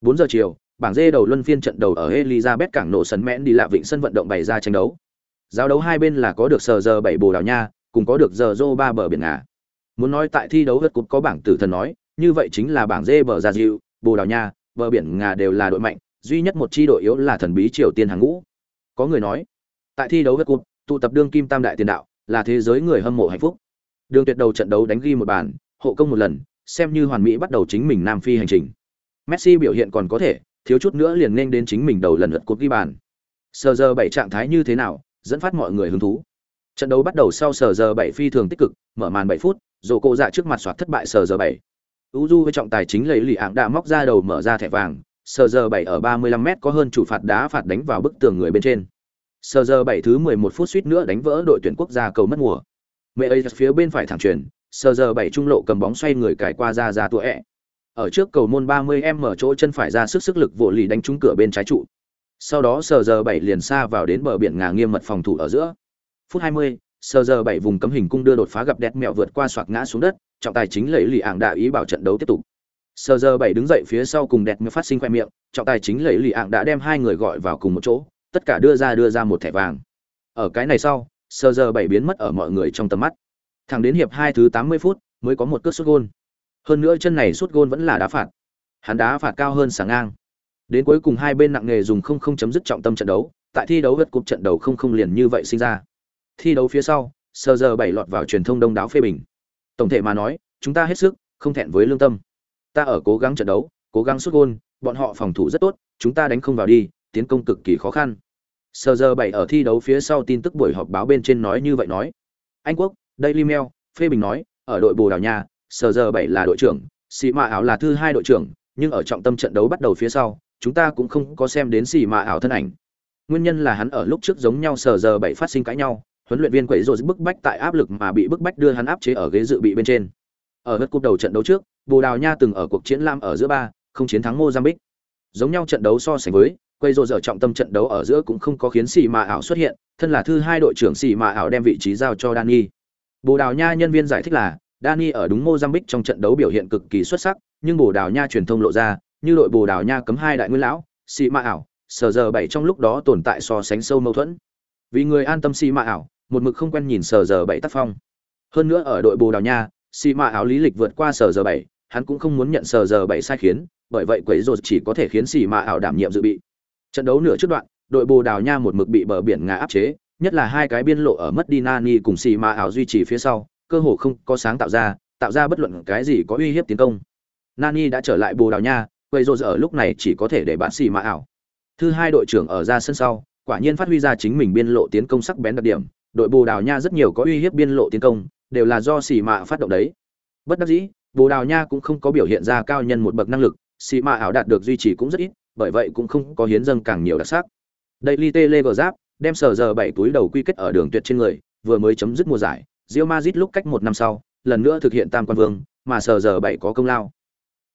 4 giờ chiều, bảng dê đầu luân phiên trận đầu ở Elizabeth cảng nổ sấn mẽn đi lạ vịnh sân vận động bày ra tranh đấu. Giao đấu hai bên là có được sờ giờ 7 bồ đào nha, cùng có được giờ rô ba bờ biển ngà. Muốn nói tại thi đấu hất cục có bảng tử thần nói, như vậy chính là bảng dê bờ già dịu, bồ đào nha, bờ biển ngà đều là đội mạnh, duy nhất một chi đội yếu là thần bí triều tiên hàng ngũ có người nói tại thi đấu với cục, tụ tập đương kim tam đại tiền đạo là thế giới người hâm mộ hạnh phúc. Đường tuyệt đầu trận đấu đánh ghi một bàn hộ công một lần xem như hoàn mỹ bắt đầu chính mình nam phi hành trình. Messi biểu hiện còn có thể thiếu chút nữa liền nên đến chính mình đầu lần lượt cuộc ghi bàn. Sờ giờ bảy trạng thái như thế nào dẫn phát mọi người hứng thú. Trận đấu bắt đầu sau sờ giờ bảy phi thường tích cực mở màn bảy phút rồi cô dạ trước mặt soạt thất bại sờ giờ bảy. Uju với trọng tài chính lấy lì ảng đã móc ra đầu mở ra thẻ vàng, sờ giờ bảy ở 35 m có hơn chủ phạt đá phạt đánh vào bức tường người bên trên. Sờ giờ 7 thứ 11 phút suýt nữa đánh vỡ đội tuyển quốc gia cầu mất mùa. Mẹ ấy phía bên phải thẳng truyền, sờ giờ 7 trung lộ cầm bóng xoay người cải qua ra ra tua ẹ. Ở trước cầu môn 30m mở chỗ chân phải ra sức sức lực vỗ lì đánh trúng cửa bên trái trụ. Sau đó sờ giờ 7 liền xa vào đến bờ biển ngà nghiêm mật phòng thủ ở giữa. Phút 20, sờ giờ 7 vùng cấm hình cung đưa đột phá gặp đẹp mẹo vượt qua xoạc ngã xuống đất, trọng tài chính lấy lì ảng đại ý bảo trận đấu tiếp tục. Sờ giờ 7 đứng dậy phía sau cùng đẹp mẹo phát sinh khoe miệng, trọng tài chính lấy lì ảng đã đem hai người gọi vào cùng một chỗ, tất cả đưa ra đưa ra một thẻ vàng. Ở cái này sau, sờ giờ 7 biến mất ở mọi người trong tầm mắt. Thẳng đến hiệp 2 thứ 80 phút mới có một cước sút gôn. Hơn nữa chân này sút gôn vẫn là đá phạt. Hắn đá phạt cao hơn sáng ngang. Đến cuối cùng hai bên nặng nghề dùng không không chấm dứt trọng tâm trận đấu, tại thi đấu vượt cúp trận đầu không không liền như vậy sinh ra. Thi đấu phía sau, sờ giờ 7 lọt vào truyền thông đông đáo phê bình. Tổng thể mà nói, chúng ta hết sức, không thẹn với lương tâm. Ta ở cố gắng trận đấu, cố gắng sút gôn, bọn họ phòng thủ rất tốt, chúng ta đánh không vào đi, tiến công cực kỳ khó khăn. Sờ giờ 7 ở thi đấu phía sau tin tức buổi họp báo bên trên nói như vậy nói. Anh Quốc, Daily Mail, phê bình nói, ở đội Bồ Đào Nha, Sờ giờ 7 là đội trưởng, Sĩ Mạ ảo là thứ hai đội trưởng, nhưng ở trọng tâm trận đấu bắt đầu phía sau, chúng ta cũng không có xem đến Sĩ Mạ ảo thân ảnh. Nguyên nhân là hắn ở lúc trước giống nhau Sờ giờ 7 phát sinh cãi nhau, huấn luyện viên quẩy rồi bức bách tại áp lực mà bị bức bách đưa hắn áp chế ở ghế dự bị bên trên. Ở hết cúp đầu trận đấu trước, Bồ Đào Nha từng ở cuộc chiến lam ở giữa ba, không chiến thắng Mozambique. Giống nhau trận đấu so sánh với, quay rồi dở trọng tâm trận đấu ở giữa cũng không có khiến xì mà ảo xuất hiện, thân là thư hai đội trưởng xì mà ảo đem vị trí giao cho Dani. Bồ Đào Nha nhân viên giải thích là, Dani ở đúng Mozambique trong trận đấu biểu hiện cực kỳ xuất sắc, nhưng Bồ Đào Nha truyền thông lộ ra, như đội Bồ Đào Nha cấm hai đại nguyên lão, xì mà ảo, sờ giờ bảy trong lúc đó tồn tại so sánh sâu mâu thuẫn. Vì người an tâm xì mà ảo, một mực không quen nhìn sờ giờ bảy tác phong. Hơn nữa ở đội Bồ Đào Nha, xì mà ảo lý lịch vượt qua sờ giờ bảy, hắn cũng không muốn nhận sờ giờ bảy sai khiến, bởi vậy quấy rồi chỉ có thể khiến xì mà ảo đảm nhiệm dự bị. Trận đấu nửa trước đoạn, đội Bồ Đào Nha một mực bị bờ biển ngã áp chế, nhất là hai cái biên lộ ở mất đi Nani cùng xì ma ảo duy trì phía sau, cơ hồ không có sáng tạo ra, tạo ra bất luận cái gì có uy hiếp tiến công. Nani đã trở lại Bồ Đào Nha, quay rồi ở lúc này chỉ có thể để bạn xì ma ảo. Thứ hai đội trưởng ở ra sân sau, quả nhiên phát huy ra chính mình biên lộ tiến công sắc bén đặc điểm, đội Bồ Đào Nha rất nhiều có uy hiếp biên lộ tiến công, đều là do xì mạ phát động đấy. Bất đắc dĩ, Bồ Đào Nha cũng không có biểu hiện ra cao nhân một bậc năng lực, xì mạ ảo đạt được duy trì cũng rất ít, bởi vậy cũng không có hiến dâng càng nhiều đặc sắc. Daily Giáp đem sở giờ bảy túi đầu quy kết ở đường tuyệt trên người, vừa mới chấm dứt mùa giải, Real Madrid lúc cách một năm sau, lần nữa thực hiện tam quan vương, mà sở giờ bảy có công lao.